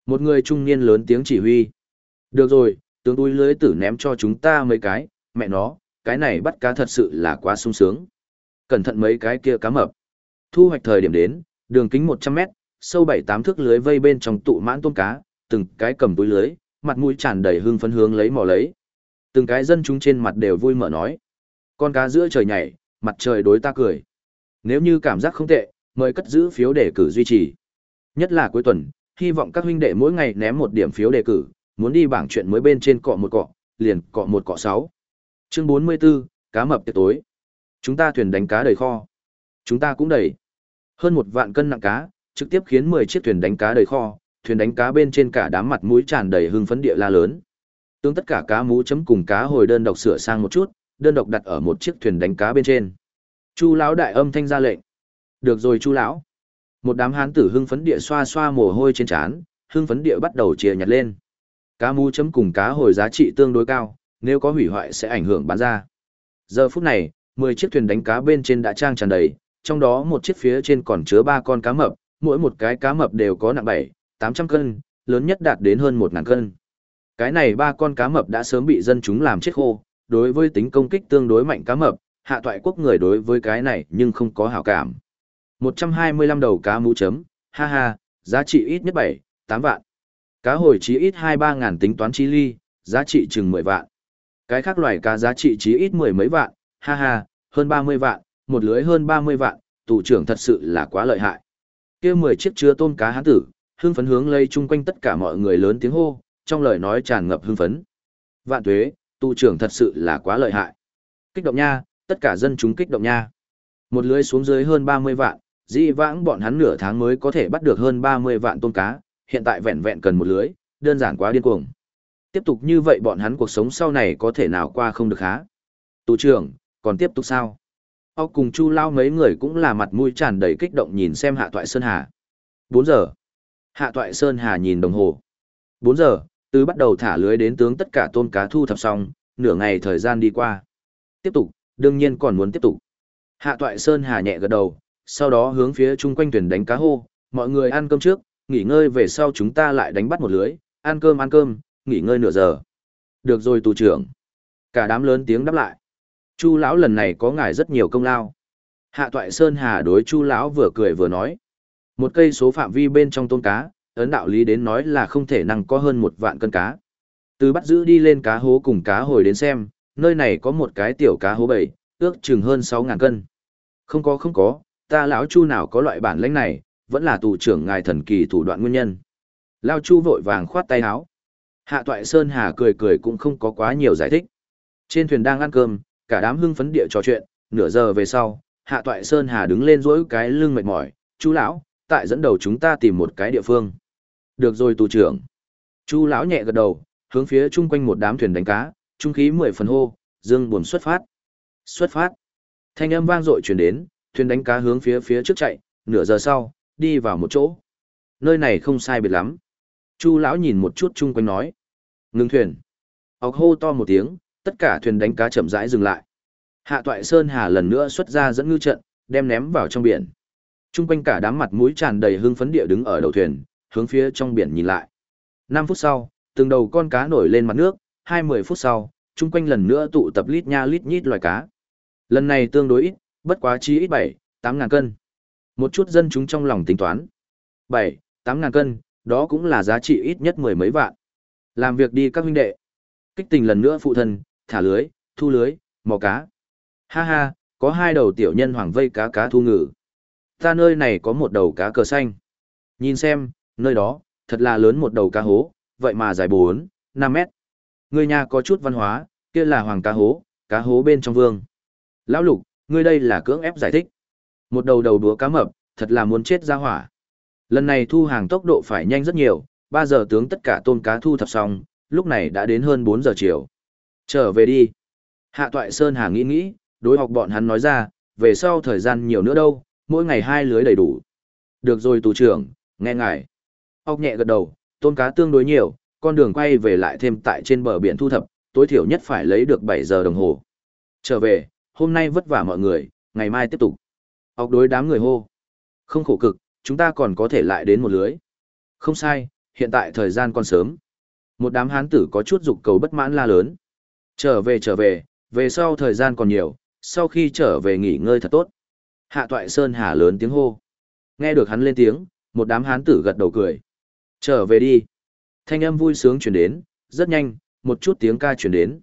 Một người trung niên lớn tiếng chỉ huy. "Được rồi, tướng túi lưới tử ném cho chúng ta mấy cái, mẹ nó, cái này bắt cá thật sự là quá sung sướng. Cẩn thận mấy cái kia cá mập. Thu hoạch thời điểm đến, đường kính 100 mét, sâu 7-8 thước lưới vây bên trong tụ mãn tôm cá, từng cái cầm túi lưới, mặt mũi tràn đầy hưng phấn hướng lấy mò lấy. Từng cái dân chúng trên mặt đều vui mở nói. Con cá giữa trời nhảy, mặt trời đối ta cười. Nếu như cảm giác không tệ, mời cất giữ phiếu đề cử duy trì. Nhất là cuối tuần, hy vọng các huynh đệ mỗi ngày ném một điểm phiếu đề cử, muốn đi bảng chuyện mới bên trên cọ một cọ, liền cọ một cọ sáu. Chương 44, cá mập tiệc tối. Chúng ta thuyền đánh cá đầy kho. Chúng ta cũng đầy. Hơn một vạn cân nặng cá, trực tiếp khiến 10 chiếc thuyền đánh cá đầy kho, thuyền đánh cá bên trên cả đám mặt mũi tràn đầy hưng phấn địa la lớn. Tương tất cả cá mú chấm cùng cá hồi đơn độc sửa sang một chút, đơn độc đặt ở một chiếc thuyền đánh cá bên trên. Chu lão đại âm thanh ra lệnh. Được rồi Chu lão. Một đám hán tử hưng phấn địa xoa xoa mồ hôi trên trán, hưng phấn địa bắt đầu chia nhặt lên. Cá mú chấm cùng cá hồi giá trị tương đối cao, nếu có hủy hoại sẽ ảnh hưởng bán ra. Giờ phút này, 10 chiếc thuyền đánh cá bên trên đã trang tràn đầy, trong đó một chiếc phía trên còn chứa 3 con cá mập, mỗi một cái cá mập đều có nặng 7, 800 cân, lớn nhất đạt đến hơn 1000 cân. Cái này ba con cá mập đã sớm bị dân chúng làm chết khô, đối với tính công kích tương đối mạnh cá mập, hạ toại quốc người đối với cái này nhưng không có hảo cảm. 125 đầu cá mũ chấm, ha ha, giá trị ít nhất 7, 8 vạn. Cá hồi chí ít 2-3 ngàn tính toán chi ly, giá trị chừng 10 vạn. Cái khác loài cá giá trị chí ít mười mấy vạn, ha ha, hơn 30 vạn, một lưới hơn 30 vạn, tù trưởng thật sự là quá lợi hại. kia 10 chiếc chứa tôm cá hán tử, hưng phấn hướng lây chung quanh tất cả mọi người lớn tiếng hô, trong lời nói tràn ngập hưng phấn. Vạn tuế, tu trưởng thật sự là quá lợi hại. Kích động nha, tất cả dân chúng kích động nha. Một lưới xuống dưới hơn 30 vạn, dĩ vãng bọn hắn nửa tháng mới có thể bắt được hơn 30 vạn tôm cá, hiện tại vẹn vẹn cần một lưới, đơn giản quá điên cuồng. Tiếp tục như vậy bọn hắn cuộc sống sau này có thể nào qua không được há. tu trưởng, còn tiếp tục sao? Ốc cùng Chu Lao mấy người cũng là mặt mũi tràn đầy kích động nhìn xem Hạ Toại Sơn Hà. 4 giờ. Hạ Toại Sơn Hà nhìn đồng hồ. 4 giờ, từ bắt đầu thả lưới đến tướng tất cả tôm cá thu thập xong, nửa ngày thời gian đi qua. Tiếp tục, đương nhiên còn muốn tiếp tục. Hạ Toại Sơn Hà nhẹ gật đầu, sau đó hướng phía chung quanh thuyền đánh cá hô, mọi người ăn cơm trước, nghỉ ngơi về sau chúng ta lại đánh bắt một lưới, ăn cơm ăn cơm, nghỉ ngơi nửa giờ. Được rồi tù trưởng. Cả đám lớn tiếng đáp lại. Chu lão lần này có ngài rất nhiều công lao. Hạ Toại Sơn Hà đối Chu lão vừa cười vừa nói. Một cây số phạm vi bên trong tôm cá, ấn đạo lý đến nói là không thể năng có hơn một vạn cân cá. Từ bắt giữ đi lên cá hố cùng cá hồi đến xem, nơi này có một cái tiểu cá hố bảy, ước chừng hơn 6.000 cân. Không có không có, ta lão Chu nào có loại bản lãnh này, vẫn là tù trưởng ngài thần kỳ thủ đoạn nguyên nhân. Lao Chu vội vàng khoát tay áo. Hạ Toại Sơn Hà cười cười cũng không có quá nhiều giải thích. Trên thuyền đang ăn cơm, cả đám hưng phấn địa trò chuyện, nửa giờ về sau, Hạ Toại Sơn Hà đứng lên rỗi cái lưng mệt mỏi, "Chú lão, tại dẫn đầu chúng ta tìm một cái địa phương." "Được rồi tù trưởng." Chu lão nhẹ gật đầu, hướng phía chung quanh một đám thuyền đánh cá, trung khí mười phần hô, dương buồn xuất phát. Xuất phát. Thanh âm vang dội truyền đến, thuyền đánh cá hướng phía phía trước chạy, nửa giờ sau, đi vào một chỗ. Nơi này không sai biệt lắm. Chu lão nhìn một chút chung quanh nói. Ngừng thuyền. ọc hô to một tiếng, tất cả thuyền đánh cá chậm rãi dừng lại. Hạ toại Sơn Hà lần nữa xuất ra dẫn ngư trận, đem ném vào trong biển. Trung quanh cả đám mặt mũi tràn đầy hưng phấn địa đứng ở đầu thuyền, hướng phía trong biển nhìn lại. 5 phút sau, từng đầu con cá nổi lên mặt nước, 20 phút sau, chung quanh lần nữa tụ tập lít nha lít nhít loài cá. Lần này tương đối ít, bất quá chí ít 7, 8 ngàn cân. Một chút dân chúng trong lòng tính toán. 7, 8 ngàn cân, đó cũng là giá trị ít nhất mười mấy vạn. Làm việc đi các huynh đệ. Kích tình lần nữa phụ thân, thả lưới, thu lưới, mò cá. Ha ha, có hai đầu tiểu nhân hoàng vây cá cá thu ngử. Ta nơi này có một đầu cá cờ xanh. Nhìn xem, nơi đó, thật là lớn một đầu cá hố, vậy mà dài 4, 5 mét. Người nhà có chút văn hóa, kia là hoàng cá hố, cá hố bên trong vương. Lão lục, ngươi đây là cưỡng ép giải thích. Một đầu đầu đúa cá mập, thật là muốn chết ra hỏa. Lần này thu hàng tốc độ phải nhanh rất nhiều, 3 giờ tướng tất cả tôm cá thu thập xong, lúc này đã đến hơn 4 giờ chiều. Trở về đi. Hạ Toại Sơn Hà nghĩ nghĩ, đối học bọn hắn nói ra, về sau thời gian nhiều nữa đâu, mỗi ngày hai lưới đầy đủ. Được rồi tù trưởng, nghe ngài. Ốc nhẹ gật đầu, tôm cá tương đối nhiều, con đường quay về lại thêm tại trên bờ biển thu thập, tối thiểu nhất phải lấy được 7 giờ đồng hồ. Trở về, hôm nay vất vả mọi người, ngày mai tiếp tục. Ốc đối đám người hô. Không khổ cực, chúng ta còn có thể lại đến một lưới. Không sai, hiện tại thời gian còn sớm. Một đám hán tử có chút dục cầu bất mãn la lớn. Trở về trở về, về sau thời gian còn nhiều, sau khi trở về nghỉ ngơi thật tốt. Hạ toại Sơn Hà lớn tiếng hô. Nghe được hắn lên tiếng, một đám hán tử gật đầu cười. Trở về đi. Thanh âm vui sướng chuyển đến, rất nhanh, một chút tiếng ca chuyển đến.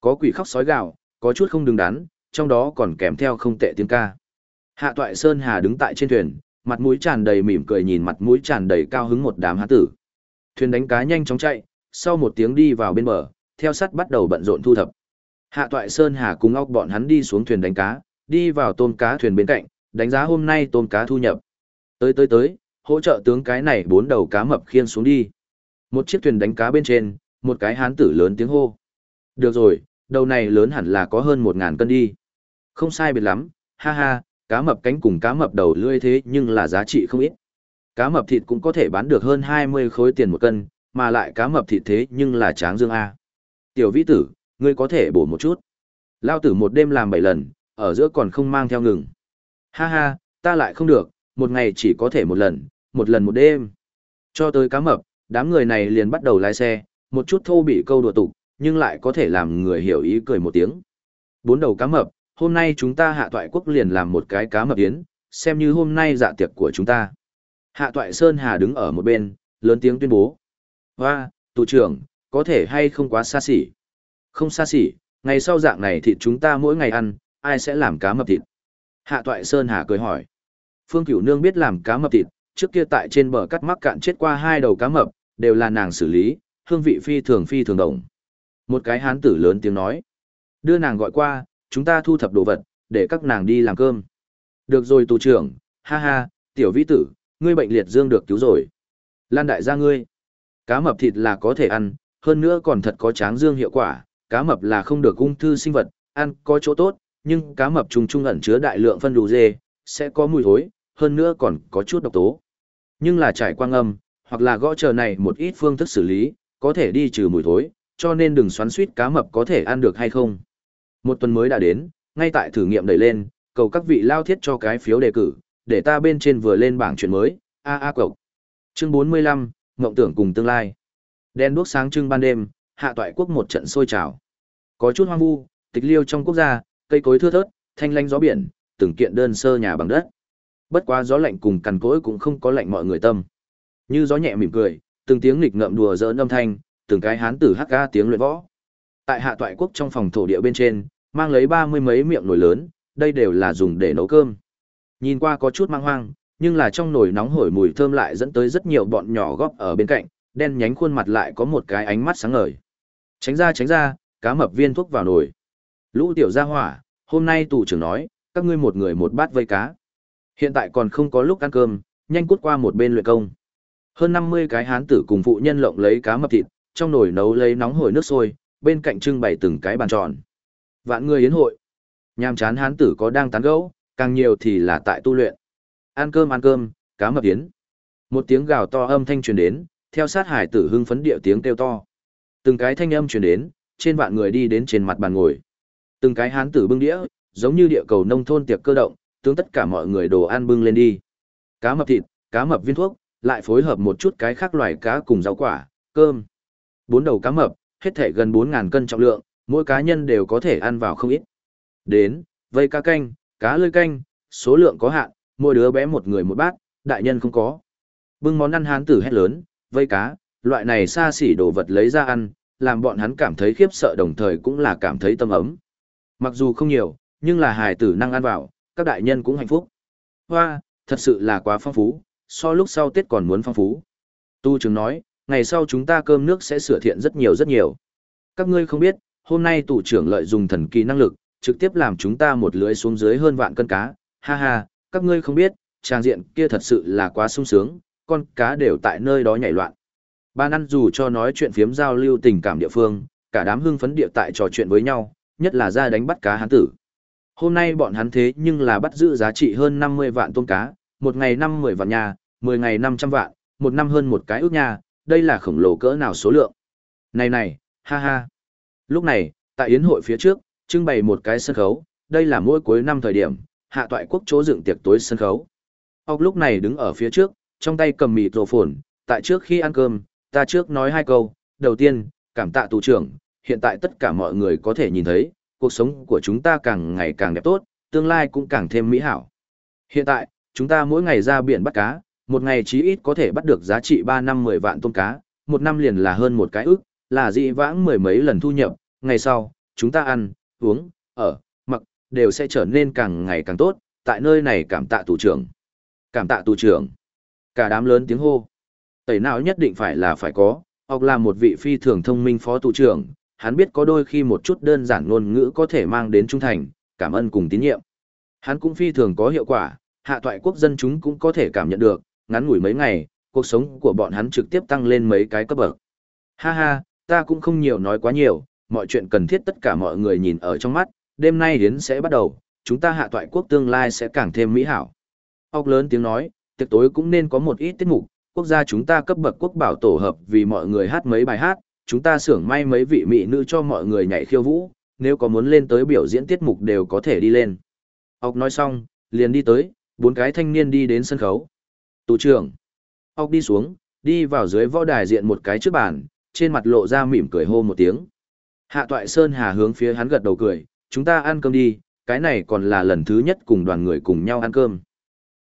Có quỷ khóc sói gạo, có chút không đứng đắn, trong đó còn kèm theo không tệ tiếng ca. Hạ toại Sơn Hà đứng tại trên thuyền, mặt mũi tràn đầy mỉm cười nhìn mặt mũi tràn đầy cao hứng một đám hán tử. Thuyền đánh cá nhanh chóng chạy, sau một tiếng đi vào bên bờ, theo sắt bắt đầu bận rộn thu thập. Hạ toại Sơn Hà cùng óc bọn hắn đi xuống thuyền đánh cá, đi vào tôm cá thuyền bên cạnh, đánh giá hôm nay tôm cá thu nhập. Tới tới tới, hỗ trợ tướng cái này bốn đầu cá mập khiên xuống đi. Một chiếc thuyền đánh cá bên trên, một cái hán tử lớn tiếng hô. Được rồi, đầu này lớn hẳn là có hơn một ngàn cân đi. Không sai biệt lắm, ha ha, cá mập cánh cùng cá mập đầu lươi thế nhưng là giá trị không ít. Cá mập thịt cũng có thể bán được hơn 20 khối tiền một cân, mà lại cá mập thịt thế nhưng là tráng dương A. Tiểu vĩ tử, ngươi có thể bổ một chút. Lao tử một đêm làm 7 lần, ở giữa còn không mang theo ngừng. Ha ha, ta lại không được, một ngày chỉ có thể một lần, một lần một đêm. Cho tới cá mập, đám người này liền bắt đầu lái xe, một chút thô bị câu đùa tục, nhưng lại có thể làm người hiểu ý cười một tiếng. Bốn đầu cá mập, hôm nay chúng ta hạ toại quốc liền làm một cái cá mập yến, xem như hôm nay dạ tiệc của chúng ta. Hạ toại Sơn Hà đứng ở một bên, lớn tiếng tuyên bố. Hoa, tù trưởng, có thể hay không quá xa xỉ? Không xa xỉ, ngày sau dạng này thịt chúng ta mỗi ngày ăn, ai sẽ làm cá mập thịt? Hạ toại Sơn Hà cười hỏi. Phương Cửu Nương biết làm cá mập thịt, trước kia tại trên bờ cắt mắc cạn chết qua hai đầu cá mập, đều là nàng xử lý, hương vị phi thường phi thường đồng. Một cái hán tử lớn tiếng nói. Đưa nàng gọi qua, chúng ta thu thập đồ vật, để các nàng đi làm cơm. Được rồi tù trưởng, ha ha, tiểu vĩ tử, ngươi bệnh liệt dương được cứu rồi. Lan đại gia ngươi, cá mập thịt là có thể ăn, hơn nữa còn thật có tráng dương hiệu quả, cá mập là không được ung thư sinh vật, ăn có chỗ tốt, nhưng cá mập trùng trung ẩn chứa đại lượng phân đủ dê, sẽ có mùi thối, hơn nữa còn có chút độc tố. Nhưng là trải quang âm, hoặc là gõ chờ này một ít phương thức xử lý, có thể đi trừ mùi thối, cho nên đừng xoắn suýt cá mập có thể ăn được hay không. Một tuần mới đã đến, ngay tại thử nghiệm đẩy lên, cầu các vị lao thiết cho cái phiếu đề cử, để ta bên trên vừa lên bảng chuyện mới, a a cộc. Chương 45, Ngộng tưởng cùng tương lai. Đen đuốc sáng trưng ban đêm, hạ toại quốc một trận sôi trào. Có chút hoang vu, tịch liêu trong quốc gia, cây cối thưa thớt, thanh lanh gió biển, từng kiện đơn sơ nhà bằng đất. Bất quá gió lạnh cùng cằn cỗi cũng không có lạnh mọi người tâm. Như gió nhẹ mỉm cười, từng tiếng nghịch ngợm đùa giỡn âm thanh, từng cái hán tử hắc ca tiếng luyện võ. Tại hạ toại quốc trong phòng thổ địa bên trên, mang lấy ba mươi mấy miệng nồi lớn, đây đều là dùng để nấu cơm. Nhìn qua có chút mang hoang, nhưng là trong nồi nóng hổi mùi thơm lại dẫn tới rất nhiều bọn nhỏ góp ở bên cạnh, đen nhánh khuôn mặt lại có một cái ánh mắt sáng ngời. Tránh ra tránh ra, cá mập viên thuốc vào nồi. Lũ tiểu gia hỏa, hôm nay tù trưởng nói, các ngươi một người một bát vây cá. Hiện tại còn không có lúc ăn cơm, nhanh cút qua một bên luyện công. Hơn 50 cái hán tử cùng phụ nhân lộng lấy cá mập thịt, trong nồi nấu lấy nóng hổi nước sôi, bên cạnh trưng bày từng cái bàn tròn. Vạn người yến hội. Nhàm chán hán tử có đang tán gẫu, càng nhiều thì là tại tu luyện. Ăn cơm ăn cơm, cá mập yến. Một tiếng gào to âm thanh truyền đến, theo sát hải tử hưng phấn điệu tiếng kêu to. Từng cái thanh âm truyền đến, trên vạn người đi đến trên mặt bàn ngồi. Từng cái hán tử bưng đĩa, giống như địa cầu nông thôn tiệc cơ động, tướng tất cả mọi người đồ ăn bưng lên đi. Cá mập thịt, cá mập viên thuốc, lại phối hợp một chút cái khác loài cá cùng rau quả, cơm. Bốn đầu cá mập, hết thể gần 4.000 cân trọng lượng, mỗi cá nhân đều có thể ăn vào không ít. Đến, vây cá canh, cá lơi canh, số lượng có hạn, mỗi đứa bé một người một bát, đại nhân không có. Bưng món ăn hán tử hét lớn, vây cá, loại này xa xỉ đồ vật lấy ra ăn, làm bọn hắn cảm thấy khiếp sợ đồng thời cũng là cảm thấy tâm ấm. Mặc dù không nhiều, nhưng là hài tử năng ăn vào, các đại nhân cũng hạnh phúc. Hoa, thật sự là quá phong phú, so lúc sau Tết còn muốn phong phú. Tu trưởng nói, ngày sau chúng ta cơm nước sẽ sửa thiện rất nhiều rất nhiều. Các ngươi không biết, hôm nay tủ trưởng lợi dùng thần kỳ năng lực, trực tiếp làm chúng ta một lưới xuống dưới hơn vạn cân cá, ha ha, các ngươi không biết, trang diện kia thật sự là quá sung sướng, con cá đều tại nơi đó nhảy loạn. Ban ăn dù cho nói chuyện phiếm giao lưu tình cảm địa phương, cả đám hưng phấn địa tại trò chuyện với nhau, nhất là ra đánh bắt cá hán tử. Hôm nay bọn hắn thế nhưng là bắt giữ giá trị hơn 50 vạn tôm cá, một ngày năm 10 vạn nhà, 10 ngày 500 vạn, một năm hơn một cái ước nhà, đây là khổng lồ cỡ nào số lượng. Này này, ha ha. Lúc này, tại yến hội phía trước, trưng bày một cái sân khấu, đây là mỗi cuối năm thời điểm, hạ toại quốc chỗ dựng tiệc tối sân khấu. Ông lúc này đứng ở phía trước, trong tay cầm mịt rổ phồn, tại trước khi ăn cơm, ta trước nói hai câu, đầu tiên, cảm tạ tù trưởng, hiện tại tất cả mọi người có thể nhìn thấy, cuộc sống của chúng ta càng ngày càng đẹp tốt, tương lai cũng càng thêm mỹ hảo. Hiện tại, chúng ta mỗi ngày ra biển bắt cá, một ngày chí ít có thể bắt được giá trị 3 năm 10 vạn tôm cá, một năm liền là hơn một cái ức, là dị vãng mười mấy lần thu nhập, ngày sau, chúng ta ăn, uống, ở, mặc, đều sẽ trở nên càng ngày càng tốt, tại nơi này cảm tạ tù trưởng. Cảm tạ tù trưởng. Cả đám lớn tiếng hô. Tẩy nào nhất định phải là phải có, hoặc là một vị phi thường thông minh phó tù trưởng, hắn biết có đôi khi một chút đơn giản ngôn ngữ có thể mang đến trung thành, cảm ơn cùng tín nhiệm. Hắn cũng phi thường có hiệu quả, hạ toại quốc dân chúng cũng có thể cảm nhận được, ngắn ngủi mấy ngày, cuộc sống của bọn hắn trực tiếp tăng lên mấy cái cấp bậc. Ha ha, ta cũng không nhiều nói quá nhiều, mọi chuyện cần thiết tất cả mọi người nhìn ở trong mắt, đêm nay đến sẽ bắt đầu, chúng ta hạ toại quốc tương lai sẽ càng thêm mỹ hảo. Ốc lớn tiếng nói, tiệc tối cũng nên có một ít tiết mục, quốc gia chúng ta cấp bậc quốc bảo tổ hợp vì mọi người hát mấy bài hát, chúng ta xưởng may mấy vị mỹ nữ cho mọi người nhảy khiêu vũ, nếu có muốn lên tới biểu diễn tiết mục đều có thể đi lên. Ốc nói xong, liền đi tới, bốn cái thanh niên đi đến sân khấu. Tù trưởng. Ốc đi xuống, đi vào dưới võ đài diện một cái trước bàn, trên mặt lộ ra mỉm cười hô một tiếng. Hạ toại Sơn Hà hướng phía hắn gật đầu cười, chúng ta ăn cơm đi, cái này còn là lần thứ nhất cùng đoàn người cùng nhau ăn cơm.